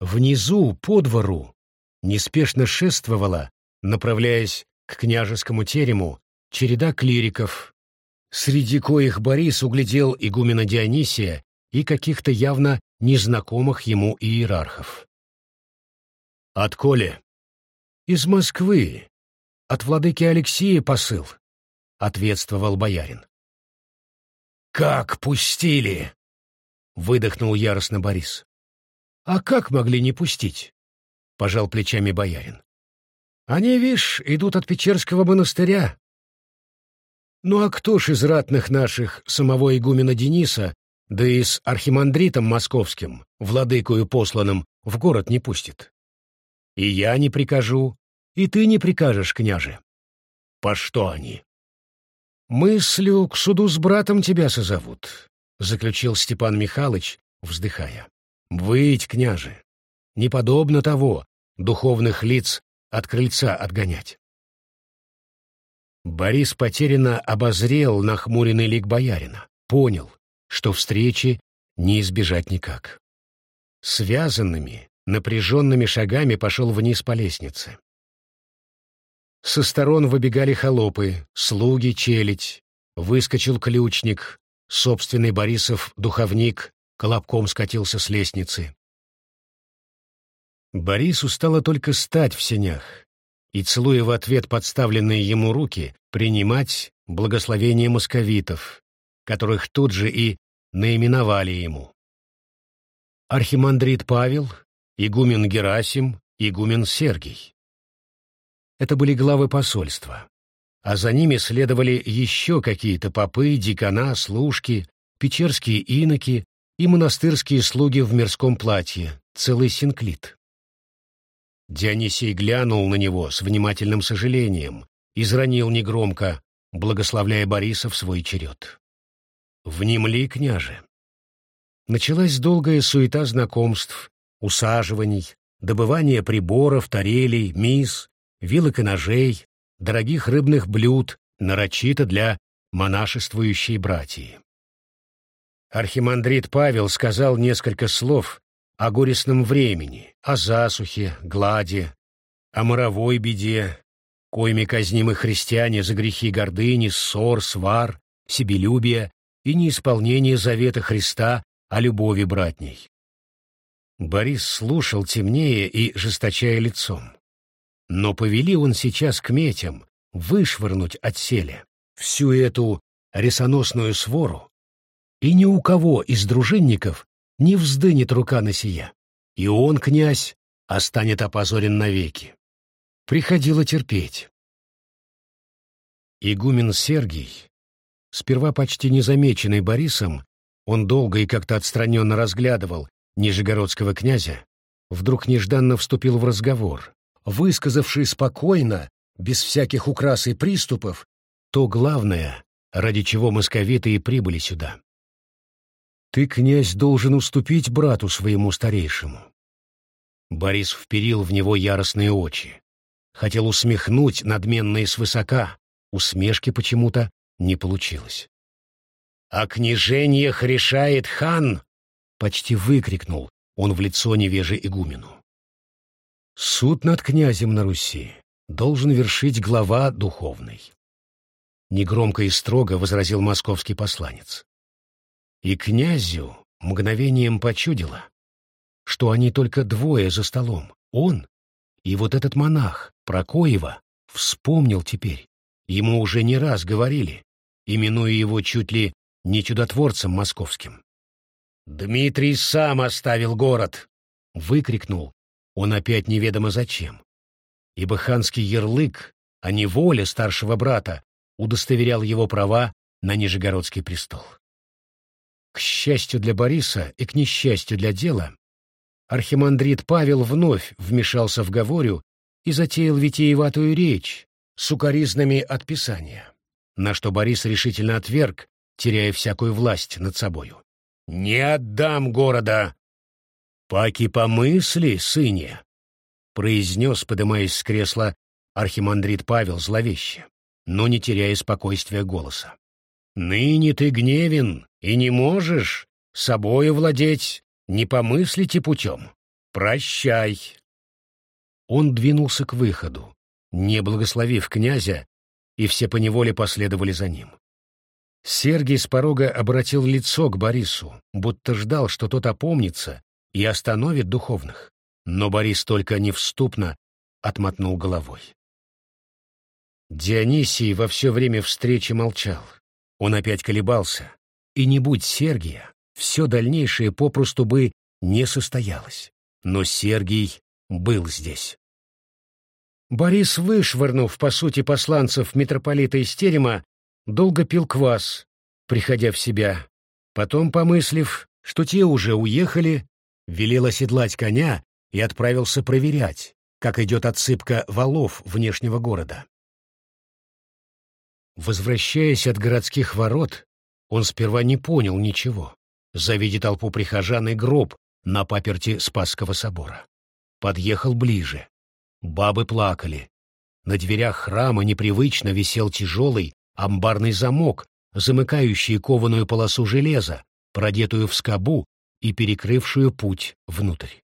Внизу, по двору, неспешно шествовала, направляясь к княжескому терему, череда клириков, среди коих Борис углядел игумена Дионисия и каких-то явно незнакомых ему иерархов. «Отколе?» «Из Москвы. От владыки Алексея посыл», — ответствовал боярин. «Как пустили!» — выдохнул яростно Борис. «А как могли не пустить?» — пожал плечами боярин. «Они, вишь, идут от Печерского монастыря. Ну а кто ж из ратных наших самого игумена Дениса, да и с архимандритом московским, владыкою посланным, в город не пустит? И я не прикажу, и ты не прикажешь, княже. По что они?» «Мыслю к суду с братом тебя созовут», — заключил Степан Михайлович, вздыхая. «Выть, княже, не подобно того, духовных лиц от крыльца отгонять». Борис потерянно обозрел нахмуренный лик боярина, понял, что встречи не избежать никак. Связанными, напряженными шагами пошел вниз по лестнице. Со сторон выбегали холопы, слуги, челядь. Выскочил ключник, собственный Борисов духовник, колобком скатился с лестницы. Борису стало только стать в сенях и, целуя в ответ подставленные ему руки, принимать благословение московитов, которых тут же и наименовали ему. Архимандрит Павел, игумен Герасим, игумен Сергий. Это были главы посольства. А за ними следовали еще какие-то попы, дикона, служки, печерские иноки и монастырские слуги в мирском платье, целый синклит. Дионисий глянул на него с внимательным сожалением, изранил негромко, благословляя Бориса в свой черед. «Внемли, княже!» Началась долгая суета знакомств, усаживаний, добывания приборов, тарелей, мис, вилок и ножей, дорогих рыбных блюд, нарочито для монашествующей братьи. Архимандрит Павел сказал несколько слов о горестном времени, о засухе, гладе, о моровой беде, коими казнимы христиане за грехи гордыни, ссор, свар, себелюбия и неисполнение завета Христа о любови братней. Борис слушал темнее и жесточая лицом. Но повели он сейчас к метям вышвырнуть от селя всю эту ресоносную свору, и ни у кого из дружинников не вздынет рука на сия, и он, князь, останет опозорен навеки. Приходило терпеть. Игумен Сергий, сперва почти незамеченный Борисом, он долго и как-то отстраненно разглядывал нижегородского князя, вдруг нежданно вступил в разговор, высказавший спокойно, без всяких украс и приступов, то главное, ради чего московиты и прибыли сюда. «Ты, князь, должен уступить брату своему старейшему». Борис вперил в него яростные очи. Хотел усмехнуть надменно и свысока, усмешки почему-то не получилось. «О княжениях решает хан!» — почти выкрикнул, он в лицо невеже игумену. Суд над князем на Руси должен вершить глава духовный. Негромко и строго возразил московский посланец. И князю мгновением почудило, что они только двое за столом, он и вот этот монах, Прокоева, вспомнил теперь. Ему уже не раз говорили, именуя его чуть ли не чудотворцем московским. «Дмитрий сам оставил город!» — выкрикнул он опять неведомо зачем. Ибо ханский ярлык, а не воля старшего брата, удостоверял его права на Нижегородский престол. К счастью для Бориса и к несчастью для дела, архимандрит Павел вновь вмешался в говорю и затеял витиеватую речь с укоризнами от на что Борис решительно отверг, теряя всякую власть над собою. «Не отдам города!» «Паки помысли, сыне!» — произнес, подымаясь с кресла, архимандрит Павел зловеще, но не теряя спокойствия голоса. «Ныне ты гневен и не можешь собою владеть, не помыслите путем. Прощай!» Он двинулся к выходу, не благословив князя, и все поневоле последовали за ним. Сергий с порога обратил лицо к Борису, будто ждал, что тот опомнится и остановит духовных. Но Борис только невступно отмотнул головой. Дионисий во все время встречи молчал. Он опять колебался, и не будь Сергия, все дальнейшее попросту бы не состоялось. Но Сергий был здесь. Борис, вышвырнув, по сути, посланцев митрополита из терема, долго пил квас, приходя в себя. Потом, помыслив, что те уже уехали, велел оседлать коня и отправился проверять, как идет отсыпка валов внешнего города. Возвращаясь от городских ворот, он сперва не понял ничего, завидя толпу прихожан и гроб на паперти Спасского собора. Подъехал ближе. Бабы плакали. На дверях храма непривычно висел тяжелый амбарный замок, замыкающий кованую полосу железа, продетую в скобу и перекрывшую путь внутрь.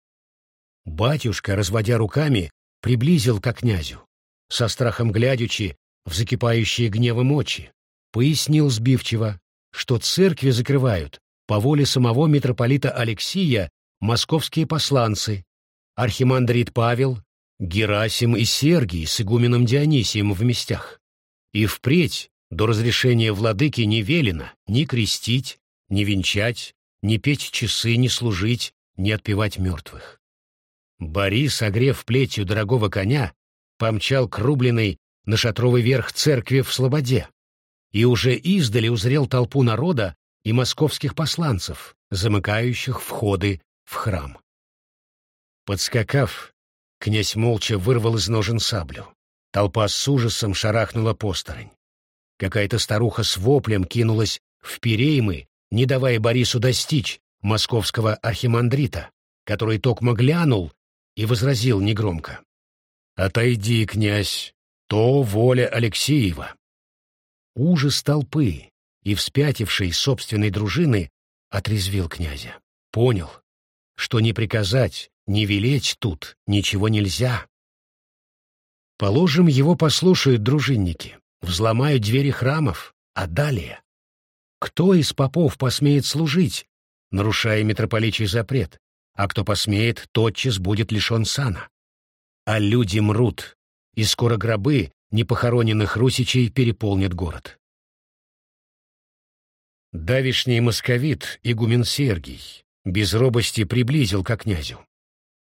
Батюшка, разводя руками, приблизил к князю, со страхом глядячи в закипающие гневом очи, пояснил сбивчиво, что церкви закрывают по воле самого митрополита Алексия московские посланцы, архимандрит Павел, Герасим и Сергий с игуменом Дионисием в местях. И впредь до разрешения владыки не велено ни крестить, ни венчать, ни петь часы, ни служить, ни отпевать мертвых. Борис, огрев плетью дорогого коня, помчал к рубленной на шатровый верх церкви в Слободе и уже издали узрел толпу народа и московских посланцев, замыкающих входы в храм. Подскакав, князь молча вырвал из ножен саблю. Толпа с ужасом шарахнула посторонь. Какая-то старуха с воплем кинулась в переймы, не давая Борису достичь московского архимандрита, который токмо глянул и возразил негромко. «Отойди, князь, то воля Алексеева». Ужас толпы и вспятившей собственной дружины отрезвил князя. Понял, что не приказать, не велеть тут ничего нельзя. Положим, его послушают дружинники, взломают двери храмов, а далее? Кто из попов посмеет служить, нарушая митрополичий запрет, а кто посмеет, тотчас будет лишен сана? А люди мрут, и скоро гробы непохороненных русичей переполнят город. Давишний московит, игумен Сергий, без робости приблизил к князю.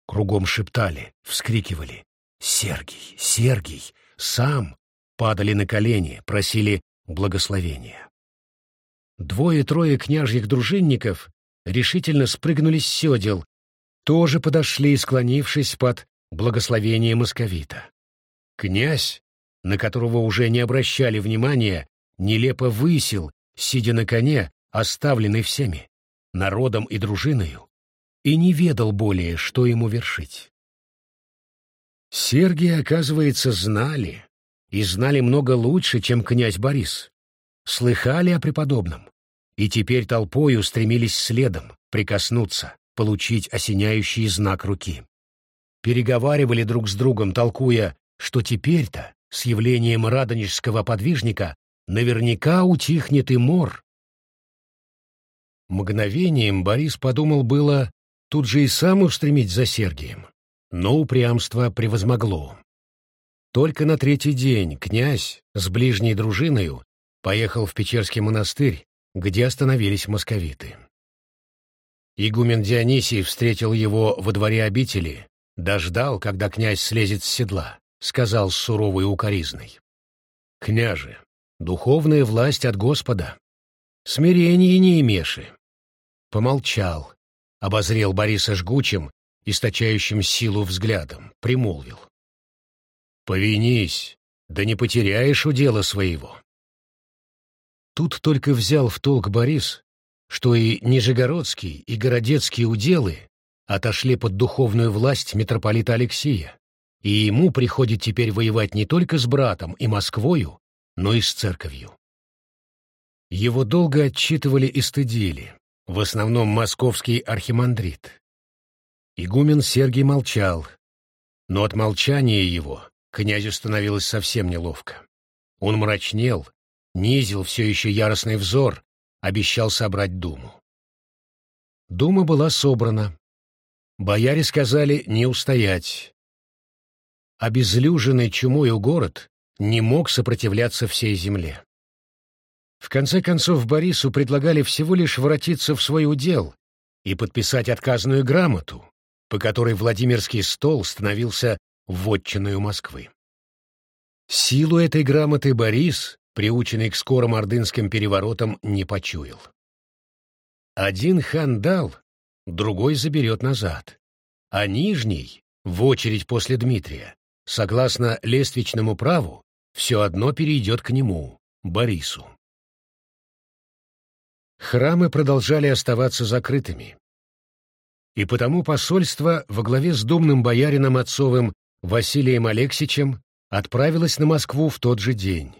Кругом шептали, вскрикивали «Сергий! Сергий! Сам!» падали на колени, просили благословения. Двое-трое княжьих дружинников решительно спрыгнули с седел, тоже подошли, склонившись под благословение московита. Князь, на которого уже не обращали внимания, нелепо высел, сидя на коне, оставленный всеми, народом и дружиною, и не ведал более, что ему вершить. Сергия, оказывается, знали, и знали много лучше, чем князь Борис. Слыхали о преподобном, и теперь толпою стремились следом, прикоснуться, получить осеняющий знак руки. Переговаривали друг с другом, толкуя, что теперь-то, с явлением радонежского подвижника, наверняка утихнет и мор. Мгновением Борис подумал было тут же и сам устремить за Сергием, но упрямство превозмогло. Только на третий день князь с ближней дружиною поехал в Печерский монастырь, где остановились московиты. Игумен Дионисий встретил его во дворе обители, дождал, когда князь слезет с седла, сказал с суровой укоризной. «Княже, духовная власть от Господа. Смирение не имеши». Помолчал, обозрел Бориса жгучим, источающим силу взглядом, примолвил. «Повинись, да не потеряешь удела своего». Тут только взял в толк Борис, что и Нижегородский, и Городецкие уделы отошли под духовную власть митрополита Алексия, и ему приходит теперь воевать не только с братом и Москвою, но и с церковью. Его долго отчитывали и стыдили, в основном московский архимандрит. Игумен Сергий молчал, но от молчания его князю становилось совсем неловко. Он мрачнел, низил все еще яростный взор, обещал собрать думу. Дума была собрана. Бояре сказали не устоять. Обезлюженный чумою город не мог сопротивляться всей земле. В конце концов Борису предлагали всего лишь воротиться в свой удел и подписать отказную грамоту, по которой Владимирский стол становился вотчиною Москвы. Силу этой грамоты Борис, приученный к скорым ордынским переворотам, не почуял. Один хан дал, другой заберет назад, а нижний, в очередь после Дмитрия, согласно лествичному праву, все одно перейдет к нему, Борису. Храмы продолжали оставаться закрытыми, и потому посольство во главе с думным боярином отцовым Василием Алексичем отправилось на Москву в тот же день.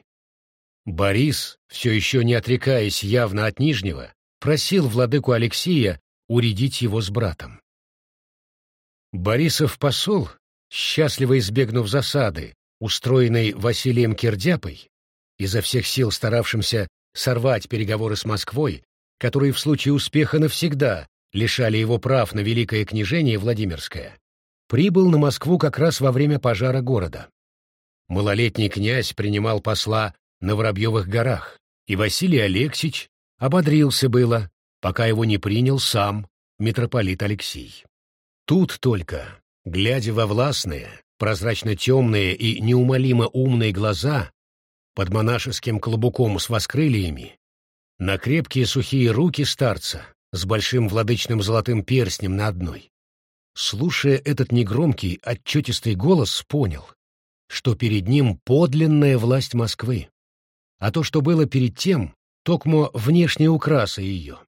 Борис, все еще не отрекаясь явно от Нижнего, просил владыку Алексия уредить его с братом. Борисов посол, счастливо избегнув засады, устроенной Василием Кирдяпой, изо всех сил старавшимся сорвать переговоры с Москвой, которые в случае успеха навсегда лишали его прав на Великое княжение Владимирское, прибыл на Москву как раз во время пожара города. Малолетний князь принимал посла на Воробьевых горах, и Василий Алексич ободрился было, пока его не принял сам митрополит Алексий. Тут только, глядя во властные, прозрачно-темные и неумолимо умные глаза, под монашеским клобуком с воскрылиями, на крепкие сухие руки старца, с большим владычным золотым перстнем на одной. Слушая этот негромкий, отчетистый голос, понял, что перед ним подлинная власть Москвы, а то, что было перед тем, токмо внешняя украса ее,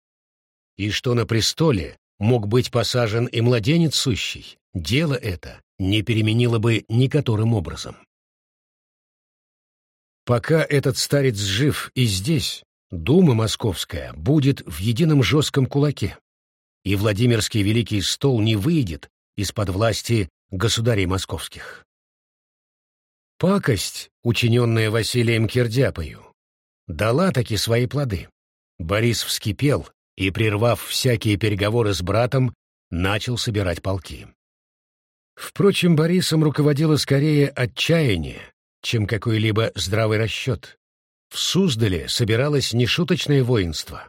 и что на престоле мог быть посажен и младенец сущий, дело это не переменило бы никоторым образом. Пока этот старец жив и здесь, Дума московская будет в едином жестком кулаке, и Владимирский Великий Стол не выйдет из-под власти государей московских. Пакость, учиненная Василием Кирдяпою, дала таки свои плоды. Борис вскипел и, прервав всякие переговоры с братом, начал собирать полки. Впрочем, Борисом руководило скорее отчаяние, чем какой-либо здравый расчет. В Суздале собиралось нешуточное воинство.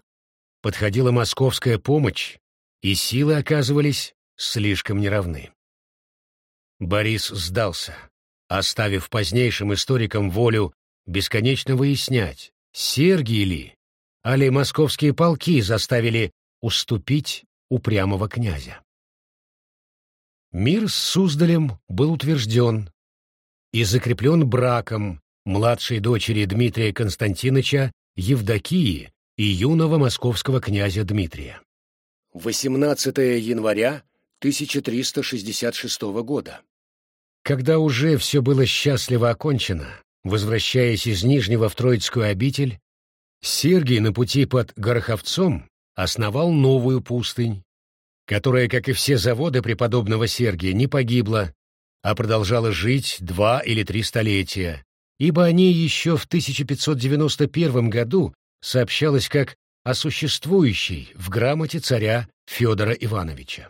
Подходила московская помощь, и силы оказывались слишком неравны. Борис сдался, оставив позднейшим историкам волю бесконечно выяснять, Сергий ли, али московские полки заставили уступить упрямого князя. Мир с Суздалем был утвержден и закреплен браком младшей дочери Дмитрия Константиновича Евдокии и юного московского князя Дмитрия. 18 января 1366 года. Когда уже все было счастливо окончено, возвращаясь из Нижнего в Троицкую обитель, Сергий на пути под Гороховцом основал новую пустынь, которая, как и все заводы преподобного Сергия, не погибла, а продолжала жить два или три столетия, ибо о ней еще в 1591 году сообщалось как о существующей в грамоте царя Федора Ивановича.